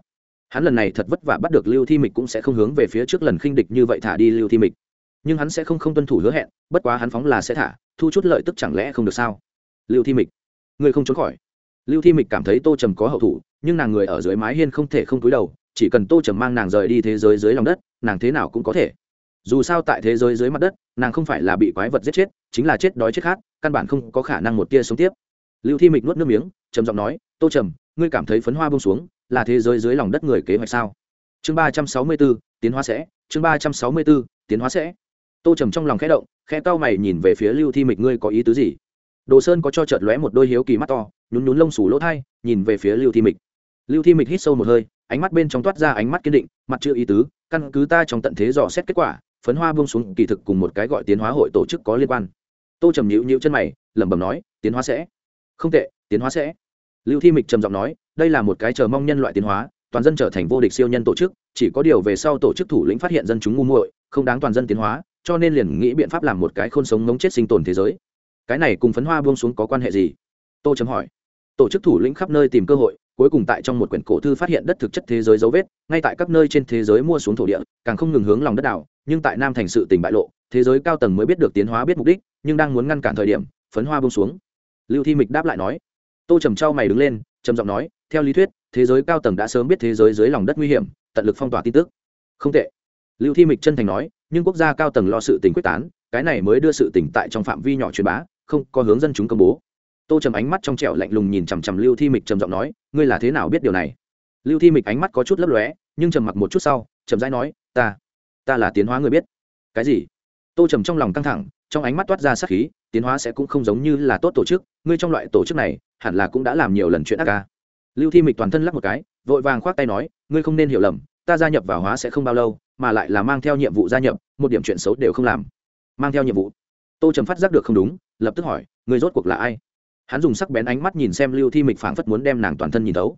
Hắn lần này thật vất vả bắt được lưu thi mịch cũng sẽ không hướng về phía trước lần khinh địch như vậy thả đi lưu thi mịch. Nhưng hắn sẽ không không tuân thủ hứa hẹn, bất quá hắn phóng là sẽ thả, thu chút lợi tức chẳng lẽ không được sao? Lưu thi mịch, người không trốn khỏi. Lưu thi mịch cảm thấy tô trầm có hậu thủ, nhưng nàng người ở dưới mái hiên không thể không túi đầu, chỉ cần tô trầm mang nàng rời đi thế giới dưới lòng đất, nàng thế nào cũng có thể. Dù sao tại thế giới dưới mặt đất, nàng không phải là bị quái vật giết chết, chính là chết đói chết khát, căn bản không có khả năng một tia sống tiếp lưu thi mịch nuốt nước miếng, trầm giọng nói, tô trầm, ngươi cảm thấy phấn hoa bông xuống là thế giới dưới lòng đất người kế hoạch sao? Chương ba trăm sáu mươi b ố tiến hóa sẽ. Chương ba trăm sáu mươi b ố tiến hóa sẽ. Tô trầm trong lòng khẽ động, khẽ cao mày nhìn về phía lưu thi mịch, ngươi có ý tứ gì? Đồ sơn có cho chợt lóe một đôi hiếu kỳ mắt to, nhún nhún lông sủ lỗ thai, nhìn về phía lưu thi mịch. Lưu thi mịch hít sâu một hơi, ánh mắt bên trong toát ra ánh mắt kiên định, mặt chưa ý tứ, căn cứ ta trong tận thế dò xét kết quả, phấn hoa buông xuống kỳ thực cùng một cái gọi tiến hóa hội tổ chức có liên quan. Tô trầm nhịu nhịu chân mày, lẩm bẩm nói, tiến hóa sẽ không tệ, tiến hóa sẽ. Lưu thi mịch trầm giọng nói, đây là một cái chờ mong nhân loại tiến hóa, toàn dân trở thành vô địch siêu nhân tổ chức, chỉ có điều về sau tổ chức thủ lĩnh phát hiện dân chúng ngu muội, không đáng toàn dân tiến hóa, cho nên liền nghĩ biện pháp làm một cái khôn sống ngống chết sinh tồn thế giới. Cái này cùng phấn hoa buông xuống có quan hệ gì? Tô chấm hỏi. Tổ chức thủ lĩnh khắp nơi tìm cơ hội, cuối cùng tại trong một quyển cổ thư phát hiện đất thực chất thế giới dấu vết, ngay tại các nơi trên thế giới mua xuống thổ địa, càng không ngừng hướng lòng đất đảo, nhưng tại nam thành sự tình bại lộ, thế giới cao tầng mới biết được tiến hóa biết mục đích, nhưng đang muốn ngăn cản thời điểm, phấn hoa bông xuống lưu thi mịch đáp lại nói. Tô trầm trao mày đứng lên, trầm giọng nói, theo lý thuyết, thế giới cao tầng đã sớm biết thế giới dưới lòng đất nguy hiểm, tận lực phong tỏa tin tức. Không tệ. Lưu thi mịch chân thành nói, nhưng quốc gia cao tầng lo sự tình quyết tán, cái này mới đưa sự tỉnh tại trong phạm vi nhỏ truyền bá, không có hướng dân chúng công bố. Tô trầm ánh mắt trong trẻo lạnh lùng nhìn chằm chằm lưu thi mịch trầm giọng nói, ngươi là thế nào biết điều này? Lưu thi mịch ánh mắt có chút lấp lóe, nhưng trầm mặc một chút sau trầm rãi nói, ta ta là tiến hóa người biết. Cái gì? Tô trầm trong lòng căng thẳng, trong ánh mắt toát ra sắc khí tiến hóa sẽ cũng không giống như là tốt tổ chức, ngươi trong loại tổ chức này, hẳn là cũng đã làm nhiều lần chuyện ác ca. Lưu thi mịch toàn thân lắc một cái, vội vàng khoác tay nói, ngươi không nên hiểu lầm, ta gia nhập vào hóa sẽ không bao lâu, mà lại là mang theo nhiệm vụ gia nhập, một điểm chuyện xấu đều không làm. Mang theo nhiệm vụ? Tô trầm phát giác được không đúng, lập tức hỏi người rốt cuộc là ai? Hắn dùng sắc bén ánh mắt nhìn xem lưu thi mịch phảng phất muốn đem nàng toàn thân nhìn thấu.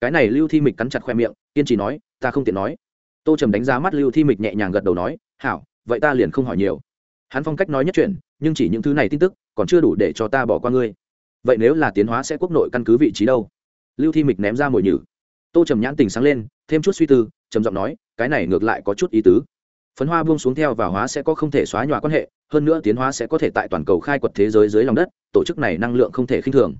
Cái này lưu thi mịch cắn chặt khoe miệng, kiên trì nói, ta không tiện nói. Tô trầm đánh giá mắt lưu thi mịch nhẹ nhàng gật đầu nói, hảo, vậy ta liền không hỏi nhiều hắn phong cách nói nhất chuyện nhưng chỉ những thứ này tin tức, còn chưa đủ để cho ta bỏ qua ngươi. Vậy nếu là tiến hóa sẽ quốc nội căn cứ vị trí đâu? Lưu thi mịch ném ra mồi nhử. Tô trầm nhãn tình sáng lên, thêm chút suy tư, trầm giọng nói, cái này ngược lại có chút ý tứ. Phấn hoa buông xuống theo và hóa sẽ có không thể xóa nhòa quan hệ, hơn nữa tiến hóa sẽ có thể tại toàn cầu khai quật thế giới dưới lòng đất, tổ chức này năng lượng không thể khinh thường.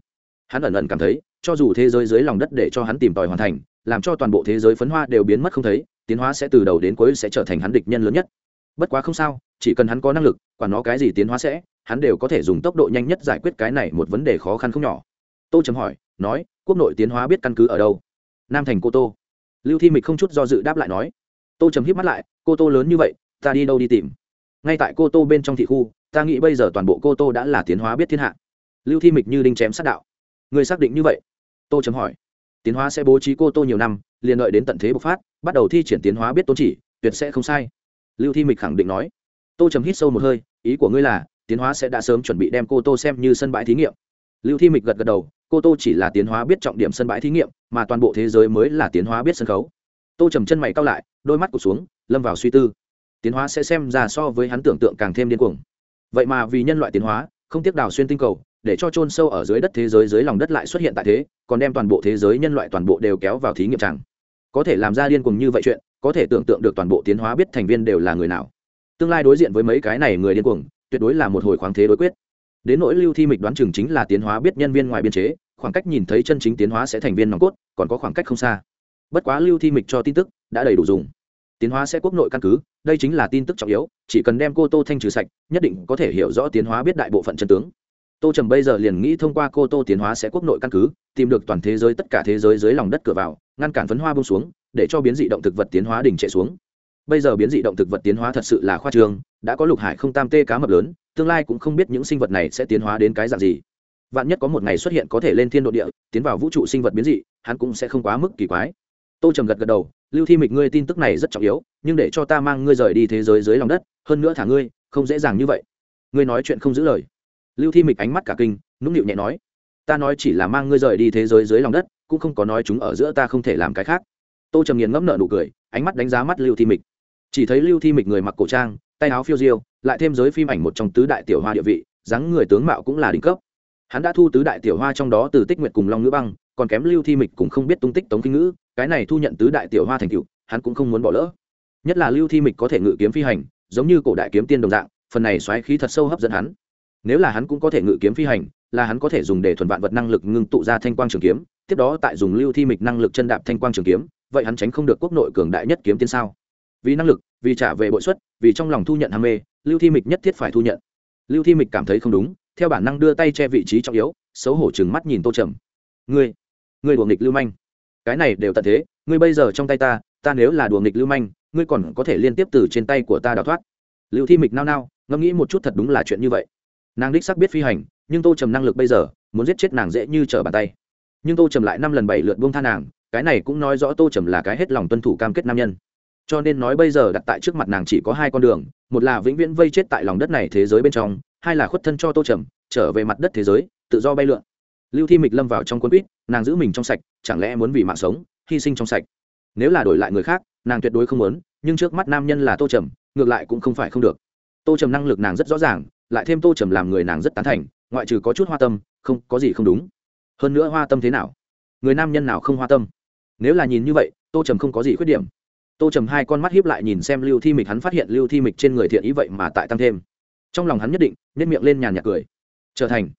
Hắn ẩn ẩn cảm thấy, cho dù thế giới dưới lòng đất để cho hắn tìm tòi hoàn thành, làm cho toàn bộ thế giới phấn hoa đều biến mất không thấy, tiến hóa sẽ từ đầu đến cuối sẽ trở thành hắn địch nhân lớn nhất bất quá không sao, chỉ cần hắn có năng lực quản nó cái gì tiến hóa sẽ, hắn đều có thể dùng tốc độ nhanh nhất giải quyết cái này một vấn đề khó khăn không nhỏ. Tô chấm hỏi, nói, quốc nội tiến hóa biết căn cứ ở đâu? Nam thành cô tô. Lưu thi mịch không chút do dự đáp lại nói. Tô chấm hít mắt lại, cô tô lớn như vậy, ta đi đâu đi tìm? Ngay tại cô tô bên trong thị khu, ta nghĩ bây giờ toàn bộ cô tô đã là tiến hóa biết thiên hạ. Lưu thi mịch như đinh chém sát đạo. Người xác định như vậy? Tô chấm hỏi. Tiến hóa sẽ bố trí cô tô nhiều năm, liền đợi đến tận thế bộc phát, bắt đầu thi triển tiến hóa biết tôn chỉ, tuyệt sẽ không sai lưu thi mịch khẳng định nói. Tô trầm hít sâu một hơi, ý của ngươi là, tiến hóa sẽ đã sớm chuẩn bị đem cô tô xem như sân bãi thí nghiệm. Lưu thi mịch gật gật đầu, cô tô chỉ là tiến hóa biết trọng điểm sân bãi thí nghiệm, mà toàn bộ thế giới mới là tiến hóa biết sân khấu. Tô trầm chân mày cao lại, đôi mắt cụt xuống, lâm vào suy tư. Tiến hóa sẽ xem ra so với hắn tưởng tượng càng thêm điên cuồng. Vậy mà vì nhân loại tiến hóa, không tiếc đào xuyên tinh cầu, để cho chôn sâu ở dưới đất thế giới dưới lòng đất lại xuất hiện tại thế, còn đem toàn bộ thế giới nhân loại toàn bộ đều kéo vào thí nghiệm chẳng. Có thể làm ra điên cuồng như vậy chuyện có thể tưởng tượng được toàn bộ tiến hóa biết thành viên đều là người nào. Tương lai đối diện với mấy cái này người điên cuồng, tuyệt đối là một hồi khoáng thế đối quyết. Đến nỗi lưu thi mịch đoán chừng chính là tiến hóa biết nhân viên ngoài biên chế, khoảng cách nhìn thấy chân chính tiến hóa sẽ thành viên nòng cốt, còn có khoảng cách không xa. Bất quá lưu thi mịch cho tin tức đã đầy đủ dùng. Tiến hóa sẽ quốc nội căn cứ, đây chính là tin tức trọng yếu, chỉ cần đem cô tô thanh trừ sạch, nhất định có thể hiểu rõ tiến hóa biết đại bộ phận chân tướng. Tô trầm bây giờ liền nghĩ thông qua cô tô tiến hóa sẽ quốc nội căn cứ, tìm được toàn thế giới tất cả thế giới dưới lòng đất cửa vào, ngăn cản phấn hoa bông xuống để cho biến dị động thực vật tiến hóa đỉnh chạy xuống. Bây giờ biến dị động thực vật tiến hóa thật sự là khoa trương, đã có lục hải không tam tê cá mập lớn, tương lai cũng không biết những sinh vật này sẽ tiến hóa đến cái dạng gì. Vạn nhất có một ngày xuất hiện có thể lên thiên độ địa, tiến vào vũ trụ sinh vật biến dị, hắn cũng sẽ không quá mức kỳ quái. Tô trầm gật gật đầu, lưu thi mịch, ngươi tin tức này rất trọng yếu, nhưng để cho ta mang ngươi rời đi thế giới dưới lòng đất, hơn nữa thả ngươi, không dễ dàng như vậy. Ngươi nói chuyện không giữ lời. Lưu thi mịch ánh mắt cả kinh, nũng nịu nhẹ nói, ta nói chỉ là mang ngươi rời đi thế giới dưới lòng đất, cũng không có nói chúng ở giữa ta không thể làm cái khác tô trầm nghiền ngẫm nợ nụ cười, ánh mắt đánh giá mắt lưu thi mịch. Chỉ thấy lưu thi mịch người mặc cổ trang, tay áo phiêu diêu, lại thêm giới phim ảnh một trong tứ đại tiểu hoa địa vị, dáng người tướng mạo cũng là đỉnh cấp. Hắn đã thu tứ đại tiểu hoa trong đó từ tích nguyệt cùng long ngữ băng, còn kém lưu thi mịch cũng không biết tung tích tống kinh ngữ, cái này thu nhận tứ đại tiểu hoa thành cựu hắn cũng không muốn bỏ lỡ. Nhất là lưu thi mịch có thể ngự kiếm phi hành, giống như cổ đại kiếm tiên đồng dạng, phần này xoáy khí thật sâu hấp dẫn hắn. Nếu là hắn cũng có thể ngự kiếm phi hành, là hắn có thể dùng để thuần vạn vật năng lực ngưng tụ ra thanh quang trường kiếm, tiếp đó tại dùng lưu thi mịch năng lực chân đạp thanh quang trường kiếm vậy hắn tránh không được quốc nội cường đại nhất kiếm tiên sao? Vì năng lực, vì trả về bội xuất vì trong lòng thu nhận ham mê, lưu thi mịch nhất thiết phải thu nhận. Lưu thi mịch cảm thấy không đúng, theo bản năng đưa tay che vị trí trọng yếu, xấu hổ chừng mắt nhìn tô trầm. Ngươi ngươi đùa nghịch lưu manh. Cái này đều tận thế, ngươi bây giờ trong tay ta ta nếu là đùa nghịch lưu manh, ngươi còn có thể liên tiếp từ trên tay của ta đào thoát. Lưu thi mịch nao nao, ngẫm nghĩ một chút thật đúng là chuyện như vậy. Nàng đích sắc biết phi hành, nhưng tô trầm năng lực bây giờ, muốn giết chết nàng dễ như trở bàn tay. Nhưng tô trầm lại năm lần bảy lượt buông tha nàng cái này cũng nói rõ tô trầm là cái hết lòng tuân thủ cam kết nam nhân. Cho nên nói bây giờ đặt tại trước mặt nàng chỉ có hai con đường, một là vĩnh viễn vây chết tại lòng đất này thế giới bên trong, hai là khuất thân cho tô trầm, trở về mặt đất thế giới, tự do bay lượn. Lưu thi mịch lâm vào trong quân quýt, nàng giữ mình trong sạch, chẳng lẽ muốn vì mạng sống, hy sinh trong sạch? Nếu là đổi lại người khác, nàng tuyệt đối không muốn, nhưng trước mắt nam nhân là tô trầm, ngược lại cũng không phải không được. Tô trầm năng lực nàng rất rõ ràng, lại thêm tô trầm làm người nàng rất tán thành, ngoại trừ có chút hoa tâm, không, có gì không đúng. Hơn nữa hoa tâm thế nào? Người nam nhân nào không hoa tâm? Nếu là nhìn như vậy, tô trầm không có gì khuyết điểm. Tô trầm hai con mắt hiếp lại nhìn xem lưu thi mịch, hắn phát hiện lưu thi mịch trên người thiện ý vậy mà tại tăng thêm. Trong lòng hắn nhất định nhét miệng lên nhàn nhạc cười. Trở thành.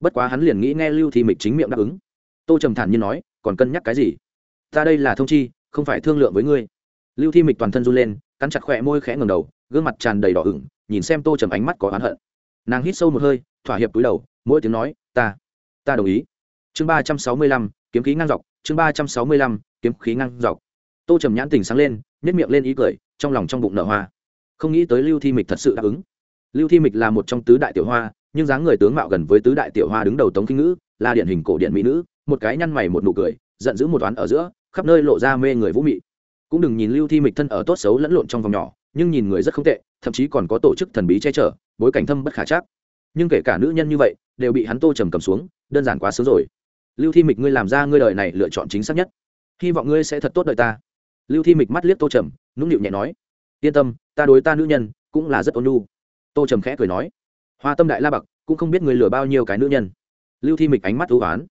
Bất quá hắn liền nghĩ nghe lưu thi mịch chính miệng đáp ứng. Tô trầm thản nhiên nói, còn cân nhắc cái gì? Ta đây là thông chi, không phải thương lượng với ngươi. Lưu thi mịch toàn thân run lên, cắn chặt khỏe môi khẽ ngầm đầu, gương mặt tràn đầy đỏ ửng, nhìn xem tô trầm ánh mắt có oán hận. Nàng hít sâu một hơi, thỏa hiệp túi đầu, mỗi tiếng nói, ta ta đồng ý. Chương ba trăm sáu mươi lăm, kiếm khí ngang dọc, chương ba trăm sáu mươi lăm kiếm khí ngăn dọc. Tô trầm nhãn tình sáng lên nhét miệng lên ý cười, trong lòng trong bụng nở hoa. Không nghĩ tới lưu thi mịch thật sự đáp ứng. Lưu thi mịch là một trong tứ đại tiểu hoa, nhưng dáng người tướng mạo gần với tứ đại tiểu hoa đứng đầu tống kinh ngữ, là điển hình cổ điển mỹ nữ, một cái nhăn mày một nụ cười, giận dữ một toán ở giữa, khắp nơi lộ ra mê người vũ mị. Cũng đừng nhìn lưu thi mịch thân ở tốt xấu lẫn lộn trong vòng nhỏ, nhưng nhìn người rất không tệ, thậm chí còn có tổ chức thần bí che chở, bối cảnh thâm bất khả chắc. Nhưng kể cả nữ nhân như vậy, đều bị hắn tô trầm cầm xuống, đơn giản quá sớm rồi. Lưu thi mịch, ngươi làm ra ngươi đời này lựa chọn chính xác nhất hy vọng ngươi sẽ thật tốt đợi ta. Lưu thi mịch mắt liếc tô trầm, nũng nịu nhẹ nói. Yên tâm, ta đối ta nữ nhân cũng là rất ôn nhu. Tô trầm khẽ cười nói. Hoa tâm đại la bạc cũng không biết người lừa bao nhiêu cái nữ nhân. Lưu thi mịch ánh mắt ưu oán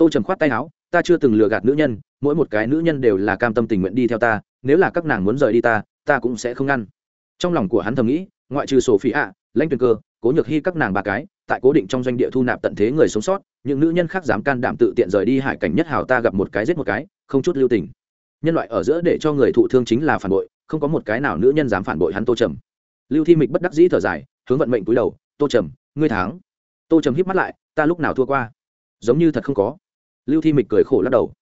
tô trầm khoát tay áo, ta chưa từng lừa gạt nữ nhân, mỗi một cái nữ nhân đều là cam tâm tình nguyện đi theo ta, nếu là các nàng muốn rời đi ta ta cũng sẽ không ngăn. Trong lòng của hắn thầm nghĩ, ngoại trừ sổ phí ạ, lãnh tuyền cơ, cố nhược hy các nàng ba cái tại cố định trong doanh địa thu nạp tận thế người sống sót, những nữ nhân khác dám can đảm tự tiện rời đi hải cảnh nhất hào ta gặp một cái giết một cái, không chút lưu tình. Nhân loại ở giữa để cho người thụ thương chính là phản bội, không có một cái nào nữ nhân dám phản bội hắn tô trầm. Lưu thi mịch bất đắc dĩ thở dài, hướng vận mệnh túi đầu, tô trầm, ngươi thắng. Tô trầm híp mắt lại, ta lúc nào thua qua? Giống như thật không có. Lưu thi mịch cười khổ lắc đầu.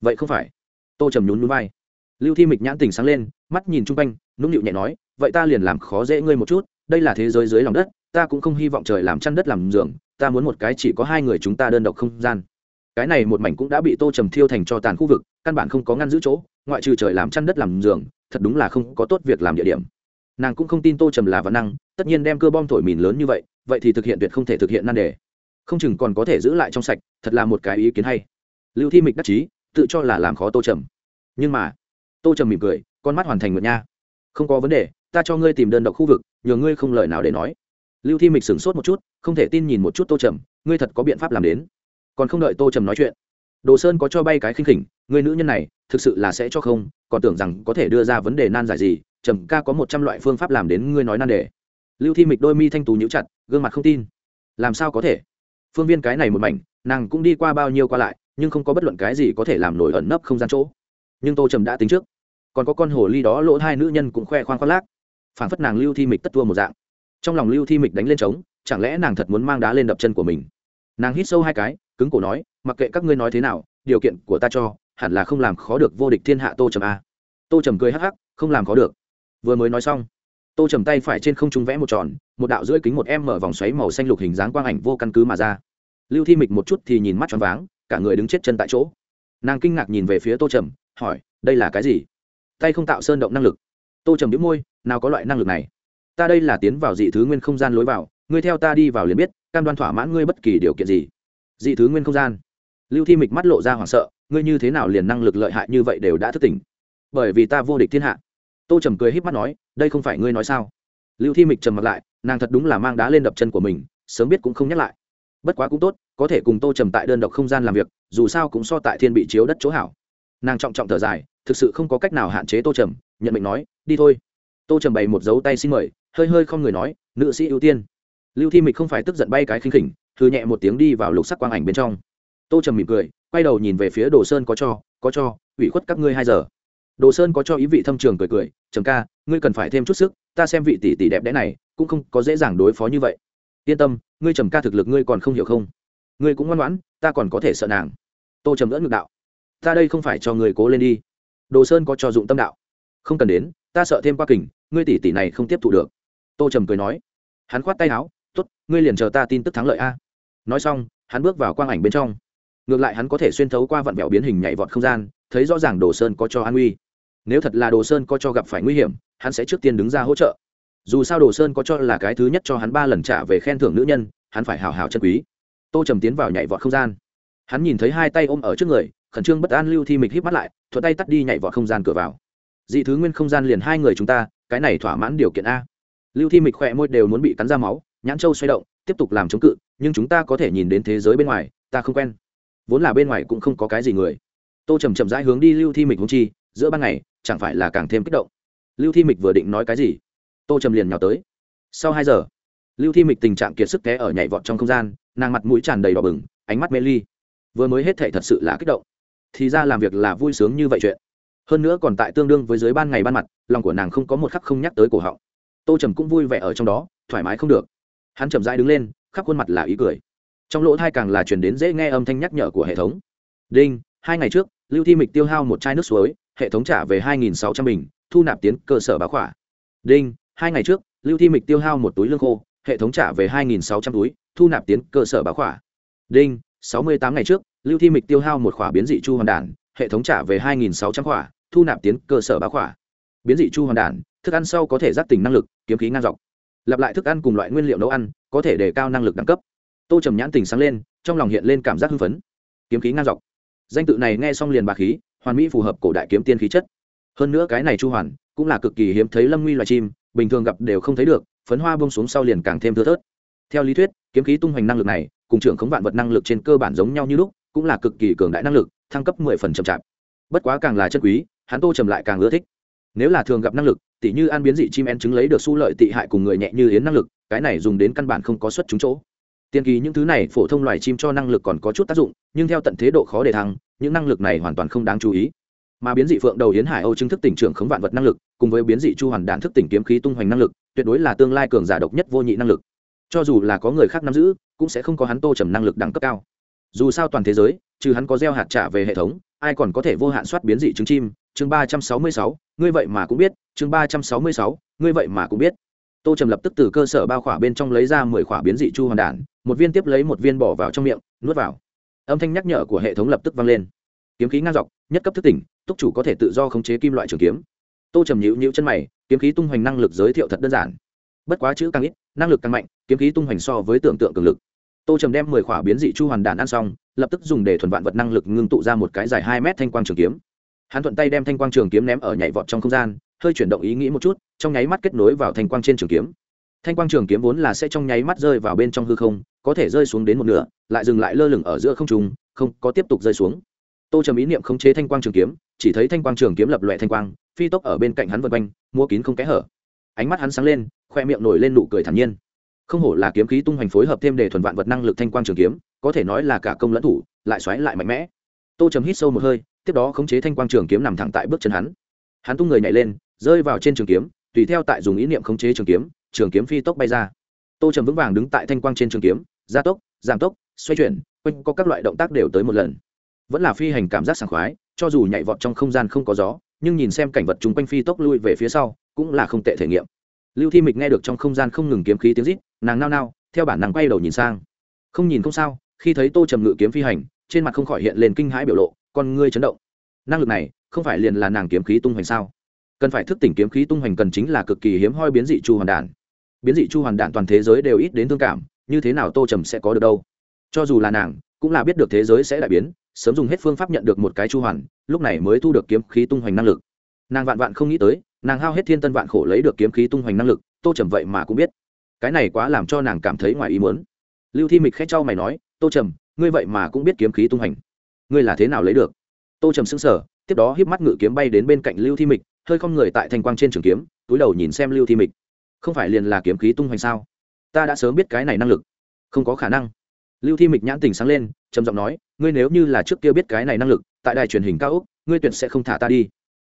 Vậy không phải. Tô trầm nhún núi vai. Lưu thi mịch nhãn tình sáng lên, mắt nhìn chung quanh, nũng nịu nhẹ nói, vậy ta liền làm khó dễ ngươi một chút, đây là thế giới dưới lòng đất ta cũng không hy vọng trời làm chăn đất làm giường, ta muốn một cái chỉ có hai người chúng ta đơn độc không gian. Cái này một mảnh cũng đã bị tô trầm thiêu thành cho tàn khu vực, căn bản không có ngăn giữ chỗ, ngoại trừ trời làm chăn đất làm giường, thật đúng là không có tốt việc làm địa điểm. Nàng cũng không tin tô trầm là văn năng, tất nhiên đem cơ bom thổi mìn lớn như vậy vậy thì thực hiện tuyệt không thể thực hiện nan đề. Không chừng còn có thể giữ lại trong sạch, thật là một cái ý kiến hay. Lưu thi mịch đắc chí, tự cho là làm khó tô trầm. Nhưng mà, tô trầm mỉm cười, con mắt hoàn thành ngược nha. Không có vấn đề, ta cho ngươi tìm đơn độc khu vực, nhờ ngươi không lời nào để nói lưu thi mịch sửng sốt một chút, không thể tin nhìn một chút tô trầm, ngươi thật có biện pháp làm đến. Còn không đợi tô trầm nói chuyện, đồ sơn có cho bay cái khinh khỉnh, người nữ nhân này, thực sự là sẽ cho không, còn tưởng rằng có thể đưa ra vấn đề nan giải gì, trầm ca có một trăm loại phương pháp làm đến ngươi nói nan đề. Lưu thi mịch đôi mi thanh tú nhíu chặt, gương mặt không tin. Làm sao có thể? Phương viên cái này một mảnh, nàng cũng đi qua bao nhiêu qua lại, nhưng không có bất luận cái gì có thể làm nổi ẩn nấp không gian chỗ. Nhưng tô trầm đã tính trước. Còn có con hồ ly đó lỗ hai nữ nhân cũng khoe khoang khoác lác. Phản phất nàng lưu thi mịch tất tua một dạng trong lòng lưu thi mịch đánh lên trống, chẳng lẽ nàng thật muốn mang đá lên đập chân của mình? Nàng hít sâu hai cái, cứng cổ nói, mặc kệ các ngươi nói thế nào, điều kiện của ta cho, hẳn là không làm khó được vô địch thiên hạ tô trầm a. Tô trầm cười hắc hắc, không làm khó được. Vừa mới nói xong, tô trầm tay phải trên không trung vẽ một tròn, một đạo rưỡi kính một em mở vòng xoáy màu xanh lục hình dáng quang ảnh vô căn cứ mà ra. Lưu thi mịch một chút thì nhìn mắt choáng váng, cả người đứng chết chân tại chỗ. Nàng kinh ngạc nhìn về phía tô trầm, hỏi, đây là cái gì? Tay không tạo sơn động năng lực. Tô trầm đĩu môi, nào có loại năng lực này? Ta đây là tiến vào dị thứ nguyên không gian lối vào, ngươi theo ta đi vào liền biết, cam đoan thỏa mãn ngươi bất kỳ điều kiện gì. Dị thứ nguyên không gian. Lưu thi mịch mắt lộ ra hoảng sợ, ngươi như thế nào liền năng lực lợi hại như vậy đều đã thức tỉnh? Bởi vì ta vô địch thiên hạ. Tô trầm cười h í p mắt nói, đây không phải ngươi nói sao? Lưu thi mịch trầm mặt lại, nàng thật đúng là mang đá lên đập chân của mình, sớm biết cũng không nhắc lại. Bất quá cũng tốt, có thể cùng tô trầm tại đơn độc không gian làm việc, dù sao cũng so tại thiên bị chiếu đất chỗ hảo. Nàng trọng trọng thở dài, thực sự không có cách nào hạn chế tô trầm, nhận mệnh nói, đi thôi tô trầm bày một dấu tay xin mời, hơi hơi không người nói, nữ sĩ ưu tiên. Lưu thi mịch không phải tức giận bay cái khinh khỉnh thư nhẹ một tiếng đi vào lục sắc quang ảnh bên trong. Tô trầm mỉm cười, quay đầu nhìn về phía đồ sơn có cho có cho, ủy khuất các ngươi hai giờ. Đồ sơn có cho ý vị thâm trường cười cười, trầm ca, ngươi cần phải thêm chút sức, ta xem vị tỷ tỷ đẹp đẽ này, cũng không có dễ dàng đối phó như vậy. Yên tâm, ngươi trầm ca thực lực ngươi còn không hiểu không? Ngươi cũng ngoan ngoãn, ta còn có thể sợ nàng. Tô trầm đỡ ngược đạo, ta đây không phải cho người cố lên đi. Đồ sơn có cho dụng tâm đạo, không cần đến ta sợ thêm qua kình, ngươi tỷ tỷ này không tiếp thụ được. Tô trầm cười nói. Hắn khoát tay áo t ố t ngươi liền chờ ta tin tức thắng lợi a. Nói xong, hắn bước vào quang ảnh bên trong. Ngược lại hắn có thể xuyên thấu qua vặn vẹo biến hình nhảy vọt không gian, thấy rõ ràng đồ sơn có cho an uy. Nếu thật là đồ sơn có cho gặp phải nguy hiểm, hắn sẽ trước tiên đứng ra hỗ trợ. Dù sao đồ sơn có cho là cái thứ nhất cho hắn ba lần trả về khen thưởng nữ nhân, hắn phải hào hào chân quý. Tô trầm tiến vào nhảy vọt không gian. Hắn nhìn thấy hai tay ôm ở trước người, khẩn trương bất an lưu thi mịch hít mắt lại, thuận tay tắt đi nhảy vọt không gian cửa vào dị thứ nguyên không gian liền hai người chúng ta, cái này thỏa mãn điều kiện a. Lưu thi mịch khỏe môi đều muốn bị cắn ra máu, nhãn châu xoay động, tiếp tục làm chống cự, nhưng chúng ta có thể nhìn đến thế giới bên ngoài, ta không quen. Vốn là bên ngoài cũng không có cái gì người. Tô trầm chậm rãi hướng đi lưu thi mịch hung chi, giữa ban ngày, chẳng phải là càng thêm kích động. Lưu thi mịch vừa định nói cái gì, tô trầm liền nhào tới. Sau hai giờ, lưu thi mịch tình trạng kiệt sức té ở nhảy vọt trong không gian, nàng mặt mũi tràn đầy đỏ bừng, ánh mắt mê ly. Vừa mới hết thể thật sự là kích động. Thì ra làm việc là vui sướng như vậy chuyện hơn nữa còn tại tương đương với dưới ban ngày ban mặt, lòng của nàng không có một khắc không nhắc tới cổ họng. Tô trầm cũng vui vẻ ở trong đó, thoải mái không được. Hắn chậm rãi đứng lên, khắp khuôn mặt là ý cười. Trong lỗ thai càng là chuyển đến dễ nghe âm thanh nhắc nhở của hệ thống. Đinh, hai ngày trước, lưu thi mịch tiêu hao một chai nước suối, hệ thống trả về hai nghìn sáu trăm bình, thu nạp tiến cơ sở báo khỏa. Đinh, hai ngày trước, lưu thi mịch tiêu hao một túi lương khô, hệ thống trả về hai nghìn sáu trăm túi, thu nạp tiến cơ sở báo khỏa. Đinh, sáu mươi tám ngày trước, lưu thi mịch tiêu hao một khỏa biến dị chu hoàn đản, hệ thống trả về hai nghìn sáu trăm khỏa thu nạp tiến cơ sở bá khỏa. Biến dị chu hoàn đản, thức ăn sau có thể giác tỉnh năng lực, kiếm khí ngang dọc. Lặp lại thức ăn cùng loại nguyên liệu nấu ăn, có thể đề cao năng lực đẳng cấp. Tô trầm nhãn tình sáng lên, trong lòng hiện lên cảm giác hưng phấn. Kiếm khí ngang dọc. Danh tự này nghe xong liền bà khí, hoàn mỹ phù hợp cổ đại kiếm tiên khí chất. Hơn nữa cái này chu hoàn, cũng là cực kỳ hiếm thấy lâm nguy loài chim, bình thường gặp đều không thấy được, phấn hoa bông xuống sau liền càng thêm thưa thớt. Theo lý thuyết, kiếm khí tung hoành năng lực này, cùng trưởng khống vạn vật năng lực trên cơ bản giống nhau như lúc, cũng là cực kỳ cường đại năng lực, thăng cấp mười phần chậm chạp. Bất quá càng là chân quý hắn tô trầm lại càng ưa thích. Nếu là thường gặp năng lực, tỉ như ăn biến dị chim én chứng lấy được su lợi tị hại cùng người nhẹ như yến năng lực, cái này dùng đến căn bản không có xuất chúng chỗ. Tiên kỳ những thứ này phổ thông loài chim cho năng lực còn có chút tác dụng, nhưng theo tận thế độ khó để thăng, những năng lực này hoàn toàn không đáng chú ý. Mà biến dị phượng đầu yến hải âu chứng thức tỉnh trưởng khống vạn vật năng lực, cùng với biến dị chu hoàn đạn thức tỉnh kiếm khí tung hoành năng lực, tuyệt đối là tương lai cường giả độc nhất vô nhị năng lực. Cho dù là có người khác nắm giữ, cũng sẽ không có hắn tô trầm năng lực đẳng cấp cao. Dù sao toàn thế giới, trừ hắn có gieo hạt trả về hệ thống, ai còn có thể vô hạn soát biến dị trứng chim chương ba trăm sáu mươi sáu, ngươi vậy mà cũng biết, chương ba trăm sáu mươi sáu, ngươi vậy mà cũng biết. Tô trầm lập tức từ cơ sở bao khỏa bên trong lấy ra mười khỏa biến dị chu hoàn đản, một viên tiếp lấy một viên bỏ vào trong miệng, nuốt vào. Âm thanh nhắc nhở của hệ thống lập tức vang lên. Kiếm khí ngang dọc, nhất cấp thức tỉnh, túc chủ có thể tự do khống chế kim loại trường kiếm. Tô trầm nhịu nhịu chân mày, kiếm khí tung hoành năng lực giới thiệu thật đơn giản. Bất quá chữ càng ít, năng lực càng mạnh, kiếm khí tung hoành so với tưởng tượng cường lực. Tô trầm đem mười khỏa biến dị chu hoàn đản ăn xong, lập tức dùng để thuần vạn vật năng lực ngưng tụ ra một cái dài hai mét thanh quang trường kiếm hắn thuận tay đem thanh quang trường kiếm ném ở nhảy vọt trong không gian, hơi chuyển động ý nghĩ một chút, trong nháy mắt kết nối vào thanh quang trên trường kiếm. Thanh quang trường kiếm vốn là sẽ trong nháy mắt rơi vào bên trong hư không, có thể rơi xuống đến một nửa, lại dừng lại lơ lửng ở giữa không trùng không, có tiếp tục rơi xuống. Tô trầm ý niệm khống chế thanh quang trường kiếm, chỉ thấy thanh quang trường kiếm lập loẹ thanh quang, phi tốc ở bên cạnh hắn vân quanh mua kín không kẽ hở. Ánh mắt hắn sáng lên, khoe miệng nổi lên nụ cười thản nhiên. Không hổ là kiếm khí tung hoành phối hợp thêm để thuần vạn vật năng lực thanh quang trường kiếm, có thể nói là cả công lẫn thủ, lại xoáy lại mạnh mẽ. Tô trầm hít sâu một hơi tiếp đó khống chế thanh quang trường kiếm nằm thẳng tại bước chân hắn. Hắn tung người nhảy lên, rơi vào trên trường kiếm, tùy theo tại dùng ý niệm khống chế trường kiếm trường kiếm phi tốc bay ra. Tô trầm vững vàng đứng tại thanh quang trên trường kiếm, gia tốc, giảm tốc, xoay chuyển, quanh có các loại động tác đều tới một lần. Vẫn là phi hành cảm giác sảng khoái, cho dù nhảy vọt trong không gian không có gió, nhưng nhìn xem cảnh vật chung quanh phi tốc lui về phía sau, cũng là không tệ thể nghiệm. Lưu thi mịch nghe được trong không gian không ngừng kiếm khí tiếng rít, nàng nao nao, theo bản nàng quay đầu nhìn sang. Không nhìn không sao, khi thấy tô trầm ngự kiếm phi hành, trên mặt không khỏi hiện lên kinh hãi biểu lộ con ngươi chấn động. Năng lực này không phải liền là nàng kiếm khí tung hoành sao? Cần phải thức tỉnh kiếm khí tung hoành cần chính là cực kỳ hiếm hoi biến dị chu hoàn đản biến dị chu hoàn đản toàn thế giới đều ít đến thương cảm, như thế nào tô trầm sẽ có được đâu? Cho dù là nàng, cũng là biết được thế giới sẽ đại biến, sớm dùng hết phương pháp nhận được một cái chu hoàn, lúc này mới thu được kiếm khí tung hoành năng lực. Nàng vạn vạn không nghĩ tới, nàng hao hết thiên tân vạn khổ lấy được kiếm khí tung hoành năng lực, tô trầm vậy mà cũng biết. Cái này quá làm cho nàng cảm thấy ngoài ý muốn. Lưu thi mịch khẽ trao mày nói, tô trầm, ngươi vậy mà cũng biết kiếm khí tung hoành ngươi là thế nào lấy được? Tô trầm xứng sở tiếp đó híp mắt ngự kiếm bay đến bên cạnh lưu thi mịch, hơi không người tại thanh quang trên trường kiếm, túi đầu nhìn xem lưu thi mịch. Không phải liền là kiếm khí tung hoành sao? Ta đã sớm biết cái này năng lực. Không có khả năng. Lưu thi mịch nhãn tình sáng lên, trầm giọng nói, ngươi nếu như là trước kia biết cái này năng lực, tại đài truyền hình cao úc ngươi tuyệt sẽ không thả ta đi.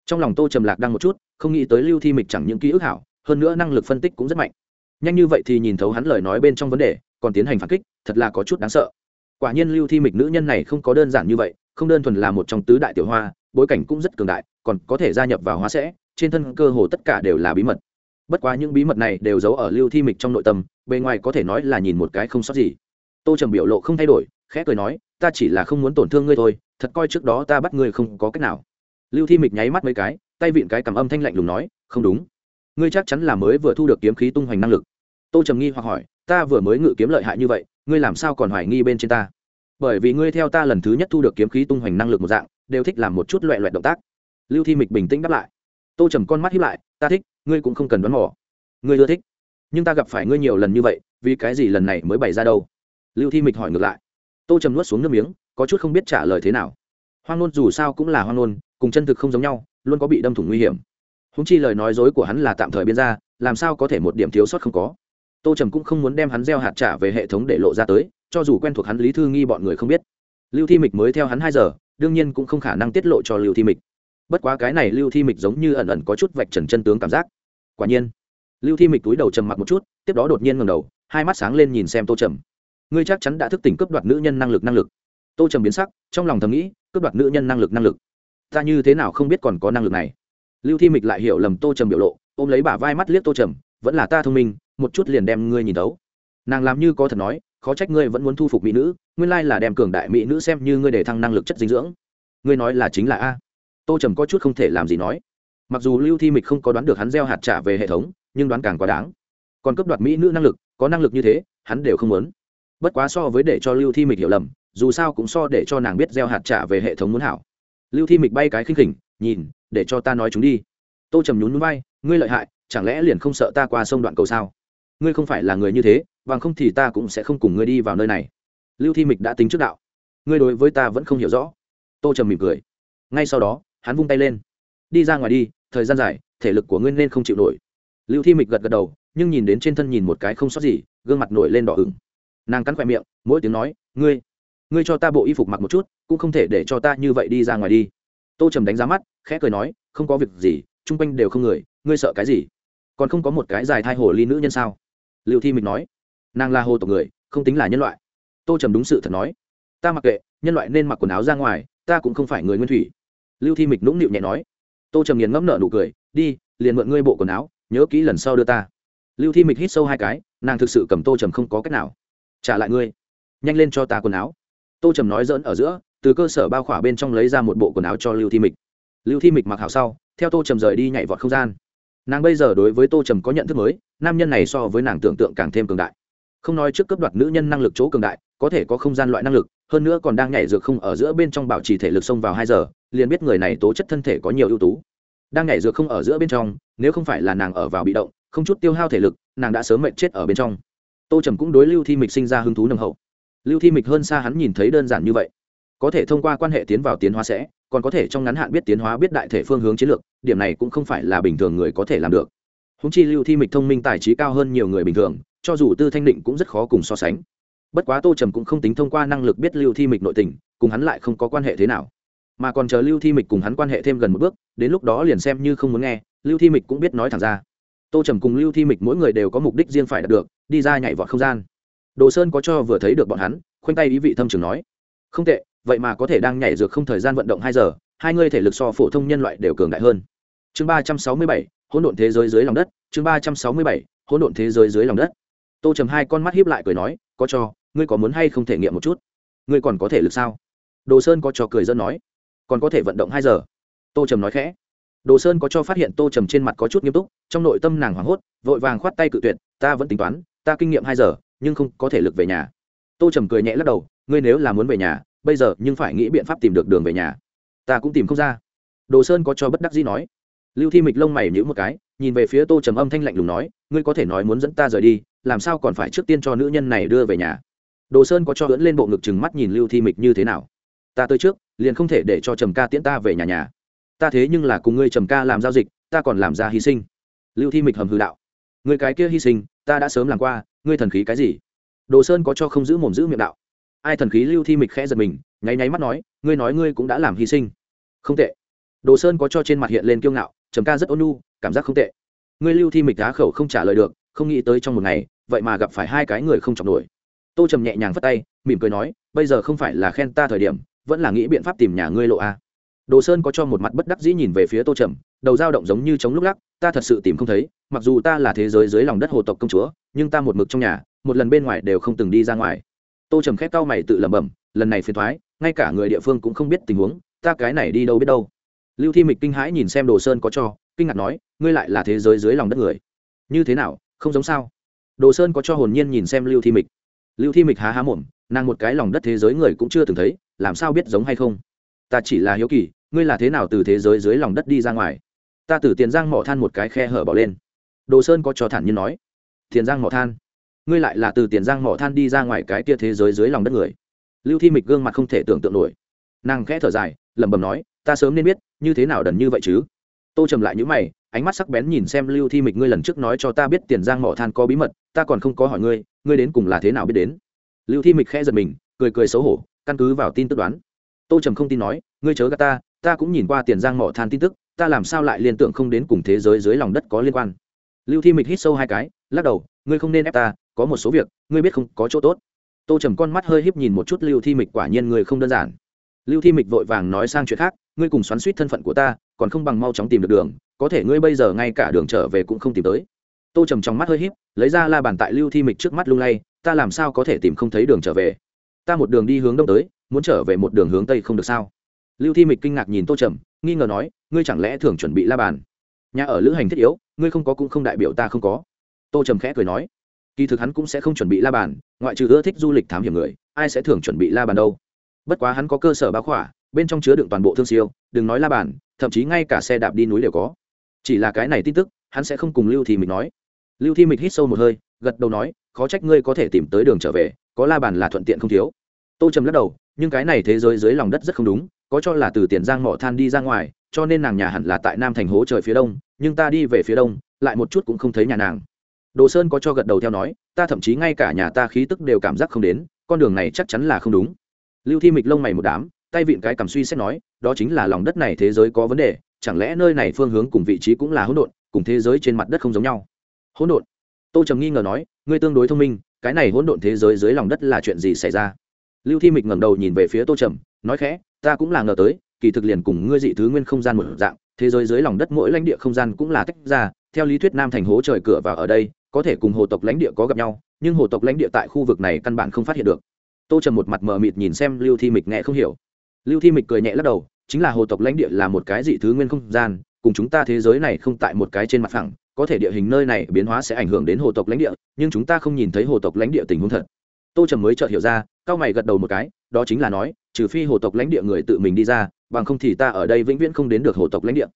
Trong lòng tô trầm lạc đang một chút, không nghĩ tới lưu thi mịch chẳng những ký ức hảo, hơn nữa năng lực phân tích cũng rất mạnh. Nhanh như vậy thì nhìn thấu hắn lời nói bên trong vấn đề, còn tiến hành phản kích, thật là có chút đáng sợ quả nhiên lưu thi mịch nữ nhân này không có đơn giản như vậy, không đơn thuần là một trong tứ đại tiểu hoa, bối cảnh cũng rất cường đại, còn có thể gia nhập vào hóa sẽ, trên thân cơ hồ tất cả đều là bí mật. Bất quá những bí mật này đều giấu ở lưu thi mịch trong nội tâm, bề ngoài có thể nói là nhìn một cái không sót gì. Tô trầm biểu lộ không thay đổi, khẽ cười nói, ta chỉ là không muốn tổn thương ngươi thôi, thật coi trước đó ta bắt ngươi không có cách nào. Lưu thi mịch nháy mắt mấy cái, tay vịn cái cầm âm thanh lạnh lùng nói, không đúng. Ngươi chắc chắn là mới vừa thu được kiếm khí tung hoành năng lực. Tô trầm nghi hoặc hỏi, ta vừa mới ngự kiếm lợi hại như vậy ngươi làm sao còn hoài nghi bên trên ta? Bởi vì ngươi theo ta lần thứ nhất thu được kiếm khí tung hoành năng lực một dạng, đều thích làm một chút loẹ loẹt động tác. Lưu thi mịch bình tĩnh đáp lại. Tô trầm con mắt hiếp lại, ta thích, ngươi cũng không cần đoán mò. Ngươi ưa thích, nhưng ta gặp phải ngươi nhiều lần như vậy, vì cái gì lần này mới bày ra đâu? Lưu thi mịch hỏi ngược lại. Tô trầm nuốt xuống nước miếng, có chút không biết trả lời thế nào. Hoang nôn dù sao cũng là hoang nôn, cùng chân thực không giống nhau, luôn có bị đâm thủng nguy hiểm. Húng chi lời nói dối của hắn là tạm thời biên ra, làm sao có thể một điểm thiếu sót không có? Tô trầm cũng không muốn đem hắn gieo hạt trả về hệ thống để lộ ra tới, cho dù quen thuộc hắn lý thư nghi bọn người không biết. Lưu thi mịch mới theo hắn hai giờ, đương nhiên cũng không khả năng tiết lộ cho lưu thi mịch. Bất quá cái này lưu thi mịch giống như ẩn ẩn có chút vạch trần chân tướng cảm giác. Quả nhiên, lưu thi mịch túi đầu trầm mặc một chút, tiếp đó đột nhiên ngầm đầu, hai mắt sáng lên nhìn xem tô trầm. Ngươi chắc chắn đã thức tỉnh cướp đoạt nữ nhân năng lực năng lực. Tô trầm biến sắc, trong lòng thầm nghĩ, cướp đoạt nữ nhân năng lực năng lực. Ta như thế nào không biết còn có năng lực này? Lưu thi mịch lại hiểu lầm tô trầm biểu lộ, ôm lấy bả vai mắt liếc tô trầm, vẫn là ta thông minh một chút liền đem ngươi nhìn tấu nàng làm như có thật nói, khó trách ngươi vẫn muốn thu phục mỹ nữ, nguyên lai là đem cường đại mỹ nữ xem như ngươi để thăng năng lực chất dinh dưỡng. Ngươi nói là chính là a? Tô trầm có chút không thể làm gì nói. Mặc dù lưu thi mịch không có đoán được hắn gieo hạt trả về hệ thống, nhưng đoán càng quá đáng. Còn cấp đoạt mỹ nữ năng lực, có năng lực như thế, hắn đều không muốn. Bất quá so với để cho lưu thi mịch hiểu lầm, dù sao cũng so để cho nàng biết gieo hạt trả về hệ thống muốn hảo. Lưu thi mịch bay cái khinh khỉnh, nhìn, để cho ta nói chúng đi. Tô trầm nhún núi bay ngươi lợi hại, chẳng lẽ liền không sợ ta qua sông đoạn cầu sao? Ngươi không phải là người như thế bằng không thì ta cũng sẽ không cùng ngươi đi vào nơi này. Lưu thi mịch đã tính trước đạo. Ngươi đối với ta vẫn không hiểu rõ. Tô trầm mỉm cười. Ngay sau đó, hắn vung tay lên. Đi ra ngoài đi, thời gian dài, thể lực của ngươi nên không chịu nổi. Lưu thi mịch gật gật đầu, nhưng nhìn đến trên thân nhìn một cái không sót gì, gương mặt nổi lên đỏ ửng. Nàng cắn khoe miệng, mỗi tiếng nói, ngươi ngươi cho ta bộ y phục mặc một chút, cũng không thể để cho ta như vậy đi ra ngoài đi. Tô trầm đánh giá mắt, khẽ cười nói, không có việc gì, chung quanh đều không người, ngươi sợ cái gì? Còn không có một cái dài thai hồ ly nữ nhân sao? Lưu thi mịch nói, nàng là hồ tộc người, không tính là nhân loại. Tô trầm đúng sự thật nói, ta mặc kệ, nhân loại nên mặc quần áo ra ngoài, ta cũng không phải người nguyên thủy. Lưu thi mịch nũng nịu nhẹ nói. Tô trầm nghiền ngẫm nợ nụ cười, đi, liền mượn ngươi bộ quần áo, nhớ kỹ lần sau đưa ta. Lưu thi mịch hít sâu hai cái, nàng thực sự cầm tô trầm không có cách nào. Trả lại ngươi, nhanh lên cho ta quần áo. Tô trầm nói dỡn ở giữa, từ cơ sở bao khỏa bên trong lấy ra một bộ quần áo cho lưu thi mịch. Lưu thi mịch mặc hảo sau, theo tô trầm rời đi nhảy vọt không gian. Nàng bây giờ đối với tô trầm có nhận thức mới nam nhân này so với nàng tưởng tượng càng thêm cường đại. Không nói trước cấp đoạt nữ nhân năng lực chỗ cường đại, có thể có không gian loại năng lực, hơn nữa còn đang nhảy dược không ở giữa bên trong bảo trì thể lực xông vào hai giờ, liền biết người này tố chất thân thể có nhiều ưu tú. Đang nhảy dược không ở giữa bên trong, nếu không phải là nàng ở vào bị động, không chút tiêu hao thể lực, nàng đã sớm mệnh chết ở bên trong. Tô trầm cũng đối lưu thi mịch sinh ra hứng thú nồng hậu. Lưu thi mịch hơn xa hắn nhìn thấy đơn giản như vậy. Có thể thông qua quan hệ tiến vào tiến hóa sẽ, còn có thể trong ngắn hạn biết tiến hóa biết đại thể phương hướng chiến lược, điểm này cũng không phải là bình thường người có thể làm được húng chi lưu thi mịch thông minh tài trí cao hơn nhiều người bình thường, cho dù tư thanh định cũng rất khó cùng so sánh. Bất quá tô trầm cũng không tính thông qua năng lực biết lưu thi mịch nội tình, cùng hắn lại không có quan hệ thế nào. Mà còn chờ lưu thi mịch cùng hắn quan hệ thêm gần một bước, đến lúc đó liền xem như không muốn nghe, lưu thi mịch cũng biết nói thẳng ra. Tô trầm cùng lưu thi mịch mỗi người đều có mục đích riêng phải đạt được, đi ra nhảy vọt không gian. Đồ sơn có cho vừa thấy được bọn hắn, khoanh tay ý vị thâm trường nói, không tệ, vậy mà có thể đang nhảy dược không thời gian vận động hai giờ, hai ngươi thể lực so phổ thông nhân loại đều cường đại hơn. Chương ba trăm sáu mươi bảy hỗn độn thế giới dưới lòng đất, chương ba trăm sáu mươi bảy, hỗn độn thế giới dưới lòng đất. Tô trầm hai con mắt hiếp lại cười nói, có cho, ngươi có muốn hay không thể nghiệm một chút? Ngươi còn có thể lực sao? Đồ sơn có cho cười dân nói, còn có thể vận động hai giờ. Tô trầm nói khẽ. Đồ sơn có cho phát hiện tô trầm trên mặt có chút nghiêm túc, trong nội tâm nàng hoảng hốt, vội vàng khoát tay cự tuyệt, ta vẫn tính toán, ta kinh nghiệm hai giờ, nhưng không có thể lực về nhà. Tô trầm cười nhẹ lắc đầu, ngươi nếu là muốn về nhà, bây giờ nhưng phải nghĩ biện pháp tìm được đường về nhà. Ta cũng tìm không ra. Đồ sơn có cho bất đắc dĩ nói lưu thi mịch lông mày nhữ một cái, nhìn về phía tô trầm âm thanh lạnh lùng nói, ngươi có thể nói muốn dẫn ta rời đi, làm sao còn phải trước tiên cho nữ nhân này đưa về nhà? Đồ sơn có cho ưỡn lên bộ ngực chừng mắt nhìn lưu thi mịch như thế nào. Ta tới trước, liền không thể để cho trầm ca tiễn ta về nhà nhà. Ta thế nhưng là cùng ngươi trầm ca làm giao dịch, ta còn làm ra hy sinh. Lưu thi mịch hầm hư đạo. Người cái kia hy sinh, ta đã sớm làm qua, ngươi thần khí cái gì? Đồ sơn có cho không giữ mồm giữ miệng đạo. Ai thần khí lưu thi mịch khẽ giật mình, nháy nháy mắt nói, ngươi nói ngươi cũng đã làm hy sinh. Không tệ. Đồ sơn có cho trên mặt hiện lên kiêu ngạo trầm ca rất ôn nhu, cảm giác không tệ. Ngươi lưu thi mịch á khẩu không trả lời được, không nghĩ tới trong một ngày, vậy mà gặp phải hai cái người không chọc nổi. Tô trầm nhẹ nhàng phất tay, mỉm cười nói, bây giờ không phải là khen ta thời điểm, vẫn là nghĩ biện pháp tìm nhà ngươi lộ a. Đồ sơn có cho một mặt bất đắc dĩ nhìn về phía tô trầm, đầu dao động giống như chống lúc lắc, ta thật sự tìm không thấy, mặc dù ta là thế giới dưới lòng đất hồ tộc công chúa, nhưng ta một mực trong nhà, một lần bên ngoài đều không từng đi ra ngoài. Tô trầm khép cau mày tự lẩm bẩm, lần này phiền thoái, ngay cả người địa phương cũng không biết tình huống, ta cái này đi đâu biết đâu lưu thi mịch kinh hãi nhìn xem đồ sơn có cho, kinh ngạc nói, ngươi lại là thế giới dưới lòng đất người. Như thế nào, không giống sao? Đồ sơn có cho hồn nhiên nhìn xem lưu thi mịch. Lưu thi mịch há há mồm, nàng một cái lòng đất thế giới người cũng chưa từng thấy, làm sao biết giống hay không? Ta chỉ là hiếu kỳ, ngươi là thế nào từ thế giới dưới lòng đất đi ra ngoài? Ta từ tiền giang mỏ than một cái khe hở bỏ lên. Đồ sơn có cho thản nhiên nói, tiền giang mỏ than? Ngươi lại là từ tiền giang mỏ than đi ra ngoài cái kia thế giới dưới lòng đất người. Lưu thi mịch gương mặt không thể tưởng tượng nổi. Nàng khẽ thở dài, lẩm bẩm nói ta sớm nên biết, như thế nào đần như vậy chứ? Tô trầm lại những mày, ánh mắt sắc bén nhìn xem lưu thi mịch ngươi lần trước nói cho ta biết tiền giang mỏ than có bí mật, ta còn không có hỏi ngươi ngươi đến cùng là thế nào biết đến? Lưu thi mịch khẽ giật mình, cười cười xấu hổ, căn cứ vào tin tức đoán. Tô trầm không tin nói, ngươi chớ gà ta ta cũng nhìn qua tiền giang mỏ than tin tức, ta làm sao lại liên tưởng không đến cùng thế giới dưới lòng đất có liên quan? Lưu thi mịch hít sâu hai cái, lắc đầu, ngươi không nên ép ta, có một số việc, ngươi biết không có chỗ tốt. Tô trầm con mắt hơi híp nhìn một chút lưu thi mịch quả nhiên người không đơn giản lưu thi mịch vội vàng nói sang chuyện khác, ngươi cùng xoắn suýt thân phận của ta, còn không bằng mau chóng tìm được đường, có thể ngươi bây giờ ngay cả đường trở về cũng không tìm tới. Tô trầm trong mắt hơi híp, lấy ra la bàn tại lưu thi mịch trước mắt lung lay, ta làm sao có thể tìm không thấy đường trở về? Ta một đường đi hướng đông tới, muốn trở về một đường hướng tây không được sao? Lưu thi mịch kinh ngạc nhìn tô trầm, nghi ngờ nói, ngươi chẳng lẽ thường chuẩn bị la bàn? Nhà ở lữ hành thiết yếu, ngươi không có cũng không đại biểu ta không có. Tô trầm khẽ cười nói, kỳ thực hắn cũng sẽ không chuẩn bị la bàn, ngoại trừ ưa thích du lịch thám hiểm người, ai sẽ thường chuẩn bị la bàn đâu? Bất quá hắn có cơ sở báo khỏa, bên trong chứa đựng toàn bộ thương siêu, đừng nói la bàn, thậm chí ngay cả xe đạp đi núi đều có. Chỉ là cái này tin tức, hắn sẽ không cùng lưu thì mình nói. Lưu thi mịch hít sâu một hơi, gật đầu nói, khó trách ngươi có thể tìm tới đường trở về, có la bàn là thuận tiện không thiếu. Tô trầm lắc đầu, nhưng cái này thế giới dưới lòng đất rất không đúng, có cho là từ tiền giang mỏ than đi ra ngoài, cho nên nàng nhà hẳn là tại nam thành hố trời phía đông, nhưng ta đi về phía đông, lại một chút cũng không thấy nhà nàng. Đồ sơn có cho gật đầu theo nói, ta thậm chí ngay cả nhà ta khí tức đều cảm giác không đến, con đường này chắc chắn là không đúng lưu thi mịch lông mày một đám, tay vịn cái cầm suy xét nói, đó chính là lòng đất này thế giới có vấn đề, chẳng lẽ nơi này phương hướng cùng vị trí cũng là hỗn độn, cùng thế giới trên mặt đất không giống nhau? Hỗn độn? Tô trầm nghi ngờ nói, ngươi tương đối thông minh, cái này hỗn độn thế giới dưới lòng đất là chuyện gì xảy ra? Lưu thi mịch ngẩng đầu nhìn về phía tô trầm, nói khẽ, ta cũng là ngờ tới, kỳ thực liền cùng ngươi dị thứ nguyên không gian một dạng, thế giới dưới lòng đất mỗi lãnh địa không gian cũng là tách ra, theo lý thuyết nam thành hố trời cửa vào ở đây, có thể cùng hồ tộc lãnh địa có gặp nhau, nhưng hồ tộc lãnh địa tại khu vực này căn bản không phát hiện được tô trầm một mặt mờ mịt nhìn xem lưu thi mịch nghe không hiểu. Lưu thi mịch cười nhẹ lắc đầu, chính là hồ tộc lãnh địa là một cái dị thứ nguyên không gian, cùng chúng ta thế giới này không tại một cái trên mặt phẳng, có thể địa hình nơi này biến hóa sẽ ảnh hưởng đến hồ tộc lãnh địa, nhưng chúng ta không nhìn thấy hồ tộc lãnh địa tình huống thật. Tô trầm mới chợt hiểu ra, cao mày gật đầu một cái, đó chính là nói, trừ phi hồ tộc lãnh địa người tự mình đi ra, bằng không thì ta ở đây vĩnh viễn không đến được hồ tộc lãnh địa.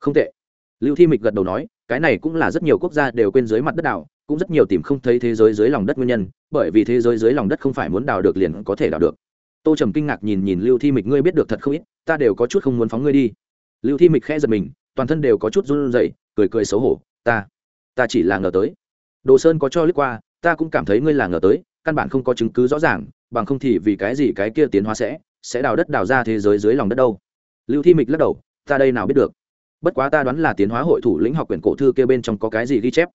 Không tệ. Lưu thi mịch gật đầu nói, cái này cũng là rất nhiều quốc gia đều quên dưới mặt đất đảo cũng rất nhiều tìm không thấy thế giới dưới lòng đất nguyên nhân, bởi vì thế giới dưới lòng đất không phải muốn đào được liền có thể đào được. Tô trầm kinh ngạc nhìn nhìn lưu thi mịch, ngươi biết được thật không ít, ta đều có chút không muốn phóng ngươi đi. Lưu thi mịch khẽ giật mình, toàn thân đều có chút run rẩy, cười cười xấu hổ, ta ta chỉ là ngờ tới. Đồ sơn có cho lướt qua, ta cũng cảm thấy ngươi là ngờ tới, căn bản không có chứng cứ rõ ràng, bằng không thì vì cái gì cái kia tiến hóa sẽ sẽ đào đất đào ra thế giới dưới lòng đất đâu? Lưu thi mịch lắc đầu, ta đây nào biết được. Bất quá ta đoán là tiến hóa hội thủ lĩnh học quyển cổ thư kia bên trong có cái gì ghi chép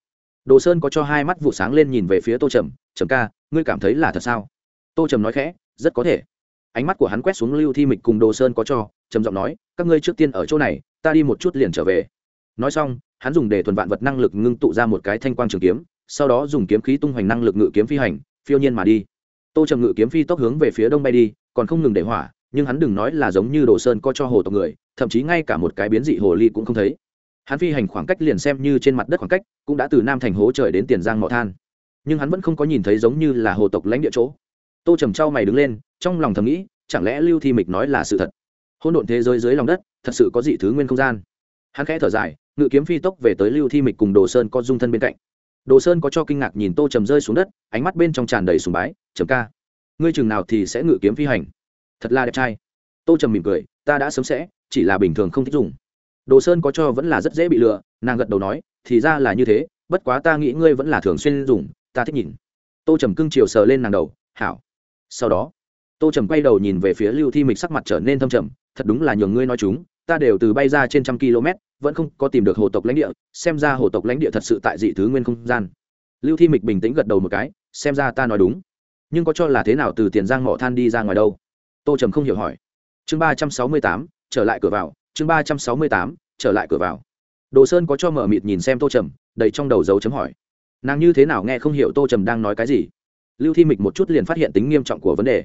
đồ sơn có cho hai mắt vụ sáng lên nhìn về phía tô trầm trầm ca, ngươi cảm thấy là thật sao? Tô trầm nói khẽ, rất có thể. Ánh mắt của hắn quét xuống lưu thi mịch cùng đồ sơn có cho, trầm giọng nói, các ngươi trước tiên ở chỗ này, ta đi một chút liền trở về. Nói xong, hắn dùng để thuần vạn vật năng lực ngưng tụ ra một cái thanh quang trường kiếm, sau đó dùng kiếm khí tung hoành năng lực ngự kiếm phi hành, phiêu nhiên mà đi. Tô trầm ngự kiếm phi tốc hướng về phía đông bay đi, còn không ngừng để hỏa, nhưng hắn đừng nói là giống như đồ sơn có cho hồ tộc người, thậm chí ngay cả một cái biến dị hồ ly cũng không thấy hắn phi hành khoảng cách liền xem như trên mặt đất khoảng cách, cũng đã từ nam thành hố trời đến tiền giang mỏ than. Nhưng hắn vẫn không có nhìn thấy giống như là hồ tộc lãnh địa chỗ. Tô trầm trao mày đứng lên, trong lòng thầm nghĩ, chẳng lẽ lưu thi mịch nói là sự thật? Hôn độn thế giới dưới lòng đất, thật sự có dị thứ nguyên không gian. Hắn khẽ thở dài, ngự kiếm phi tốc về tới lưu thi mịch cùng đồ sơn có dung thân bên cạnh. Đồ sơn có cho kinh ngạc nhìn tô trầm rơi xuống đất, ánh mắt bên trong tràn đầy sùng bái, trầm ca, ngươi chừng nào thì sẽ ngự kiếm phi hành? Thật là đẹp trai. Tô trầm mỉm cười, ta đã sớm sẽ, chỉ là bình thường không thích dùng đồ sơn có cho vẫn là rất dễ bị lừa, nàng gật đầu nói, thì ra là như thế, bất quá ta nghĩ ngươi vẫn là thường xuyên dùng, ta thích nhìn. Tô trầm cưng chiều sờ lên nàng đầu, hảo. Sau đó, tô trầm quay đầu nhìn về phía lưu thi mịch sắc mặt trở nên thâm trầm, thật đúng là nhường ngươi nói chúng, ta đều từ bay ra trên trăm km, vẫn không có tìm được hồ tộc lãnh địa, xem ra hồ tộc lãnh địa thật sự tại dị thứ nguyên không gian. Lưu thi mịch bình tĩnh gật đầu một cái, xem ra ta nói đúng, nhưng có cho là thế nào từ tiền giang mỏ than đi ra ngoài đâu? Tô trầm không hiểu hỏi. Chương ba trăm sáu mươi tám, trở lại cửa vào chương ba trăm sáu mươi tám, trở lại cửa vào. Đồ sơn có cho mở mịt nhìn xem tô trầm, đầy trong đầu dấu chấm hỏi. Nàng như thế nào nghe không hiểu tô trầm đang nói cái gì? Lưu thi mịch một chút liền phát hiện tính nghiêm trọng của vấn đề.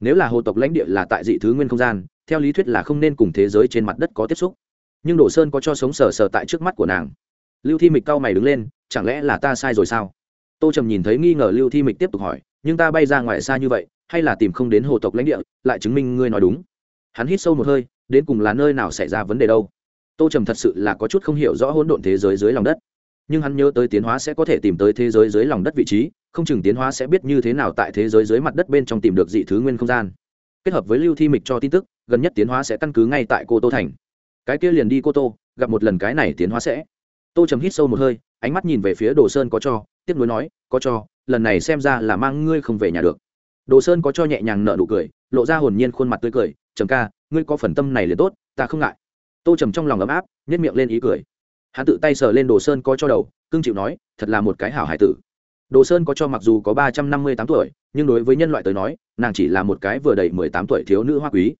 Nếu là hồ tộc lãnh địa là tại dị thứ nguyên không gian, theo lý thuyết là không nên cùng thế giới trên mặt đất có tiếp xúc. Nhưng đồ sơn có cho sống sờ sờ tại trước mắt của nàng. Lưu thi mịch cau mày đứng lên, chẳng lẽ là ta sai rồi sao? Tô trầm nhìn thấy nghi ngờ lưu thi mịch tiếp tục hỏi, nhưng ta bay ra ngoài xa như vậy, hay là tìm không đến hồ tộc lãnh địa, lại chứng minh ngươi nói đúng. Hắn hít sâu một hơi đến cùng là nơi nào xảy ra vấn đề đâu. Tô trầm thật sự là có chút không hiểu rõ hỗn độn thế giới dưới lòng đất. Nhưng hắn nhớ tới tiến hóa sẽ có thể tìm tới thế giới dưới lòng đất vị trí, không chừng tiến hóa sẽ biết như thế nào tại thế giới dưới mặt đất bên trong tìm được dị thứ nguyên không gian. Kết hợp với lưu thi mịch cho tin tức, gần nhất tiến hóa sẽ căn cứ ngay tại cô tô thành. Cái kia liền đi cô tô, gặp một lần cái này tiến hóa sẽ. Tô trầm hít sâu một hơi, ánh mắt nhìn về phía đồ sơn có cho tiếp nối nói, có cho, lần này xem ra là mang ngươi không về nhà được. Đồ sơn có cho nhẹ nhàng nợ nụ cười, lộ ra hồn nhiên khuôn mặt tươi cười, trầm ca ngươi có phần tâm này liền tốt, ta không ngại. Tô trầm trong lòng ấm áp nhét miệng lên ý cười. Hắn tự tay sờ lên đồ sơn có cho đầu, cưng chịu nói, thật là một cái hảo hải tử. Đồ sơn có cho mặc dù có ba trăm năm mươi tám tuổi, nhưng đối với nhân loại tới nói, nàng chỉ là một cái vừa đầy mười tám tuổi thiếu nữ hoa quý.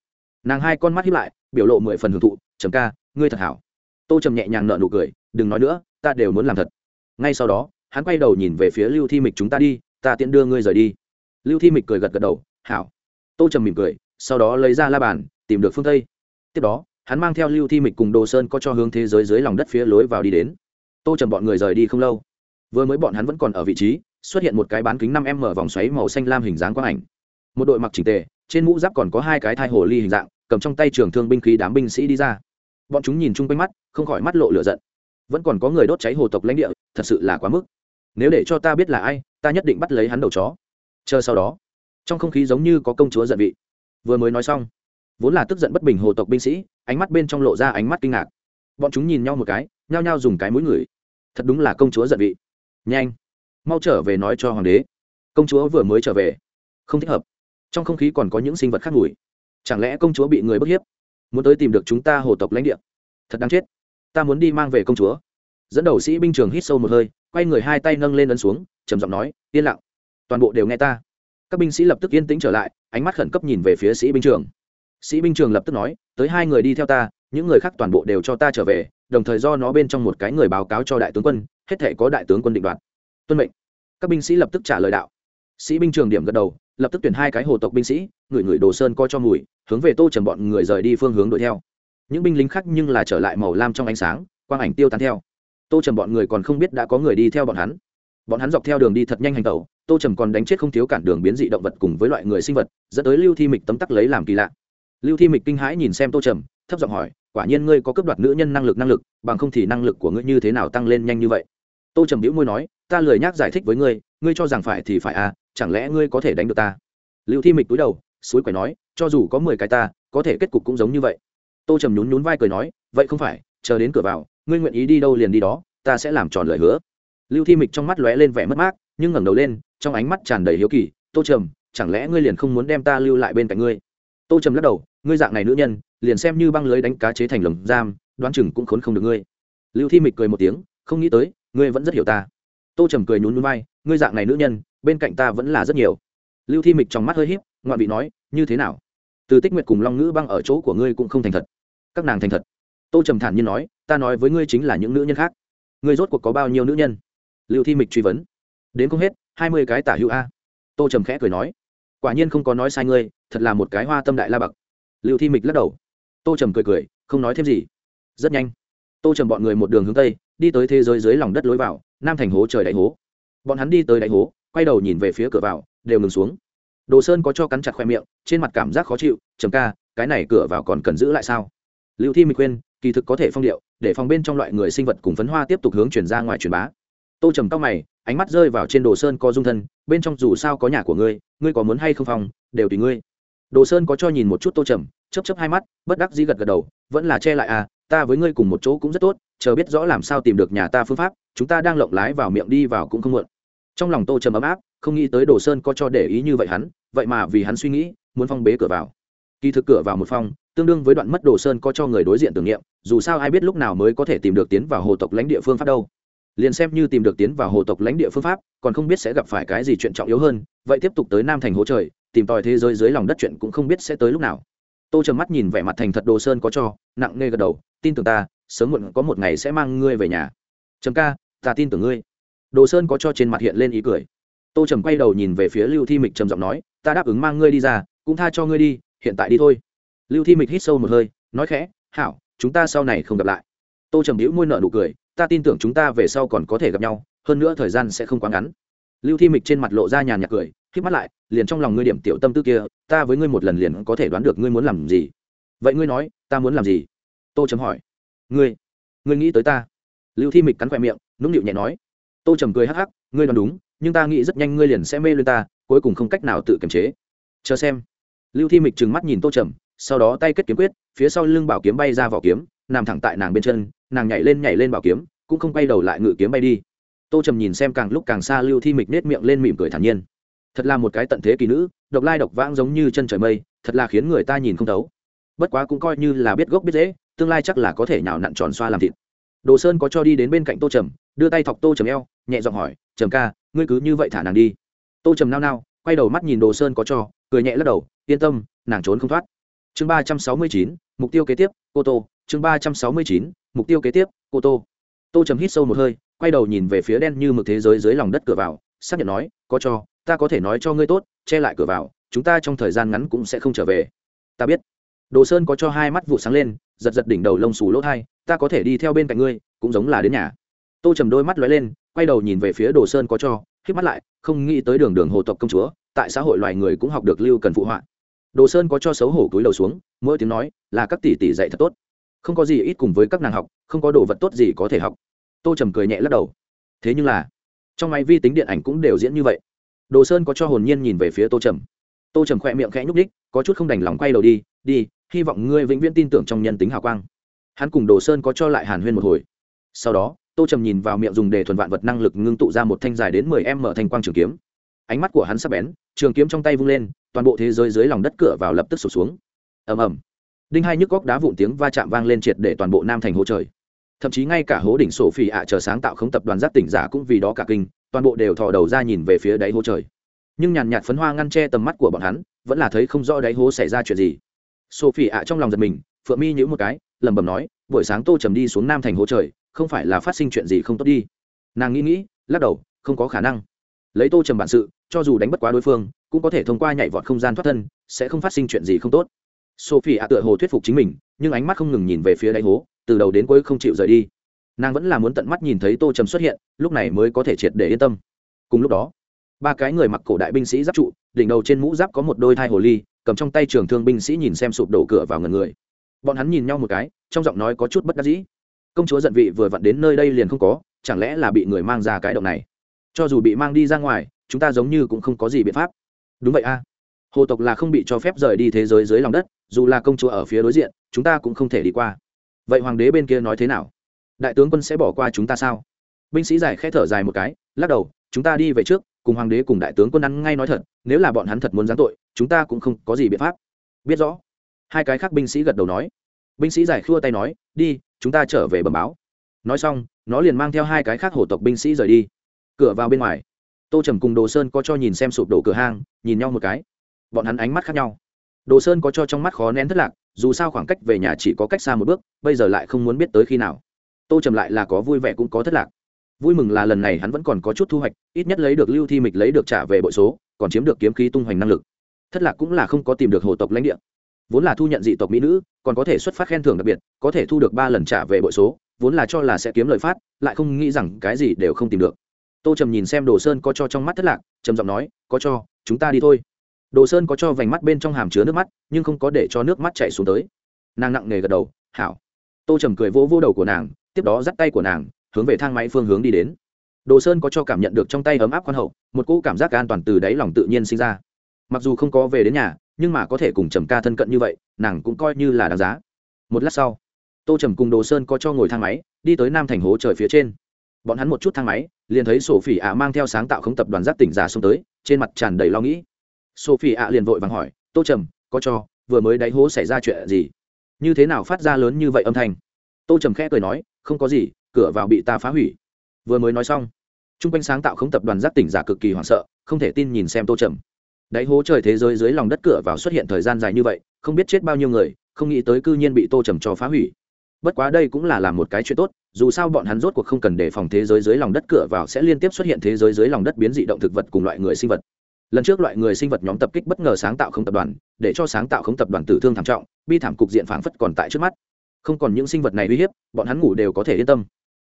Nàng hai con mắt hiếp lại, biểu lộ mười phần hưởng thụ, trầm ca, ngươi thật hảo. Tô trầm nhẹ nhàng nợ nụ cười, đừng nói nữa, ta đều muốn làm thật. Ngay sau đó, hắn quay đầu nhìn về phía lưu thi mịch chúng ta đi, ta tiện đưa ngươi rời đi. Lưu thi mịch cười gật gật đầu, hảo. Tô trầm mỉm cười, sau đó lấy ra la bàn tìm được phương tây. Tiếp đó, hắn mang theo lưu thi mịch cùng đồ sơn có cho hướng thế giới dưới lòng đất phía lối vào đi đến. Tô trầm bọn người rời đi không lâu. Vừa mới bọn hắn vẫn còn ở vị trí, xuất hiện một cái bán kính năm m vòng xoáy màu xanh lam hình dáng quang ảnh. Một đội mặc chỉnh tề, trên mũ giáp còn có hai cái thai hồ ly hình dạng, cầm trong tay trường thương binh khí đám binh sĩ đi ra. Bọn chúng nhìn chung quanh mắt, không khỏi mắt lộ lửa giận. Vẫn còn có người đốt cháy hồ tộc lãnh địa, thật sự là quá mức. Nếu để cho ta biết là ai, ta nhất định bắt lấy hắn đầu chó. Chờ sau đó, trong không khí giống như có công chúa giận vị. Vừa mới nói xong vốn là tức giận bất bình hồ tộc binh sĩ, ánh mắt bên trong lộ ra ánh mắt kinh ngạc. Bọn chúng nhìn nhau một cái, nhao nhao dùng cái mũi người. Thật đúng là công chúa giận vị. Nhanh, mau trở về nói cho hoàng đế. Công chúa vừa mới trở về. Không thích hợp. Trong không khí còn có những sinh vật khác ngủi. Chẳng lẽ công chúa bị người bức hiếp? Muốn tới tìm được chúng ta hồ tộc lãnh địa. Thật đáng chết. Ta muốn đi mang về công chúa. Dẫn đầu sĩ binh trường hít sâu một hơi, quay người hai tay nâng lên ấn xuống, trầm giọng nói, yên lặng. Toàn bộ đều nghe ta. Các binh sĩ lập tức yên tĩnh trở lại, ánh mắt khẩn cấp nhìn về phía sĩ binh trường sĩ binh trường lập tức nói, tới hai người đi theo ta, những người khác toàn bộ đều cho ta trở về, đồng thời do nó bên trong một cái người báo cáo cho đại tướng quân, hết thể có đại tướng quân định đoạt. Tuân mệnh. Các binh sĩ lập tức trả lời đạo. Sĩ binh trường điểm gật đầu, lập tức tuyển hai cái hồ tộc binh sĩ, người người đồ sơn co cho mùi, hướng về tô trầm bọn người rời đi phương hướng đuổi theo. Những binh lính khác nhưng là trở lại màu lam trong ánh sáng, quang ảnh tiêu tán theo. Tô trầm bọn người còn không biết đã có người đi theo bọn hắn. Bọn hắn dọc theo đường đi thật nhanh hành tẩu, tô trầm còn đánh chết không thiếu cản đường biến dị động vật cùng với loại người sinh vật, dẫn tới lưu thi mịch tấm tắc lấy làm kỳ lạ lưu thi mịch kinh hãi nhìn xem tô trầm, thấp giọng hỏi, quả nhiên ngươi có cướp đoạt nữ nhân năng lực năng lực, bằng không thì năng lực của ngươi như thế nào tăng lên nhanh như vậy? Tô trầm đĩu môi nói, ta lười nhác giải thích với ngươi ngươi cho rằng phải thì phải à chẳng lẽ ngươi có thể đánh được ta? Lưu thi mịch túi đầu, suối quẻ nói, cho dù có mười cái ta, có thể kết cục cũng giống như vậy. Tô trầm nhún nhún vai cười nói, vậy không phải, chờ đến cửa vào, ngươi nguyện ý đi đâu liền đi đó, ta sẽ làm tròn lời hứa. Lưu thi mịch trong mắt lóe lên vẻ mất mát, nhưng ngẩng đầu lên, trong ánh mắt tràn đầy hiếu kỳ, tô trầm, chẳng lẽ ngươi liền không muốn đem ta lưu lại bên cạnh ngươi? Tô trầm lắc đầu, ngươi dạng này nữ nhân, liền xem như băng lưới đánh cá chế thành lồng giam, đoán chừng cũng khốn không được ngươi. Lưu thi mịch cười một tiếng, không nghĩ tới, ngươi vẫn rất hiểu ta. Tô trầm cười nhún núi vai, ngươi dạng này nữ nhân, bên cạnh ta vẫn là rất nhiều. Lưu thi mịch trong mắt hơi h í p ngoạn vị nói, như thế nào? Từ tích nguyệt cùng long ngữ băng ở chỗ của ngươi cũng không thành thật. Các nàng thành thật. Tô trầm thản nhiên nói, ta nói với ngươi chính là những nữ nhân khác. Ngươi rốt cuộc có bao nhiêu nữ nhân? Lưu thi mịch truy vấn. Đến không hết, hai mươi cái tả hữu a. Tô trầm khẽ cười nói, quả nhiên không có nói sai ngươi thật là một cái hoa tâm đại la bậc. Lưu thi mịch lắc đầu. Tô trầm cười cười, không nói thêm gì. Rất nhanh, tô trầm bọn người một đường hướng tây, đi tới thế giới dưới lòng đất lối vào, nam thành hố trời đại hố. Bọn hắn đi tới đại hố, quay đầu nhìn về phía cửa vào, đều ngừng xuống. Đồ sơn có cho cắn chặt khoe miệng, trên mặt cảm giác khó chịu, trầm ca, cái này cửa vào còn cần giữ lại sao? Lưu thi mịch khuyên, kỳ thực có thể phong điệu, để phòng bên trong loại người sinh vật cùng phấn hoa tiếp tục hướng chuyển ra ngoài truyền bá. Tô trầm tóc mày, ánh mắt rơi vào trên đồ sơn có dung thân, bên trong dù sao có nhà của ngươi ngươi có muốn hay không phòng đều tùy ngươi đồ sơn có cho nhìn một chút tô trầm chấp chấp hai mắt, bất đắc dĩ gật gật đầu, vẫn là che lại à ta với ngươi cùng một chỗ cũng rất tốt, chờ biết rõ làm sao tìm được nhà ta phương pháp, chúng ta đang lộng lái vào miệng đi vào cũng không muộn. Trong lòng tô trầm ấm áp, không nghĩ tới đồ sơn có cho để ý như vậy hắn, vậy mà vì hắn suy nghĩ, muốn phong bế cửa vào. Kỳ thực cửa vào một phong tương đương với đoạn mất đồ sơn có cho người đối diện tưởng niệm, dù sao ai biết lúc nào mới có thể tìm được tiến vào hồ tộc lãnh địa phương pháp đâu. Liền xem như tìm được tiến vào hồ tộc lãnh địa phương pháp, còn không biết sẽ gặp phải cái gì chuyện trọng yếu hơn, vậy tiếp tục tới nam thành hố trời tìm tòi thế giới dưới lòng đất chuyện cũng không biết sẽ tới lúc nào. Tô trầm mắt nhìn vẻ mặt thành thật đồ sơn có cho, nặng nề gật đầu, tin tưởng ta, sớm muộn có một ngày sẽ mang ngươi về nhà. Trầm ca, ta tin tưởng ngươi. Đồ sơn có cho trên mặt hiện lên ý cười. Tô trầm quay đầu nhìn về phía lưu thi mịch trầm giọng nói, ta đáp ứng mang ngươi đi ra, cũng tha cho ngươi đi, hiện tại đi thôi. Lưu thi mịch hít sâu một hơi, nói khẽ, hảo, chúng ta sau này không gặp lại. Tô trầm hữu môi nợ nụ cười, ta tin tưởng chúng ta về sau còn có thể gặp nhau, hơn nữa thời gian sẽ không quá ngắn. Lưu thi mịch trên mặt lộ ra nhàn nhạt cười k mắt lại, liền trong lòng ngươi điểm tiểu tâm tư kia, ta với ngươi một lần liền có thể đoán được ngươi muốn làm gì. Vậy ngươi nói, ta muốn làm gì? Tô trầm hỏi. Ngươi ngươi nghĩ tới ta. Lưu thi mịch cắn khoe miệng, nũng nịu nhẹ nói. Tô trầm cười hắc hắc, ngươi đoán đúng, nhưng ta nghĩ rất nhanh ngươi liền sẽ mê lên ta, cuối cùng không cách nào tự kiềm chế. Chờ xem. Lưu thi mịch trừng mắt nhìn tô trầm, sau đó tay kết kiếm quyết, phía sau lưng bảo kiếm bay ra vỏ kiếm, nằm thẳng tại nàng bên chân, nàng nhảy lên nhảy lên bảo kiếm, cũng không quay đầu lại ngự kiếm bay đi. Tô trầm nhìn xem càng lúc càng xa lưu thi mịch nết miệng lên mỉm cười thản nhiên thật là một cái tận thế kỳ nữ, độc lai độc vãng giống như chân trời mây, thật là khiến người ta nhìn không thấu. Bất quá cũng coi như là biết gốc biết dễ tương lai chắc là có thể nào nặn tròn xoa làm thịt. Đồ sơn có cho đi đến bên cạnh tô trầm, đưa tay thọc tô trầm eo, nhẹ giọng hỏi, trầm ca, ngươi cứ như vậy thả nàng đi. Tô trầm nao nao, quay đầu mắt nhìn đồ sơn có cho, cười nhẹ lắc đầu, yên tâm, nàng trốn không thoát. Chương ba trăm sáu mươi chín, mục tiêu kế tiếp, cô tô. Chương ba trăm sáu mươi chín, mục tiêu kế tiếp, cô tô. Tô trầm hít sâu một hơi, quay đầu nhìn về phía đen như mực thế giới dưới lòng đất cửa vào, xác nhận nói, có cho ta có thể nói cho ngươi tốt, che lại cửa vào, chúng ta trong thời gian ngắn cũng sẽ không trở về. Ta biết. Đồ sơn có cho hai mắt vụ sáng lên, giật giật đỉnh đầu lông xù lỗ thai, ta có thể đi theo bên cạnh ngươi, cũng giống là đến nhà. Tô trầm đôi mắt lóe lên, quay đầu nhìn về phía đồ sơn có cho k mắt lại, không nghĩ tới đường đường hồ tộc công chúa, tại xã hội loài người cũng học được lưu cần phụ họa. Đồ sơn có cho xấu hổ túi đầu xuống, mỗi tiếng nói, là các tỷ tỷ dạy thật tốt. Không có gì ít cùng với các nàng học, không có đồ vật tốt gì có thể học. Tô trầm cười nhẹ lắc đầu. Thế nhưng là, trong máy vi tính điện ảnh cũng đều diễn như vậy đồ sơn có cho hồn nhiên nhìn về phía tô trầm. Tô trầm khỏe miệng khẽ nhúc đích có chút không đành lòng quay đầu đi đi, hy vọng ngươi vĩnh viễn tin tưởng trong nhân tính hào quang. Hắn cùng đồ sơn có cho lại hàn huyên một hồi. Sau đó, tô trầm nhìn vào miệng dùng để thuần vạn vật năng lực ngưng tụ ra một thanh dài đến mười em mở thanh quang trường kiếm. Ánh mắt của hắn sắp bén, trường kiếm trong tay vung lên, toàn bộ thế giới dưới lòng đất cửa vào lập tức sụp xuống. Ầm ầm. Đinh hai nhức góc đá vụn tiếng va chạm vang lên triệt để toàn bộ nam thành hố trời. Thậm chí ngay cả hố đỉnh sổ phỉ ạ à chờ sáng tạo không tập đoàn giáp tỉnh giả cũng vì đó cả kinh toàn bộ đều thò đầu ra nhìn về phía đáy hố trời. Nhưng nhàn nhạt phấn hoa ngăn che tầm mắt của bọn hắn, vẫn là thấy không rõ đáy hố xảy ra chuyện gì. Sophie ạ trong lòng giật mình, phượng mi nhữ một cái, lẩm bẩm nói, buổi sáng tô trầm đi xuống nam thành hố trời, không phải là phát sinh chuyện gì không tốt đi. Nàng nghĩ nghĩ, lắc đầu, không có khả năng. Lấy tô trầm bản sự, cho dù đánh bất quá đối phương, cũng có thể thông qua nhảy vọt không gian thoát thân, sẽ không phát sinh chuyện gì không tốt. Sophie ạ tựa hồ thuyết phục chính mình, nhưng ánh mắt không ngừng nhìn về phía đáy hố, từ đầu đến cuối không chịu rời đi nàng vẫn là muốn tận mắt nhìn thấy tô trầm xuất hiện, lúc này mới có thể triệt để yên tâm. Cùng lúc đó, ba cái người mặc cổ đại binh sĩ giáp trụ, đỉnh đầu trên mũ giáp có một đôi thai hồ ly, cầm trong tay trường thương binh sĩ nhìn xem sụp đổ cửa vào ngần người. Bọn hắn nhìn nhau một cái, trong giọng nói có chút bất đắc dĩ. Công chúa giận vị vừa vặn đến nơi đây liền không có, chẳng lẽ là bị người mang ra cái động này? Cho dù bị mang đi ra ngoài, chúng ta giống như cũng không có gì biện pháp. Đúng vậy a. Hồ tộc là không bị cho phép rời đi thế giới dưới lòng đất, dù là công chúa ở phía đối diện, chúng ta cũng không thể đi qua. Vậy hoàng đế bên kia nói thế nào? Đại tướng quân sẽ bỏ qua chúng ta sao? Binh sĩ giải khẽ thở dài một cái, lắc đầu, chúng ta đi về trước, cùng hoàng đế cùng đại tướng quân ăn ngay nói thật, nếu là bọn hắn thật muốn giáng tội, chúng ta cũng không có gì biện pháp. Biết rõ. Hai cái khác binh sĩ gật đầu nói. Binh sĩ giải khua tay nói, đi, chúng ta trở về bẩm báo. Nói xong, nó liền mang theo hai cái khác hổ tộc binh sĩ rời đi. Cửa vào bên ngoài. Tô trầm cùng đồ sơn có cho nhìn xem sụp đổ cửa hang, nhìn nhau một cái. Bọn hắn ánh mắt khác nhau. Đồ sơn có cho trong mắt khó nén thất lạc, dù sao khoảng cách về nhà chỉ có cách xa một bước, bây giờ lại không muốn biết tới khi nào tô trầm lại là có vui vẻ cũng có thất lạc. Vui mừng là lần này hắn vẫn còn có chút thu hoạch, ít nhất lấy được lưu thi mịch lấy được trả về bội số, còn chiếm được kiếm khí tung hoành năng lực. Thất lạc cũng là không có tìm được hồ tộc lãnh địa. Vốn là thu nhận dị tộc mỹ nữ, còn có thể xuất phát khen thưởng đặc biệt, có thể thu được ba lần trả về bội số, vốn là cho là sẽ kiếm lời phát, lại không nghĩ rằng cái gì đều không tìm được. Tô trầm nhìn xem đồ sơn có cho trong mắt thất lạc, trầm giọng nói, có cho, chúng ta đi thôi. Đồ sơn có cho vành mắt bên trong hàm chứa nước mắt, nhưng không có để cho nước mắt chảy xuống tới. Nàng nặng nề gật đầu, hảo. Tô trầm cười vỗ vỗ đầu của nàng tiếp đó dắt tay của nàng, hướng về thang máy phương hướng đi đến. Đồ sơn có cho cảm nhận được trong tay ấm áp khoan hậu, một cỗ cảm giác an toàn từ đáy lòng tự nhiên sinh ra. Mặc dù không có về đến nhà, nhưng mà có thể cùng trầm ca thân cận như vậy, nàng cũng coi như là đáng giá. Một lát sau, tô trầm cùng đồ sơn có cho ngồi thang máy, đi tới nam thành hố trời phía trên. Bọn hắn một chút thang máy, liền thấy sổ phỉ ạ mang theo sáng tạo không tập đoàn giáp tỉnh giả xông tới, trên mặt tràn đầy lo nghĩ. Sophie ạ liền vội vàng hỏi, tô trầm, có cho, vừa mới đáy hố xảy ra chuyện gì? Như thế nào phát ra lớn như vậy âm thanh? Tô trầm khẽ cười nói, không có gì, cửa vào bị ta phá hủy. Vừa mới nói xong t r u n g quanh sáng tạo không tập đoàn giác tỉnh giả cực kỳ hoảng sợ, không thể tin nhìn xem tô trầm. Đáy hố trời thế giới dưới lòng đất cửa vào xuất hiện thời gian dài như vậy, không biết chết bao nhiêu người, không nghĩ tới cư nhiên bị tô trầm cho phá hủy. Bất quá đây cũng là làm một cái chuyện tốt, dù sao bọn hắn rốt cuộc không cần đề phòng thế giới dưới lòng đất cửa vào sẽ liên tiếp xuất hiện thế giới dưới lòng đất biến dị động thực vật cùng loại người sinh vật. Lần trước loại người sinh vật nhóm tập kích bất ngờ sáng tạo không tập đoàn, để cho sáng tạo không tập đoàn tử thương thảm trọng, bi thảm cục diện phảng phất còn tại trước mắt không còn những sinh vật này uy hiếp, bọn hắn ngủ đều có thể yên tâm.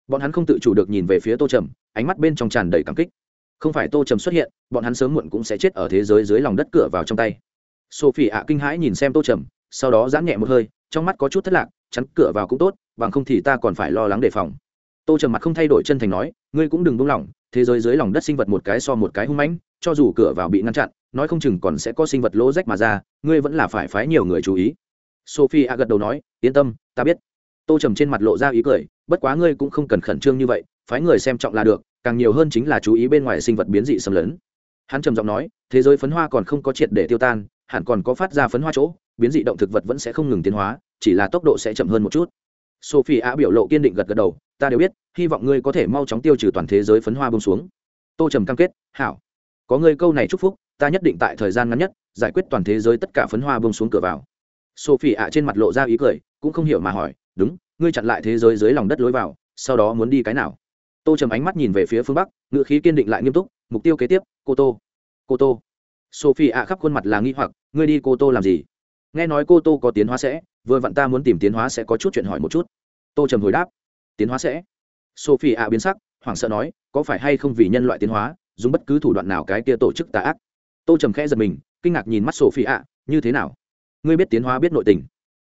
Bọn hắn không tự chủ được nhìn về phía tô trầm, ánh mắt bên trong tràn đầy cảm kích. Không phải tô trầm xuất hiện, bọn hắn sớm muộn cũng sẽ chết ở thế giới dưới lòng đất cửa vào trong tay. Sophie ạ kinh hãi nhìn xem tô trầm, sau đó giãn nhẹ một hơi, trong mắt có chút thất lạc, chắn cửa vào cũng tốt, bằng không thì ta còn phải lo lắng đề phòng. Tô trầm mặt không thay đổi chân thành nói, ngươi cũng đừng buông lỏng, thế giới dưới lòng đất sinh vật một cái so một cái hung mãnh, cho dù cửa vào bị ngăn chặn, nói không chừng còn sẽ có sinh vật lỗ rách mà ra, ngươi vẫn là phải phái nhiều người chú ý. Sophie a gật đầu nói, yên tâm ta biết. Tô trầm trên mặt lộ ra ý cười, bất quá ngươi cũng không cần khẩn trương như vậy, phái người xem trọng là được, càng nhiều hơn chính là chú ý bên ngoài sinh vật biến dị xâm lấn. Hắn trầm giọng nói, thế giới phấn hoa còn không có triệt để tiêu tan, hẳn còn có phát ra phấn hoa chỗ, biến dị động thực vật vẫn sẽ không ngừng tiến hóa, chỉ là tốc độ sẽ chậm hơn một chút. Sophie á biểu lộ kiên định gật gật đầu, ta đều biết, hy vọng ngươi có thể mau chóng tiêu trừ toàn thế giới phấn hoa bông xuống. Tô trầm cam kết, hảo. Có ngươi câu này chúc phúc, ta nhất định tại thời gian ngắn nhất, giải quyết toàn thế giới tất cả phấn hoa bông xuống cửa vào sophie ạ trên mặt lộ ra ý cười, cũng không hiểu mà hỏi, đúng, ngươi chặn lại thế giới dưới lòng đất lối vào, sau đó muốn đi cái nào? Tô trầm ánh mắt nhìn về phía phương bắc ngựa khí kiên định lại nghiêm túc, mục tiêu kế tiếp, cô tô. Cô tô? Sophie ạ khắp khuôn mặt là nghi hoặc, ngươi đi cô tô làm gì? Nghe nói cô tô có tiến hóa sẽ, vừa vặn ta muốn tìm tiến hóa sẽ có chút chuyện hỏi một chút. Tô trầm hồi đáp, tiến hóa sẽ. Sophie ạ biến sắc, hoảng sợ nói, có phải hay không vì nhân loại tiến hóa, dùng bất cứ thủ đoạn nào cái kia tổ chức tà ác? Tô trầm khẽ giật mình, kinh ngạc nhìn mắt sophie ạ, như thế nào? Ngươi biết tiến hóa biết nội tình.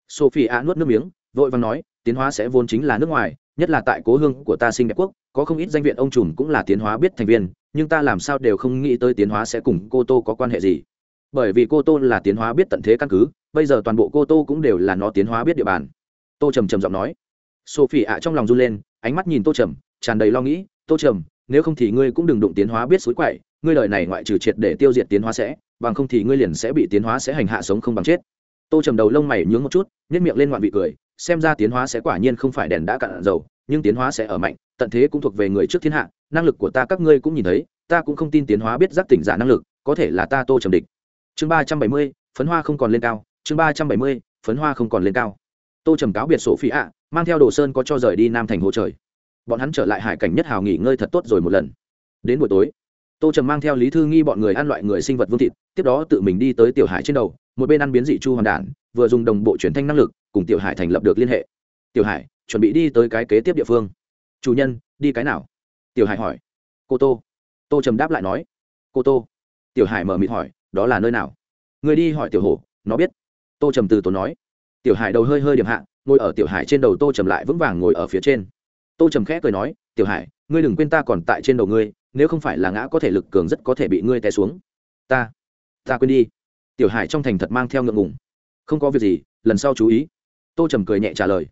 Sophie ạ nuốt nước miếng, vội vàng nói, tiến hóa sẽ vốn chính là nước ngoài, nhất là tại cố hương của ta sinh đẹp quốc, có không ít danh viện ông trùm cũng là tiến hóa biết thành viên, nhưng ta làm sao đều không nghĩ tới tiến hóa sẽ cùng cô tô có quan hệ gì. Bởi vì cô tô là tiến hóa biết tận thế căn cứ, bây giờ toàn bộ cô tô cũng đều là nó tiến hóa biết địa bàn. Tô trầm trầm giọng nói. Sophie ạ trong lòng run lên, ánh mắt nhìn tô trầm, tràn đầy lo nghĩ, tô trầm, nếu không thì ngươi cũng đừng đụng tiến hóa biết suối quậy, ngươi lời này ngoại trừ triệt để tiêu diệt tiến hóa sẽ, bằng không thì ngươi liền sẽ bị tiến hóa sẽ hành hạ sống không bằng chết tô trầm đầu lông mày nhướng một chút nhét miệng lên ngoạn vị cười, xem ra tiến hóa sẽ quả nhiên không phải đèn đã cạn dầu, nhưng tiến hóa sẽ ở mạnh, tận thế cũng thuộc về người trước thiên hạ, năng lực của ta các ngươi cũng nhìn thấy, ta cũng không tin tiến hóa biết giác tỉnh giả năng lực, có thể là ta tô trầm địch. Chương ba trăm bảy mươi, phấn hoa không còn lên cao, chương ba trăm bảy mươi, phấn hoa không còn lên cao. Tô trầm cáo biệt sổ phi ạ, mang theo đồ sơn có cho rời đi nam thành hồ trời. Bọn hắn trở lại hải cảnh nhất hào nghỉ ngơi thật tốt rồi một lần. Đến buổi tối tô trầm mang theo lý thư nghi bọn người ăn loại người sinh vật vương thịt, tiếp đó tự mình đi tới tiểu hải trên đầu, một bên ăn biến dị chu hoàn đản, vừa dùng đồng bộ truyền thanh năng lực, cùng tiểu hải thành lập được liên hệ. Tiểu hải, chuẩn bị đi tới cái kế tiếp địa phương. Chủ nhân, đi cái nào? Tiểu hải hỏi. Cô tô. Tô trầm đáp lại nói. Cô tô. Tiểu hải mở mịt hỏi, đó là nơi nào? Người đi hỏi tiểu hổ nó biết. Tô trầm từ tốn nói. Tiểu hải đầu hơi hơi điểm hạ, ngồi ở tiểu hải trên đầu tô trầm lại vững vàng ngồi ở phía trên. Tô trầm khẽ cười nói, tiểu hải, ngươi đừng quên ta còn tại trên đầu ngươi nếu không phải là ngã có thể lực cường rất có thể bị ngươi té xuống. Ta ta quên đi. Tiểu hải trong thành thật mang theo ngượng ngùng. Không có việc gì, lần sau chú ý. Tô trầm cười nhẹ trả lời.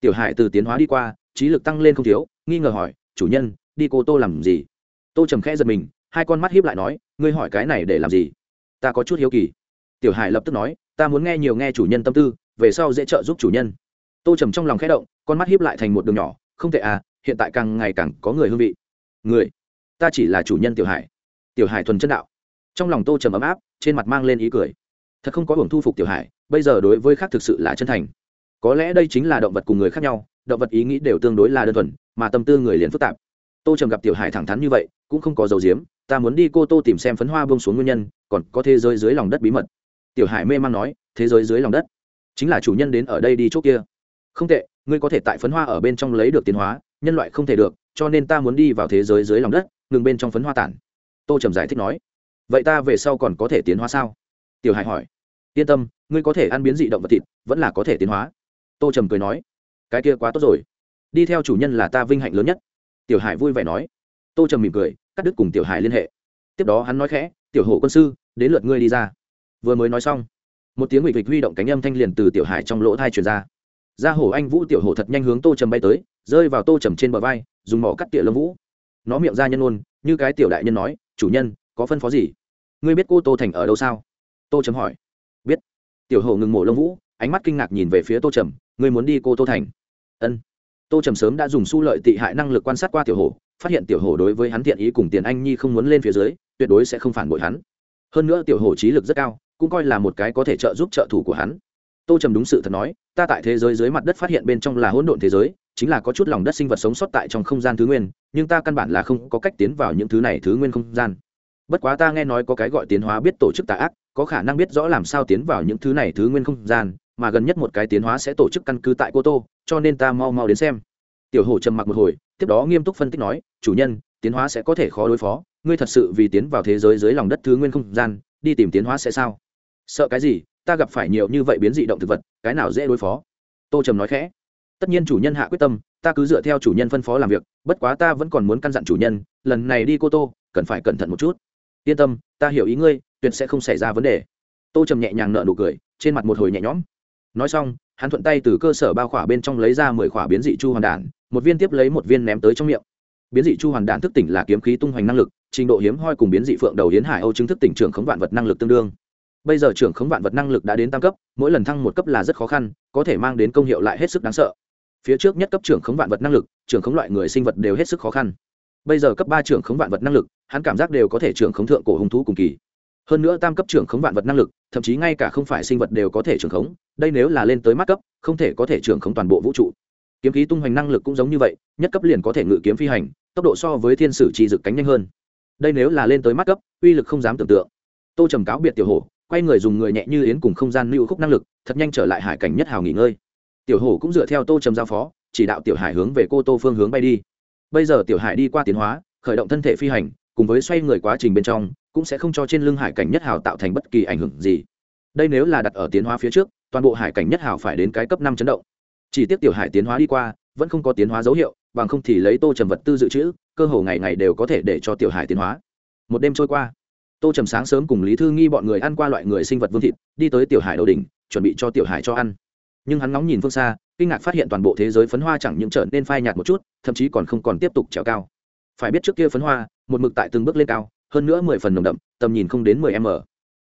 Tiểu hải từ tiến hóa đi qua, trí lực tăng lên không thiếu, nghi ngờ hỏi, chủ nhân, đi cô tô làm gì? Tô trầm khẽ giật mình, hai con mắt hiếp lại nói, ngươi hỏi cái này để làm gì? Ta có chút hiếu kỳ. Tiểu hải lập tức nói, ta muốn nghe nhiều nghe chủ nhân tâm tư, về sau dễ trợ giúp chủ nhân. Tô trầm trong lòng khẽ động, con mắt hiếp lại thành một đường nhỏ, không tệ à hiện tại càng ngày càng có người hương vị. Người? Ta chỉ là chủ nhân tiểu hải. Tiểu hải thuần chân đạo. Trong lòng tô trầm ấm áp, trên mặt mang lên ý cười. Thật không có hưởng thu phục tiểu hải, bây giờ đối với khác thực sự là chân thành. Có lẽ đây chính là động vật cùng người khác nhau, động vật ý nghĩ đều tương đối là đơn thuần, mà tâm tư người liền phức tạp. Tô trầm gặp tiểu hải thẳng thắn như vậy, cũng không có dầu diếm ta muốn đi cô tô tìm xem phấn hoa bông xuống nguyên nhân, còn có thế giới dưới lòng đất bí mật. Tiểu hải mê man nói, thế giới dưới lòng đất. Chính là chủ nhân đến ở đây đi chỗ kia. Không tệ, ngươi có thể tại phấn hoa ở bên trong lấy được tiến hóa, nhân loại không thể được, cho nên ta muốn đi vào thế giới dưới lòng đất ngừng bên trong phấn hoa tản. Tô trầm giải thích nói, vậy ta về sau còn có thể tiến hóa sao? Tiểu hải hỏi. Yên tâm, ngươi có thể ăn biến dị động vật thịt, vẫn là có thể tiến hóa. Tô trầm cười nói, cái kia quá tốt rồi. Đi theo chủ nhân là ta vinh hạnh lớn nhất. Tiểu hải vui vẻ nói. Tô trầm mỉm cười, cắt đứt cùng tiểu hải liên hệ. Tiếp đó hắn nói khẽ, tiểu hộ quân sư, đến lượt ngươi đi ra. Vừa mới nói xong, một tiếng ủy vịch huy động cánh âm thanh liền từ tiểu hải trong lỗ thai truyền ra. Ra hổ anh vũ tiểu hổ thật nhanh hướng tô trầm bay tới, rơi vào tô trầm trên bờ vai, dùng mỏ cắt tỉa lông vũ nó miệng ra nhân ôn như cái tiểu đại nhân nói, chủ nhân, có phân phó gì? Ngươi biết cô tô thành ở đâu sao? Tô trầm hỏi. Biết. Tiểu hồ ngừng mổ lông vũ, ánh mắt kinh ngạc nhìn về phía tô trầm, ngươi muốn đi cô tô thành? Ân. Tô trầm sớm đã dùng su lợi tị hại năng lực quan sát qua tiểu hổ, phát hiện tiểu hổ đối với hắn thiện ý cùng tiền anh nhi không muốn lên phía dưới, tuyệt đối sẽ không phản bội hắn. Hơn nữa tiểu hổ trí lực rất cao, cũng coi là một cái có thể trợ giúp trợ thủ của hắn. Tô trầm đúng sự thật nói, ta tại thế giới dưới mặt đất phát hiện bên trong là hỗn độn thế giới chính là có chút lòng đất sinh vật sống sót tại trong không gian thứ nguyên, nhưng ta căn bản là không có cách tiến vào những thứ này thứ nguyên không gian. Bất quá ta nghe nói có cái gọi tiến hóa biết tổ chức tà ác, có khả năng biết rõ làm sao tiến vào những thứ này thứ nguyên không gian, mà gần nhất một cái tiến hóa sẽ tổ chức căn cứ tại cô tô, cho nên ta mau mau đến xem. Tiểu hổ trầm mặc một hồi, tiếp đó nghiêm túc phân tích nói, chủ nhân, tiến hóa sẽ có thể khó đối phó, ngươi thật sự vì tiến vào thế giới dưới lòng đất thứ nguyên không gian, đi tìm tiến hóa sẽ sao? Sợ cái gì? Ta gặp phải nhiều như vậy biến dị động thực vật, cái nào dễ đối phó? Tô trầm nói khẽ tất nhiên chủ nhân hạ quyết tâm, ta cứ dựa theo chủ nhân phân phó làm việc, bất quá ta vẫn còn muốn căn dặn chủ nhân, lần này đi cô tô, cần phải cẩn thận một chút. Yên tâm, ta hiểu ý ngươi, tuyệt sẽ không xảy ra vấn đề. Tô trầm nhẹ nhàng nợ nụ cười, trên mặt một hồi nhẹ nhõm. Nói xong, hắn thuận tay từ cơ sở bao khỏa bên trong lấy ra mười khỏa biến dị chu hoàn đản, một viên tiếp lấy một viên ném tới trong miệng. Biến dị chu hoàn đản thức tỉnh là kiếm khí tung hoành năng lực, trình độ hiếm hoi cùng biến dị phượng đầu hiến hải âu chứng thức tỉnh trưởng khống vạn vật năng lực tương đương. Bây giờ trưởng khống vạn vật năng lực đã đến tam cấp, mỗi lần thăng một cấp là rất khó khăn, có thể mang đến công hiệu lại hết sức đáng sợ phía trước nhất cấp trưởng khống vạn vật năng lực, trưởng khống loại người sinh vật đều hết sức khó khăn. Bây giờ cấp ba trưởng khống vạn vật năng lực, hắn cảm giác đều có thể trưởng khống thượng cổ hung thú cùng kỳ. Hơn nữa tam cấp trưởng khống vạn vật năng lực, thậm chí ngay cả không phải sinh vật đều có thể trưởng khống, đây nếu là lên tới mắt cấp, không thể có thể trưởng khống toàn bộ vũ trụ. Kiếm khí tung hoành năng lực cũng giống như vậy, nhất cấp liền có thể ngự kiếm phi hành, tốc độ so với thiên sử chỉ dực cánh nhanh hơn. Đây nếu là lên tới mắt cấp, uy lực không dám tưởng tượng. Tô trầm cáo biệt tiểu hổ, quay người dùng người nhẹ như yến cùng không gian lưu khúc năng lực, thật nhanh trở lại hải cảnh nhất hào nghỉ ngơi tiểu hổ cũng dựa theo tô trầm giao phó, chỉ đạo tiểu hải hướng về cô tô phương hướng bay đi. Bây giờ tiểu hải đi qua tiến hóa, khởi động thân thể phi hành, cùng với xoay người quá trình bên trong, cũng sẽ không cho trên lưng hải cảnh nhất hào tạo thành bất kỳ ảnh hưởng gì. Đây nếu là đặt ở tiến hóa phía trước, toàn bộ hải cảnh nhất hào phải đến cái cấp năm chấn động. Chỉ tiếc tiểu hải tiến hóa đi qua, vẫn không có tiến hóa dấu hiệu, bằng không thì lấy tô trầm vật tư dự trữ, cơ hồ ngày ngày đều có thể để cho tiểu hải tiến hóa. Một đêm trôi qua, tô trầm sáng sớm cùng lý thư nghi bọn người ăn qua loại người sinh vật vương thịt, đi tới tiểu hải đầu đỉnh, chuẩn bị cho tiểu hải cho ăn nhưng hắn ngóng nhìn phương xa, kinh ngạc phát hiện toàn bộ thế giới phấn hoa chẳng những trở nên phai nhạt một chút, thậm chí còn không còn tiếp tục trèo cao. Phải biết trước kia phấn hoa, một mực tại từng bước lên cao, hơn nữa mười phần nồng đậm, tầm nhìn không đến mười m.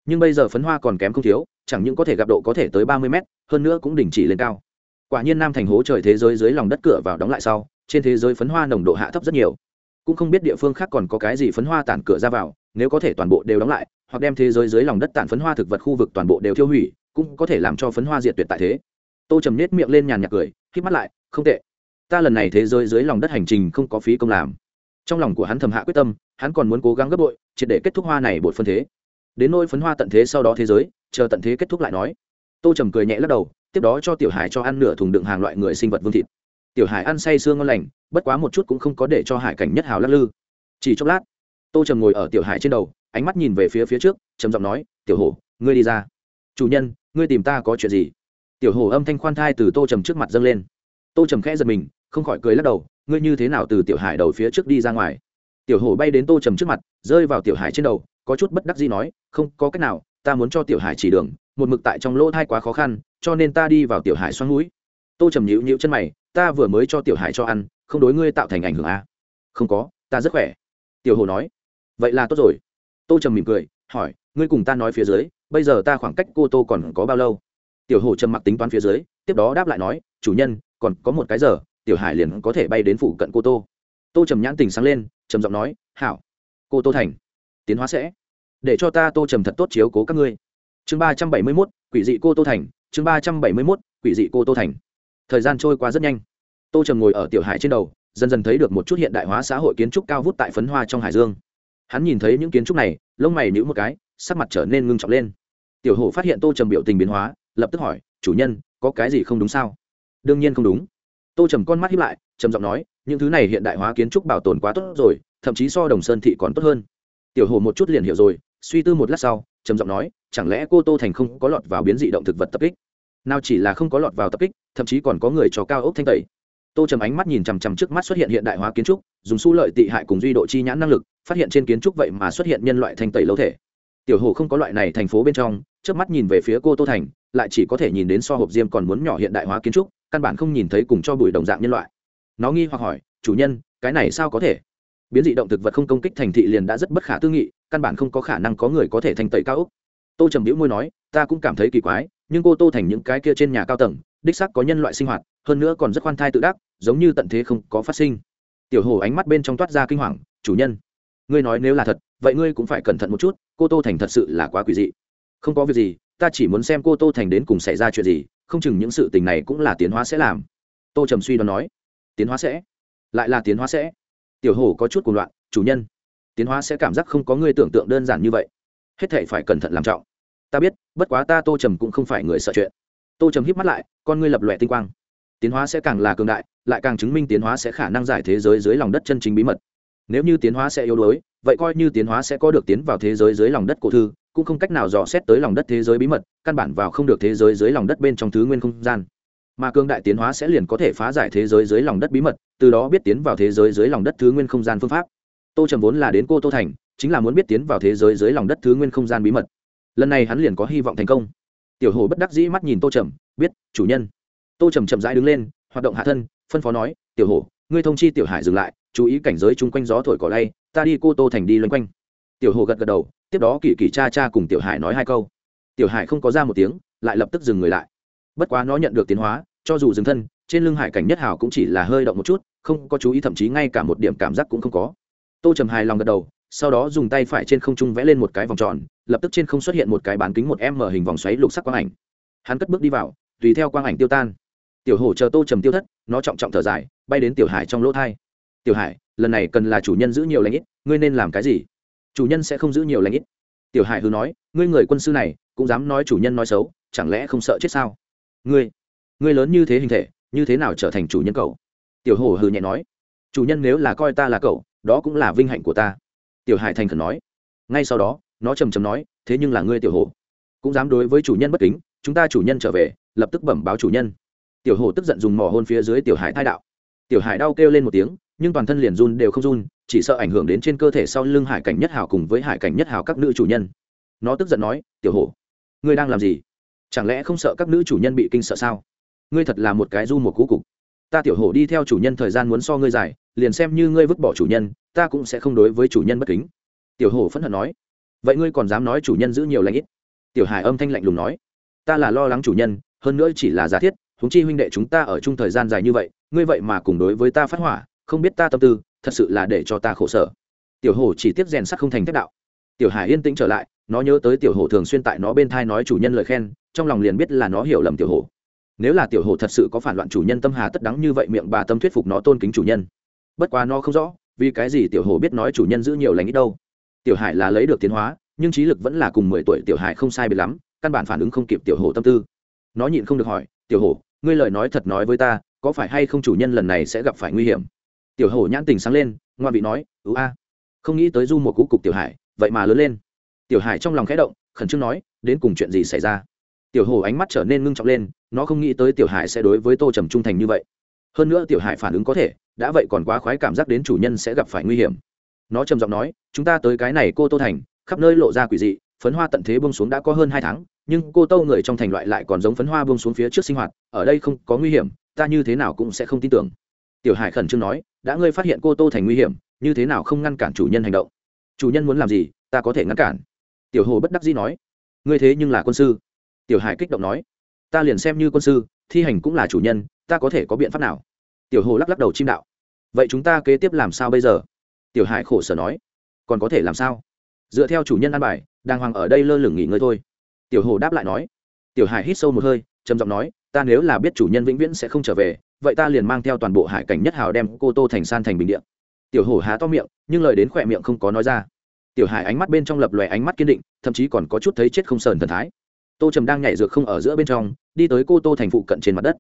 Nhưng bây giờ phấn hoa còn kém không thiếu, chẳng những có thể gặp độ có thể tới ba mươi m hơn nữa cũng đình chỉ lên cao. Quả nhiên nam thành hố trời thế giới dưới lòng đất cửa vào đóng lại sau, trên thế giới phấn hoa nồng độ hạ thấp rất nhiều. Cũng không biết địa phương khác còn có cái gì phấn hoa tản cửa ra vào, nếu có thể toàn bộ đều đóng lại, hoặc đem thế giới dưới lòng đất tản phấn hoa thực vật khu vực toàn bộ đều tiêu hủy, cũng có thể làm cho phấn hoa diệt tuyệt tại thế tô trầm nết miệng lên nhàn nhạc cười k mắt lại, không tệ. Ta lần này thế giới dưới lòng đất hành trình không có phí công làm. Trong lòng của hắn thầm hạ quyết tâm, hắn còn muốn cố gắng gấp bội, triệt để kết thúc hoa này bột phân thế. Đến nôi phấn hoa tận thế sau đó thế giới, chờ tận thế kết thúc lại nói. Tô trầm cười nhẹ lắc đầu, tiếp đó cho tiểu hải cho ăn nửa thùng đựng hàng loại người sinh vật vương thịt. Tiểu hải ăn say sương ngon lành, bất quá một chút cũng không có để cho hải cảnh nhất hào lắc lư. Chỉ chốc lát, tô trầm ngồi ở tiểu hải trên đầu, ánh mắt nhìn về phía phía trước, trầm giọng nói, tiểu hổ, ngươi đi ra. Chủ nhân, ngươi tìm ta có chuyện gì? Tiểu hổ âm thanh khoan thai từ tô trầm trước mặt dâng lên. Tô trầm khẽ giật mình, không khỏi cười lắc đầu, ngươi như thế nào từ tiểu hải đầu phía trước đi ra ngoài? Tiểu hổ bay đến tô trầm trước mặt, rơi vào tiểu hải trên đầu, có chút bất đắc gì nói, không, có cách nào, ta muốn cho tiểu hải chỉ đường, một mực tại trong lỗ thai quá khó khăn, cho nên ta đi vào tiểu hải xoắn núi. Tô trầm nhịu nhịu chân mày, ta vừa mới cho tiểu hải cho ăn, không đối ngươi tạo thành ảnh hưởng à? không có, ta rất khỏe. Tiểu hồ nói, vậy là tốt rồi. Tô trầm mỉm cười, hỏi, ngươi cùng ta nói phía dưới, bây giờ ta khoảng cách cô tô còn có bao lâu? Tiểu hồ trầm mặc tính toán phía dưới, tiếp đó đáp lại nói, chủ nhân, còn có một cái giờ, tiểu hải liền có thể bay đến phủ cận cô tô. Tô trầm nhãn tình sáng lên, trầm giọng nói, hảo, cô tô thành, tiến hóa sẽ. Để cho ta tô trầm thật tốt chiếu cố các ngươi. Chương ba trăm bảy mươi mốt, quỷ dị cô tô thành, chương ba trăm bảy mươi mốt, quỷ dị cô tô thành. Thời gian trôi qua rất nhanh. Tô trầm ngồi ở tiểu hải trên đầu, dần dần thấy được một chút hiện đại hóa xã hội kiến trúc cao vút tại phấn hoa trong hải dương. Hắn nhìn thấy những kiến trúc này, lông mày nhữ một cái, sắc mặt trở nên ngưng trọng lên. Tiểu hổ phát hiện tô trầm biểu tình biến hóa lập tức hỏi, chủ nhân, có cái gì không đúng sao? Đương nhiên không đúng. Tô trầm con mắt hiếp lại, trầm giọng nói, những thứ này hiện đại hóa kiến trúc bảo tồn quá tốt rồi, thậm chí so đồng sơn thị còn tốt hơn. Tiểu hồ một chút liền hiểu rồi, suy tư một lát sau, trầm giọng nói, chẳng lẽ cô tô thành không có lọt vào biến dị động thực vật tập kích? Nào chỉ là không có lọt vào tập kích, thậm chí còn có người cho cao ốc thanh tẩy. Tô trầm ánh mắt nhìn chằm chằm trước mắt xuất hiện hiện đại hóa kiến trúc, dùng su lợi tị hại cùng duy độ chi nhãn năng lực, phát hiện trên kiến trúc vậy mà xuất hiện nhân loại thanh tẩy lâu thể. Tiểu hồ không có loại này thành phố bên trong trước mắt nhìn về phía cô tô thành lại chỉ có thể nhìn đến so hộp diêm còn muốn nhỏ hiện đại hóa kiến trúc, căn bản không nhìn thấy cùng cho bụi đồng dạng nhân loại. Nó nghi hoặc hỏi, chủ nhân, cái này sao có thể? Biến dị động thực vật không công kích thành thị liền đã rất bất khả tư nghị, căn bản không có khả năng có người có thể thành tẩy cao ốc. Tô trầm biễu môi nói, ta cũng cảm thấy kỳ quái, nhưng cô tô thành những cái kia trên nhà cao tầng, đích sắc có nhân loại sinh hoạt, hơn nữa còn rất khoan thai tự đắc, giống như tận thế không có phát sinh. Tiểu hồ ánh mắt bên trong toát ra kinh hoàng, chủ nhân, ngươi nói nếu là thật, vậy ngươi cũng phải cẩn thận một chút, cô tô thành thật sự là quá quỷ dị. Không có việc gì ta chỉ muốn xem cô tô thành đến cùng xảy ra chuyện gì, không chừng những sự tình này cũng là tiến hóa sẽ làm. Tô trầm suy đoán nói. Tiến hóa sẽ? Lại là tiến hóa sẽ? Tiểu hồ có chút cuồng loạn, chủ nhân, tiến hóa sẽ cảm giác không có ngươi tưởng tượng đơn giản như vậy. Hết thể phải cẩn thận làm trọng. Ta biết, bất quá ta tô trầm cũng không phải người sợ chuyện. Tô trầm híp mắt lại, con ngươi lập lòe tinh quang. Tiến hóa sẽ càng là cường đại, lại càng chứng minh tiến hóa sẽ khả năng giải thế giới dưới lòng đất chân chính bí mật. Nếu như tiến hóa sẽ yếu đuối, vậy coi như tiến hóa sẽ có được tiến vào thế giới dưới lòng đất cổ thư cũng không cách nào dò xét tới lòng đất thế giới bí mật, căn bản vào không được thế giới dưới lòng đất bên trong thứ nguyên không gian. Mà cương đại tiến hóa sẽ liền có thể phá giải thế giới dưới lòng đất bí mật, từ đó biết tiến vào thế giới dưới lòng đất thứ nguyên không gian phương pháp. Tô trầm vốn là đến cô tô thành, chính là muốn biết tiến vào thế giới dưới lòng đất thứ nguyên không gian bí mật. Lần này hắn liền có hy vọng thành công. Tiểu hồ bất đắc dĩ mắt nhìn tô trầm, biết, chủ nhân. Tô trầm chậm rãi đứng lên, hoạt động hạ thân, phân phó nói, tiểu hồ, ngươi thông chi tiểu hải dừng lại, chú ý cảnh giới chung quanh gió thổi cỏ lay, ta đi cô tô thành đi loanh quanh. Tiểu hồ gật gật đầu tiếp đó kỳ kỳ cha cha cùng tiểu hải nói hai câu. Tiểu hải không có ra một tiếng, lại lập tức dừng người lại. Bất quá nó nhận được tiến hóa, cho dù dừng thân, trên lưng hải cảnh nhất hảo cũng chỉ là hơi động một chút, không có chú ý thậm chí ngay cả một điểm cảm giác cũng không có. Tô trầm hài lòng gật đầu, sau đó dùng tay phải trên không trung vẽ lên một cái vòng tròn, lập tức trên không xuất hiện một cái bán kính một m hình vòng xoáy lục sắc quang ảnh. Hắn cất bước đi vào, tùy theo quang ảnh tiêu tan. Tiểu hổ chờ tô trầm tiêu thất, nó trọng trọng thở dài, bay đến tiểu hải trong lỗ thai. Tiểu hải, lần này cần là chủ nhân giữ nhiều lãnh ít, ngươi nên làm cái gì? Chủ nhân sẽ không giữ nhiều lãnh ít. Tiểu hải hư nói, ngươi người quân sư này, cũng dám nói chủ nhân nói xấu, chẳng lẽ không sợ chết sao? Ngươi ngươi lớn như thế hình thể, như thế nào trở thành chủ nhân cậu? Tiểu hổ hừ nhẹ nói, chủ nhân nếu là coi ta là cậu, đó cũng là vinh hạnh của ta. Tiểu hải thành khẩn nói, ngay sau đó, nó trầm trầm nói, thế nhưng là ngươi tiểu hổ, cũng dám đối với chủ nhân bất kính, chúng ta chủ nhân trở về, lập tức bẩm báo chủ nhân. Tiểu hổ tức giận dùng mỏ hôn phía dưới tiểu hải thai đạo. Tiểu hải đau kêu lên một tiếng, nhưng toàn thân liền run đều không run chỉ sợ ảnh hưởng đến trên cơ thể sau lưng hải cảnh nhất hào cùng với hải cảnh nhất hào các nữ chủ nhân. Nó tức giận nói, tiểu hổ, ngươi đang làm gì? Chẳng lẽ không sợ các nữ chủ nhân bị kinh sợ sao? Ngươi thật là một cái du một cú cục. Ta tiểu hổ đi theo chủ nhân thời gian muốn so ngươi dài, liền xem như ngươi vứt bỏ chủ nhân, ta cũng sẽ không đối với chủ nhân bất kính. Tiểu hổ phẫn hận nói, vậy ngươi còn dám nói chủ nhân giữ nhiều lãnh ít? Tiểu hải âm thanh lạnh lùng nói, ta là lo lắng chủ nhân, hơn nữa chỉ là giả thiết húng chi huynh đệ chúng ta ở chung thời gian dài như vậy, ngươi vậy mà cùng đối với ta phát hỏa không biết ta tâm tư, thật sự là để cho ta khổ sở. Tiểu hổ chỉ tiếp rèn sắt không thành thép đạo. Tiểu hải yên tĩnh trở lại, nó nhớ tới tiểu hổ thường xuyên tại nó bên thai nói chủ nhân lời khen, trong lòng liền biết là nó hiểu lầm tiểu hổ. Nếu là tiểu hổ thật sự có phản loạn chủ nhân tâm hà tất đắng như vậy miệng bà tâm thuyết phục nó tôn kính chủ nhân. Bất quá nó không rõ, vì cái gì tiểu hổ biết nói chủ nhân giữ nhiều lành ít đâu. Tiểu hải là lấy được tiến hóa, nhưng trí lực vẫn là cùng mười tuổi tiểu hải không sai biệt lắm, căn bản phản ứng không kịp tiểu hổ tâm tư. Nó nhịn không được hỏi, tiểu hổ, ngươi lời nói thật nói với ta, có phải hay không chủ nhân lần này sẽ gặp phải nguy hiểm? Tiểu hổ nhãn tình sáng lên ngoan vị nói ứ a, không nghĩ tới du một cú cục tiểu hải, vậy mà lớn lên. Tiểu hải trong lòng khẽ động, khẩn trương nói, đến cùng chuyện gì xảy ra? Tiểu hổ ánh mắt trở nên ngưng trọng lên, nó không nghĩ tới tiểu hải sẽ đối với tô trầm trung thành như vậy. Hơn nữa tiểu hải phản ứng có thể, đã vậy còn quá khoái cảm giác đến chủ nhân sẽ gặp phải nguy hiểm. Nó trầm giọng nói, chúng ta tới cái này cô tô thành, khắp nơi lộ ra quỷ dị, phấn hoa tận thế bông xuống đã có hơn hai tháng, nhưng cô tô người trong thành loại lại còn giống phấn hoa bông xuống phía trước sinh hoạt, ở đây không có nguy hiểm, ta như thế nào cũng sẽ không tin tưởng tiểu hải khẩn trương nói, đã ngươi phát hiện cô tô thành nguy hiểm, như thế nào không ngăn cản chủ nhân hành động? Chủ nhân muốn làm gì, ta có thể ngăn cản. Tiểu hồ bất đắc dĩ nói, ngươi thế nhưng là quân sư. Tiểu hải kích động nói, ta liền xem như quân sư, thi hành cũng là chủ nhân, ta có thể có biện pháp nào? Tiểu hồ lắc lắc đầu chim đạo, vậy chúng ta kế tiếp làm sao bây giờ? Tiểu hải khổ sở nói, còn có thể làm sao? Dựa theo chủ nhân ăn bài, đàng hoàng ở đây lơ lửng nghỉ ngơi thôi. Tiểu hồ đáp lại nói, tiểu hải hít sâu một hơi, trầm giọng nói, ta nếu là biết chủ nhân vĩnh viễn sẽ không trở về vậy ta liền mang theo toàn bộ hải cảnh nhất hào đem cô tô thành san thành bình điện tiểu hổ há to miệng, nhưng lời đến khỏe miệng không có nói ra. Tiểu hải ánh mắt bên trong lập lòe ánh mắt kiên định, thậm chí còn có chút thấy chết không sờn thần thái. Tô trầm đang nhảy dược không ở giữa bên trong, đi tới cô tô thành phụ cận trên mặt đất.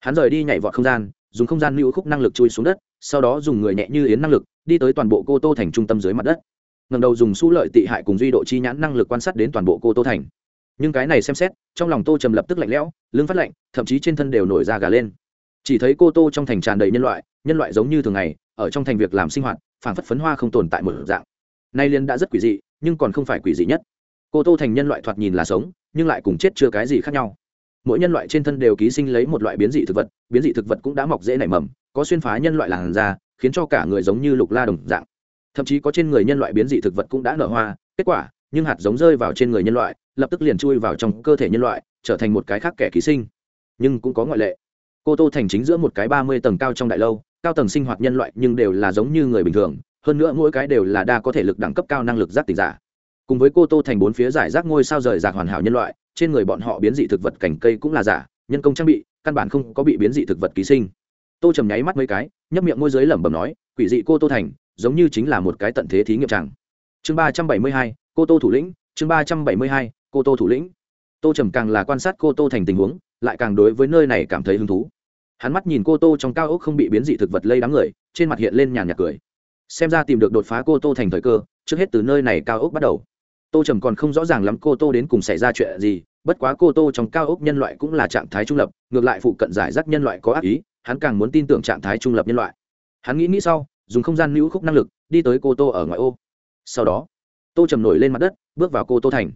Hắn rời đi nhảy vọt không gian, dùng không gian lưu khúc năng lực chui xuống đất, sau đó dùng người nhẹ như yến năng lực, đi tới toàn bộ cô tô thành trung tâm dưới mặt đất. Ngầm đầu dùng su lợi tị hại cùng duy độ chi nhãn năng lực quan sát đến toàn bộ cô tô thành. Nhưng cái này xem xét, trong lòng tô trầm lập tức lạnh lẽo, lưng phát lạnh, thậm chí trên thân đều nổi ra gà lên chỉ thấy cô tô trong thành tràn đầy nhân loại nhân loại giống như thường ngày, ở trong thành việc làm sinh hoạt phản phất phấn hoa không tồn tại một dạng. Nay liên đã rất quỷ dị, nhưng còn không phải quỷ dị nhất. Cô tô thành nhân loại thoạt nhìn là sống, nhưng lại cùng chết chưa cái gì khác nhau. Mỗi nhân loại trên thân đều ký sinh lấy một loại biến dị thực vật, biến dị thực vật cũng đã mọc dễ nảy mầm, có xuyên phá nhân loại làn da, khiến cho cả người giống như lục la đồng dạng. Thậm chí có trên người nhân loại biến dị thực vật cũng đã nở hoa, kết quả, nhưng hạt giống rơi vào trên người nhân loại, lập tức liền chui vào trong cơ thể nhân loại, trở thành một cái khác kẻ ký sinh. Nhưng cũng có ngoại lệ cô tô thành chính giữa một cái ba mươi tầng cao trong đại lâu, cao tầng sinh hoạt nhân loại nhưng đều là giống như người bình thường, hơn nữa mỗi cái đều là đa có thể lực đẳng cấp cao năng lực giác tỉnh giả. Cùng với cô tô thành bốn phía giải rác ngôi sao rời rạc hoàn hảo nhân loại, trên người bọn họ biến dị thực vật cảnh cây cũng là giả, nhân công trang bị, căn bản không có bị biến dị thực vật ký sinh. Tô trầm nháy mắt mấy cái, nhấp miệng môi giới lẩm bẩm nói, quỷ dị cô tô thành, giống như chính là một cái tận thế thí nghiệm chẳng. Chương ba trăm bảy mươi hai, cô tô thủ lĩnh, chương ba trăm bảy mươi hai, cô tô thủ lĩnh. Tô trầm càng là quan sát cô tô thành tình huống, lại càng đối với nơi này cảm thấy hứng thú hắn mắt nhìn cô tô trong cao ốc không bị biến dị thực vật lây đám người, trên mặt hiện lên nhàn nhạt cười. Xem ra tìm được đột phá cô tô thành thời cơ, trước hết từ nơi này cao ốc bắt đầu. Tô trầm còn không rõ ràng lắm cô tô đến cùng xảy ra chuyện gì, bất quá cô tô trong cao ốc nhân loại cũng là trạng thái trung lập, ngược lại phụ cận giải rác nhân loại có ác ý, hắn càng muốn tin tưởng trạng thái trung lập nhân loại. Hắn nghĩ nghĩ sau, dùng không gian lưu khúc năng lực, đi tới cô tô ở ngoại ô. Sau đó, tô trầm nổi lên mặt đất, bước vào cô tô thành.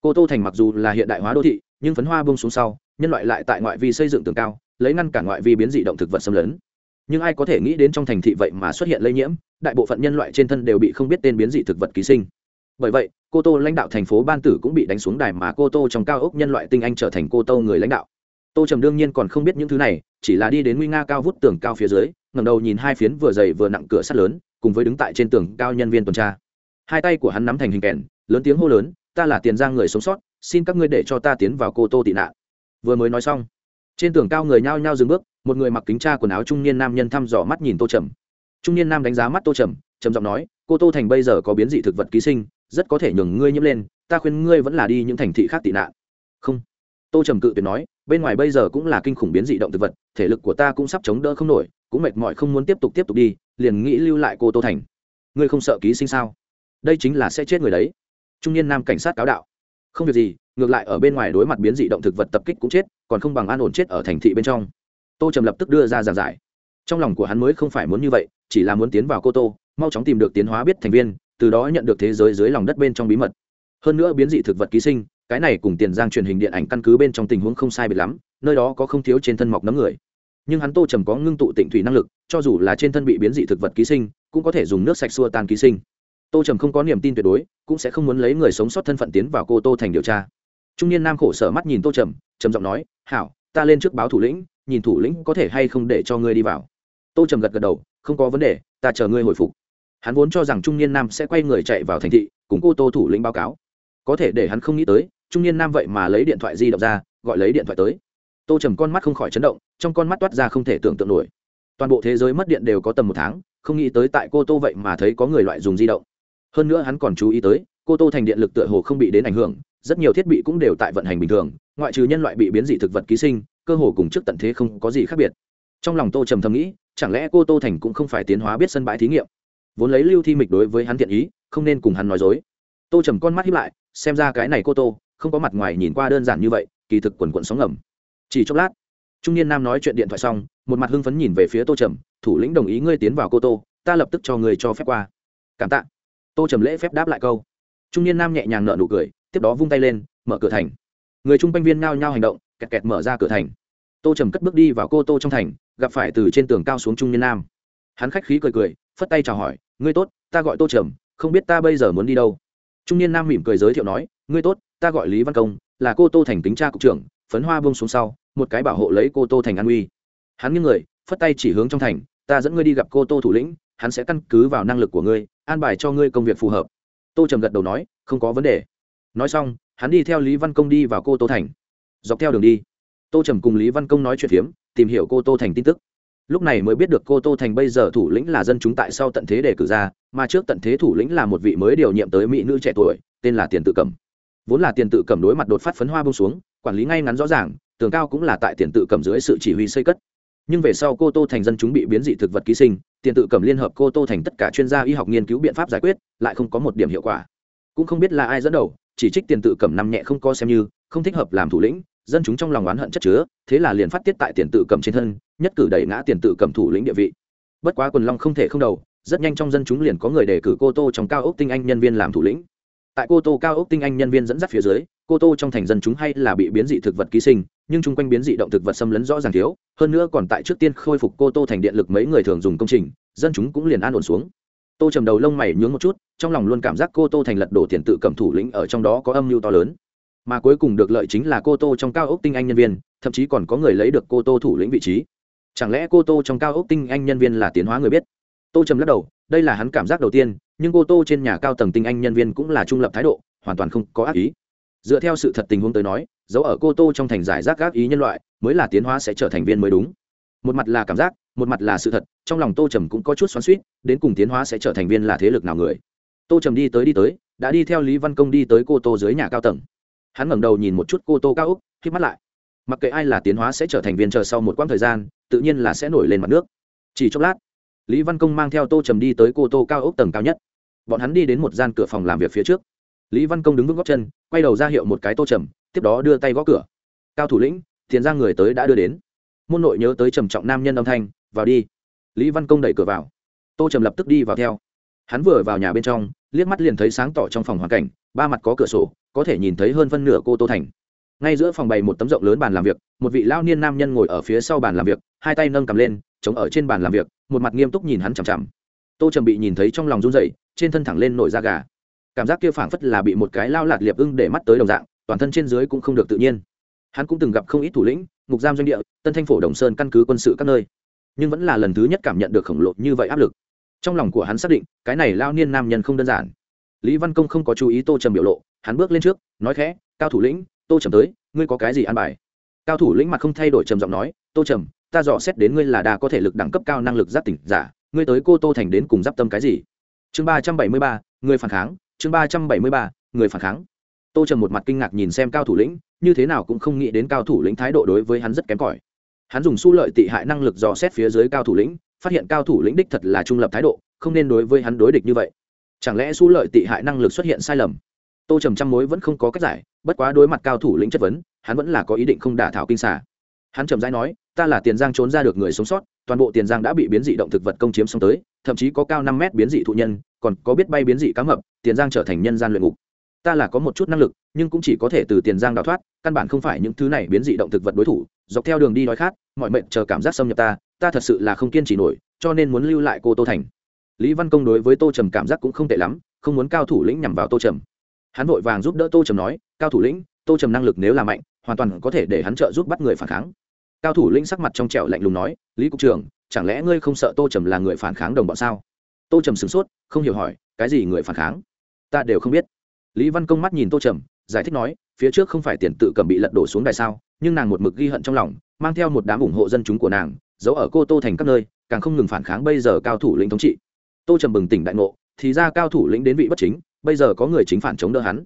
Cô tô thành mặc dù là hiện đại hóa đô thị, nhưng phấn hoa bông xuống sau, nhân loại lại tại ngoại vi xây dựng tường cao lấy ngăn cản ngoại vi biến dị động thực vật xâm lấn. Nhưng ai có thể nghĩ đến trong thành thị vậy mà xuất hiện lây nhiễm, đại bộ phận nhân loại trên thân đều bị không biết tên biến dị thực vật ký sinh. Bởi vậy, cô tô lãnh đạo thành phố ban tử cũng bị đánh xuống đài mà cô tô trong cao ốc nhân loại tinh anh trở thành cô tô người lãnh đạo. Tô trầm đương nhiên còn không biết những thứ này, chỉ là đi đến nguy nga cao vút tường cao phía dưới ngầm đầu nhìn hai phiến vừa dày vừa nặng cửa sắt lớn, cùng với đứng tại trên tường cao nhân viên tuần tra. Hai tay của hắn nắm thành hình kèn, lớn tiếng hô lớn, ta là tiền giang người sống sót, xin các ngươi để cho ta tiến vào cô tô tị nạn. Vừa mới nói xong trên tường cao người nhao nhao dừng bước, một người mặc kính tra quần áo trung niên nam nhân thăm dò mắt nhìn tô trầm. Trung niên nam đánh giá mắt tô trầm trầm giọng nói, cô tô thành bây giờ có biến dị thực vật ký sinh, rất có thể nhường ngươi nhiễm lên, ta khuyên ngươi vẫn là đi những thành thị khác tị nạn. Không. Tô trầm cự tuyệt nói, bên ngoài bây giờ cũng là kinh khủng biến dị động thực vật, thể lực của ta cũng sắp chống đỡ không nổi, cũng mệt mỏi không muốn tiếp tục tiếp tục đi, liền nghĩ lưu lại cô tô thành. Ngươi không sợ ký sinh sao? Đây chính là sẽ chết người đấy. Trung niên nam cảnh sát cáo đạo. Không việc gì, ngược lại ở bên ngoài đối mặt biến dị động thực vật tập kích cũng chết còn không bằng an ổn chết ở thành thị bên trong. Tô trầm lập tức đưa ra giảng giải. Trong lòng của hắn mới không phải muốn như vậy, chỉ là muốn tiến vào cô tô, mau chóng tìm được tiến hóa biết thành viên, từ đó nhận được thế giới dưới lòng đất bên trong bí mật. Hơn nữa biến dị thực vật ký sinh, cái này cùng tiền giang truyền hình điện ảnh căn cứ bên trong tình huống không sai biệt lắm, nơi đó có không thiếu trên thân mọc nấm người. Nhưng hắn tô trầm có ngưng tụ tịnh thủy năng lực, cho dù là trên thân bị biến dị thực vật ký sinh, cũng có thể dùng nước sạch xua tan ký sinh. Tô trầm không có niềm tin tuyệt đối, cũng sẽ không muốn lấy người sống sót thân phận tiến vào cô tô thành điều tra. Trung niên nam khổ sở mắt nhìn tô trầm trầm giọng nói hảo, ta lên trước báo thủ lĩnh, nhìn thủ lĩnh có thể hay không để cho ngươi đi vào. Tô trầm gật gật đầu, không có vấn đề, ta chờ ngươi hồi phục. Hắn vốn cho rằng trung niên nam sẽ quay người chạy vào thành thị, cùng cô tô thủ lĩnh báo cáo. Có thể để hắn không nghĩ tới, trung niên nam vậy mà lấy điện thoại di động ra, gọi lấy điện thoại tới. Tô trầm con mắt không khỏi chấn động, trong con mắt toát ra không thể tưởng tượng nổi. Toàn bộ thế giới mất điện đều có tầm một tháng, không nghĩ tới tại cô tô vậy mà thấy có người loại dùng di động. Hơn nữa hắn còn chú ý tới, cô tô thành điện lực tựa hồ không bị đến ảnh hưởng rất nhiều thiết bị cũng đều tại vận hành bình thường, ngoại trừ nhân loại bị biến dị thực vật ký sinh, cơ hồ cùng trước tận thế không có gì khác biệt. Trong lòng tô trầm thầm nghĩ, chẳng lẽ cô tô thành cũng không phải tiến hóa biết sân bãi thí nghiệm? Vốn lấy lưu thi mịch đối với hắn thiện ý, không nên cùng hắn nói dối. Tô trầm con mắt hiếp lại, xem ra cái này cô tô, không có mặt ngoài nhìn qua đơn giản như vậy, kỳ thực quần quận sóng ngầm. Chỉ chốc lát, trung niên nam nói chuyện điện thoại xong, một mặt hưng phấn nhìn về phía tô trầm, thủ lĩnh đồng ý ngươi tiến vào cô tô, ta lập tức cho người cho phép qua. Cảm tạ. Tô trầm lễ phép đáp lại câu. Trung niên nam nhẹ nhàng nợ nụ cười tiếp đó vung tay lên, mở cửa thành. Người chung quanh viên ngao nhao hành động, kẹt kẹt mở ra cửa thành. Tô trầm cất bước đi vào cô tô trong thành, gặp phải từ trên tường cao xuống trung niên nam. Hắn khách khí cười cười, phất tay chào hỏi, ngươi tốt, ta gọi tô trầm, không biết ta bây giờ muốn đi đâu? Trung niên nam mỉm cười giới thiệu nói, ngươi tốt, ta gọi lý văn công, là cô tô thành tính tra cục trưởng, phấn hoa bông xuống sau, một cái bảo hộ lấy cô tô thành an uy. Hắn nghiêng người, phất tay chỉ hướng trong thành, ta dẫn ngươi đi gặp cô tô thủ lĩnh, hắn sẽ căn cứ vào năng lực của ngươi, an bài cho ngươi công việc phù hợp. Tô trầm gật đầu nói, không có vấn đề nói xong, hắn đi theo lý văn công đi vào cô tô thành. Dọc theo đường đi, tô trầm cùng lý văn công nói chuyện phiếm, tìm hiểu cô tô thành tin tức. Lúc này mới biết được cô tô thành bây giờ thủ lĩnh là dân chúng tại sau tận thế đề cử ra, mà trước tận thế thủ lĩnh là một vị mới điều nhiệm tới mỹ nữ trẻ tuổi, tên là tiền tự cẩm. Vốn là tiền tự cẩm đối mặt đột phát phấn hoa bông xuống, quản lý ngay ngắn rõ ràng, tường cao cũng là tại tiền tự cẩm dưới sự chỉ huy xây cất. Nhưng về sau cô tô thành dân chúng bị biến dị thực vật ký sinh, tiền tự cẩm liên hợp cô tô thành tất cả chuyên gia y học nghiên cứu biện pháp giải quyết, lại không có một điểm hiệu quả cũng không biết là ai dẫn đầu, chỉ trích tiền tự cầm năm nhẹ không co xem như, không thích hợp làm thủ lĩnh, dân chúng trong lòng oán hận chất chứa, thế là liền phát tiết tại tiền tự cầm trên thân, nhất cử đẩy ngã tiền tự cầm thủ lĩnh địa vị. Bất quá quần long không thể không đầu, rất nhanh trong dân chúng liền có người đề cử cô tô trong cao ốc tinh anh nhân viên làm thủ lĩnh. Tại cô tô cao ốc tinh anh nhân viên dẫn dắt phía dưới, cô tô trong thành dân chúng hay là bị biến dị thực vật ký sinh, nhưng chung quanh biến dị động thực vật xâm lấn rõ ràng thiếu, hơn nữa còn tại trước tiên khôi phục cô tô thành điện lực mấy người thường dùng công trình, dân chúng cũng liền an ổn xuống tô trầm đầu lông mày nhướng một chút, trong lòng luôn cảm giác cô tô thành lật đổ tiền tự cầm thủ lĩnh ở trong đó có âm mưu to lớn. Mà cuối cùng được lợi chính là cô tô trong cao ốc tinh anh nhân viên, thậm chí còn có người lấy được cô tô thủ lĩnh vị trí. Chẳng lẽ cô tô trong cao ốc tinh anh nhân viên là tiến hóa người biết? Tô trầm lắc đầu, đây là hắn cảm giác đầu tiên, nhưng cô tô trên nhà cao tầng tinh anh nhân viên cũng là trung lập thái độ, hoàn toàn không có ác ý. Dựa theo sự thật tình huống tới nói, dấu ở cô tô trong thành giải rác ác ý nhân loại, mới là tiến hóa sẽ trở thành viên mới đúng. Một mặt là cảm giác một mặt là sự thật, trong lòng tô trầm cũng có chút xoắn suýt đến cùng tiến hóa sẽ trở thành viên là thế lực nào người. Tô trầm đi tới đi tới, đã đi theo lý văn công đi tới cô tô dưới nhà cao tầng. Hắn ngẩng đầu nhìn một chút cô tô cao úc khi mắt lại. Mặc kệ ai là tiến hóa sẽ trở thành viên chờ sau một quãng thời gian, tự nhiên là sẽ nổi lên mặt nước. Chỉ chốc lát, lý văn công mang theo tô trầm đi tới cô tô cao ốc tầng cao nhất. Bọn hắn đi đến một gian cửa phòng làm việc phía trước. Lý văn công đứng vững góc chân, quay đầu ra hiệu một cái tô trầm, tiếp đó đưa tay gõ cửa. Cao thủ lĩnh, tiền ra người tới đã đưa đến. Môn nội nhớ tới trầm trọng nam nhân âm thanh vào đi. Lý văn công đẩy cửa vào. Tô trầm lập tức đi vào theo. Hắn vừa vào nhà bên trong, liếc mắt liền thấy sáng tỏ trong phòng hoàn cảnh, ba mặt có cửa sổ, có thể nhìn thấy hơn phân nửa cô tô thành. Ngay giữa phòng bày một tấm rộng lớn bàn làm việc, một vị lao niên nam nhân ngồi ở phía sau bàn làm việc, hai tay nâng cầm lên, chống ở trên bàn làm việc, một mặt nghiêm túc nhìn hắn chằm chằm. Tô trầm bị nhìn thấy trong lòng run dậy trên thân thẳng lên nổi da gà. Cảm giác kia phảng phất là bị một cái lao lạt liệp ưng để mắt tới đồng dạng, toàn thân trên dưới cũng không được tự nhiên. Hắn cũng từng gặp không ít thủ lĩnh, ngục giam doanh địa, tân thanh phổ đồng sơn căn cứ quân sự các nơi nhưng vẫn là lần thứ nhất cảm nhận được khổng lồ như vậy áp lực. Trong lòng của hắn xác định, cái này lao niên nam nhân không đơn giản. Lý văn công không có chú ý tô trầm biểu lộ, hắn bước lên trước, nói khẽ, cao thủ lĩnh, tô trầm tới, ngươi có cái gì ăn bài? Cao thủ lĩnh mặt không thay đổi trầm giọng nói, tô trầm, ta dò xét đến ngươi là đa có thể lực đẳng cấp cao năng lực giáp tỉnh giả, ngươi tới cô tô thành đến cùng giáp tâm cái gì? Chương ba trăm bảy mươi ba, người phản kháng, chương ba trăm bảy mươi ba, người phản kháng. Tô trầm một mặt kinh ngạc nhìn xem cao thủ lĩnh, như thế nào cũng không nghĩ đến cao thủ lĩnh thái độ đối với hắn rất kém cỏi hắn dùng su lợi tị hại năng lực dò xét phía dưới cao thủ lĩnh, phát hiện cao thủ lĩnh đích thật là trung lập thái độ, không nên đối với hắn đối địch như vậy. Chẳng lẽ su lợi tị hại năng lực xuất hiện sai lầm? Tô trầm trăm mối vẫn không có cách giải, bất quá đối mặt cao thủ lĩnh chất vấn, hắn vẫn là có ý định không đả thảo kinh xả hắn trầm rãi nói, ta là tiền giang trốn ra được người sống sót, toàn bộ tiền giang đã bị biến dị động thực vật công chiếm xong tới, thậm chí có cao năm mét biến dị thụ nhân, còn có biết bay biến dị cá mập, tiền giang trở thành nhân gian luyện ngục. Ta là có một chút năng lực, nhưng cũng chỉ có thể từ tiền giang đào thoát, căn bản không phải những thứ này biến dị động thực vật đối thủ, dọc theo đường đi đói khát mọi mệnh chờ cảm giác xâm nhập ta ta thật sự là không kiên trì nổi, cho nên muốn lưu lại cô tô thành. Lý văn công đối với tô trầm cảm giác cũng không tệ lắm, không muốn cao thủ lĩnh nhằm vào tô trầm. Hắn vội vàng giúp đỡ tô trầm nói, cao thủ lĩnh, tô trầm năng lực nếu là mạnh, hoàn toàn có thể để hắn trợ giúp bắt người phản kháng. Cao thủ lĩnh sắc mặt trong trẻo lạnh lùng nói, lý cục trưởng, chẳng lẽ ngươi không sợ tô trầm là người phản kháng đồng bọn sao? Tô trầm sửng sốt, không hiểu hỏi, cái gì người phản kháng? Ta đều không biết. Lý văn công mắt nhìn tô trầm, giải thích nói, phía trước không phải tiền tự cầm bị lật đổ xuống đài sao, nhưng nàng một mực ghi hận trong lòng mang theo một đám ủng hộ dân chúng của nàng, giấu ở cô tô thành các nơi, càng không ngừng phản kháng bây giờ cao thủ lĩnh thống trị. Tô trầm bừng tỉnh đại ngộ, thì ra cao thủ lĩnh đến vị bất chính, bây giờ có người chính phản chống đỡ hắn.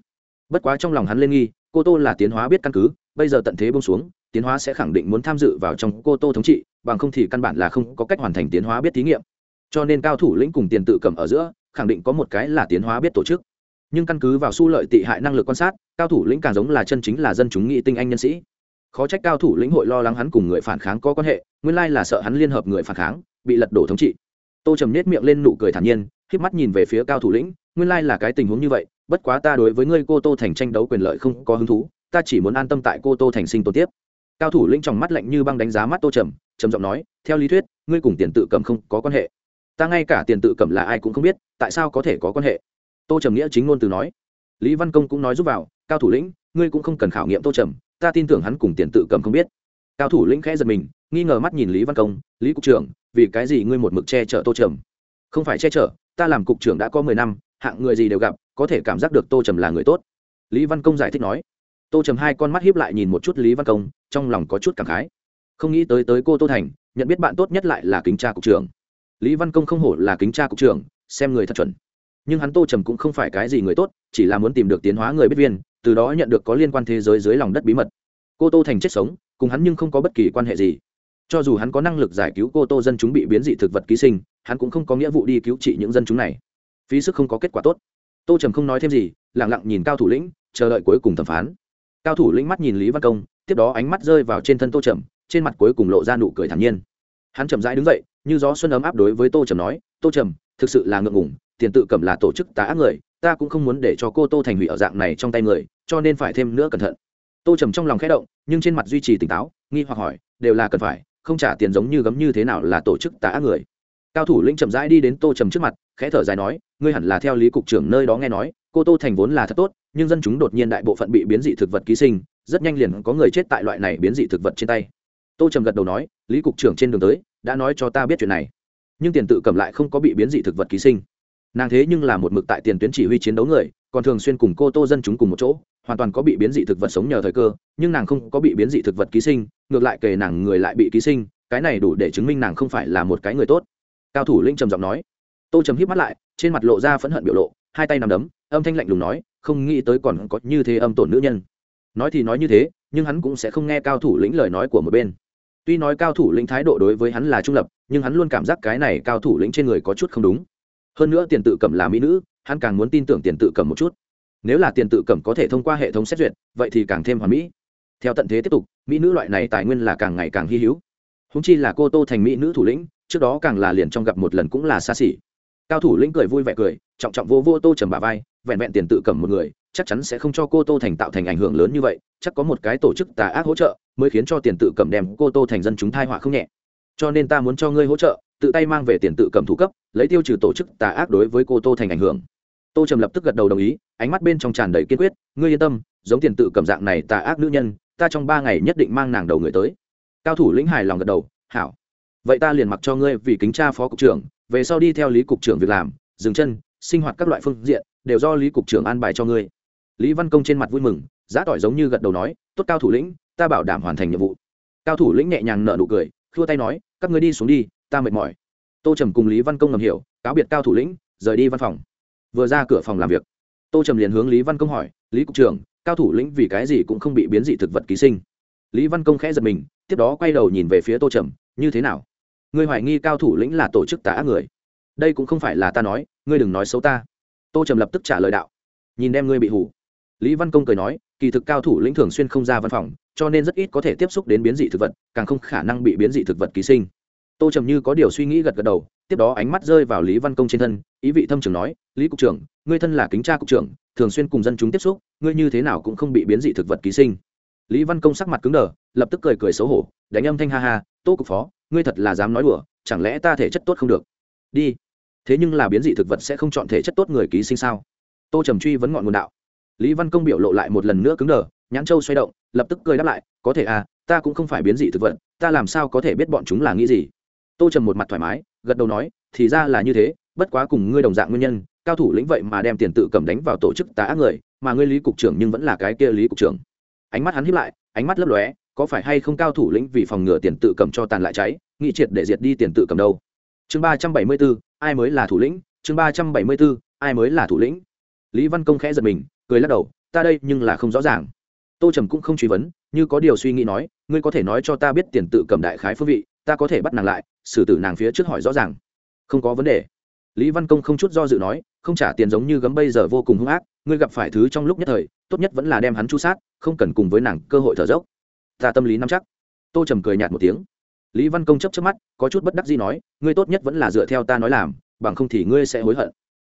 Bất quá trong lòng hắn lên nghi, cô tô là tiến hóa biết căn cứ, bây giờ tận thế bông xuống, tiến hóa sẽ khẳng định muốn tham dự vào trong cô tô thống trị, bằng không thì căn bản là không có cách hoàn thành tiến hóa biết thí nghiệm. Cho nên cao thủ lĩnh cùng tiền tự cầm ở giữa, khẳng định có một cái là tiến hóa biết tổ chức. Nhưng căn cứ vào su lợi tị hại năng lực quan sát, cao thủ lĩnh càng giống là chân chính là dân chúng nghị tinh anh nhân sĩ khó trách cao thủ lĩnh hội lo lắng hắn cùng người phản kháng có quan hệ, nguyên lai là sợ hắn liên hợp người phản kháng, bị lật đổ thống trị. Tô trầm nết miệng lên nụ cười thản nhiên k mắt nhìn về phía cao thủ lĩnh, nguyên lai là cái tình huống như vậy, bất quá ta đối với ngươi cô tô thành tranh đấu quyền lợi không có hứng thú, ta chỉ muốn an tâm tại cô tô thành sinh tồn tiếp. Cao thủ lĩnh trong mắt lạnh như băng đánh giá mắt tô trầm trầm giọng nói, theo lý thuyết, ngươi cùng tiền tự cầm không có quan hệ. Ta ngay cả tiền tự cầm là ai cũng không biết, tại sao có thể có quan hệ? Tô trầm nghĩa chính ngôn từ nói. Lý văn công cũng nói giúp vào, cao thủ lĩnh, ngươi cũng không cần khảo nghiệm tô trầm ta tin tưởng hắn cùng tiền tự cầm không biết. Cao thủ lĩnh khẽ giật mình, nghi ngờ mắt nhìn lý văn công, lý cục trưởng, vì cái gì ngươi một mực che chở tô trầm? Không phải che chở, ta làm cục trưởng đã có mười năm, hạng người gì đều gặp, có thể cảm giác được tô trầm là người tốt. Lý văn công giải thích nói. Tô trầm hai con mắt hiếp lại nhìn một chút lý văn công, trong lòng có chút cảm khái. Không nghĩ tới tới cô tô thành, nhận biết bạn tốt nhất lại là kính cha cục trưởng. Lý văn công không hổ là kính cha cục trưởng, xem người thật chuẩn. Nhưng hắn tô trầm cũng không phải cái gì người tốt, chỉ là muốn tìm được tiến hóa người biết viên từ đó nhận được có liên quan thế giới dưới lòng đất bí mật. Cô tô thành chết sống, cùng hắn nhưng không có bất kỳ quan hệ gì. Cho dù hắn có năng lực giải cứu cô tô, dân chúng bị biến dị thực vật ký sinh, hắn cũng không có nghĩa vụ đi cứu trị những dân chúng này. Phí sức không có kết quả tốt. Tô trầm không nói thêm gì lẳng lặng nhìn cao thủ lĩnh, chờ đợi cuối cùng thẩm phán. Cao thủ lĩnh mắt nhìn lý văn công, tiếp đó ánh mắt rơi vào trên thân tô trầm, trên mặt cuối cùng lộ ra nụ cười thản nhiên. Hắn chậm rãi đứng dậy, như gió xuân ấm áp đối với tô trầm nói, tô trầm, thực sự là ngượng ngủng tiền tự cầm là tổ chức tá ác người ta cũng không muốn để cho cô tô thành hủy ở dạng này trong tay người, cho nên phải thêm nữa cẩn thận. Tô trầm trong lòng khẽ động, nhưng trên mặt duy trì tỉnh táo, nghi hoặc hỏi, đều là cần phải, không trả tiền giống như gấm như thế nào là tổ chức tá ác người. Cao thủ lĩnh chậm rãi đi đến tô trầm trước mặt, khẽ thở dài nói, ngươi hẳn là theo lý cục trưởng nơi đó nghe nói, cô tô thành vốn là thật tốt, nhưng dân chúng đột nhiên đại bộ phận bị biến dị thực vật ký sinh, rất nhanh liền có người chết tại loại này biến dị thực vật trên tay. Tô trầm gật đầu nói, lý cục trưởng trên đường tới, đã nói cho ta biết chuyện này. Nhưng tiền tự cầm lại không có bị biến dị thực vật ký sinh nàng thế nhưng là một mực tại tiền tuyến chỉ huy chiến đấu người, còn thường xuyên cùng cô tô dân chúng cùng một chỗ, hoàn toàn có bị biến dị thực vật sống nhờ thời cơ, nhưng nàng không có bị biến dị thực vật ký sinh, ngược lại kề nàng người lại bị ký sinh, cái này đủ để chứng minh nàng không phải là một cái người tốt. Cao thủ linh trầm giọng nói. Tô trầm hít mắt lại, trên mặt lộ ra phẫn hận biểu lộ, hai tay nằm đấm, âm thanh lạnh lùng nói, không nghĩ tới còn có như thế âm tổn nữ nhân. Nói thì nói như thế, nhưng hắn cũng sẽ không nghe cao thủ lĩnh lời nói của một bên. Tuy nói cao thủ lĩnh thái độ đối với hắn là trung lập, nhưng hắn luôn cảm giác cái này cao thủ lĩnh trên người có chút không đúng hơn nữa tiền tự cầm là mỹ nữ, hắn càng muốn tin tưởng tiền tự cầm một chút. Nếu là tiền tự cầm có thể thông qua hệ thống xét duyệt, vậy thì càng thêm hoàn mỹ. Theo tận thế tiếp tục, mỹ nữ loại này tài nguyên là càng ngày càng hy hữu. Húng chi là cô tô thành mỹ nữ thủ lĩnh, trước đó càng là liền trong gặp một lần cũng là xa xỉ. Cao thủ lĩnh cười vui vẻ cười, trọng trọng vô vô tô trầm bà vai, vẹn vẹn tiền tự cầm một người, chắc chắn sẽ không cho cô tô thành tạo thành ảnh hưởng lớn như vậy, chắc có một cái tổ chức tà ác hỗ trợ mới khiến cho tiền tự cầm đem cô tô thành dân chúng thai họa không nhẹ. Cho nên ta muốn cho ngươi hỗ trợ, tự tay mang về tiền tự cầm thủ cấp lấy tiêu trừ tổ chức tà ác đối với cô tô thành ảnh hưởng. Tô trầm lập tức gật đầu đồng ý, ánh mắt bên trong tràn đầy kiên quyết, ngươi yên tâm, giống tiền tự cầm dạng này tà ác nữ nhân, ta trong ba ngày nhất định mang nàng đầu người tới. Cao thủ lĩnh hài lòng gật đầu, hảo. Vậy ta liền mặc cho ngươi vì kính cha phó cục trưởng, về sau đi theo lý cục trưởng việc làm, dừng chân, sinh hoạt các loại phương diện, đều do lý cục trưởng an bài cho ngươi. Lý văn công trên mặt vui mừng, giá tỏi giống như gật đầu nói, tốt cao thủ lĩnh, ta bảo đảm hoàn thành nhiệm vụ. Cao thủ lĩnh nhẹ nhàng nợ nụ cười, khua tay nói, các ngươi đi xuống đi, ta mệt mỏi tô trầm cùng lý văn công ngầm hiểu, cáo biệt cao thủ lĩnh, rời đi văn phòng. Vừa ra cửa phòng làm việc, tô trầm liền hướng lý văn công hỏi, lý cục trưởng, cao thủ lĩnh vì cái gì cũng không bị biến dị thực vật ký sinh? Lý văn công khẽ giật mình, tiếp đó quay đầu nhìn về phía tô trầm, như thế nào? Ngươi hoài nghi cao thủ lĩnh là tổ chức tà ác người? Đây cũng không phải là ta nói, ngươi đừng nói xấu ta. Tô trầm lập tức trả lời đạo, nhìn đem ngươi bị hủ lý văn công cười nói, kỳ thực cao thủ lĩnh thường xuyên không ra văn phòng, cho nên rất ít có thể tiếp xúc đến biến dị thực vật, càng không khả năng bị biến dị thực vật ký sinh tô trầm như có điều suy nghĩ gật gật đầu, tiếp đó ánh mắt rơi vào lý văn công trên thân, ý vị thâm trường nói, lý cục trưởng, ngươi thân là kính tra cục trưởng, thường xuyên cùng dân chúng tiếp xúc, ngươi như thế nào cũng không bị biến dị thực vật ký sinh. Lý văn công sắc mặt cứng đờ, lập tức cười cười xấu hổ, đánh âm thanh ha ha, tô cục phó, ngươi thật là dám nói đùa, chẳng lẽ ta thể chất tốt không được? Đi. Thế nhưng là biến dị thực vật sẽ không chọn thể chất tốt người ký sinh sao? Tô trầm truy vấn ngọn nguồn đạo. Lý văn công biểu lộ lại một lần nữa cứng đờ, nhãn châu xoay động, lập tức cười đáp lại, có thể à ta cũng không phải biến dị thực vật, ta làm sao có thể biết bọn chúng là nghĩ gì? Tô trầm một mặt thoải mái, gật đầu nói, thì ra là như thế, bất quá cùng ngươi đồng dạng nguyên nhân, cao thủ lĩnh vậy mà đem tiền tự cầm đánh vào tổ chức tá ác người, mà ngươi lý cục trưởng nhưng vẫn là cái kia lý cục trưởng. Ánh mắt hắn hiếp lại, ánh mắt lấp lóe, có phải hay không cao thủ lĩnh vì phòng ngừa tiền tự cầm cho tàn lại cháy nghị triệt để diệt đi tiền tự cầm đâu? Chương ba trăm bảy mươi bốn, ai mới là thủ lĩnh? Chương ba trăm bảy mươi bốn, ai mới là thủ lĩnh? Lý văn công khẽ giật mình, cười lắc đầu, ta đây nhưng là không rõ ràng. Tô trầm cũng không truy vấn, như có điều suy nghĩ nói, ngươi có thể nói cho ta biết tiền tự cầm đại khái phước vị ta có thể bắt nàng lại, xử tử nàng phía trước hỏi rõ ràng. Không có vấn đề. Lý văn công không chút do dự nói, không trả tiền giống như gấm bây giờ vô cùng hung ác, ngươi gặp phải thứ trong lúc nhất thời, tốt nhất vẫn là đem hắn chu sát, không cần cùng với nàng cơ hội thở dốc. Ta tâm lý nắm chắc. Tô trầm cười nhạt một tiếng. Lý văn công chấp chấp mắt, có chút bất đắc gì nói, ngươi tốt nhất vẫn là dựa theo ta nói làm, bằng không thì ngươi sẽ hối hận.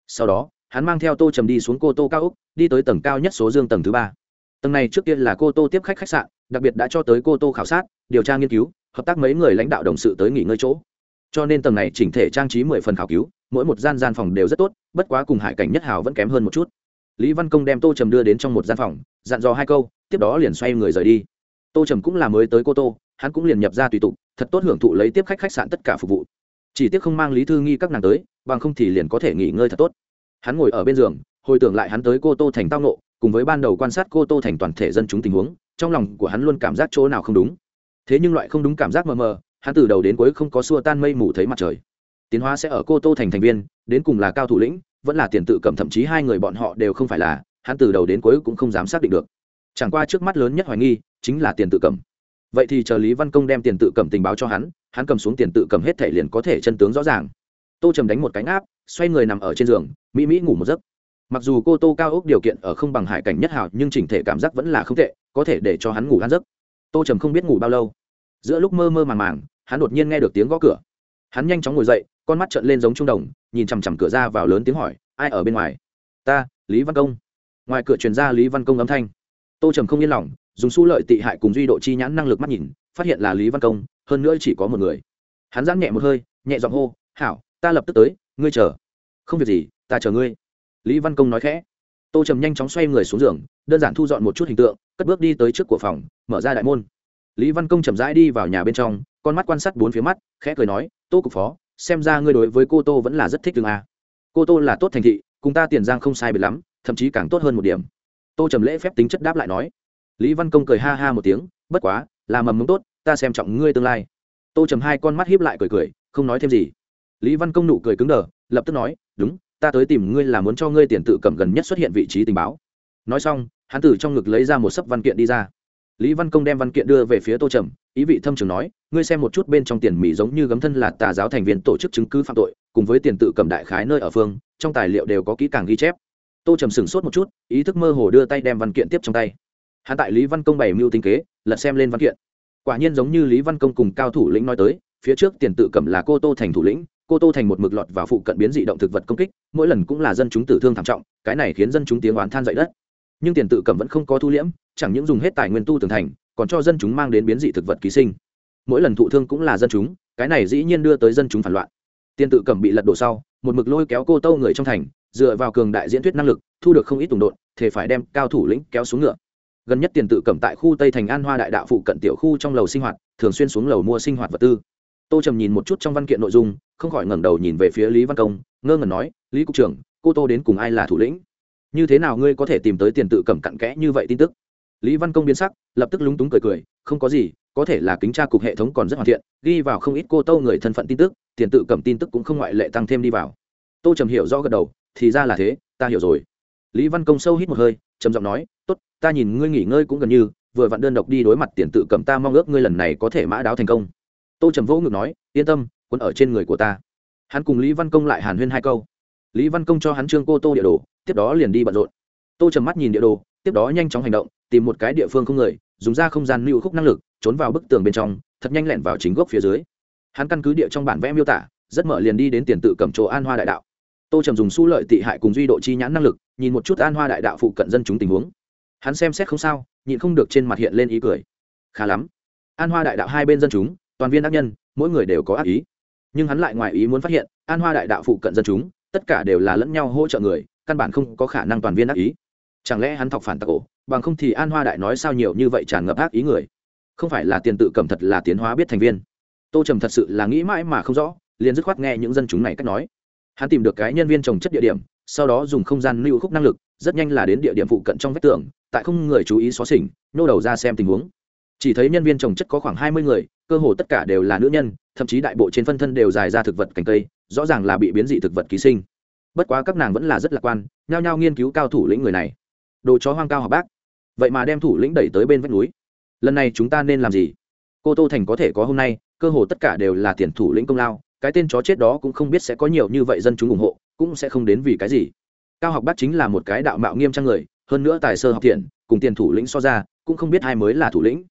Sau đó, hắn mang theo tô trầm đi xuống cô tô cao úc đi tới tầng cao nhất số dương tầng thứ ba. Tầng này trước tiên là cô tô tiếp khách khách sạn, đặc biệt đã cho tới cô tô khảo sát, điều tra nghiên cứu hợp tác mấy người lãnh đạo đồng sự tới nghỉ ngơi chỗ. Cho nên tầng này chỉnh thể trang trí mười phần khảo cứu, mỗi một gian gian phòng đều rất tốt, bất quá cùng hải cảnh nhất hào vẫn kém hơn một chút. Lý văn công đem tô trầm đưa đến trong một gian phòng, dặn dò hai câu, tiếp đó liền xoay người rời đi. Tô trầm cũng là mới tới cô tô, hắn cũng liền nhập ra tùy tục, thật tốt hưởng thụ lấy tiếp khách khách sạn tất cả phục vụ. Chỉ tiếc không mang lý thư nghi các nàng tới, bằng không thì liền có thể nghỉ ngơi thật tốt. Hắn ngồi ở bên giường, hồi tưởng lại hắn tới cô tô thành tao nộ cùng với ban đầu quan sát cô tô thành toàn thể dân chúng tình huống, trong lòng của hắn luôn cảm giác chỗ nào không đúng thế nhưng loại không đúng cảm giác mờ mờ, hắn từ đầu đến cuối không có xua tan mây mù thấy mặt trời. Tiến hóa sẽ ở cô tô thành thành viên, đến cùng là cao thủ lĩnh, vẫn là tiền tự cầm thậm chí hai người bọn họ đều không phải là, hắn từ đầu đến cuối cũng không dám xác định được. Chẳng qua trước mắt lớn nhất hoài nghi, chính là tiền tự cầm. Vậy thì chờ lý văn công đem tiền tự cầm tình báo cho hắn hắn cầm xuống tiền tự cầm hết thể liền có thể chân tướng rõ ràng. Tô trầm đánh một cánh áp, xoay người nằm ở trên giường, mỹ mỹ ngủ một giấc. Mặc dù cô tô cao ốc điều kiện ở không bằng hải cảnh nhất hào nhưng chỉnh thể cảm giác vẫn là không tệ, có thể để cho hắn ngủ hắn giấc. Tô trầm không biết ngủ bao lâu giữa lúc mơ mơ màng màng, hắn đột nhiên nghe được tiếng gõ cửa. Hắn nhanh chóng ngồi dậy, con mắt trợn lên giống trung đồng, nhìn chằm chằm cửa ra vào lớn tiếng hỏi, ai ở bên ngoài? Ta, lý văn công. Ngoài cửa truyền ra lý văn công âm thanh. Tô trầm không yên lòng, dùng su lợi tị hại cùng duy độ chi nhãn năng lực mắt nhìn, phát hiện là lý văn công, hơn nữa chỉ có một người. Hắn giãn nhẹ một hơi, nhẹ giọng hô, hảo, ta lập tức tới, ngươi chờ. Không việc gì, ta chờ ngươi. Lý văn công nói khẽ. Tô trầm nhanh chóng xoay người xuống giường, đơn giản thu dọn một chút hình tượng, cất bước đi tới trước của phòng, mở ra đại môn lý văn công chậm rãi đi vào nhà bên trong, con mắt quan sát bốn phía mắt, khẽ cười nói, tô cục phó, xem ra ngươi đối với cô tô vẫn là rất thích tương a. Cô tô là tốt thành thị, cùng ta tiền giang không sai biệt lắm, thậm chí càng tốt hơn một điểm. Tô trầm lễ phép tính chất đáp lại nói. Lý văn công cười ha ha một tiếng, bất quá, là mầm mống tốt, ta xem trọng ngươi tương lai. Tô trầm hai con mắt hiếp lại cười cười, không nói thêm gì. Lý văn công nụ cười cứng đờ, lập tức nói, đúng, ta tới tìm ngươi là muốn cho ngươi tiền tự cầm gần nhất xuất hiện vị trí tình báo. Nói xong, hắn từ trong ngực lấy ra một sấp văn kiện đi ra lý văn công đem văn kiện đưa về phía tô trầm, ý vị thâm trường nói, ngươi xem một chút bên trong tiền mỹ giống như gấm thân là tà giáo thành viên tổ chức chứng cứ phạm tội, cùng với tiền tự cầm đại khái nơi ở phương, trong tài liệu đều có kỹ càng ghi chép. Tô trầm sửng sốt một chút, ý thức mơ hồ đưa tay đem văn kiện tiếp trong tay. Hạ tại lý văn công bày mưu tinh kế, lật xem lên văn kiện. Quả nhiên giống như lý văn công cùng cao thủ lĩnh nói tới, phía trước tiền tự cầm là cô tô thành thủ lĩnh, cô tô thành một mực lọt và phụ cận biến dị động thực vật công kích, mỗi lần cũng là dân chúng tử thương thảm trọng, cái này khiến dân chúng tiếng oán than dậy đất nhưng tiền tự cầm vẫn không có thu liễm, chẳng những dùng hết tài nguyên tu tường thành, còn cho dân chúng mang đến biến dị thực vật ký sinh. Mỗi lần thụ thương cũng là dân chúng, cái này dĩ nhiên đưa tới dân chúng phản loạn. Tiền tự cầm bị lật đổ sau, một mực lôi kéo cô tô người trong thành, dựa vào cường đại diễn thuyết năng lực, thu được không ít tùng đột thì phải đem cao thủ lĩnh kéo xuống ngựa. Gần nhất tiền tự cầm tại khu tây thành an hoa đại đạo phụ cận tiểu khu trong lầu sinh hoạt, thường xuyên xuống lầu mua sinh hoạt vật tư. Tô trầm nhìn một chút trong văn kiện nội dung, không khỏi ngẩng đầu nhìn về phía lý văn công, ngơ ngẩn nói, lý cục trưởng, cô tô đến cùng ai là thủ lĩnh? Như thế nào ngươi có thể tìm tới tiền tự cầm cặn kẽ như vậy tin tức? Lý văn công biến sắc, lập tức lúng túng cười cười, không có gì, có thể là kính tra cục hệ thống còn rất hoàn thiện, ghi vào không ít cô tô người thân phận tin tức, tiền tự cầm tin tức cũng không ngoại lệ tăng thêm đi vào. Tô trầm hiểu rõ gật đầu, thì ra là thế, ta hiểu rồi. Lý văn công sâu hít một hơi, trầm giọng nói, tốt, ta nhìn ngươi nghỉ ngơi cũng gần như, vừa vặn đơn độc đi đối mặt tiền tự cầm ta mong ước ngươi lần này có thể mã đáo thành công. Tô trầm vỗ ngực nói, yên tâm, quân ở trên người của ta. Hắn cùng lý văn công lại hàn huyên hai câu lý văn công cho hắn trương cô tô địa đồ, tiếp đó liền đi bận rộn. Tô trầm mắt nhìn địa đồ, tiếp đó nhanh chóng hành động, tìm một cái địa phương không người, dùng ra không gian lưu khúc năng lực, trốn vào bức tường bên trong, thật nhanh lẹn vào chính gốc phía dưới. Hắn căn cứ địa trong bản vẽ miêu tả, rất mở liền đi đến tiền tự cầm chỗ an hoa đại đạo. Tô trầm dùng su lợi tị hại cùng duy độ chi nhãn năng lực, nhìn một chút an hoa đại đạo phụ cận dân chúng tình huống. Hắn xem xét không sao, nhịn không được trên mặt hiện lên ý cười. Khá lắm. An hoa đại đạo hai bên dân chúng, toàn viên ác nhân, mỗi người đều có ác ý. Nhưng hắn lại ngoài ý muốn phát hiện, an hoa đại đạo phụ cận dân chúng tất cả đều là lẫn nhau hỗ trợ người, căn bản không có khả năng toàn viên ác ý. Chẳng lẽ hắn thọc phản tặc ổ bằng không thì an hoa đại nói sao nhiều như vậy tràn ngập ác ý người? Không phải là tiền tự cầm thật là tiến hóa biết thành viên. Tô trầm thật sự là nghĩ mãi mà không rõ, liền dứt khoát nghe những dân chúng này cách nói. Hắn tìm được cái nhân viên trồng chất địa điểm, sau đó dùng không gian lưu khúc năng lực, rất nhanh là đến địa điểm phụ cận trong vách tường, tại không người chú ý xóa xỉnh nô đầu ra xem tình huống. Chỉ thấy nhân viên trồng chất có khoảng hai mươi người, cơ hồ tất cả đều là nữ nhân, thậm chí đại bộ trên phân thân đều dài ra thực vật cành cây rõ ràng là bị biến dị thực vật ký sinh. Bất quá các nàng vẫn là rất lạc quan, nhao nhao nghiên cứu cao thủ lĩnh người này. Đồ chó hoang cao học bác. Vậy mà đem thủ lĩnh đẩy tới bên vách núi. Lần này chúng ta nên làm gì? Cô tô thành có thể có hôm nay, cơ hồ tất cả đều là tiền thủ lĩnh công lao, cái tên chó chết đó cũng không biết sẽ có nhiều như vậy dân chúng ủng hộ, cũng sẽ không đến vì cái gì. Cao học bác chính là một cái đạo mạo nghiêm trang người, hơn nữa tài sơ học thiện, cùng tiền thủ lĩnh so ra, cũng không biết ai mới là thủ lĩnh.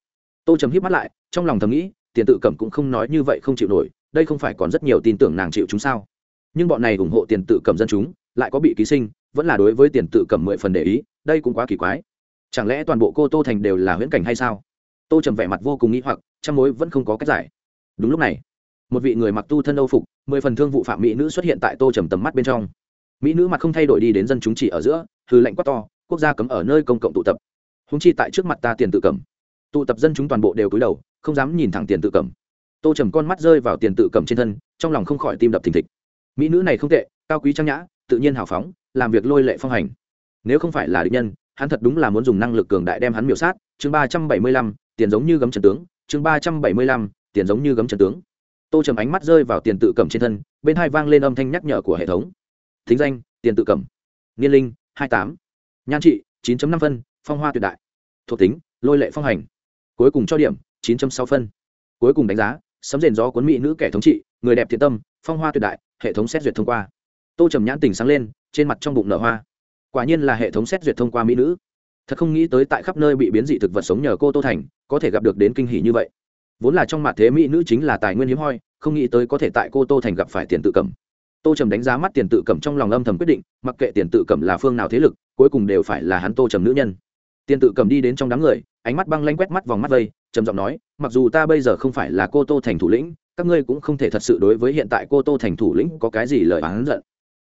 Tô trầm hít mắt lại, trong lòng thầm nghĩ, tiền tự cẩm cũng không nói như vậy không chịu nổi đây không phải còn rất nhiều tin tưởng nàng chịu chúng sao? Nhưng bọn này ủng hộ tiền tự cầm dân chúng, lại có bị ký sinh, vẫn là đối với tiền tự cầm mười phần để ý, đây cũng quá kỳ quái. Chẳng lẽ toàn bộ cô tô thành đều là huyễn cảnh hay sao? Tô trầm vẻ mặt vô cùng nghĩ hoặc, trong mối vẫn không có cách giải. Đúng lúc này, một vị người mặc tu thân âu phục, mười phần thương vụ phạm mỹ nữ xuất hiện tại tô trầm tầm mắt bên trong. Mỹ nữ mặt không thay đổi đi đến dân chúng chỉ ở giữa, hư lệnh quát to, quốc gia cấm ở nơi công cộng tụ tập. Húng chi tại trước mặt ta tiền tự cầm. Tụ tập dân chúng toàn bộ đều cúi đầu, không dám nhìn thẳng tiền tự cầm tô trầm con mắt rơi vào tiền tự cầm trên thân, trong lòng không khỏi tim đập thình thịch. Mỹ nữ này không tệ, cao quý trang nhã, tự nhiên hào phóng, làm việc lôi lệ phong hành. Nếu không phải là địch nhân, hắn thật đúng là muốn dùng năng lực cường đại đem hắn miểu sát. Chương ba trăm bảy mươi lăm, tiền giống như gấm trần tướng. Chương ba trăm bảy mươi lăm, tiền giống như gấm trần tướng. Tô trầm ánh mắt rơi vào tiền tự cầm trên thân, bên hai vang lên âm thanh nhắc nhở của hệ thống. Thính danh, tiền tự cầm. Niên linh, hai tám. Nhan trị, chín năm phân, phong hoa tuyệt đại. Thuộc tính, lôi lệ phong hành. Cuối cùng cho điểm, chín sáu phân. Cuối cùng đánh giá sấm rền gió cuốn mỹ nữ kẻ thống trị, người đẹp thiện tâm, phong hoa tuyệt đại, hệ thống xét duyệt thông qua. Tô trầm nhãn tỉnh sáng lên, trên mặt trong bụng nở hoa. Quả nhiên là hệ thống xét duyệt thông qua mỹ nữ. Thật không nghĩ tới tại khắp nơi bị biến dị thực vật sống nhờ cô tô thành, có thể gặp được đến kinh hỷ như vậy. Vốn là trong mặt thế mỹ nữ chính là tài nguyên hiếm hoi, không nghĩ tới có thể tại cô tô thành gặp phải tiền tự cầm tô trầm đánh giá mắt tiền tự cầm trong lòng âm thầm quyết định, mặc kệ tiền tự cầm là phương nào thế lực, cuối cùng đều phải là hắn tô trầm nữ nhân. Tiền tự cầm đi đến trong đám người, ánh mắt băng lanh quét mắt vòng mắt vây trầm giọng nói, mặc dù ta bây giờ không phải là cô tô thành thủ lĩnh, các ngươi cũng không thể thật sự đối với hiện tại cô tô thành thủ lĩnh có cái gì lời oán giận.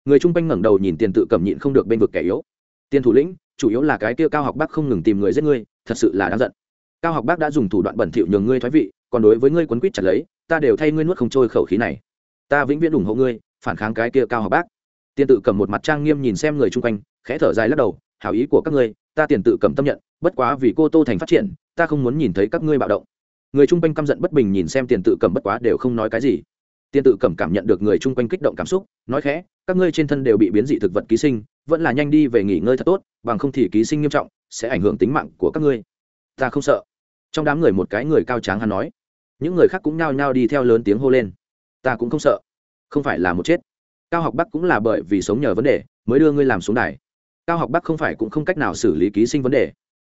Người chung quanh ngẩng đầu nhìn tiền tự cầm nhịn không được bên vực kẻ yếu. Tiền thủ lĩnh, chủ yếu là cái kia cao học bác không ngừng tìm người giết ngươi, thật sự là đáng giận. Cao học bác đã dùng thủ đoạn bẩn thỉu nhường ngươi thoái vị, còn đối với ngươi quấn quýt chặt lấy, ta đều thay ngươi nuốt không trôi khẩu khí này. Ta vĩnh viễn ủng hộ ngươi, phản kháng cái kia cao học bác. Tiền tự cầm một mặt trang nghiêm nhìn xem người chung quanh, khẽ thở dài lắc đầu, hảo ý của các ngươi, ta tiền tự cầm tâm nhận, bất quá vì cô tô thành phát triển ta không muốn nhìn thấy các ngươi bạo động. Người chung quanh căm giận bất bình nhìn xem tiền tự cầm bất quá đều không nói cái gì. Tiền tự cầm cảm nhận được người chung quanh kích động cảm xúc, nói khẽ, các ngươi trên thân đều bị biến dị thực vật ký sinh, vẫn là nhanh đi về nghỉ ngơi thật tốt, bằng không thì ký sinh nghiêm trọng, sẽ ảnh hưởng tính mạng của các ngươi. Ta không sợ. Trong đám người một cái người cao tráng hắn nói. Những người khác cũng nhao nhao đi theo lớn tiếng hô lên. Ta cũng không sợ. Không phải là một chết. Cao học bắc cũng là bởi vì sống nhờ vấn đề, mới đưa ngươi làm xuống đài. Cao học bắc không phải cũng không cách nào xử lý ký sinh vấn đề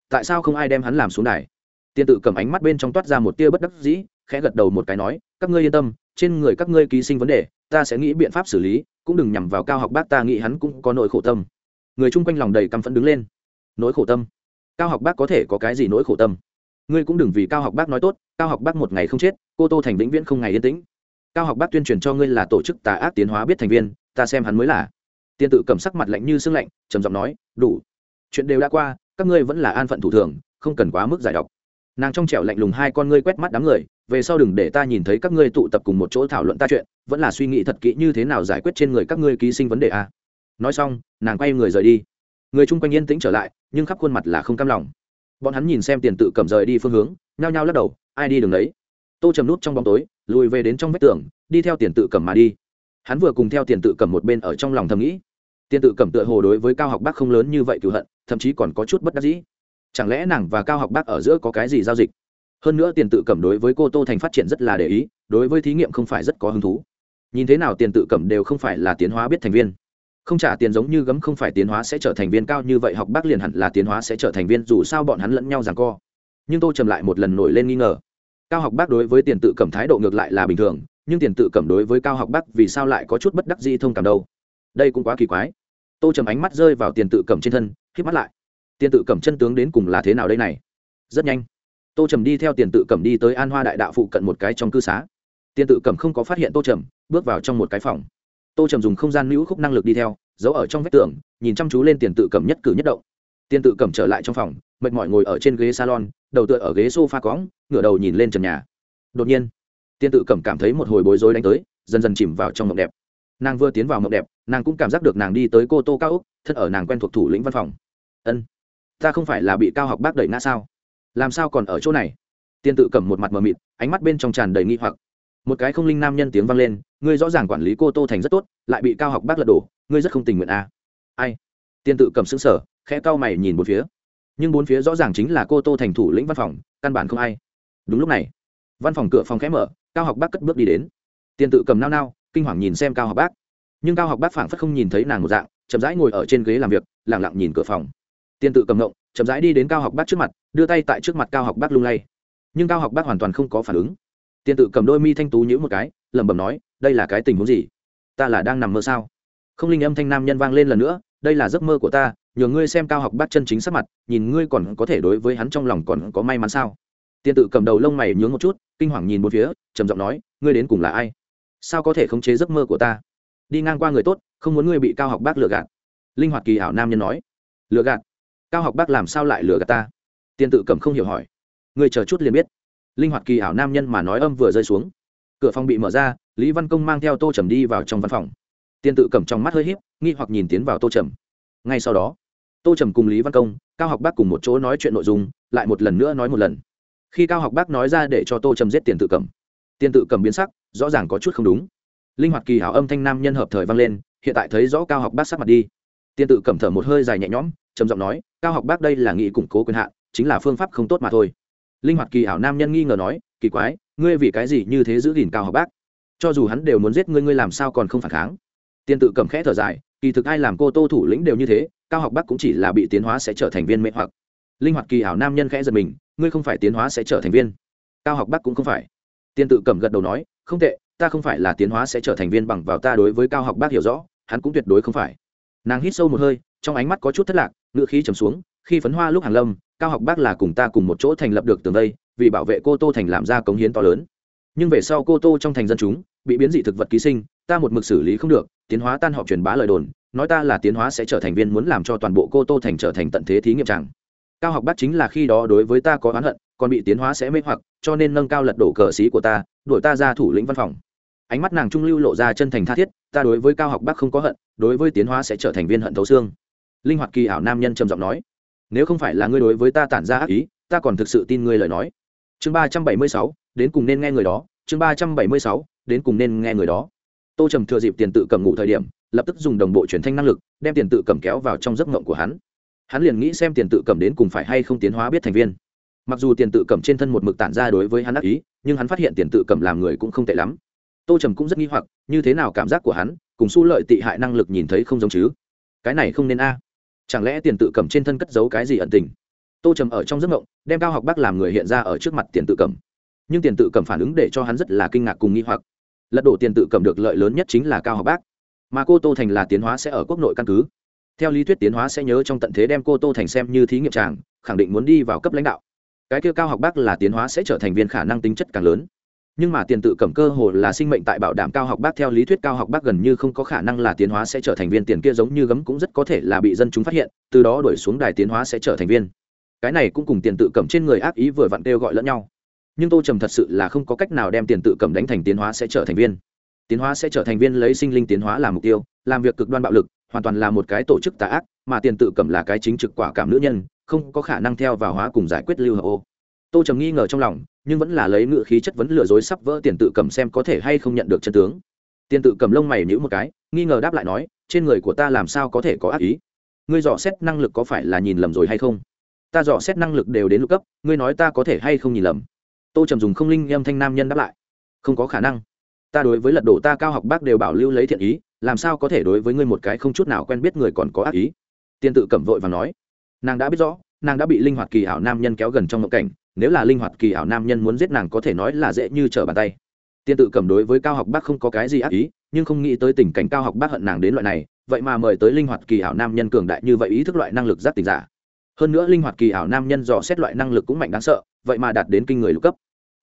tại sao không ai đem hắn làm xuống đài? Tiên tự cầm ánh mắt bên trong toát ra một tia bất đắc dĩ, khẽ gật đầu một cái nói, các ngươi yên tâm, trên người các ngươi ký sinh vấn đề, ta sẽ nghĩ biện pháp xử lý, cũng đừng nhằm vào cao học bác ta nghĩ hắn cũng có nỗi khổ tâm. Người chung quanh lòng đầy căm phẫn đứng lên. Nỗi khổ tâm? Cao học bác có thể có cái gì nỗi khổ tâm? Ngươi cũng đừng vì cao học bác nói tốt, cao học bác một ngày không chết, cô tô thành vĩnh viễn không ngày yên tĩnh. Cao học bác tuyên truyền cho ngươi là tổ chức tà ác tiến hóa biết thành viên, ta xem hắn mới là. Tiên tự cầm sắc mặt lạnh như xương lạnh, trầm giọng nói, đủ. Chuyện đều đã qua các ngươi vẫn là an phận thủ thường, không cần quá mức giải độc. Nàng trong trẻo lạnh lùng hai con ngươi quét mắt đám người, về sau đừng để ta nhìn thấy các ngươi tụ tập cùng một chỗ thảo luận ta chuyện, vẫn là suy nghĩ thật kỹ như thế nào giải quyết trên người các ngươi ký sinh vấn đề a. Nói xong, nàng quay người rời đi. Người chung quanh yên tĩnh trở lại, nhưng khắp khuôn mặt là không cam lòng. Bọn hắn nhìn xem tiền tự cầm rời đi phương hướng, nhao nhao lắc đầu, ai đi đường đấy? Tô trầm nút trong bóng tối, lùi về đến trong vách tường, đi theo tiền tự cầm mà đi. Hắn vừa cùng theo tiền tự cầm một bên ở trong lòng thầm nghĩ tiền tự cẩm tựa hồ đối với cao học bác không lớn như vậy cựu hận, thậm chí còn có chút bất đắc dĩ. Chẳng lẽ nàng và cao học bác ở giữa có cái gì giao dịch? Hơn nữa tiền tự cẩm đối với cô tô thành phát triển rất là để ý, đối với thí nghiệm không phải rất có hứng thú. Nhìn thế nào tiền tự cẩm đều không phải là tiến hóa biết thành viên. Không trả tiền giống như gấm không phải tiến hóa sẽ trở thành viên cao như vậy, học bác liền hẳn là tiến hóa sẽ trở thành viên, dù sao bọn hắn lẫn nhau rằng co. Nhưng tôi trầm lại một lần nổi lên nghi ngờ. Cao học bác đối với tiền tự cẩm thái độ ngược lại là bình thường, nhưng tiền tự cẩm đối với cao học bác vì sao lại có chút bất đắc di thông cảm đâu? Đây cũng quá kỳ quái. Tô trầm ánh mắt rơi vào tiền tự cẩm trên thân k mắt lại. Tiền tự cẩm chân tướng đến cùng là thế nào đây này? Rất nhanh, tô trầm đi theo tiền tự cẩm đi tới an hoa đại đạo phụ cận một cái trong cư xá. Tiền tự cẩm không có phát hiện tô trầm, bước vào trong một cái phòng. Tô trầm dùng không gian nữ khúc năng lực đi theo, giấu ở trong vách tường, nhìn chăm chú lên tiền tự cẩm nhất cử nhất động. Tiền tự cẩm trở lại trong phòng, mệt mỏi ngồi ở trên ghế salon, đầu tựa ở ghế s o f a cõng, ngửa đầu nhìn lên trần nhà. Đột nhiên, tiền tự cẩm cảm thấy một hồi bối rối đánh tới, dần dần chìm vào trong mộng đẹp. Nàng vừa tiến vào mộng đẹp nàng cũng cảm giác được nàng đi tới cô tô cao úc thân ở nàng quen thuộc thủ lĩnh văn phòng. Ân, ta không phải là bị cao học bác đẩy ngã sao? Làm sao còn ở chỗ này? Tiên tự cầm một mặt mờ mịt, ánh mắt bên trong tràn đầy nghi hoặc. Một cái không linh nam nhân tiếng vang lên, ngươi rõ ràng quản lý cô tô thành rất tốt, lại bị cao học bác lật đổ, ngươi rất không tình nguyện à. ai? Tiên tự cầm xứng sở khẽ cao mày nhìn bốn phía. Nhưng bốn phía rõ ràng chính là cô tô thành thủ lĩnh văn phòng, căn bản không ai. Đúng lúc này, văn phòng cửa phòng khẽ mở, cao học bác cất bước đi đến. Tiên tự cầm nao nao, kinh hoàng nhìn xem cao học bác nhưng cao học bác phảng phất không nhìn thấy nàng một dạng, chậm rãi ngồi ở trên ghế làm việc, lẳng lặng nhìn cửa phòng. Tiên tự cầm ngộng, chậm rãi đi đến cao học bác trước mặt, đưa tay tại trước mặt cao học bác lung lay. Nhưng cao học bác hoàn toàn không có phản ứng. Tiên tự cầm đôi mi thanh tú nhữ một cái, lẩm bẩm nói, đây là cái tình huống gì? Ta là đang nằm mơ sao? Không linh âm thanh nam nhân vang lên lần nữa, đây là giấc mơ của ta, nhờ ngươi xem cao học bác chân chính sắc mặt, nhìn ngươi còn có thể đối với hắn trong lòng còn có may mắn sao? Tiên tự cầm đầu lông mày nhướng một chút, kinh hoàng nhìn một phía, trầm giọng nói, ngươi đến cùng là ai? Sao có thể khống chế giấc mơ của ta? Đi ngang qua người tốt, không muốn ngươi bị cao học bác lừa gạt. Linh hoạt kỳ ảo nam nhân nói. Lừa gạt? Cao học bác làm sao lại lừa gạt ta? Tiên tự cẩm không hiểu hỏi. Người chờ chút liền biết. Linh hoạt kỳ ảo nam nhân mà nói âm vừa rơi xuống. Cửa phòng bị mở ra, lý văn công mang theo tô trầm đi vào trong văn phòng. Tiên tự cẩm trong mắt hơi h í p nghi hoặc nhìn tiến vào tô trầm. Ngay sau đó, tô trầm cùng lý văn công, cao học bác cùng một chỗ nói chuyện nội dung, lại một lần nữa nói một lần. Khi cao học bác nói ra để cho tô trầm giết tiền tự cẩm tiền tự cẩm biến sắc, rõ ràng có chút không đúng linh hoạt kỳ hảo âm thanh nam nhân hợp thời vang lên, hiện tại thấy rõ cao học bác sắc mặt đi. Tiên tự cẩm thở một hơi dài nhẹ nhõm, trầm giọng nói, cao học bác đây là nghị củng cố quyền hạn, chính là phương pháp không tốt mà thôi. Linh hoạt kỳ hảo nam nhân nghi ngờ nói, kỳ quái, ngươi vì cái gì như thế giữ gìn cao học bác? Cho dù hắn đều muốn giết ngươi ngươi làm sao còn không phản kháng? Tiên tự cầm khẽ thở dài, kỳ thực ai làm cô tô thủ lĩnh đều như thế, cao học bác cũng chỉ là bị tiến hóa sẽ trở thành viên mệnh hoặc. Linh hoạt kỳ ảo nam nhân khẽ giật mình, ngươi không phải tiến hóa sẽ trở thành viên, cao học bác cũng không phải. Tiên tự cầm gật đầu nói, không tệ ta không phải là tiến hóa sẽ trở thành viên bằng vào ta đối với cao học bác hiểu rõ, hắn cũng tuyệt đối không phải. Nàng hít sâu một hơi, trong ánh mắt có chút thất lạc ngựa khí trầm xuống, khi phấn hoa lúc hàng lâm, cao học bác là cùng ta cùng một chỗ thành lập được tường đây, vì bảo vệ cô tô thành làm ra cống hiến to lớn. Nhưng về sau cô tô trong thành dân chúng, bị biến dị thực vật ký sinh, ta một mực xử lý không được, tiến hóa tan họp truyền bá lời đồn, nói ta là tiến hóa sẽ trở thành viên muốn làm cho toàn bộ cô tô thành trở thành tận thế thí nghiệm tràng. Cao học bác chính là khi đó đối với ta có oán hận, còn bị tiến hóa sẽ mê hoặc, cho nên nâng cao lật đổ cờ xí của ta, đuổi ta ra thủ lĩnh văn phòng ánh mắt nàng trung lưu lộ ra chân thành tha thiết, ta đối với cao học bác không có hận, đối với tiến hóa sẽ trở thành viên hận thấu xương. Linh hoạt kỳ ảo nam nhân trầm giọng nói, nếu không phải là ngươi đối với ta tản ra ác ý, ta còn thực sự tin ngươi lời nói. Chương ba trăm bảy mươi sáu, đến cùng nên nghe người đó. Chương ba trăm bảy mươi sáu, đến cùng nên nghe người đó. Tô trầm thừa dịp tiền tự cầm ngủ thời điểm, lập tức dùng đồng bộ truyền thanh năng lực, đem tiền tự cầm kéo vào trong giấc ngộng của hắn. Hắn liền nghĩ xem tiền tự cầm đến cùng phải hay không tiến hóa biết thành viên. Mặc dù tiền tự cầm trên thân một mực tản ra đối với hắn ác ý, nhưng hắn phát hiện tiền tự cầm làm người cũng không tệ lắm tô trầm cũng rất nghi hoặc, như thế nào cảm giác của hắn, cùng su lợi tị hại năng lực nhìn thấy không giống chứ? Cái này không nên a. Chẳng lẽ tiền tự cầm trên thân cất giấu cái gì ẩn tình? Tô trầm ở trong giấc mộng, đem cao học bác làm người hiện ra ở trước mặt tiền tự cầm. Nhưng tiền tự cầm phản ứng để cho hắn rất là kinh ngạc cùng nghi hoặc. Lật đổ tiền tự cầm được lợi lớn nhất chính là cao học bác. Mà cô tô thành là tiến hóa sẽ ở quốc nội căn cứ. Theo lý thuyết tiến hóa sẽ nhớ trong tận thế đem cô tô thành xem như thí nghiệm tràng khẳng định muốn đi vào cấp lãnh đạo. Cái kia cao học bác là tiến hóa sẽ trở thành viên khả năng tính chất càng lớn nhưng mà tiền tự cẩm cơ hồ là sinh mệnh tại bảo đảm cao học bác theo lý thuyết cao học bác gần như không có khả năng là tiến hóa sẽ trở thành viên, tiền kia giống như gấm cũng rất có thể là bị dân chúng phát hiện, từ đó đuổi xuống đài tiến hóa sẽ trở thành viên. Cái này cũng cùng tiền tự cẩm trên người ác ý vừa vặn kêu gọi lẫn nhau. Nhưng tô trầm thật sự là không có cách nào đem tiền tự cẩm đánh thành tiến hóa sẽ trở thành viên. Tiến hóa sẽ trở thành viên lấy sinh linh tiến hóa làm mục tiêu, làm việc cực đoan bạo lực, hoàn toàn là một cái tổ chức tà ác, mà tiền tự cẩm là cái chính trực quả cảm nữ nhân, không có khả năng theo vào hóa cùng giải quyết lưu hợp ô. Tô trầm nghi ngờ trong lòng nhưng vẫn là lấy ngựa khí chất vấn lừa dối sắp vỡ tiền tự cầm xem có thể hay không nhận được chân tướng. Tiền tự cầm lông mày nhữ một cái, nghi ngờ đáp lại nói, trên người của ta làm sao có thể có ác ý? Ngươi dò xét năng lực có phải là nhìn lầm rồi hay không? Ta dò xét năng lực đều đến lục cấp, ngươi nói ta có thể hay không nhìn lầm? Tô trầm dùng không linh âm thanh nam nhân đáp lại, không có khả năng. Ta đối với lật đổ ta cao học bác đều bảo lưu lấy thiện ý, làm sao có thể đối với ngươi một cái không chút nào quen biết người còn có ác ý? Tiên tự cẩm vội và nói, nàng đã biết rõ, nàng đã bị linh hoạt kỳ ảo nam nhân kéo gần trong ngộ cảnh nếu là linh hoạt kỳ ảo nam nhân muốn giết nàng có thể nói là dễ như trở bàn tay. Tiên tự cầm đối với cao học bác không có cái gì ác ý, nhưng không nghĩ tới tình cảnh cao học bác hận nàng đến loại này, vậy mà mời tới linh hoạt kỳ ảo nam nhân cường đại như vậy ý thức loại năng lực giác tình giả. Hơn nữa linh hoạt kỳ ảo nam nhân dò xét loại năng lực cũng mạnh đáng sợ, vậy mà đạt đến kinh người lục cấp.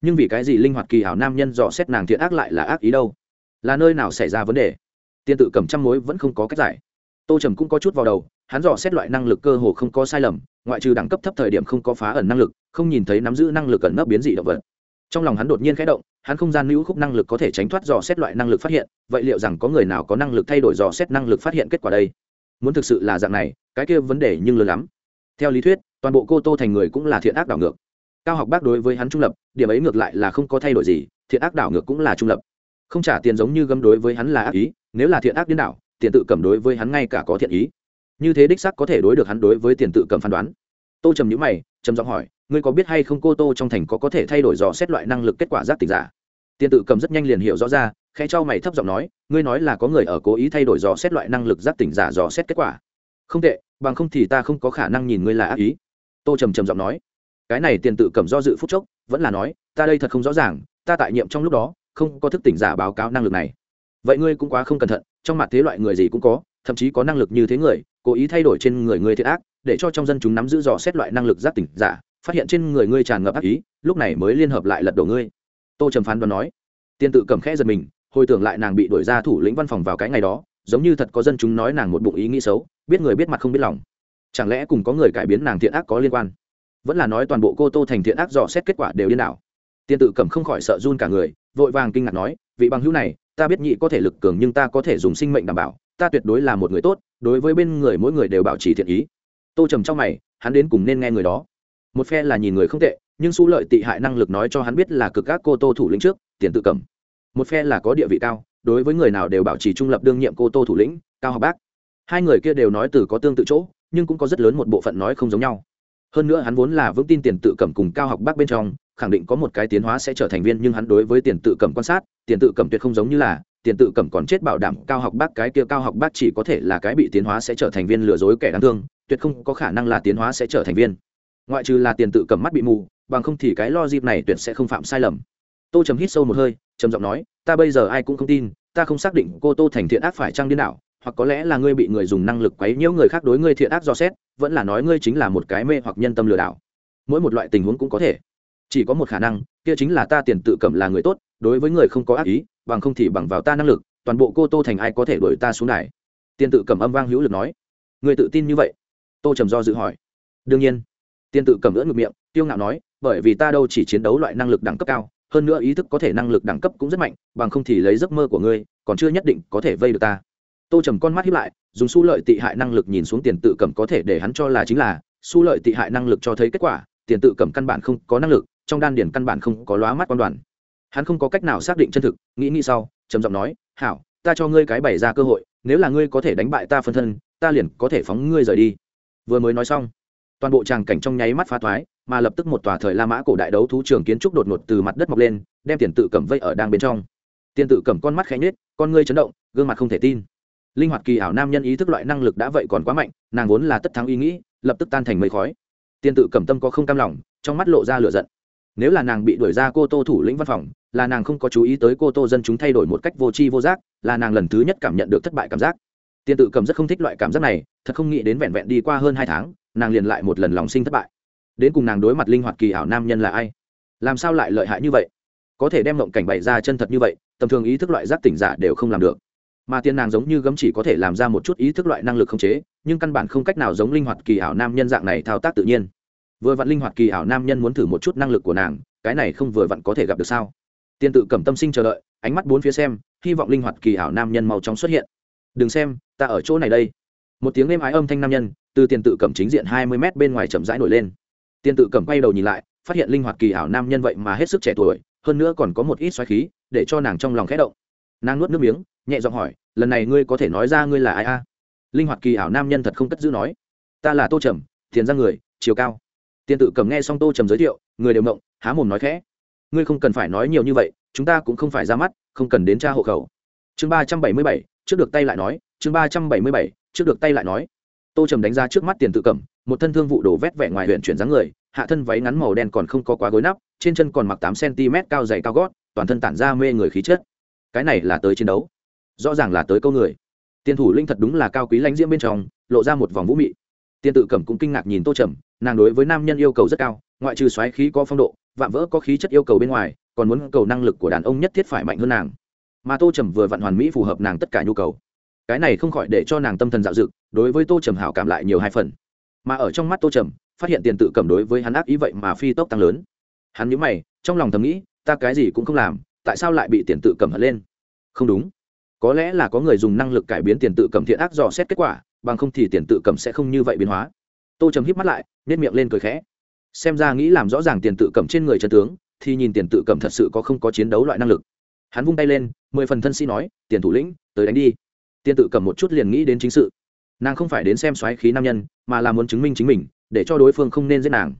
Nhưng vì cái gì linh hoạt kỳ ảo nam nhân dò xét nàng thiện ác lại là ác ý đâu? Là nơi nào xảy ra vấn đề? Tiên tự cầm trăm mối vẫn không có cách giải. Tô trầm cũng có chút vào đầu hắn dò xét loại năng lực cơ hồ không có sai lầm, ngoại trừ đẳng cấp thấp thời điểm không có phá ẩn năng lực, không nhìn thấy nắm giữ năng lực ẩn nấp biến dị động vật. Trong lòng hắn đột nhiên khẽ động, hắn không gian lưu khúc năng lực có thể tránh thoát dò xét loại năng lực phát hiện, vậy liệu rằng có người nào có năng lực thay đổi dò xét năng lực phát hiện kết quả đây? Muốn thực sự là dạng này, cái kia vấn đề nhưng lớn lắm. Theo lý thuyết, toàn bộ cô tô thành người cũng là thiện ác đảo ngược. Cao học bác đối với hắn trung lập, điểm ấy ngược lại là không có thay đổi gì, thiện ác đảo ngược cũng là trung lập. Không trả tiền giống như gâm đối với hắn là ác ý, nếu là thiện ác điên đảo, tiền tự cầm đối với hắn ngay cả có thiện ý như thế đích sắc có thể đối được hắn đối với tiền tự cầm phán đoán. Tô trầm nhữ mày, trầm giọng hỏi, ngươi có biết hay không cô tô trong thành có có thể thay đổi dò xét loại năng lực kết quả giác tỉnh giả? Tiền tự cầm rất nhanh liền hiểu rõ ra, khẽ cho mày thấp giọng nói, ngươi nói là có người ở cố ý thay đổi dò xét loại năng lực giác tỉnh giả dò xét kết quả. Không tệ, bằng không thì ta không có khả năng nhìn ngươi là ác ý. Tô trầm trầm giọng nói. Cái này tiền tự cầm do dự phút chốc, vẫn là nói, ta đây thật không rõ ràng, ta tại nhiệm trong lúc đó, không có thức tỉnh giả báo cáo năng lực này. Vậy ngươi cũng quá không cẩn thận, trong mặt thế loại người gì cũng có, thậm chí có năng lực như thế người cố ý thay đổi trên người ngươi thiệt ác, để cho trong dân chúng nắm giữ dò xét loại năng lực giác tỉnh giả, phát hiện trên người ngươi tràn ngập ác ý, lúc này mới liên hợp lại lật đổ ngươi. Tô trầm phán đoán nói. Tiên tự cầm khẽ giật mình, hồi tưởng lại nàng bị đuổi ra thủ lĩnh văn phòng vào cái ngày đó, giống như thật có dân chúng nói nàng một bụng ý nghĩ xấu, biết người biết mặt không biết lòng. Chẳng lẽ cùng có người cải biến nàng thiện ác có liên quan? Vẫn là nói toàn bộ cô tô thành thiện ác dò xét kết quả đều điên đảo. Tiên tự cầm không khỏi sợ run cả người, vội vàng kinh ngạc nói, vị bằng hữu này, ta biết nhị có thể lực cường nhưng ta có thể dùng sinh mệnh đảm bảo ta tuyệt đối là một người tốt, đối với bên người mỗi người đều bảo trì thiện ý. Tô trầm trong mày, hắn đến cùng nên nghe người đó. Một phe là nhìn người không tệ, nhưng su lợi tị hại năng lực nói cho hắn biết là cực các cô tô thủ lĩnh trước, tiền tự cầm. Một phe là có địa vị cao, đối với người nào đều bảo trì trung lập đương nhiệm cô tô thủ lĩnh, cao học bác. Hai người kia đều nói từ có tương tự chỗ, nhưng cũng có rất lớn một bộ phận nói không giống nhau. Hơn nữa hắn vốn là vững tin tiền tự cầm cùng cao học bác bên trong, khẳng định có một cái tiến hóa sẽ trở thành viên, nhưng hắn đối với tiền tự cầm quan sát, tiền tự cầm tuyệt không giống như là tiền tự cẩm còn chết bảo đảm cao học bác cái kia cao học bác chỉ có thể là cái bị tiến hóa sẽ trở thành viên lừa dối kẻ đáng thương, tuyệt không có khả năng là tiến hóa sẽ trở thành viên. Ngoại trừ là tiền tự cẩm mắt bị mù, bằng không thì cái lo dịp này tuyệt sẽ không phạm sai lầm. Tô trầm hít sâu một hơi, trầm giọng nói, ta bây giờ ai cũng không tin, ta không xác định cô tô thành thiện ác phải trăng điên đảo, hoặc có lẽ là ngươi bị người dùng năng lực quấy nhiễu người khác đối ngươi thiện ác do xét, vẫn là nói ngươi chính là một cái mê hoặc nhân tâm lừa đảo. Mỗi một loại tình huống cũng có thể. Chỉ có một khả năng, kia chính là ta tiền tự cẩm là người tốt đối với người không có ác ý, bằng không thì bằng vào ta năng lực, toàn bộ cô tô thành ai có thể đuổi ta xuống đài? Tiên tự cầm âm vang hữu lực nói. Người tự tin như vậy? Tô trầm do dự hỏi. Đương nhiên. Tiên tự cầm ưỡn ngược miệng tiêu ngạo nói, bởi vì ta đâu chỉ chiến đấu loại năng lực đẳng cấp cao, hơn nữa ý thức có thể năng lực đẳng cấp cũng rất mạnh, bằng không thì lấy giấc mơ của ngươi, còn chưa nhất định có thể vây được ta. Tô trầm con mắt hiếp lại, dùng su lợi tị hại năng lực nhìn xuống tiền tự cầm có thể để hắn cho là chính là, su lợi tị hại năng lực cho thấy kết quả, tiền tự cầm căn bản không có năng lực, trong đan điển căn bản không có lóa mắt quan đoàn hắn không có cách nào xác định chân thực, nghĩ nghĩ sau, trầm giọng nói, hảo, ta cho ngươi cái bày ra cơ hội, nếu là ngươi có thể đánh bại ta phân thân, ta liền có thể phóng ngươi rời đi. Vừa mới nói xong, toàn bộ tràng cảnh trong nháy mắt phá thoái, mà lập tức một tòa thời la mã cổ đại đấu thú trường kiến trúc đột ngột từ mặt đất mọc lên, đem tiền tự cầm vây ở đang bên trong. Tiền tự cầm con mắt khẽ nhết con ngươi chấn động, gương mặt không thể tin. Linh hoạt kỳ ảo nam nhân ý thức loại năng lực đã vậy còn quá mạnh, nàng vốn là tất thắng ý nghĩ, lập tức tan thành mây khói. Tiền tự cầm tâm có không cam lòng, trong mắt lộ ra lửa giận nếu là nàng bị đuổi ra cô tô thủ lĩnh văn phòng, là nàng không có chú ý tới cô tô dân chúng thay đổi một cách vô tri vô giác, là nàng lần thứ nhất cảm nhận được thất bại cảm giác. Tiền tự cầm rất không thích loại cảm giác này, thật không nghĩ đến vẹn vẹn đi qua hơn hai tháng, nàng liền lại một lần lòng sinh thất bại. Đến cùng nàng đối mặt linh hoạt kỳ ảo nam nhân là ai? Làm sao lại lợi hại như vậy? Có thể đem mộng cảnh bày ra chân thật như vậy, tầm thường ý thức loại giác tỉnh giả đều không làm được. Mà tiền nàng giống như gấm chỉ có thể làm ra một chút ý thức loại năng lực không chế, nhưng căn bản không cách nào giống linh hoạt kỳ ảo nam nhân dạng này thao tác tự nhiên vừa vặn linh hoạt kỳ ảo nam nhân muốn thử một chút năng lực của nàng, cái này không vừa vặn có thể gặp được sao? Tiên tự cầm tâm sinh chờ đợi, ánh mắt bốn phía xem, hy vọng linh hoạt kỳ ảo nam nhân mau chóng xuất hiện. Đừng xem, ta ở chỗ này đây. Một tiếng êm ái âm thanh nam nhân từ tiền tự cầm chính diện hai mươi m bên ngoài chậm rãi nổi lên. Tiền tự cầm quay đầu nhìn lại, phát hiện linh hoạt kỳ ảo nam nhân vậy mà hết sức trẻ tuổi, hơn nữa còn có một ít xoáy khí, để cho nàng trong lòng khẽ động. Nàng nuốt nước miếng, nhẹ giọng hỏi, lần này ngươi có thể nói ra ngươi là ai a? Linh hoạt kỳ ảo nam nhân thật không cất giữ nói, ta là tô trầm, tiền ra người, chiều cao tiền tự cầm nghe xong tô trầm giới thiệu, người đều mộng há mồm nói khẽ. Ngươi không cần phải nói nhiều như vậy, chúng ta cũng không phải ra mắt, không cần đến tra hộ khẩu. Chương ba trăm bảy mươi bảy, trước được tay lại nói, chương ba trăm bảy mươi bảy, trước được tay lại nói. Tô trầm đánh ra trước mắt tiền tự cẩm một thân thương vụ đổ vét vẻ ngoài huyện chuyển dáng người, hạ thân váy ngắn màu đen còn không có quá gối nắp, trên chân còn mặc tám cm cao dày cao gót, toàn thân tản ra mê người khí chất. Cái này là tới chiến đấu. Rõ ràng là tới câu người. Tiền thủ linh thật đúng là cao quý lãnh diễm bên trong, lộ ra một vòng vũ mị tiên tự cẩm cũng kinh ngạc nhìn tô trầm, nàng đối với nam nhân yêu cầu rất cao, ngoại trừ xoáy khí có phong độ, vạm vỡ có khí chất yêu cầu bên ngoài, còn muốn cầu năng lực của đàn ông nhất thiết phải mạnh hơn nàng. Mà tô trầm vừa vặn hoàn mỹ phù hợp nàng tất cả nhu cầu. Cái này không khỏi để cho nàng tâm thần dạo dựng, đối với tô trầm hảo cảm lại nhiều hai phần. Mà ở trong mắt tô trầm, phát hiện tiền tự cầm đối với hắn ác ý vậy mà phi tốc tăng lớn. Hắn nhớ mày, trong lòng thầm nghĩ, ta cái gì cũng không làm, tại sao lại bị tiền tự cầm hận lên? Không đúng. Có lẽ là có người dùng năng lực cải biến tiền tự cầm thiện ác dò xét kết quả bằng không thì tiền tự cầm sẽ không như vậy biến hóa. Tô trầm híp mắt lại nếp miệng lên cười khẽ. Xem ra nghĩ làm rõ ràng tiền tự cầm trên người trần tướng, thì nhìn tiền tự cầm thật sự có không có chiến đấu loại năng lực. Hắn vung tay lên, mười phần thân sĩ nói, tiền thủ lĩnh, tới đánh đi. Tiền tự cầm một chút liền nghĩ đến chính sự. Nàng không phải đến xem xoáy khí nam nhân, mà là muốn chứng minh chính mình, để cho đối phương không nên giết nàng.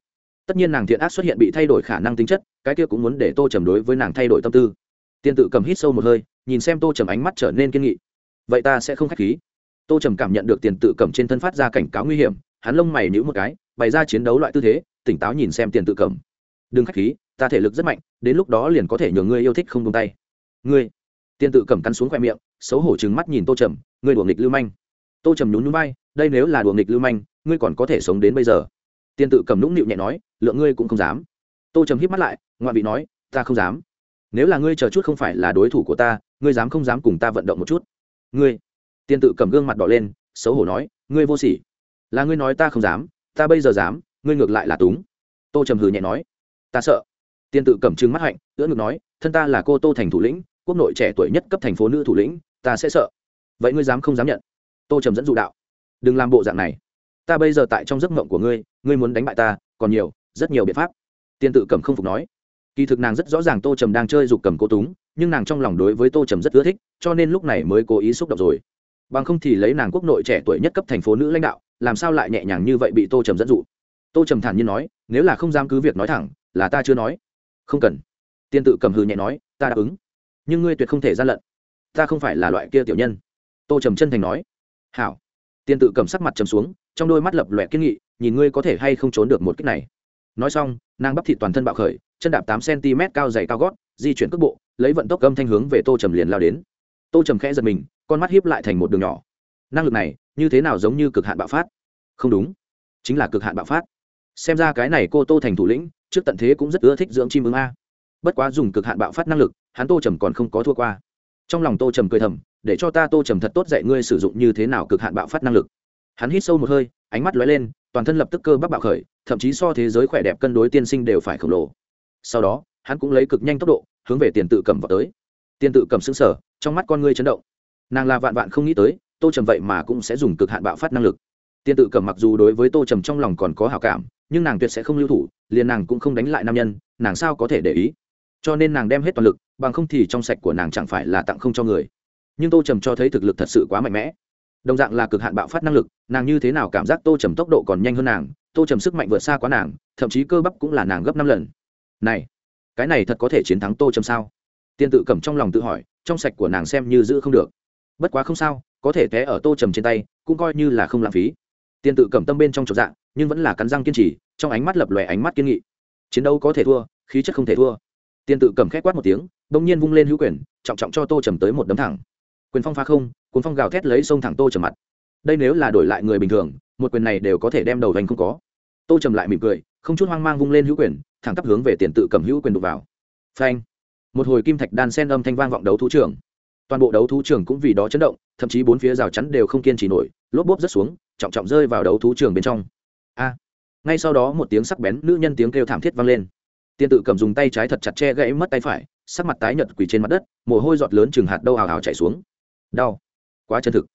Tất nhiên nàng thiện ác xuất hiện bị thay đổi khả năng tính chất, cái kia cũng muốn để tô trầm đối với nàng thay đổi tâm tư. Tiền tự cầm hít sâu một hơi, nhìn xem tô trầm ánh mắt trở nên kiên nghị. Vậy ta sẽ không k h á c h khí tô trầm cảm nhận được tiền tự cầm trên thân phát ra cảnh cáo nguy hiểm, hắn lông mày nhữ một cái, bày ra chiến đấu loại tư thế, tỉnh táo nhìn xem tiền tự cầm. Đừng k h á c h khí, ta thể lực rất mạnh, đến lúc đó liền có thể nhường ngươi yêu thích không tung tay. Ngươi? Tiền tự cầm cắn xuống khoe miệng, xấu hổ chừng mắt nhìn tô trầm, ngươi đùa nghịch lưu manh. Tô trầm nhún núi bay đây nếu là đùa nghịch lưu manh, ngươi còn có thể sống đến bây giờ. Tiền tự cầm nũng nịu nhẹ nói, lượng ngươi cũng không dám. Tô trầm hít mắt lại ngoại vị nói, ta không dám. Nếu là ngươi chờ chút không phải là đối thủ của ta, ngươi dám không dám cùng ta vận động một chút. Ngươi? Tiền tự cầm gương mặt đỏ lên, xấu hổ nói, ngươi vô sỉ. Là ngươi nói ta không dám, ta bây giờ dám, ngươi ngược lại là túng. Tô trầm hừ nhẹ nói, ta sợ. Tiên tự cầm trừng mắt hạnh, ưỡn ngực nói, thân ta là cô tô thành thủ lĩnh, quốc nội trẻ tuổi nhất cấp thành phố nữ thủ lĩnh, ta sẽ sợ. Vậy ngươi dám không dám nhận? Tô trầm dẫn dụ đạo, đừng làm bộ dạng này. Ta bây giờ tại trong giấc mộng của ngươi ngươi muốn đánh bại ta, còn nhiều, rất nhiều biện pháp. Tiên tự cầm không phục nói, kỳ thực nàng rất rõ ràng tô trầm đang chơi dục cầm cô túng, nhưng nàng trong lòng đối với tô trầm rất ưa thích, cho nên lúc này mới cố ý xúc động rồi bằng không thì lấy nàng quốc nội trẻ tuổi nhất cấp thành phố nữ lãnh đạo, làm sao lại nhẹ nhàng như vậy bị tô trầm dẫn dụ? Tô trầm thản nhiên nói, nếu là không dám cứ việc nói thẳng, là ta chưa nói. Không cần. Tiên tự cầm hư nhẹ nói, ta đáp ứng. Nhưng ngươi tuyệt không thể gian lận. Ta không phải là loại kia tiểu nhân. Tô trầm chân thành nói. Hảo. Tiên tự cầm sắc mặt trầm xuống, trong đôi mắt lập lòe kiên nghị, nhìn ngươi có thể hay không trốn được một cách này. Nói xong, nàng bắp thịt toàn thân bạo khởi, chân đạp tám cm cao dày cao gót, di chuyển cước bộ, lấy vận tốc âm thanh hướng về tô trầm liền lao đến. Tô trầm khẽ giật mình con mắt hiếp lại thành một đường nhỏ. Năng lực này, như thế nào giống như cực hạn bạo phát? Không đúng, chính là cực hạn bạo phát. Xem ra cái này cô tô thành thủ lĩnh, trước tận thế cũng rất ưa thích dưỡng chim ứng a. Bất quá dùng cực hạn bạo phát năng lực, hắn tô trầm còn không có thua qua. Trong lòng tô trầm cười thầm, để cho ta tô trầm thật tốt dạy ngươi sử dụng như thế nào cực hạn bạo phát năng lực. Hắn hít sâu một hơi, ánh mắt lóe lên, toàn thân lập tức cơ bắp bạo khởi, thậm chí so thế giới khỏe đẹp cân đối tiên sinh đều phải khổng lồ. Sau đó, hắn cũng lấy cực nhanh tốc độ, hướng về tiền tự cầm vào tới. Tiền tự cầm xứng sở trong mắt con ngươi chấn động nàng là vạn vạn không nghĩ tới, tô trầm vậy mà cũng sẽ dùng cực hạn bạo phát năng lực. Tiên tự cầm mặc dù đối với tô trầm trong lòng còn có hào cảm, nhưng nàng tuyệt sẽ không lưu thủ, liền nàng cũng không đánh lại nam nhân, nàng sao có thể để ý? Cho nên nàng đem hết toàn lực, bằng không thì trong sạch của nàng chẳng phải là tặng không cho người. Nhưng tô trầm cho thấy thực lực thật sự quá mạnh mẽ. Đồng dạng là cực hạn bạo phát năng lực, nàng như thế nào cảm giác tô trầm tốc độ còn nhanh hơn nàng, tô trầm sức mạnh vượt xa quá nàng, thậm chí cơ bắp cũng là nàng gấp năm lần. Này, cái này thật có thể chiến thắng tô trầm sao? Tiên tự cầm trong lòng tự hỏi, trong sạch của nàng xem như giữ không được bất quá không sao, có thể té ở tô trầm trên tay, cũng coi như là không lãng phí. Tiền tự cầm tâm bên trong trọn dạng nhưng vẫn là cắn răng kiên trì, trong ánh mắt lập lòe ánh mắt kiên nghị. Chiến đấu có thể thua, khí chất không thể thua. Tiền tự cầm khét quát một tiếng bỗng nhiên vung lên hữu quyền, trọng trọng cho tô trầm tới một đấm thẳng. Quyền phong phá không, cuốn phong gào thét lấy sông thẳng tô trầm mặt. Đây nếu là đổi lại người bình thường, một quyền này đều có thể đem đầu thành không có. Tô trầm lại mỉm cười, không chút hoang mang vung lên hữu quyền, thẳng tắp hướng về tiền tự cầm hữu quyền đục vào. Phanh. Một hồi kim thạch đan sen âm thanh vang vọng đấu thú trưởng toàn bộ đấu thú trường cũng vì đó chấn động, thậm chí bốn phía rào chắn đều không kiên trì nổi, lốp bốp rất xuống, trọng trọng rơi vào đấu thú trường bên trong. A! Ngay sau đó một tiếng sắc bén, nữ nhân tiếng kêu thảm thiết vang lên. Tiên tự cầm dùng tay trái thật chặt che gãy mất tay phải, sắc mặt tái nhợt quỳ trên mặt đất, mồ hôi giọt lớn chừng hạt đâu hào hào chảy xuống. Đau! Quá chân thực.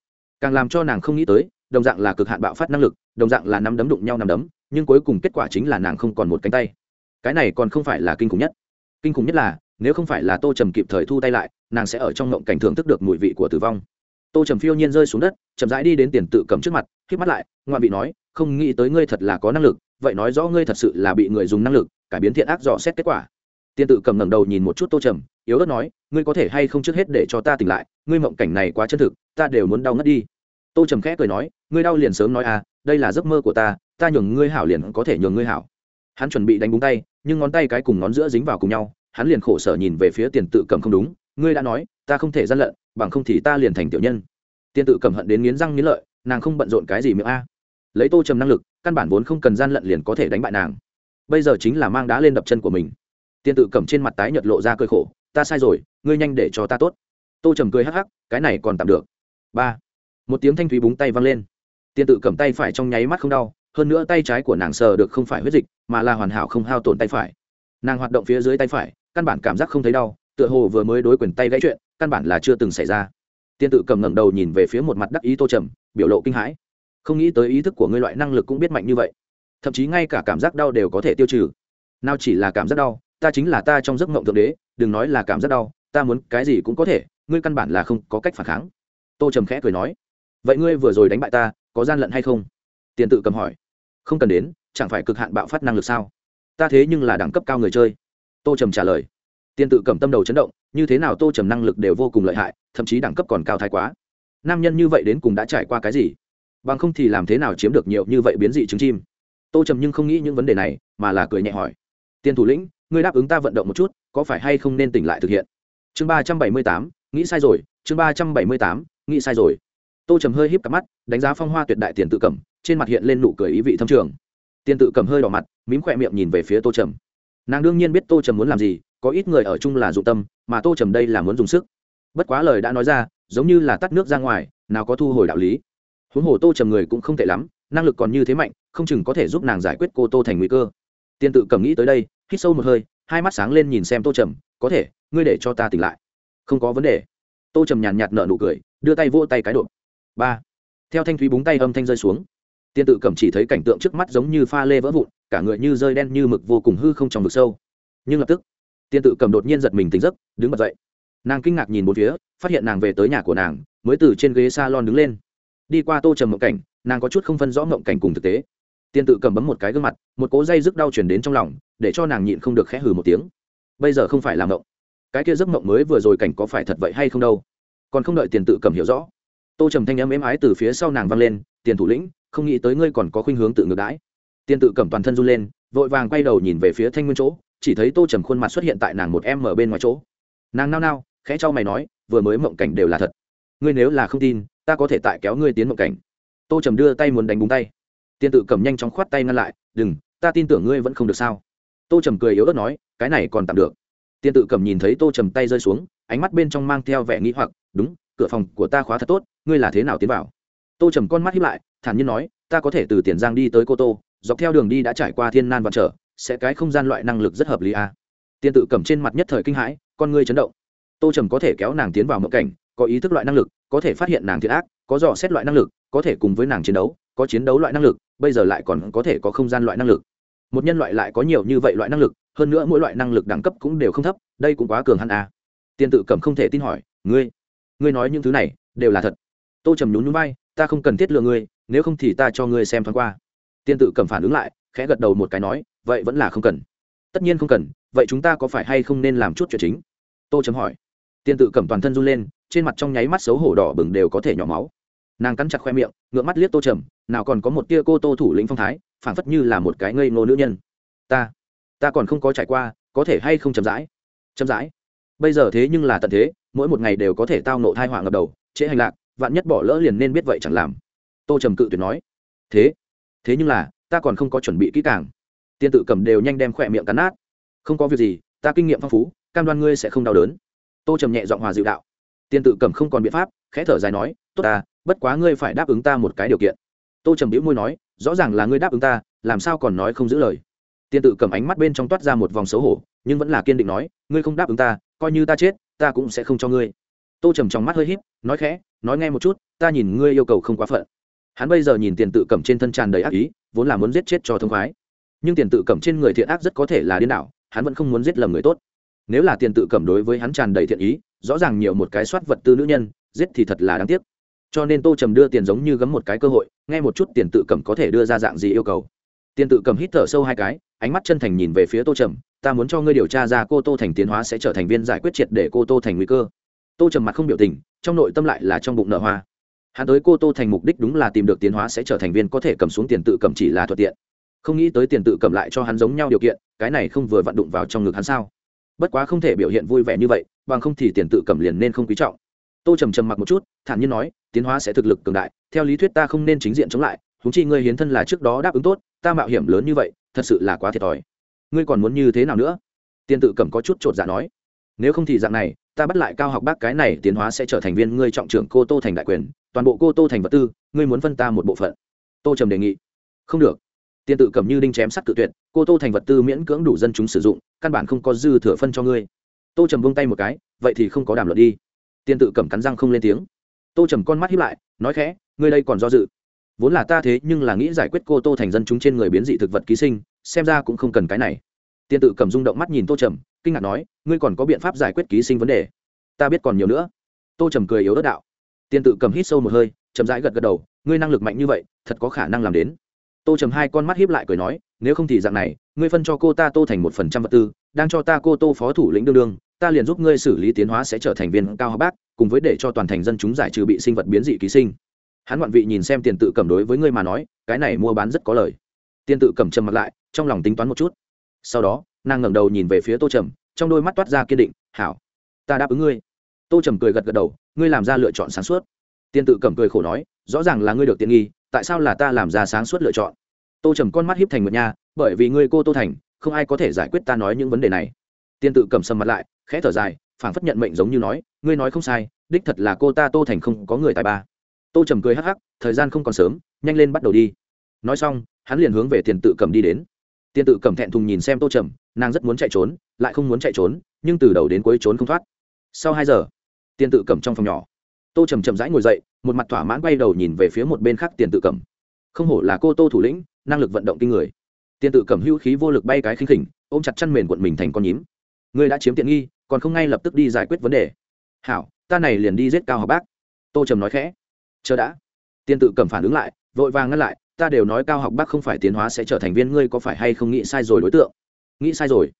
Càng làm cho nàng không nghĩ tới, đồng dạng là cực hạn bạo phát năng lực, đồng dạng là nắm đấm đụng nhau nắm đấm, nhưng cuối cùng kết quả chính là nàng không còn một cánh tay. Cái này còn không phải là kinh khủng nhất. Kinh khủng nhất là nếu không phải là tô trầm kịp thời thu tay lại, nàng sẽ ở trong ngộng cảnh thưởng thức được mùi vị của tử vong. Tô trầm phiêu nhiên rơi xuống đất, chậm rãi đi đến tiền tự cầm trước mặt k h mắt lại ngoạn vị nói, không nghĩ tới ngươi thật là có năng lực, vậy nói rõ ngươi thật sự là bị người dùng năng lực, cải biến thiện ác dò xét kết quả. Tiên tự cầm ngẩng đầu nhìn một chút tô trầm, yếu ớt nói, ngươi có thể hay không trước hết để cho ta tỉnh lại, ngươi mộng cảnh này quá chân thực, ta đều muốn đau ngất đi. Tô trầm khẽ cười nói, ngươi đau liền sớm nói à đây là giấc mơ của ta ta nhường ngươi hảo liền có thể nhường ngươi hảo. Hắn chuẩn bị đánh búng tay, nhưng ngón tay cái cùng ngón giữa dính vào cùng nhau hắn liền khổ sở nhìn về phía tiền tự cầm không đúng, ngươi đã nói, ta không thể gian lận, bằng không thì ta liền thành tiểu nhân. Tiền tự cầm hận đến nghiến răng nghiến lợi, nàng không bận rộn cái gì miệng a. Lấy tô trầm năng lực, căn bản vốn không cần gian lận liền có thể đánh bại nàng. Bây giờ chính là mang đá lên đập chân của mình. Tiền tự cầm trên mặt tái nhợt lộ ra cơi khổ, ta sai rồi, ngươi nhanh để cho ta tốt. Tô trầm cười hắc hắc, cái này còn tạm được. Ba. Một tiếng thanh thúy búng tay văng lên. Tiền tự cầm tay phải trong nháy mắt không đau, hơn nữa tay trái của nàng sờ được không phải huyết dịch, mà là hoàn hảo không hao tổn tay phải. Nàng hoạt động phía dưới tay phải căn bản cảm giác không thấy đau, tựa hồ vừa mới đối quyền tay gãy chuyện, căn bản là chưa từng xảy ra. Tiên tự cầm ngẩng đầu nhìn về phía một mặt đắc ý tô trầm, biểu lộ kinh hãi. Không nghĩ tới ý thức của ngươi loại năng lực cũng biết mạnh như vậy. Thậm chí ngay cả cảm giác đau đều có thể tiêu trừ. Nào chỉ là cảm giác đau, ta chính là ta trong giấc mộng thượng đế, đừng nói là cảm giác đau, ta muốn cái gì cũng có thể, ngươi căn bản là không có cách phản kháng. Tô trầm khẽ cười nói, vậy ngươi vừa rồi đánh bại ta, có gian lận hay không? Tiền tự cầm hỏi. Không cần đến, chẳng phải cực hạn bạo phát năng lực sao? Ta thế nhưng là đẳng cấp cao người chơi tô trầm trả lời. Tiền tự cầm tâm đầu chấn động, như thế nào tô trầm năng lực đều vô cùng lợi hại, thậm chí đẳng cấp còn cao thái quá. Nam nhân như vậy đến cùng đã trải qua cái gì? Bằng không thì làm thế nào chiếm được nhiều như vậy biến dị trứng chim? Tô trầm nhưng không nghĩ những vấn đề này, mà là cười nhẹ hỏi. Tiền thủ lĩnh, ngươi đáp ứng ta vận động một chút, có phải hay không nên tỉnh lại thực hiện? Chương ba trăm bảy mươi tám, nghĩ sai rồi, chương ba trăm bảy mươi tám, nghĩ sai rồi. Tô trầm hơi híp cặp mắt, đánh giá phong hoa tuyệt đại tiền tự cẩm trên mặt hiện lên nụ cười ý vị thâm trường. Tiền tự cẩm hơi đỏ mặt, mím khỏe miệng nhìn về phía tô trầm nàng đương nhiên biết tô trầm muốn làm gì, có ít người ở chung là dụng tâm, mà tô trầm đây là muốn dùng sức. Bất quá lời đã nói ra, giống như là tắt nước ra ngoài, nào có thu hồi đạo lý. Huống hồ tô trầm người cũng không tệ lắm, năng lực còn như thế mạnh, không chừng có thể giúp nàng giải quyết cô tô thành nguy cơ. Tiên tự cầm nghĩ tới đây, hít sâu một hơi, hai mắt sáng lên nhìn xem tô trầm, có thể, ngươi để cho ta tỉnh lại. Không có vấn đề. Tô trầm nhàn nhạt nở nụ cười, đưa tay vỗ tay cái độ. Ba. Theo thanh thúy búng tay âm thanh rơi xuống. Tiên tự cầm chỉ thấy cảnh tượng trước mắt giống như pha lê vỡ vụn cả người như rơi đen như mực vô cùng hư không trong vực sâu. Nhưng lập tức, tiên tự cầm đột nhiên giật mình tỉnh giấc, đứng bật dậy. Nàng kinh ngạc nhìn bốn phía, phát hiện nàng về tới nhà của nàng, mới từ trên ghế s a lon đứng lên. Đi qua tô trầm mộng cảnh, nàng có chút không phân rõ mộng cảnh cùng thực tế. Tiên tự cầm bấm một cái gương mặt, một cố dây rức đau chuyển đến trong lòng, để cho nàng nhịn không được khẽ hừ một tiếng. Bây giờ không phải là mộng. Cái kia giấc mộng mới vừa rồi cảnh có phải thật vậy hay không đâu? Còn không đợi tiền tự cầm hiểu rõ, tô trầm thanh âm êm ái từ phía sau nàng vang lên, tiền thủ lĩnh, không nghĩ tới ngươi còn có khuynh hướng tự ngược đãi. Tiên tự cầm toàn thân run lên, vội vàng quay đầu nhìn về phía thanh nguyên chỗ, chỉ thấy tô trầm khuôn mặt xuất hiện tại nàng một em ở bên ngoài chỗ. Nàng nao nao, khẽ cho mày nói, vừa mới mộng cảnh đều là thật. Ngươi nếu là không tin, ta có thể tại kéo ngươi tiến mộng cảnh. Tô trầm đưa tay muốn đánh búng tay. Tiên tự cầm nhanh chóng khoát tay ngăn lại, đừng, ta tin tưởng ngươi vẫn không được sao? Tô trầm cười yếu ớt nói, cái này còn tạm được. Tiên tự cầm nhìn thấy tô trầm tay rơi xuống, ánh mắt bên trong mang theo vẻ nghĩ hoặc, đúng, cửa phòng của ta khóa thật tốt, ngươi là thế nào tiến vào? Tô trầm con mắt hiếp lại, thản nhiên nói, ta có thể từ tiền giang đi tới cô tô dọc theo đường đi đã trải qua thiên nan vạn trở sẽ cái không gian loại năng lực rất hợp lý a à. tiên tự cầm trên mặt nhất thời kinh hãi con ngươi chấn động tô trầm có thể kéo nàng tiến vào mộng cảnh có ý thức loại năng lực có thể phát hiện nàng thiệt ác có dò xét loại năng lực có thể cùng với nàng chiến đấu có chiến đấu loại năng lực bây giờ lại còn có thể có không gian loại năng lực một nhân loại lại có nhiều như vậy loại năng lực hơn nữa mỗi loại năng lực đẳng cấp cũng đều không thấp đây cũng quá cường hắn à. tiên tự cầm không thể tin hỏi ngươi ngươi nói những thứ này đều là thật tô trầm nhún nhún bay, ta không cần thiết lừa ngươi nếu không thì ta cho ngươi xem thoáng qua tiên tự cầm phản ứng lại, khẽ gật đầu một cái nói, vậy vẫn là không cần. Tất nhiên không cần, vậy chúng ta có phải hay không nên làm chút chuyện chính? Tô chấm hỏi. Tiên tự cầm toàn thân run lên, trên mặt trong nháy mắt xấu hổ đỏ bừng đều có thể nhỏ máu. Nàng cắn chặt khoe miệng ngựa mắt liếc tô trầm, nào còn có một tia cô tô thủ lĩnh phong thái, phảng phất như là một cái ngây ngô nữ nhân. Ta ta còn không có trải qua, có thể hay không chậm rãi? Chậm rãi? Bây giờ thế nhưng là tận thế, mỗi một ngày đều có thể tao nộ thai họa ngập đầu, trễ hành lạc, vạn nhất bỏ lỡ liền nên biết vậy chẳng làm. Tô trầm cự tuyệt nói. Thế? Thế nhưng là, ta còn không có chuẩn bị kỹ càng. Tiên tự cầm đều nhanh đem khỏe miệng cắn nát. Không có việc gì, ta kinh nghiệm phong phú, cam đoan ngươi sẽ không đau đớn. Tô trầm nhẹ giọng hòa dịu đạo. Tiên tự cầm không còn biện pháp, khẽ thở dài nói, tốt ta, bất quá ngươi phải đáp ứng ta một cái điều kiện. Tô trầm biễu môi nói, rõ ràng là ngươi đáp ứng ta, làm sao còn nói không giữ lời? Tiên tự cầm ánh mắt bên trong toát ra một vòng xấu hổ, nhưng vẫn là kiên định nói, ngươi không đáp ứng ta, coi như ta chết, ta cũng sẽ không cho ngươi. Tô trầm trong mắt hơi h í p nói khẽ, nói nghe một chút, ta nhìn ngươi yêu cầu không quá phận hắn bây giờ nhìn tiền tự cầm trên thân tràn đầy ác ý, vốn là muốn giết chết cho thông khoái. Nhưng tiền tự cầm trên người thiện ác rất có thể là điên đảo, hắn vẫn không muốn giết lầm người tốt. Nếu là tiền tự cầm đối với hắn tràn đầy thiện ý, rõ ràng nhiều một cái soát vật tư nữ nhân, giết thì thật là đáng tiếc. Cho nên tô trầm đưa tiền giống như gấm một cái cơ hội, nghe một chút tiền tự cầm có thể đưa ra dạng gì yêu cầu. Tiền tự cầm hít thở sâu hai cái, ánh mắt chân thành nhìn về phía tô trầm, ta muốn cho ngươi điều tra ra cô tô thành tiến hóa sẽ trở thành viên giải quyết triệt để cô tô thành nguy cơ. Tô trầm mặt không biểu tình, trong nội tâm lại là trong bụng nợ hoa hắn tới cô tô thành mục đích đúng là tìm được tiến hóa sẽ trở thành viên có thể cầm xuống tiền tự cầm chỉ là thuận tiện. Không nghĩ tới tiền tự cầm lại cho hắn giống nhau điều kiện, cái này không vừa vặn đụng vào trong ngực hắn sao? Bất quá không thể biểu hiện vui vẻ như vậy, bằng không thì tiền tự cầm liền nên không quý trọng. Tô trầm trầm mặc một chút, thản nhiên nói, tiến hóa sẽ thực lực cường đại, theo lý thuyết ta không nên chính diện chống lại húng chi ngươi hiến thân là trước đó đáp ứng tốt, ta mạo hiểm lớn như vậy, thật sự là quá thiệt thòi. Ngươi còn muốn như thế nào nữa? Tiền tự cầm có chút chột dạ nói nếu không thì dạng này, ta bắt lại cao học bác cái này tiến hóa sẽ trở thành viên ngươi trọng trưởng cô tô thành đại quyền, toàn bộ cô tô thành vật tư, ngươi muốn phân ta một bộ phận. Tô trầm đề nghị. Không được. Tiền tự cầm như đinh chém sắt tự tuyệt, cô tô thành vật tư miễn cưỡng đủ dân chúng sử dụng, căn bản không có dư thừa phân cho ngươi. Tô trầm vung tay một cái, vậy thì không có đàm luận đi. Tiền tự cầm cắn răng không lên tiếng. Tô trầm con mắt hiếp lại, nói khẽ, ngươi đây còn do dự. Vốn là ta thế nhưng là nghĩ giải quyết cô tô thành dân chúng trên người biến dị thực vật ký sinh, xem ra cũng không cần cái này. Tiên tự cầm rung động mắt nhìn tô trầm kinh ngạc nói, ngươi còn có biện pháp giải quyết ký sinh vấn đề? Ta biết còn nhiều nữa. Tô trầm cười yếu đất đạo. Tiên tự cầm hít sâu một hơi, chậm rãi gật gật đầu, ngươi năng lực mạnh như vậy, thật có khả năng làm đến. Tô trầm hai con mắt hiếp lại cười nói, nếu không thì dạng này, ngươi phân cho cô ta tô thành một phần trăm vật tư, đang cho ta cô tô phó thủ lĩnh đương đương, ta liền giúp ngươi xử lý tiến hóa sẽ trở thành viên cao học bác, cùng với để cho toàn thành dân chúng giải trừ bị sinh vật biến dị ký sinh. Hắn ngoạn vị nhìn xem tiền tự cầm đối với ngươi mà nói, cái này mua bán rất có lời. Tiền tự cầm trầm mặt lại, trong lòng tính toán một chút. Sau đó nàng ngẩng đầu nhìn về phía tô trầm, trong đôi mắt toát ra kiên định, hảo, ta đáp ứng ngươi. Tô trầm cười gật gật đầu, ngươi làm ra lựa chọn sáng suốt. Tiên tự cầm cười khổ nói, rõ ràng là ngươi được tiện nghi, tại sao là ta làm ra sáng suốt lựa chọn? Tô trầm con mắt hiếp thành mượt nha, bởi vì ngươi cô tô thành, không ai có thể giải quyết ta nói những vấn đề này. Tiên tự cầm sầm mặt lại, khẽ thở dài, phảng phất nhận mệnh giống như nói, ngươi nói không sai, đích thật là cô ta tô thành không có người tài ba. Tô trầm cười hắc hắc, thời gian không còn sớm, nhanh lên bắt đầu đi. Nói xong, hắn liền hướng về tiền tự cầm đi đến. Tiền tự cầm thẹn thùng nhìn xem tô trầm nàng rất muốn chạy trốn, lại không muốn chạy trốn, nhưng từ đầu đến cuối trốn không thoát. Sau hai giờ, tiền tự cầm trong phòng nhỏ. Tô trầm chậm rãi ngồi dậy, một mặt thỏa mãn quay đầu nhìn về phía một bên khác tiền tự cầm. Không hổ là cô tô thủ lĩnh, năng lực vận động kinh người. Tiền tự cầm hữu khí vô lực bay cái khinh khỉnh, ôm chặt chăn mền quận mình thành con nhím. Người đã chiếm tiện nghi, còn không ngay lập tức đi giải quyết vấn đề. Hảo, ta này liền đi giết cao học bác. Tô trầm nói khẽ. Chờ đã. Tiên tự cầm phản ứng lại, vội vàng ngăn lại, ta đều nói cao học bác không phải tiến hóa sẽ trở thành viên, ngươi có phải hay không nghĩ sai rồi đối tượng? Nghĩ sai rồi.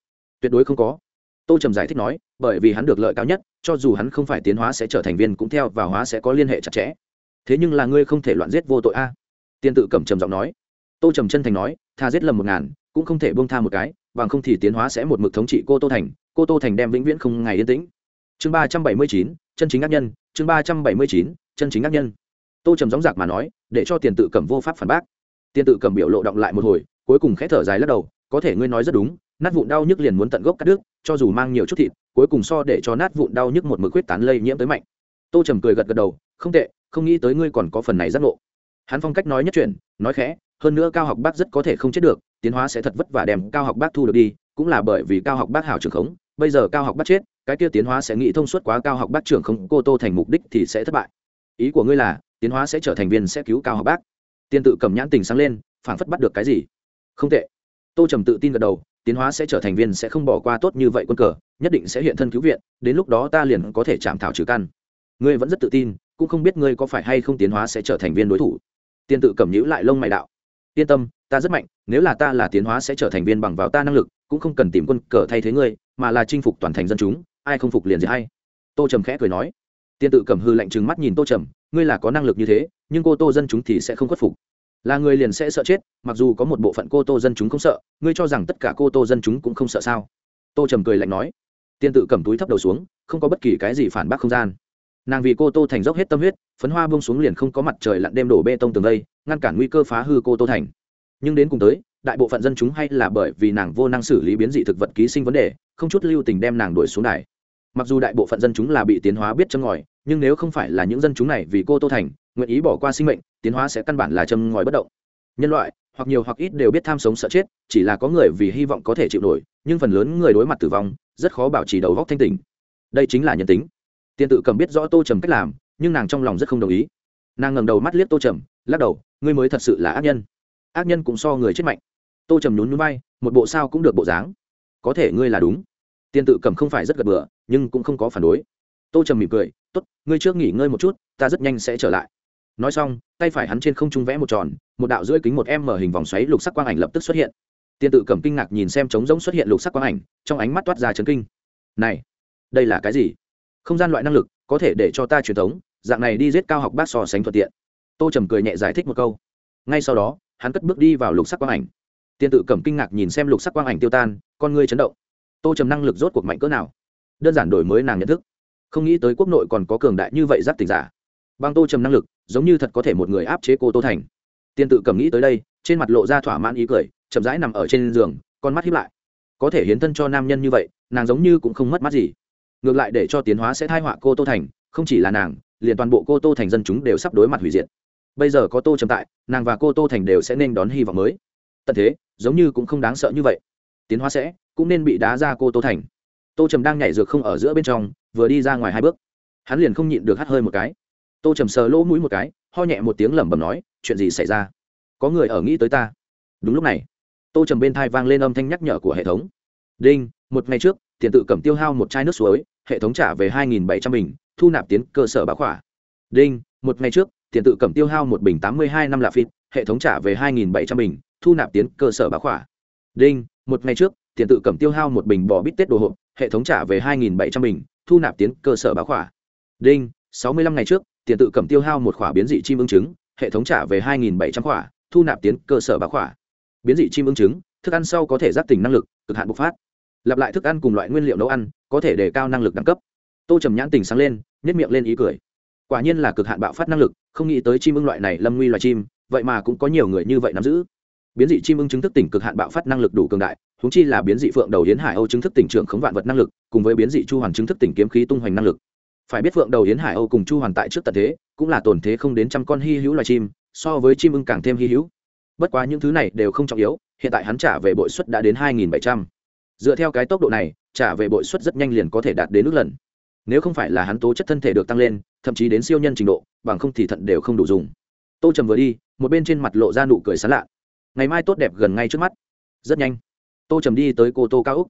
Tuyệt đối không có. Tô trầm giải thích nói, bởi vì hắn được lợi cao nhất, cho dù hắn không phải tiến hóa sẽ trở thành viên cũng theo và hóa sẽ có liên hệ chặt chẽ. Thế nhưng là ngươi không thể loạn giết vô tội a. Tiên tự cầm trầm giọng nói. Tô trầm chân thành nói, tha giết lầm một ngàn, cũng không thể bông tha một cái, bằng không thì tiến hóa sẽ một mực thống trị cô tô thành, cô tô thành đem vĩnh viễn không ngày yên tĩnh. Chương ba trăm bảy mươi chín, chân chính ác nhân, chương ba trăm bảy mươi chín, chân chính ác nhân. Tô trầm gióng giặc mà nói, để cho tiền tự cầm vô pháp phản bác. Tiền tự cầm biểu lộ động lại một hồi, cuối cùng khẽ thở dài lắc đầu, có thể ngươi nói rất đúng nát vụn đau nhức liền muốn tận gốc cắt đứt cho dù mang nhiều chút thịt cuối cùng so để cho nát vụn đau nhức một mực huyết tán lây nhiễm tới mạnh. Tô trầm cười gật gật đầu không tệ không nghĩ tới ngươi còn có phần này giác ngộ. Hắn phong cách nói nhất chuyện nói khẽ hơn nữa cao học bác rất có thể không chết được tiến hóa sẽ thật vất vả đem cao học bác thu được đi cũng là bởi vì cao học bác hảo trưởng khống bây giờ cao học bác chết cái kia tiến hóa sẽ nghĩ thông suốt quá cao học bác trưởng khống, cô tô thành mục đích thì sẽ thất bại. Ý của ngươi là tiến hóa sẽ trở thành viên sẽ cứu cao học bác. Tiên tự cầm nhãn tình sáng lên phảng phất bắt được cái gì? Không tệ. Tô trầm tự tin gật đầu tiến hóa sẽ trở thành viên sẽ không bỏ qua tốt như vậy quân cờ, nhất định sẽ hiện thân cứu viện, đến lúc đó ta liền có thể chạm thảo trừ căn. Ngươi vẫn rất tự tin, cũng không biết ngươi có phải hay không tiến hóa sẽ trở thành viên đối thủ. Tiên tự cầm nhữ lại lông mày đạo. Yên tâm, ta rất mạnh, nếu là ta là tiến hóa sẽ trở thành viên bằng vào ta năng lực, cũng không cần tìm quân cờ thay thế ngươi, mà là chinh phục toàn thành dân chúng, ai không phục liền gì hay tô trầm khẽ cười nói. Tiên tự cầm hư lạnh trừng mắt nhìn tô trầm, ngươi là có năng lực như thế, nhưng cô tô dân chúng thì sẽ không khuất phục là người liền sẽ sợ chết, mặc dù có một bộ phận cô tô dân chúng không sợ, ngươi cho rằng tất cả cô tô dân chúng cũng không sợ sao? Tô trầm cười lạnh nói. Tiên tự cầm túi thấp đầu xuống, không có bất kỳ cái gì phản bác không gian. Nàng vì cô tô thành dốc hết tâm huyết, phấn hoa bông xuống liền không có mặt trời lặn đêm đổ bê tông tường đây, ngăn cản nguy cơ phá hư cô tô thành. Nhưng đến cùng tới, đại bộ phận dân chúng hay là bởi vì nàng vô năng xử lý biến dị thực vật ký sinh vấn đề, không chút lưu tình đem nàng đuổi xuống đài. Mặc dù đại bộ phận dân chúng là bị tiến hóa biết châm ngòi, nhưng nếu không phải là những dân chúng này vì cô tô thành, nguyện ý bỏ qua sinh mệnh tiến hóa sẽ căn bản là châm ngòi bất động. Nhân loại, hoặc nhiều hoặc ít đều biết tham sống sợ chết, chỉ là có người vì hy vọng có thể chịu nổi, nhưng phần lớn người đối mặt tử vong, rất khó bảo trì đầu góc thanh tình đây chính là nhân tính. Tiên tự cầm biết rõ tô trầm cách làm, nhưng nàng trong lòng rất không đồng ý. Nàng ngầm đầu mắt liếc tô trầm, lắc đầu, ngươi mới thật sự là ác nhân. Ác nhân cũng so người chết mạnh. Tô trầm nhún núi bay một bộ sao cũng được bộ dáng. Có thể ngươi là đúng. Tiên tự cầm không phải rất gật bừa, nhưng cũng không có phản đối. Tô trầm mỉm cười t ố t ngươi trước nghỉ ngơi một chút, ta rất nhanh sẽ trở lại nói xong, tay phải hắn trên không trung vẽ một tròn, một đạo rưỡi kính một em mở hình vòng xoáy lục sắc quang ảnh lập tức xuất hiện. Tiên tự cầm kinh ngạc nhìn xem trống rỗng xuất hiện lục sắc quang ảnh, trong ánh mắt toát ra chấn kinh. Này, đây là cái gì? Không gian loại năng lực, có thể để cho ta truyền thống, dạng này đi giết cao học bác so sánh thuận tiện. Tô trầm cười nhẹ giải thích một câu. Ngay sau đó, hắn cất bước đi vào lục sắc quang ảnh. Tiên tự cầm kinh ngạc nhìn xem lục sắc quang ảnh tiêu tan, con ngươi chấn động. Tô trầm năng lực rốt cuộc mạnh cỡ nào? Đơn giản đổi mới nàng nhận thức. Không nghĩ tới quốc nội còn có cường đại như vậy giáp tình giả. Bằng tô trầm năng lực giống như thật có thể một người áp chế cô tô thành. Tiên tự cầm nghĩ tới đây, trên mặt lộ ra thỏa mãn ý cười, chậm rãi nằm ở trên giường, con mắt hiếp lại. Có thể hiến thân cho nam nhân như vậy, nàng giống như cũng không mất mắt gì. Ngược lại để cho tiến hóa sẽ thai họa cô tô thành, không chỉ là nàng, liền toàn bộ cô tô thành dân chúng đều sắp đối mặt hủy diệt. Bây giờ có tô trầm tại, nàng và cô tô thành đều sẽ nên đón hy vọng mới. Tận thế, giống như cũng không đáng sợ như vậy. Tiến hóa sẽ, cũng nên bị đá ra cô tô thành. Tô trầm đang nhảy dược không ở giữa bên trong, vừa đi ra ngoài hai bước. Hắn liền không nhịn được hắt hơi một cái tô trầm sờ lỗ mũi một cái, ho nhẹ một tiếng lẩm bẩm nói, chuyện gì xảy ra? Có người ở nghĩ tới ta. Đúng lúc này, tô trầm bên thai vang lên âm thanh nhắc nhở của hệ thống. Đinh, một ngày trước, tiền tự cầm tiêu hao một chai nước suối, hệ thống trả về hai nghìn bảy trăm bình, thu nạp tiến cơ sở báo khỏa. Đinh, một ngày trước, tiền tự cầm tiêu hao một bình tám mươi hai năm lạp phịt, hệ thống trả về hai nghìn bảy trăm bình, thu nạp tiến cơ sở báo khỏa. Đinh, một ngày trước, tiền tự cầm tiêu hao một bình bò bít tết đồ hộp, hệ thống trả về hai nghìn bảy trăm bình, thu nạp tiến cơ sở báo khỏa. Đinh, sáu mươi lăm ngày trước tiền tự cầm tiêu hao một khỏa biến dị chim ưng trứng, hệ thống trả về hai nghìn bảy trăm khỏa, thu nạp tiến cơ sở bá khỏa. Biến dị chim ưng trứng, thức ăn sau có thể giáp tình năng lực, cực hạn bộc phát. Lặp lại thức ăn cùng loại nguyên liệu nấu ăn, có thể đề cao năng lực đẳng cấp. Tô trầm nhãn tình sáng lên nhét miệng lên ý cười. Quả nhiên là cực hạn bạo phát năng lực, không nghĩ tới chim ưng loại này lâm nguy loài chim, vậy mà cũng có nhiều người như vậy nắm giữ. Biến dị chim ưng chứng thức tỉnh cực hạn bạo phát năng lực đủ cường đại húng chi là biến dị phượng đầu hiến hải âu chứng thức tỉnh trưởng khống vạn vật năng lực, cùng với biến dị chu hoàn chứng thức tỉnh kiếm khí tung hoành năng lực phải biết phượng đầu yến hải âu cùng chu hoàn tại trước tận thế, cũng là tổn thế không đến trăm con hy hữu loài chim, so với chim ưng càng thêm hy hữu. Bất quá những thứ này đều không trọng yếu, hiện tại hắn trả về bội suất đã đến hai nghìn bảy trăm. Dựa theo cái tốc độ này, trả về bội suất rất nhanh liền có thể đạt đến nước lần. Nếu không phải là hắn tố chất thân thể được tăng lên, thậm chí đến siêu nhân trình độ, bằng không thì thận đều không đủ dùng. Tô trầm vừa đi, một bên trên mặt lộ ra nụ cười sán lạ. Ngày mai tốt đẹp gần ngay trước mắt. Rất nhanh. Tô trầm đi tới cô tô cao úc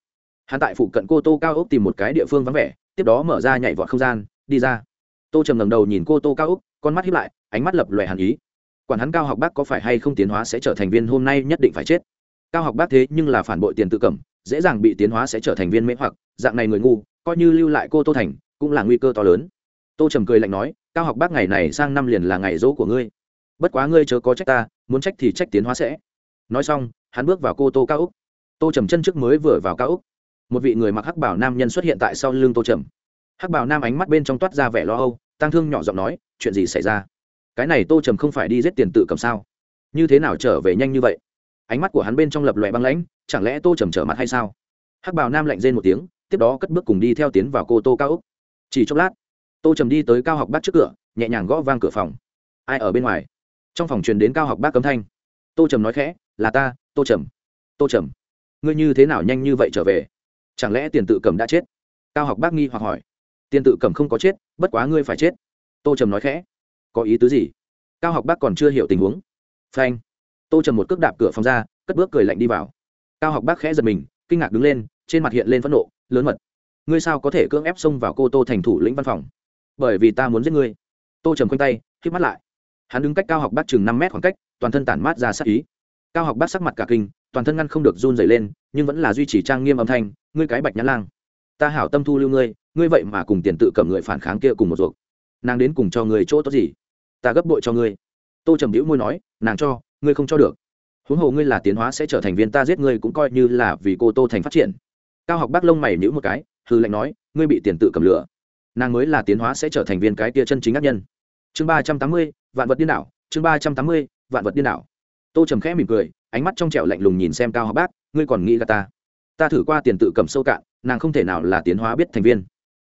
hắn tại phụ cận cô tô cao ốc tìm một cái địa phương vắng vẻ, tiếp đó mở ra nhảy vọt không gian, đi ra. Tô trầm ngẩng đầu nhìn cô tô cao ốc, con mắt hiếp lại, ánh mắt lập lòe hàn ý. Quản hắn cao học bác có phải hay không tiến hóa sẽ trở thành viên hôm nay nhất định phải chết? Cao học bác thế nhưng là phản bội tiền tự cẩm dễ dàng bị tiến hóa sẽ trở thành viên mễ hoặc, dạng này người ngu, coi như lưu lại cô tô thành, cũng là nguy cơ to lớn. Tô trầm cười lạnh nói, cao học bác ngày này sang năm liền là ngày dỗ của ngươi. Bất quá ngươi chớ có trách ta, muốn trách thì trách tiến hóa sẽ. Nói xong, hắn bước vào cô tô cao úc tô trầm chân trước mới vừa vào cao úc một vị người mặc hắc bảo nam nhân xuất hiện tại sau lưng tô trầm. Hắc bảo nam ánh mắt bên trong toát ra vẻ lo âu tăng thương nhỏ giọng nói, chuyện gì xảy ra? Cái này tô trầm không phải đi giết tiền tự cầm sao? Như thế nào trở về nhanh như vậy? Ánh mắt của hắn bên trong lập lòe băng lãnh, chẳng lẽ tô trầm trở mặt hay sao? Hắc bảo nam lạnh rên một tiếng, tiếp đó cất bước cùng đi theo tiến vào cô tô cao úc chỉ chốc lát, tô trầm đi tới cao học bác trước cửa, nhẹ nhàng gõ vang cửa phòng. Ai ở bên ngoài? Trong phòng truyền đến cao học bác cấm thanh. Tô trầm nói khẽ, là ta, tô trầm tô trầm. Ngươi như thế nào nhanh như vậy trở về? Chẳng lẽ tiền tự cầm đã chết? Cao học bác nghi hoặc hỏi. Tiền tự cầm không có chết, bất quá ngươi phải chết. Tô trầm nói khẽ. Có ý tứ gì? Cao học bác còn chưa hiểu tình huống. Phanh. Tô trầm một cước đạp cửa phòng ra, cất bước cười lạnh đi vào. Cao học bác khẽ giật mình, kinh ngạc đứng lên, trên mặt hiện lên phẫn nộ, lớn mật. Ngươi sao có thể cưỡng ép xông vào cô tô thành thủ lĩnh văn phòng? Bởi vì ta muốn giết ngươi. Tô trầm quanh tay k mắt lại. Hắn đứng cách cao học bác chừng năm mét khoảng cách, toàn thân tản mát ra sát ý. Cao học bác sắc mặt cả kinh, toàn thân ngăn không được run dày lên nhưng vẫn là duy trì trang nghiêm âm thanh, ngươi cái bạch nhã lang. Ta hảo tâm thu lưu ngươi ngươi vậy mà cùng tiền tự cầm người phản kháng kia cùng một ruột. Nàng đến cùng cho người chỗ tốt gì? Ta gấp bội cho ngươi. Tô trầm hữu môi nói, nàng cho, ngươi không cho được. Huống hồ ngươi là tiến hóa sẽ trở thành viên ta giết ngươi cũng coi như là vì cô tô thành phát triển. Cao học bác lông mày nhữ một cái hư lệnh nói, ngươi bị tiền tự cầm lửa. Nàng mới là tiến hóa sẽ trở thành viên cái tia chân chính ác nhân. Chương ba trăm tám mươi, vạn vật điên đảo, chương ba trăm tám mươi, vạn vật điên đảo. Tô trầm khẽ mỉm cười, ánh mắt trong trẻo lạnh lùng nhìn xem cao học bác ngươi còn nghĩ là ta? Ta thử qua tiền tự cầm sâu cạn, nàng không thể nào là tiến hóa biết thành viên.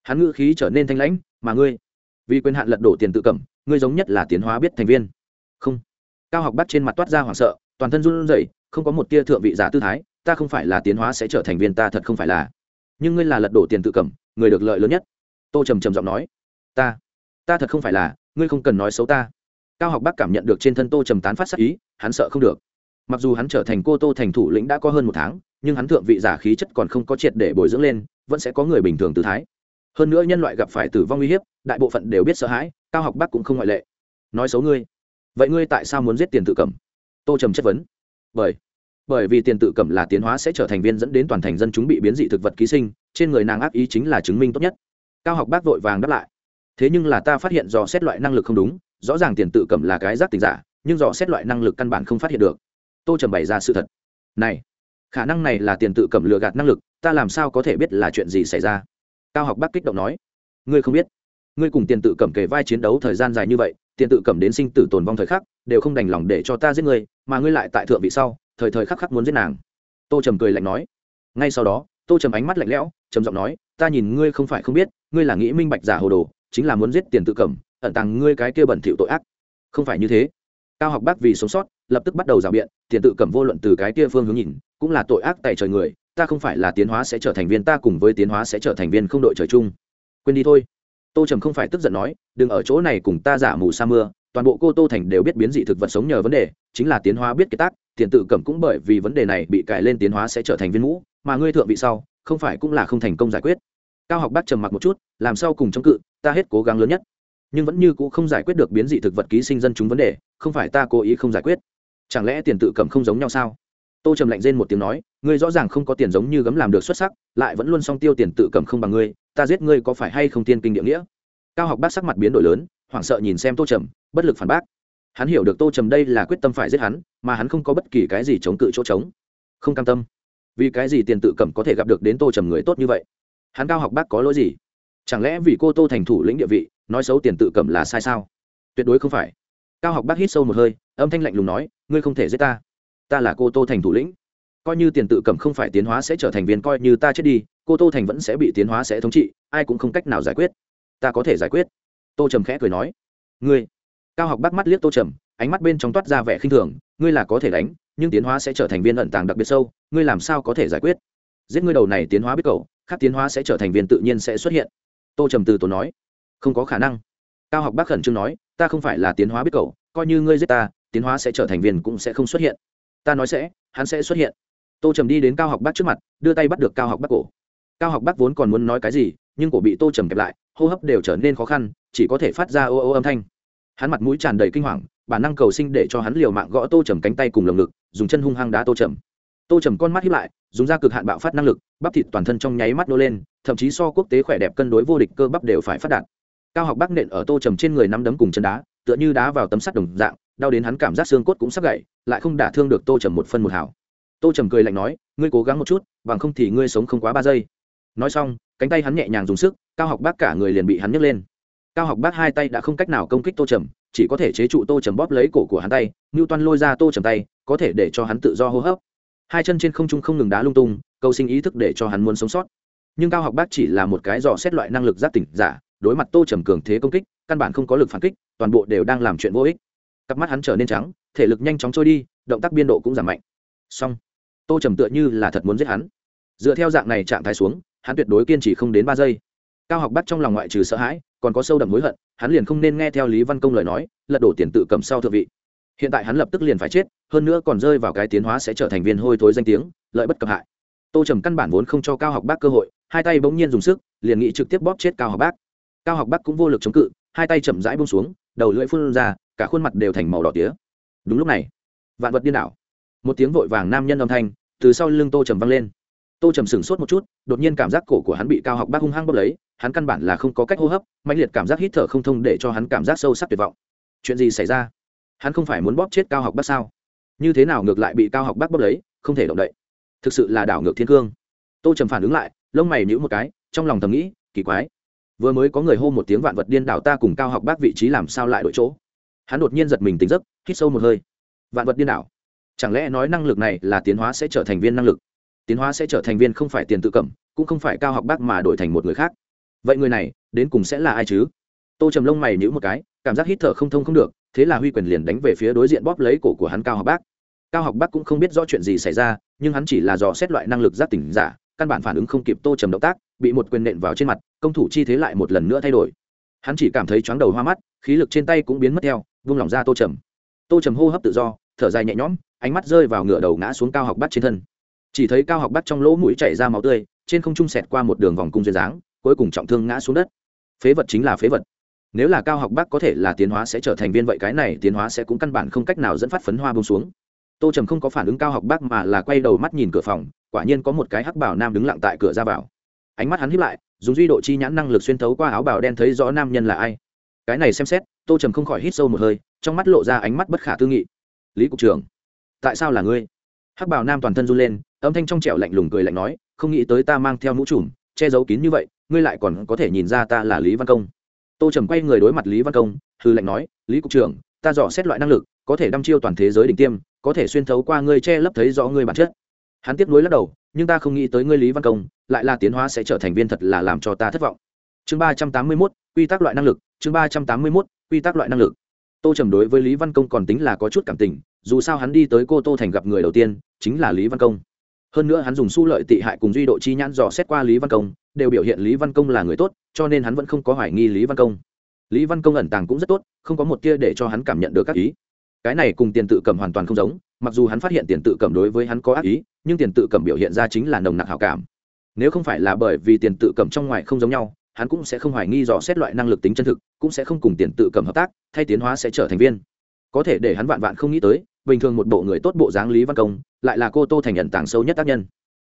Hắn ngữ khí trở nên thanh lãnh, mà ngươi, vì quyền hạn lật đổ tiền tự cầm, ngươi giống nhất là tiến hóa biết thành viên. Không. Cao học bắt trên mặt toát ra hoảng sợ, toàn thân run rẩy, không có một tia thượng vị giả tư thái, ta không phải là tiến hóa sẽ trở thành viên, ta thật không phải là. Nhưng ngươi là lật đổ tiền tự cầm, người được lợi lớn nhất. Tô trầm trầm giọng nói, ta ta thật không phải là, ngươi không cần nói xấu ta. Cao học bác cảm nhận được trên thân tô trầm tán phát sắc ý, hắn sợ không được mặc dù hắn trở thành cô tô thành thủ lĩnh đã có hơn một tháng, nhưng hắn thượng vị giả khí chất còn không có triệt để bồi dưỡng lên, vẫn sẽ có người bình thường tự thái. Hơn nữa nhân loại gặp phải tử vong uy hiếp, đại bộ phận đều biết sợ hãi, cao học bắc cũng không ngoại lệ. Nói xấu ngươi. Vậy ngươi tại sao muốn giết tiền tự cẩm tô trầm chất vấn. Bởi bởi vì tiền tự cẩm là tiến hóa sẽ trở thành viên dẫn đến toàn thành dân chúng bị biến dị thực vật ký sinh, trên người nàng ác ý chính là chứng minh tốt nhất. Cao học bác vội vàng đáp lại. Thế nhưng là ta phát hiện dò xét loại năng lực không đúng, rõ ràng tiền tự cẩm là cái giác tình giả, nhưng dò xét loại năng lực căn bản không phát hiện được tô trầm bày ra sự thật. Này, khả năng này là tiền tự cẩm lừa gạt năng lực, ta làm sao có thể biết là chuyện gì xảy ra? Cao học bác kích động nói. Ngươi không biết. Ngươi cùng tiền tự cẩm kề vai chiến đấu thời gian dài như vậy, tiền tự cẩm đến sinh tử tồn vong thời khắc, đều không đành lòng để cho ta giết ngươi, mà ngươi lại tại thượng vị sau, thời thời khắc khắc muốn giết nàng. Tô trầm cười lạnh nói. Ngay sau đó, tô trầm ánh mắt lạnh lẽo, trầm giọng nói, ta nhìn ngươi không phải không biết, ngươi là nghĩ minh bạch giả hồ đồ, chính là muốn giết tiền tự cẩm ẩn tàng ngươi cái kia bẩn thỉu tội ác. Không phải như thế. Cao học bác vì sống sót lập tức bắt đầu rào biện, tiền tự cẩm vô luận từ cái kia phương hướng nhìn, cũng là tội ác tại trời người, ta không phải là tiến hóa sẽ trở thành viên, ta cùng với tiến hóa sẽ trở thành viên không đội trời chung. Quên đi thôi. Tô trầm không phải tức giận nói, đừng ở chỗ này cùng ta giả mù sa mưa, toàn bộ cô tô thành đều biết biến dị thực vật sống nhờ vấn đề, chính là tiến hóa biết kiệt tác, tiền tự cẩm cũng bởi vì vấn đề này bị cải lên tiến hóa sẽ trở thành viên mũ, mà ngươi thượng vị sau, không phải cũng là không thành công giải quyết. Cao học bác trầm mặc một chút, làm sao cùng chống cự, ta hết cố gắng lớn nhất, nhưng vẫn như c ũ không giải quyết được biến dị thực vật ký sinh dân chúng vấn đề, không phải ta cố ý không giải quyết chẳng lẽ tiền tự cầm không giống nhau sao? Tô trầm lạnh rên một tiếng nói, ngươi rõ ràng không có tiền giống như gấm làm được xuất sắc, lại vẫn luôn song tiêu tiền tự cầm không bằng ngươi, ta giết ngươi có phải hay không tiên kinh địa nghĩa? Cao học bác sắc mặt biến đổi lớn, hoảng sợ nhìn xem tô trầm, bất lực phản bác. Hắn hiểu được tô trầm đây là quyết tâm phải giết hắn, mà hắn không có bất kỳ cái gì chống cự chỗ trống. Không cam tâm. Vì cái gì tiền tự cầm có thể gặp được đến tô trầm người tốt như vậy? Hắn cao học bác có lỗi gì? Chẳng lẽ vì cô tô thành thủ lĩnh địa vị, nói xấu tiền tự cầm là sai sao? Tuyệt đối không phải cao học bác hít sâu một hơi, âm thanh lạnh lùng nói, ngươi không thể giết ta. Ta là cô tô thành thủ lĩnh. Coi như tiền tự cầm không phải tiến hóa sẽ trở thành viên, coi như ta chết đi, cô tô thành vẫn sẽ bị tiến hóa sẽ thống trị, ai cũng không cách nào giải quyết. Ta có thể giải quyết. Tô trầm khẽ cười nói, ngươi. Cao học bác mắt liếc tô trầm, ánh mắt bên trong toát ra vẻ khinh thường, ngươi là có thể đánh, nhưng tiến hóa sẽ trở thành viên ẩn tàng đặc biệt sâu, ngươi làm sao có thể giải quyết? Giết ngươi đầu này tiến hóa biết cầu khác tiến hóa sẽ trở thành viên tự nhiên sẽ xuất hiện. Tô trầm từ tốn nói, không có khả năng cao học bác khẩn trương nói, ta không phải là tiến hóa biết cậu, coi như ngươi giết ta, tiến hóa sẽ trở thành viên cũng sẽ không xuất hiện. Ta nói sẽ, hắn sẽ xuất hiện. Tô trầm đi đến cao học bác trước mặt, đưa tay bắt được cao học bác cổ. Cao học bác vốn còn muốn nói cái gì, nhưng cổ bị tô trầm kẹp lại, hô hấp đều trở nên khó khăn, chỉ có thể phát ra ô ô âm thanh. Hắn mặt mũi tràn đầy kinh hoàng, bản năng cầu sinh để cho hắn liều mạng gõ tô trầm cánh tay cùng lồng ngực, dùng chân hung hăng đá tô trầm. Tô trầm con mắt hiếp lại, dùng ra cực hạn bạo phát năng lực, bắp thịt toàn thân trong nháy mắt nô lên, thậm chí so quốc tế khỏe đẹp cân đối vô địch cơ bắp đều phải phát đạt cao học bắc nện ở tô trầm trên người nắm đấm cùng chân đá, tựa như đá vào tấm sắt đồng dạng, đau đến hắn cảm giác xương cốt cũng sắp gậy lại không đả thương được tô trầm một phân một hảo tô trầm cười lạnh nói, ngươi cố gắng một chút, bằng không thì ngươi sống không quá ba giây. Nói xong, cánh tay hắn nhẹ nhàng dùng sức, cao học bác cả người liền bị hắn nhấc lên. Cao học bác hai tay đã không cách nào công kích tô trầm, chỉ có thể chế trụ tô trầm bóp lấy cổ của hắn tay ngưu toan lôi ra tô trầm tay, có thể để cho hắn tự do hô hấp. Hai chân trên không trung không ngừng đá lung tung, cầu sinh ý thức để cho hắn muốn sống sót. Nhưng cao học bác chỉ là một cái dò xét loại năng lực giác tỉnh giả đối mặt tô trầm cường thế công kích, căn bản không có lực phản kích, toàn bộ đều đang làm chuyện vô ích. Cặp mắt hắn trở nên trắng, thể lực nhanh chóng trôi đi, động tác biên độ cũng giảm mạnh. Song tô trầm tựa như là thật muốn giết hắn. Dựa theo dạng này trạng thái xuống, hắn tuyệt đối kiên trì không đến ba giây. Cao học bắt trong lòng ngoại trừ sợ hãi, còn có sâu đậm hối hận, hắn liền không nên nghe theo lý văn công lời nói, lật đổ tiền tự cầm sau thượng vị. Hiện tại hắn lập tức liền phải chết, hơn nữa còn rơi vào cái tiến hóa sẽ trở thành viên hôi thối danh tiếng, lợi bất cập hại. Tô trầm căn bản vốn không cho cao học bác cơ hội, hai tay bỗng nhiên dùng sức, liền nghĩ trực tiếp bóp chết cao học bác cao học bắc cũng vô lực chống cự, hai tay chậm rãi bông xuống, đầu lưỡi phun ra, cả khuôn mặt đều thành màu đỏ tía. Đúng lúc này, vạn vật điên đảo. Một tiếng vội vàng nam nhân âm thanh từ sau lưng tô trầm văng lên. Tô trầm sửng sốt một chút, đột nhiên cảm giác cổ của hắn bị cao học bác hung hăng bốc lấy, hắn căn bản là không có cách hô hấp mạnh liệt cảm giác hít thở không thông để cho hắn cảm giác sâu sắc tuyệt vọng. Chuyện gì xảy ra? Hắn không phải muốn bóp chết cao học bác sao? Như thế nào ngược lại bị cao học bác bóp lấy, không thể động đậy. Thực sự là đảo ngược thiên cương. Tô trầm phản ứng lại, lông mày nhữ một cái, trong lòng thầm nghĩ, kỳ quái vừa mới có người hô một tiếng vạn vật điên đảo ta cùng cao học bác vị trí làm sao lại đổi chỗ? Hắn đột nhiên giật mình tỉnh giấc, hít sâu một hơi. Vạn vật điên đảo? Chẳng lẽ nói năng lực này là tiến hóa sẽ trở thành viên năng lực? Tiến hóa sẽ trở thành viên không phải tiền tự cẩm cũng không phải cao học bác mà đổi thành một người khác. Vậy người này, đến cùng sẽ là ai chứ? Tô trầm lông mày nhữ một cái, cảm giác hít thở không thông không được, thế là huy quyền liền đánh về phía đối diện bóp lấy cổ của hắn cao học bác. Cao học bác cũng không biết rõ chuyện gì xảy ra, nhưng hắn chỉ là dò xét loại năng lực giác tỉnh giả căn bản phản ứng không kịp tô trầm động tác, bị một quyền nện vào trên mặt, công thủ chi thế lại một lần nữa thay đổi. Hắn chỉ cảm thấy chóng đầu hoa mắt, khí lực trên tay cũng biến mất theo, vung lòng ra tô trầm. Tô trầm hô hấp tự do, thở dài nhẹ nhõm, ánh mắt rơi vào ngựa đầu ngã xuống cao học bắt trên thân. Chỉ thấy cao học bắt trong lỗ mũi chảy ra máu tươi, trên không trung sẹt qua một đường vòng cung duyên dáng, cuối cùng trọng thương ngã xuống đất. Phế vật chính là phế vật. Nếu là cao học bác có thể là tiến hóa sẽ trở thành viên vậy, cái này tiến hóa sẽ cũng căn bản không cách nào dẫn phát phấn hoa bông xuống tô trầm không có phản ứng cao học bác mà là quay đầu mắt nhìn cửa phòng, quả nhiên có một cái hắc bảo nam đứng lặng tại cửa ra vào. Ánh mắt hắn hiếp lại, dùng duy độ chi nhãn năng lực xuyên thấu qua áo bào đen thấy rõ nam nhân là ai. Cái này xem xét, tô trầm không khỏi hít sâu một hơi, trong mắt lộ ra ánh mắt bất khả tư nghị. Lý cục trưởng, tại sao là ngươi? Hắc bảo nam toàn thân run lên, âm thanh trong trẻo lạnh lùng cười lạnh nói, không nghĩ tới ta mang theo mũ trùm, che giấu kín như vậy, ngươi lại còn có thể nhìn ra ta là lý văn công. Tô trầm quay người đối mặt lý văn công hư lạnh nói, lý cục trưởng, ta dò xét loại năng lực, có thể đăm chiêu toàn thế giới đỉnh tiêm có thể xuyên thấu qua ngươi che lấp thấy rõ ngươi bản chất. Hắn tiếp nối lắc đầu, nhưng ta không nghĩ tới ngươi lý văn công, lại là tiến hóa sẽ trở thành viên thật là làm cho ta thất vọng. Chương ba trăm tám mươi mốt, quy tắc loại năng lực, chương ba trăm tám mươi mốt, quy tắc loại năng lực. Tô trầm đối với lý văn công còn tính là có chút cảm tình, dù sao hắn đi tới cô tô thành gặp người đầu tiên, chính là lý văn công. Hơn nữa hắn dùng su lợi tị hại cùng duy độ chi nhãn dò xét qua lý văn công, đều biểu hiện lý văn công là người tốt, cho nên hắn vẫn không có hoài nghi lý văn công. Lý văn công ẩn tàng cũng rất tốt, không có một tia để cho hắn cảm nhận được các ý cái này cùng tiền tự cầm hoàn toàn không giống, mặc dù hắn phát hiện tiền tự cầm đối với hắn có ác ý, nhưng tiền tự cầm biểu hiện ra chính là nồng nặc hảo cảm. Nếu không phải là bởi vì tiền tự cầm trong ngoài không giống nhau, hắn cũng sẽ không hoài nghi dò xét loại năng lực tính chân thực, cũng sẽ không cùng tiền tự cầm hợp tác, thay tiến hóa sẽ trở thành viên. Có thể để hắn vạn vạn không nghĩ tới, bình thường một bộ người tốt bộ dáng lý văn công, lại là cô tô thành nhận tàng sâu nhất tác nhân.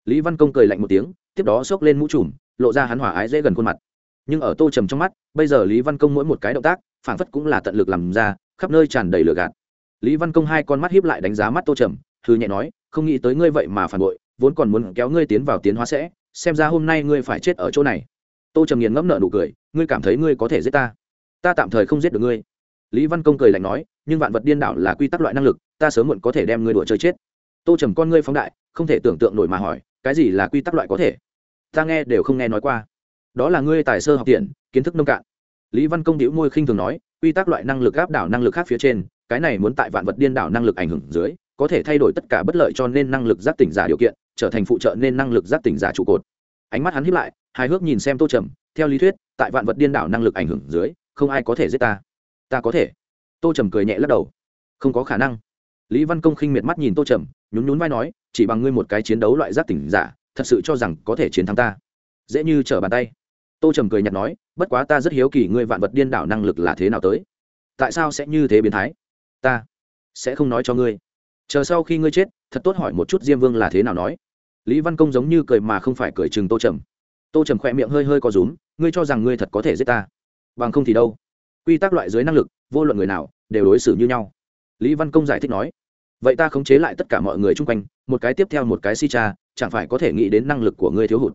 Lý văn công cười lạnh một tiếng, tiếp đó xốc lên mũ trùm, lộ ra hắn hỏa ái dễ gần khuôn mặt. Nhưng ở tô trầm trong mắt, bây giờ lý văn công mỗi một cái động tác phản phất cũng là tận lực làm ra, khắp nơi tràn đầy lửa gạt lý văn công hai con mắt hiếp lại đánh giá mắt tô trầm thư nhẹ nói, không nghĩ tới ngươi vậy mà phản bội, vốn còn muốn kéo ngươi tiến vào tiến hóa sẽ, xem ra hôm nay ngươi phải chết ở chỗ này. Tô trầm nghiền ngẫm nợ nụ cười, ngươi cảm thấy ngươi có thể giết ta? Ta tạm thời không giết được ngươi. Lý văn công cười lạnh nói, nhưng vạn vật điên đảo là quy tắc loại năng lực, ta sớm muộn có thể đem ngươi đùa chơi chết. Tô trầm con ngươi phóng đại, không thể tưởng tượng nổi mà hỏi, cái gì là quy tắc loại có thể? Ta nghe đều không nghe nói qua. Đó là ngươi tài sơ học tiện, kiến thức nông cạn. Lý văn công đĩu môi khinh thường nói, quy tắc loại năng lực áp đảo năng lực khác phía trên cái này muốn tại vạn vật điên đảo năng lực ảnh hưởng dưới, có thể thay đổi tất cả bất lợi cho nên năng lực giác tỉnh giả điều kiện, trở thành phụ trợ nên năng lực giác tỉnh giả trụ cột. Ánh mắt hắn hiếp lại, hài hước nhìn xem tô trầm, theo lý thuyết, tại vạn vật điên đảo năng lực ảnh hưởng dưới, không ai có thể giết ta. Ta có thể. Tô trầm cười nhẹ lắc đầu. Không có khả năng. Lý văn công khinh miệt mắt nhìn tô trầm, nhún nhún vai nói, chỉ bằng ngươi một cái chiến đấu loại giác tỉnh giả, thật sự cho rằng có thể chiến thắng ta. Dễ như trở bàn tay. Tô trầm cười nhạt nói, bất quá ta rất hiếu kỳ ngươi vạn vật điên đảo năng lực là thế nào tới. Tại sao sẽ như thế biến thái? Ta. Sẽ không nói cho ngươi. Chờ sau khi ngươi chết, thật tốt hỏi một chút diêm vương là thế nào nói. Lý văn công giống như cười mà không phải cười chừng tô trầm. Tô trầm khỏe miệng hơi hơi có rúm, ngươi cho rằng ngươi thật có thể giết ta. Bằng không thì đâu. Quy tắc loại dưới năng lực, vô luận người nào, đều đối xử như nhau. Lý văn công giải thích nói. Vậy ta khống chế lại tất cả mọi người chung quanh, một cái tiếp theo một cái si cha, chẳng phải có thể nghĩ đến năng lực của ngươi thiếu hụt.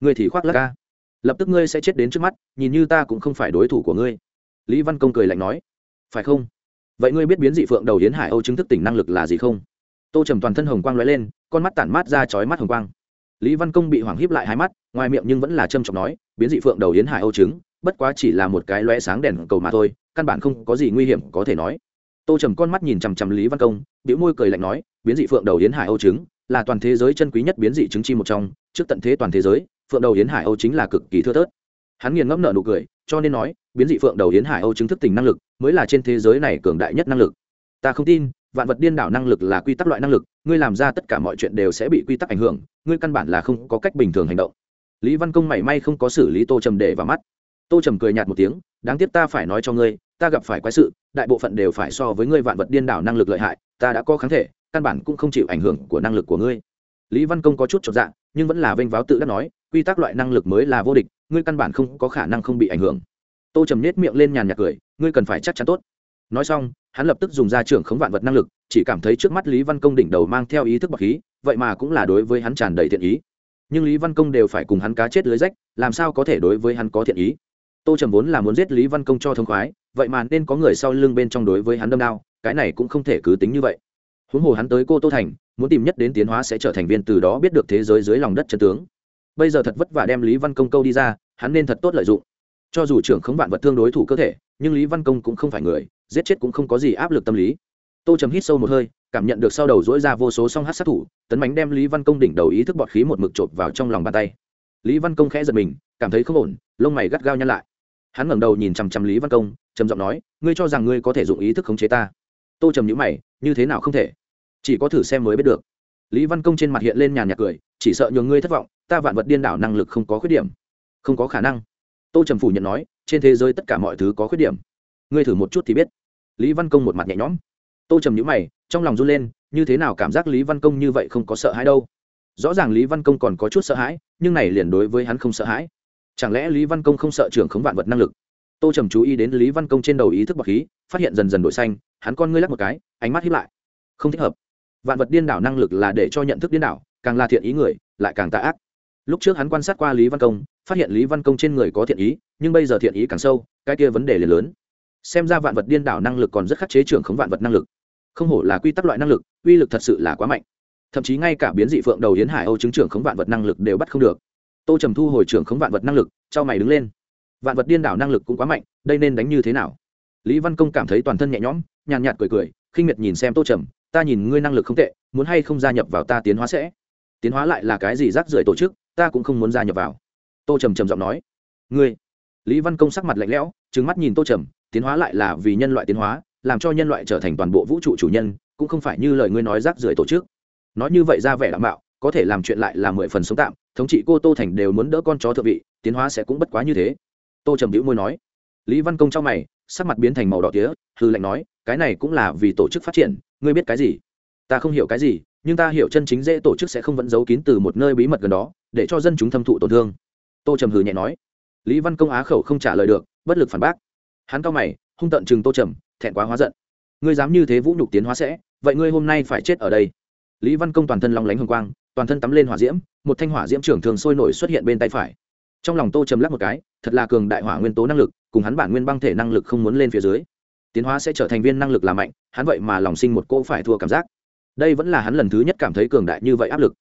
Ngươi thì khoác lắc ca. Lập tức ngươi sẽ chết đến trước mắt, nhìn như ta cũng không phải đối thủ của ngươi. Lý văn công cười lạnh nói. Phải không? Vậy ngươi biết biến dị phượng đầu hiến hải âu chứng thức tỉnh năng lực là gì không? Tô trầm toàn thân hồng quang l ó e lên, con mắt tản mát ra chói mắt hồng quang. Lý văn công bị hoảng híp lại hai mắt, ngoài miệng nhưng vẫn là trâm trọng nói, biến dị phượng đầu hiến hải âu chứng, bất quá chỉ là một cái loe sáng đèn cầu mà thôi, căn bản không có gì nguy hiểm có thể nói. Tô trầm con mắt nhìn chằm chằm lý văn công biểu môi cười lạnh nói, biến dị phượng đầu hiến hải âu trứng là toàn thế giới chân quý nhất biến dị chứng chi một trong, trước tận thế toàn thế giới, phượng đầu hiến hải âu chính là cực kỳ thưa thớt. Hắn nghiền ngẫm nợ nụ cười, cho nên nói, biến dị phượng đầu hiến hải âu chứng thức tỉnh năng lực mới là trên thế giới này cường đại nhất năng lực. Ta không tin, vạn vật điên đảo năng lực là quy tắc loại năng lực, ngươi làm ra tất cả mọi chuyện đều sẽ bị quy tắc ảnh hưởng, ngươi căn bản là không có cách bình thường hành động. Lý văn công mảy may không có xử lý tô trầm để vào mắt. Tô trầm cười nhạt một tiếng, đáng tiếc ta phải nói cho ngươi, ta gặp phải quái sự, đại bộ phận đều phải so với ngươi vạn vật điên đảo năng lực lợi hại, ta đã có kháng thể, căn bản cũng không chịu ảnh hưởng của năng lực của ngươi. Lý văn công có chút chột dạ nhưng vẫn là vênh váo tự đắc nói, quy tắc loại năng lực mới là vô địch, ngươi căn bản không có khả năng không bị ảnh hưởng tô trầm nết miệng lên nhàn nhạt cười, ngươi cần phải chắc chắn tốt. Nói xong, hắn lập tức dùng ra trưởng khống vạn vật năng lực, chỉ cảm thấy trước mắt lý văn công đỉnh đầu mang theo ý thức bậc khí, vậy mà cũng là đối với hắn tràn đầy thiện ý. Nhưng lý văn công đều phải cùng hắn cá chết lưới rách, làm sao có thể đối với hắn có thiện ý? Tô trầm vốn là muốn giết lý văn công cho thông khoái, vậy mà nên có người sau lưng bên trong đối với hắn đâm đao, cái này cũng không thể cứ tính như vậy. Huống hồ hắn tới cô tô thành, muốn tìm nhất đến tiến hóa sẽ trở thành viên từ đó biết được thế giới dưới lòng đất chân tướng. Bây giờ thật vất vả đem lý văn công câu đi ra, hắn nên thật tốt lợi dụng cho dù trưởng khống vạn vật thương đối thủ cơ thể, nhưng lý văn công cũng không phải người, giết chết cũng không có gì áp lực tâm lý. Tô trầm hít sâu một hơi, cảm nhận được sau đầu dỗi ra vô số song hát sát thủ, tấn bánh đem lý văn công đỉnh đầu ý thức bọt khí một mực chộp vào trong lòng bàn tay. Lý văn công khẽ giật mình, cảm thấy không ổn, lông mày gắt gao nhăn lại. Hắn ngẩng đầu nhìn chằm chằm lý văn công, trầm giọng nói, ngươi cho rằng ngươi có thể dùng ý thức khống chế ta? Tô trầm nhữ mày, như thế nào không thể? Chỉ có thử xem mới biết được. Lý văn công trên mặt hiện lên nhàn nhạt cười, chỉ sợ nhường ngươi thất vọng, ta vạn vật điên đảo năng lực không có khuyết điểm. Không có khả năng tô trầm phủ nhận nói, trên thế giới tất cả mọi thứ có khuyết điểm. Ngươi thử một chút thì biết. Lý văn công một mặt nhẹ nhõm. Tô trầm nhữ mày, trong lòng run lên, như thế nào cảm giác lý văn công như vậy không có sợ hãi đâu? Rõ ràng lý văn công còn có chút sợ hãi, nhưng này liền đối với hắn không sợ hãi. Chẳng lẽ lý văn công không sợ trưởng khống vạn vật năng lực? Tô trầm chú ý đến lý văn công trên đầu ý thức bậc khí, phát hiện dần dần đổi xanh, hắn con ngươi lắc một cái, ánh mắt hiếp lại. Không thích hợp. Vạn vật điên đảo năng lực là để cho nhận thức điên đảo, càng là thiện ý người, lại càng tạ ác. Lúc trước hắn quan sát qua lý văn công phát hiện lý văn công trên người có thiện ý, nhưng bây giờ thiện ý càng sâu, cái kia vấn đề liền lớn. Xem ra vạn vật điên đảo năng lực còn rất khắc chế trưởng khống vạn vật năng lực. Không hổ là quy tắc loại năng lực, uy lực thật sự là quá mạnh. Thậm chí ngay cả biến dị phượng đầu yến hải âu chứng trưởng khống vạn vật năng lực đều bắt không được. Tô trầm thu hồi trưởng khống vạn vật năng lực cho mày đứng lên. Vạn vật điên đảo năng lực cũng quá mạnh, đây nên đánh như thế nào? Lý văn công cảm thấy toàn thân nhẹ nhõm, nhàn nhạt cười cười, khinh miệt nhìn xem tô trầm, ta nhìn ngươi năng lực không tệ, muốn hay không gia nhập vào ta tiến hóa sẽ? Tiến hóa lại là cái gì rác rưởi tổ chức, ta cũng không muốn gia nhập vào tô trầm trầm giọng nói. Ngươi? Lý văn công sắc mặt lạnh lẽo trứng mắt nhìn tô trầm, tiến hóa lại là vì nhân loại tiến hóa, làm cho nhân loại trở thành toàn bộ vũ trụ chủ nhân, cũng không phải như lời ngươi nói rác rưởi tổ chức. Nói như vậy ra vẻ đảm bảo có thể làm chuyện lại là mười phần sống tạm, thống trị cô tô thành đều muốn đỡ con chó thượng vị, tiến hóa sẽ cũng bất quá như thế. Tô trầm hữu môi nói. Lý văn công trong mày, sắc mặt biến thành màu đỏ tía, hư lệnh nói, cái này cũng là vì tổ chức phát triển, ngươi biết cái gì? Ta không hiểu cái gì, nhưng ta hiểu chân chính dễ tổ chức sẽ không vẫn giấu kín từ một nơi bí mật gần đó, để cho dân chúng thâm thụ tổn thương tô trầm hừ nhẹ nói. Lý văn công á khẩu không trả lời được, bất lực phản bác. Hắn cao mày, hung tận chừng tô trầm, thẹn quá hóa giận. Ngươi dám như thế vũ nhục tiến hóa sẽ, vậy ngươi hôm nay phải chết ở đây. Lý văn công toàn thân long lánh hồng quang, toàn thân tắm lên hỏa diễm, một thanh hỏa diễm trưởng thường sôi nổi xuất hiện bên tay phải. Trong lòng tô trầm lắc một cái, thật là cường đại hỏa nguyên tố năng lực, cùng hắn bản nguyên băng thể năng lực không muốn lên phía dưới. Tiến hóa sẽ trở thành viên năng lực là mạnh, hắn vậy mà lòng sinh một cô phải thua cảm giác. Đây vẫn là hắn lần thứ nhất cảm thấy cường đại như vậy áp lực.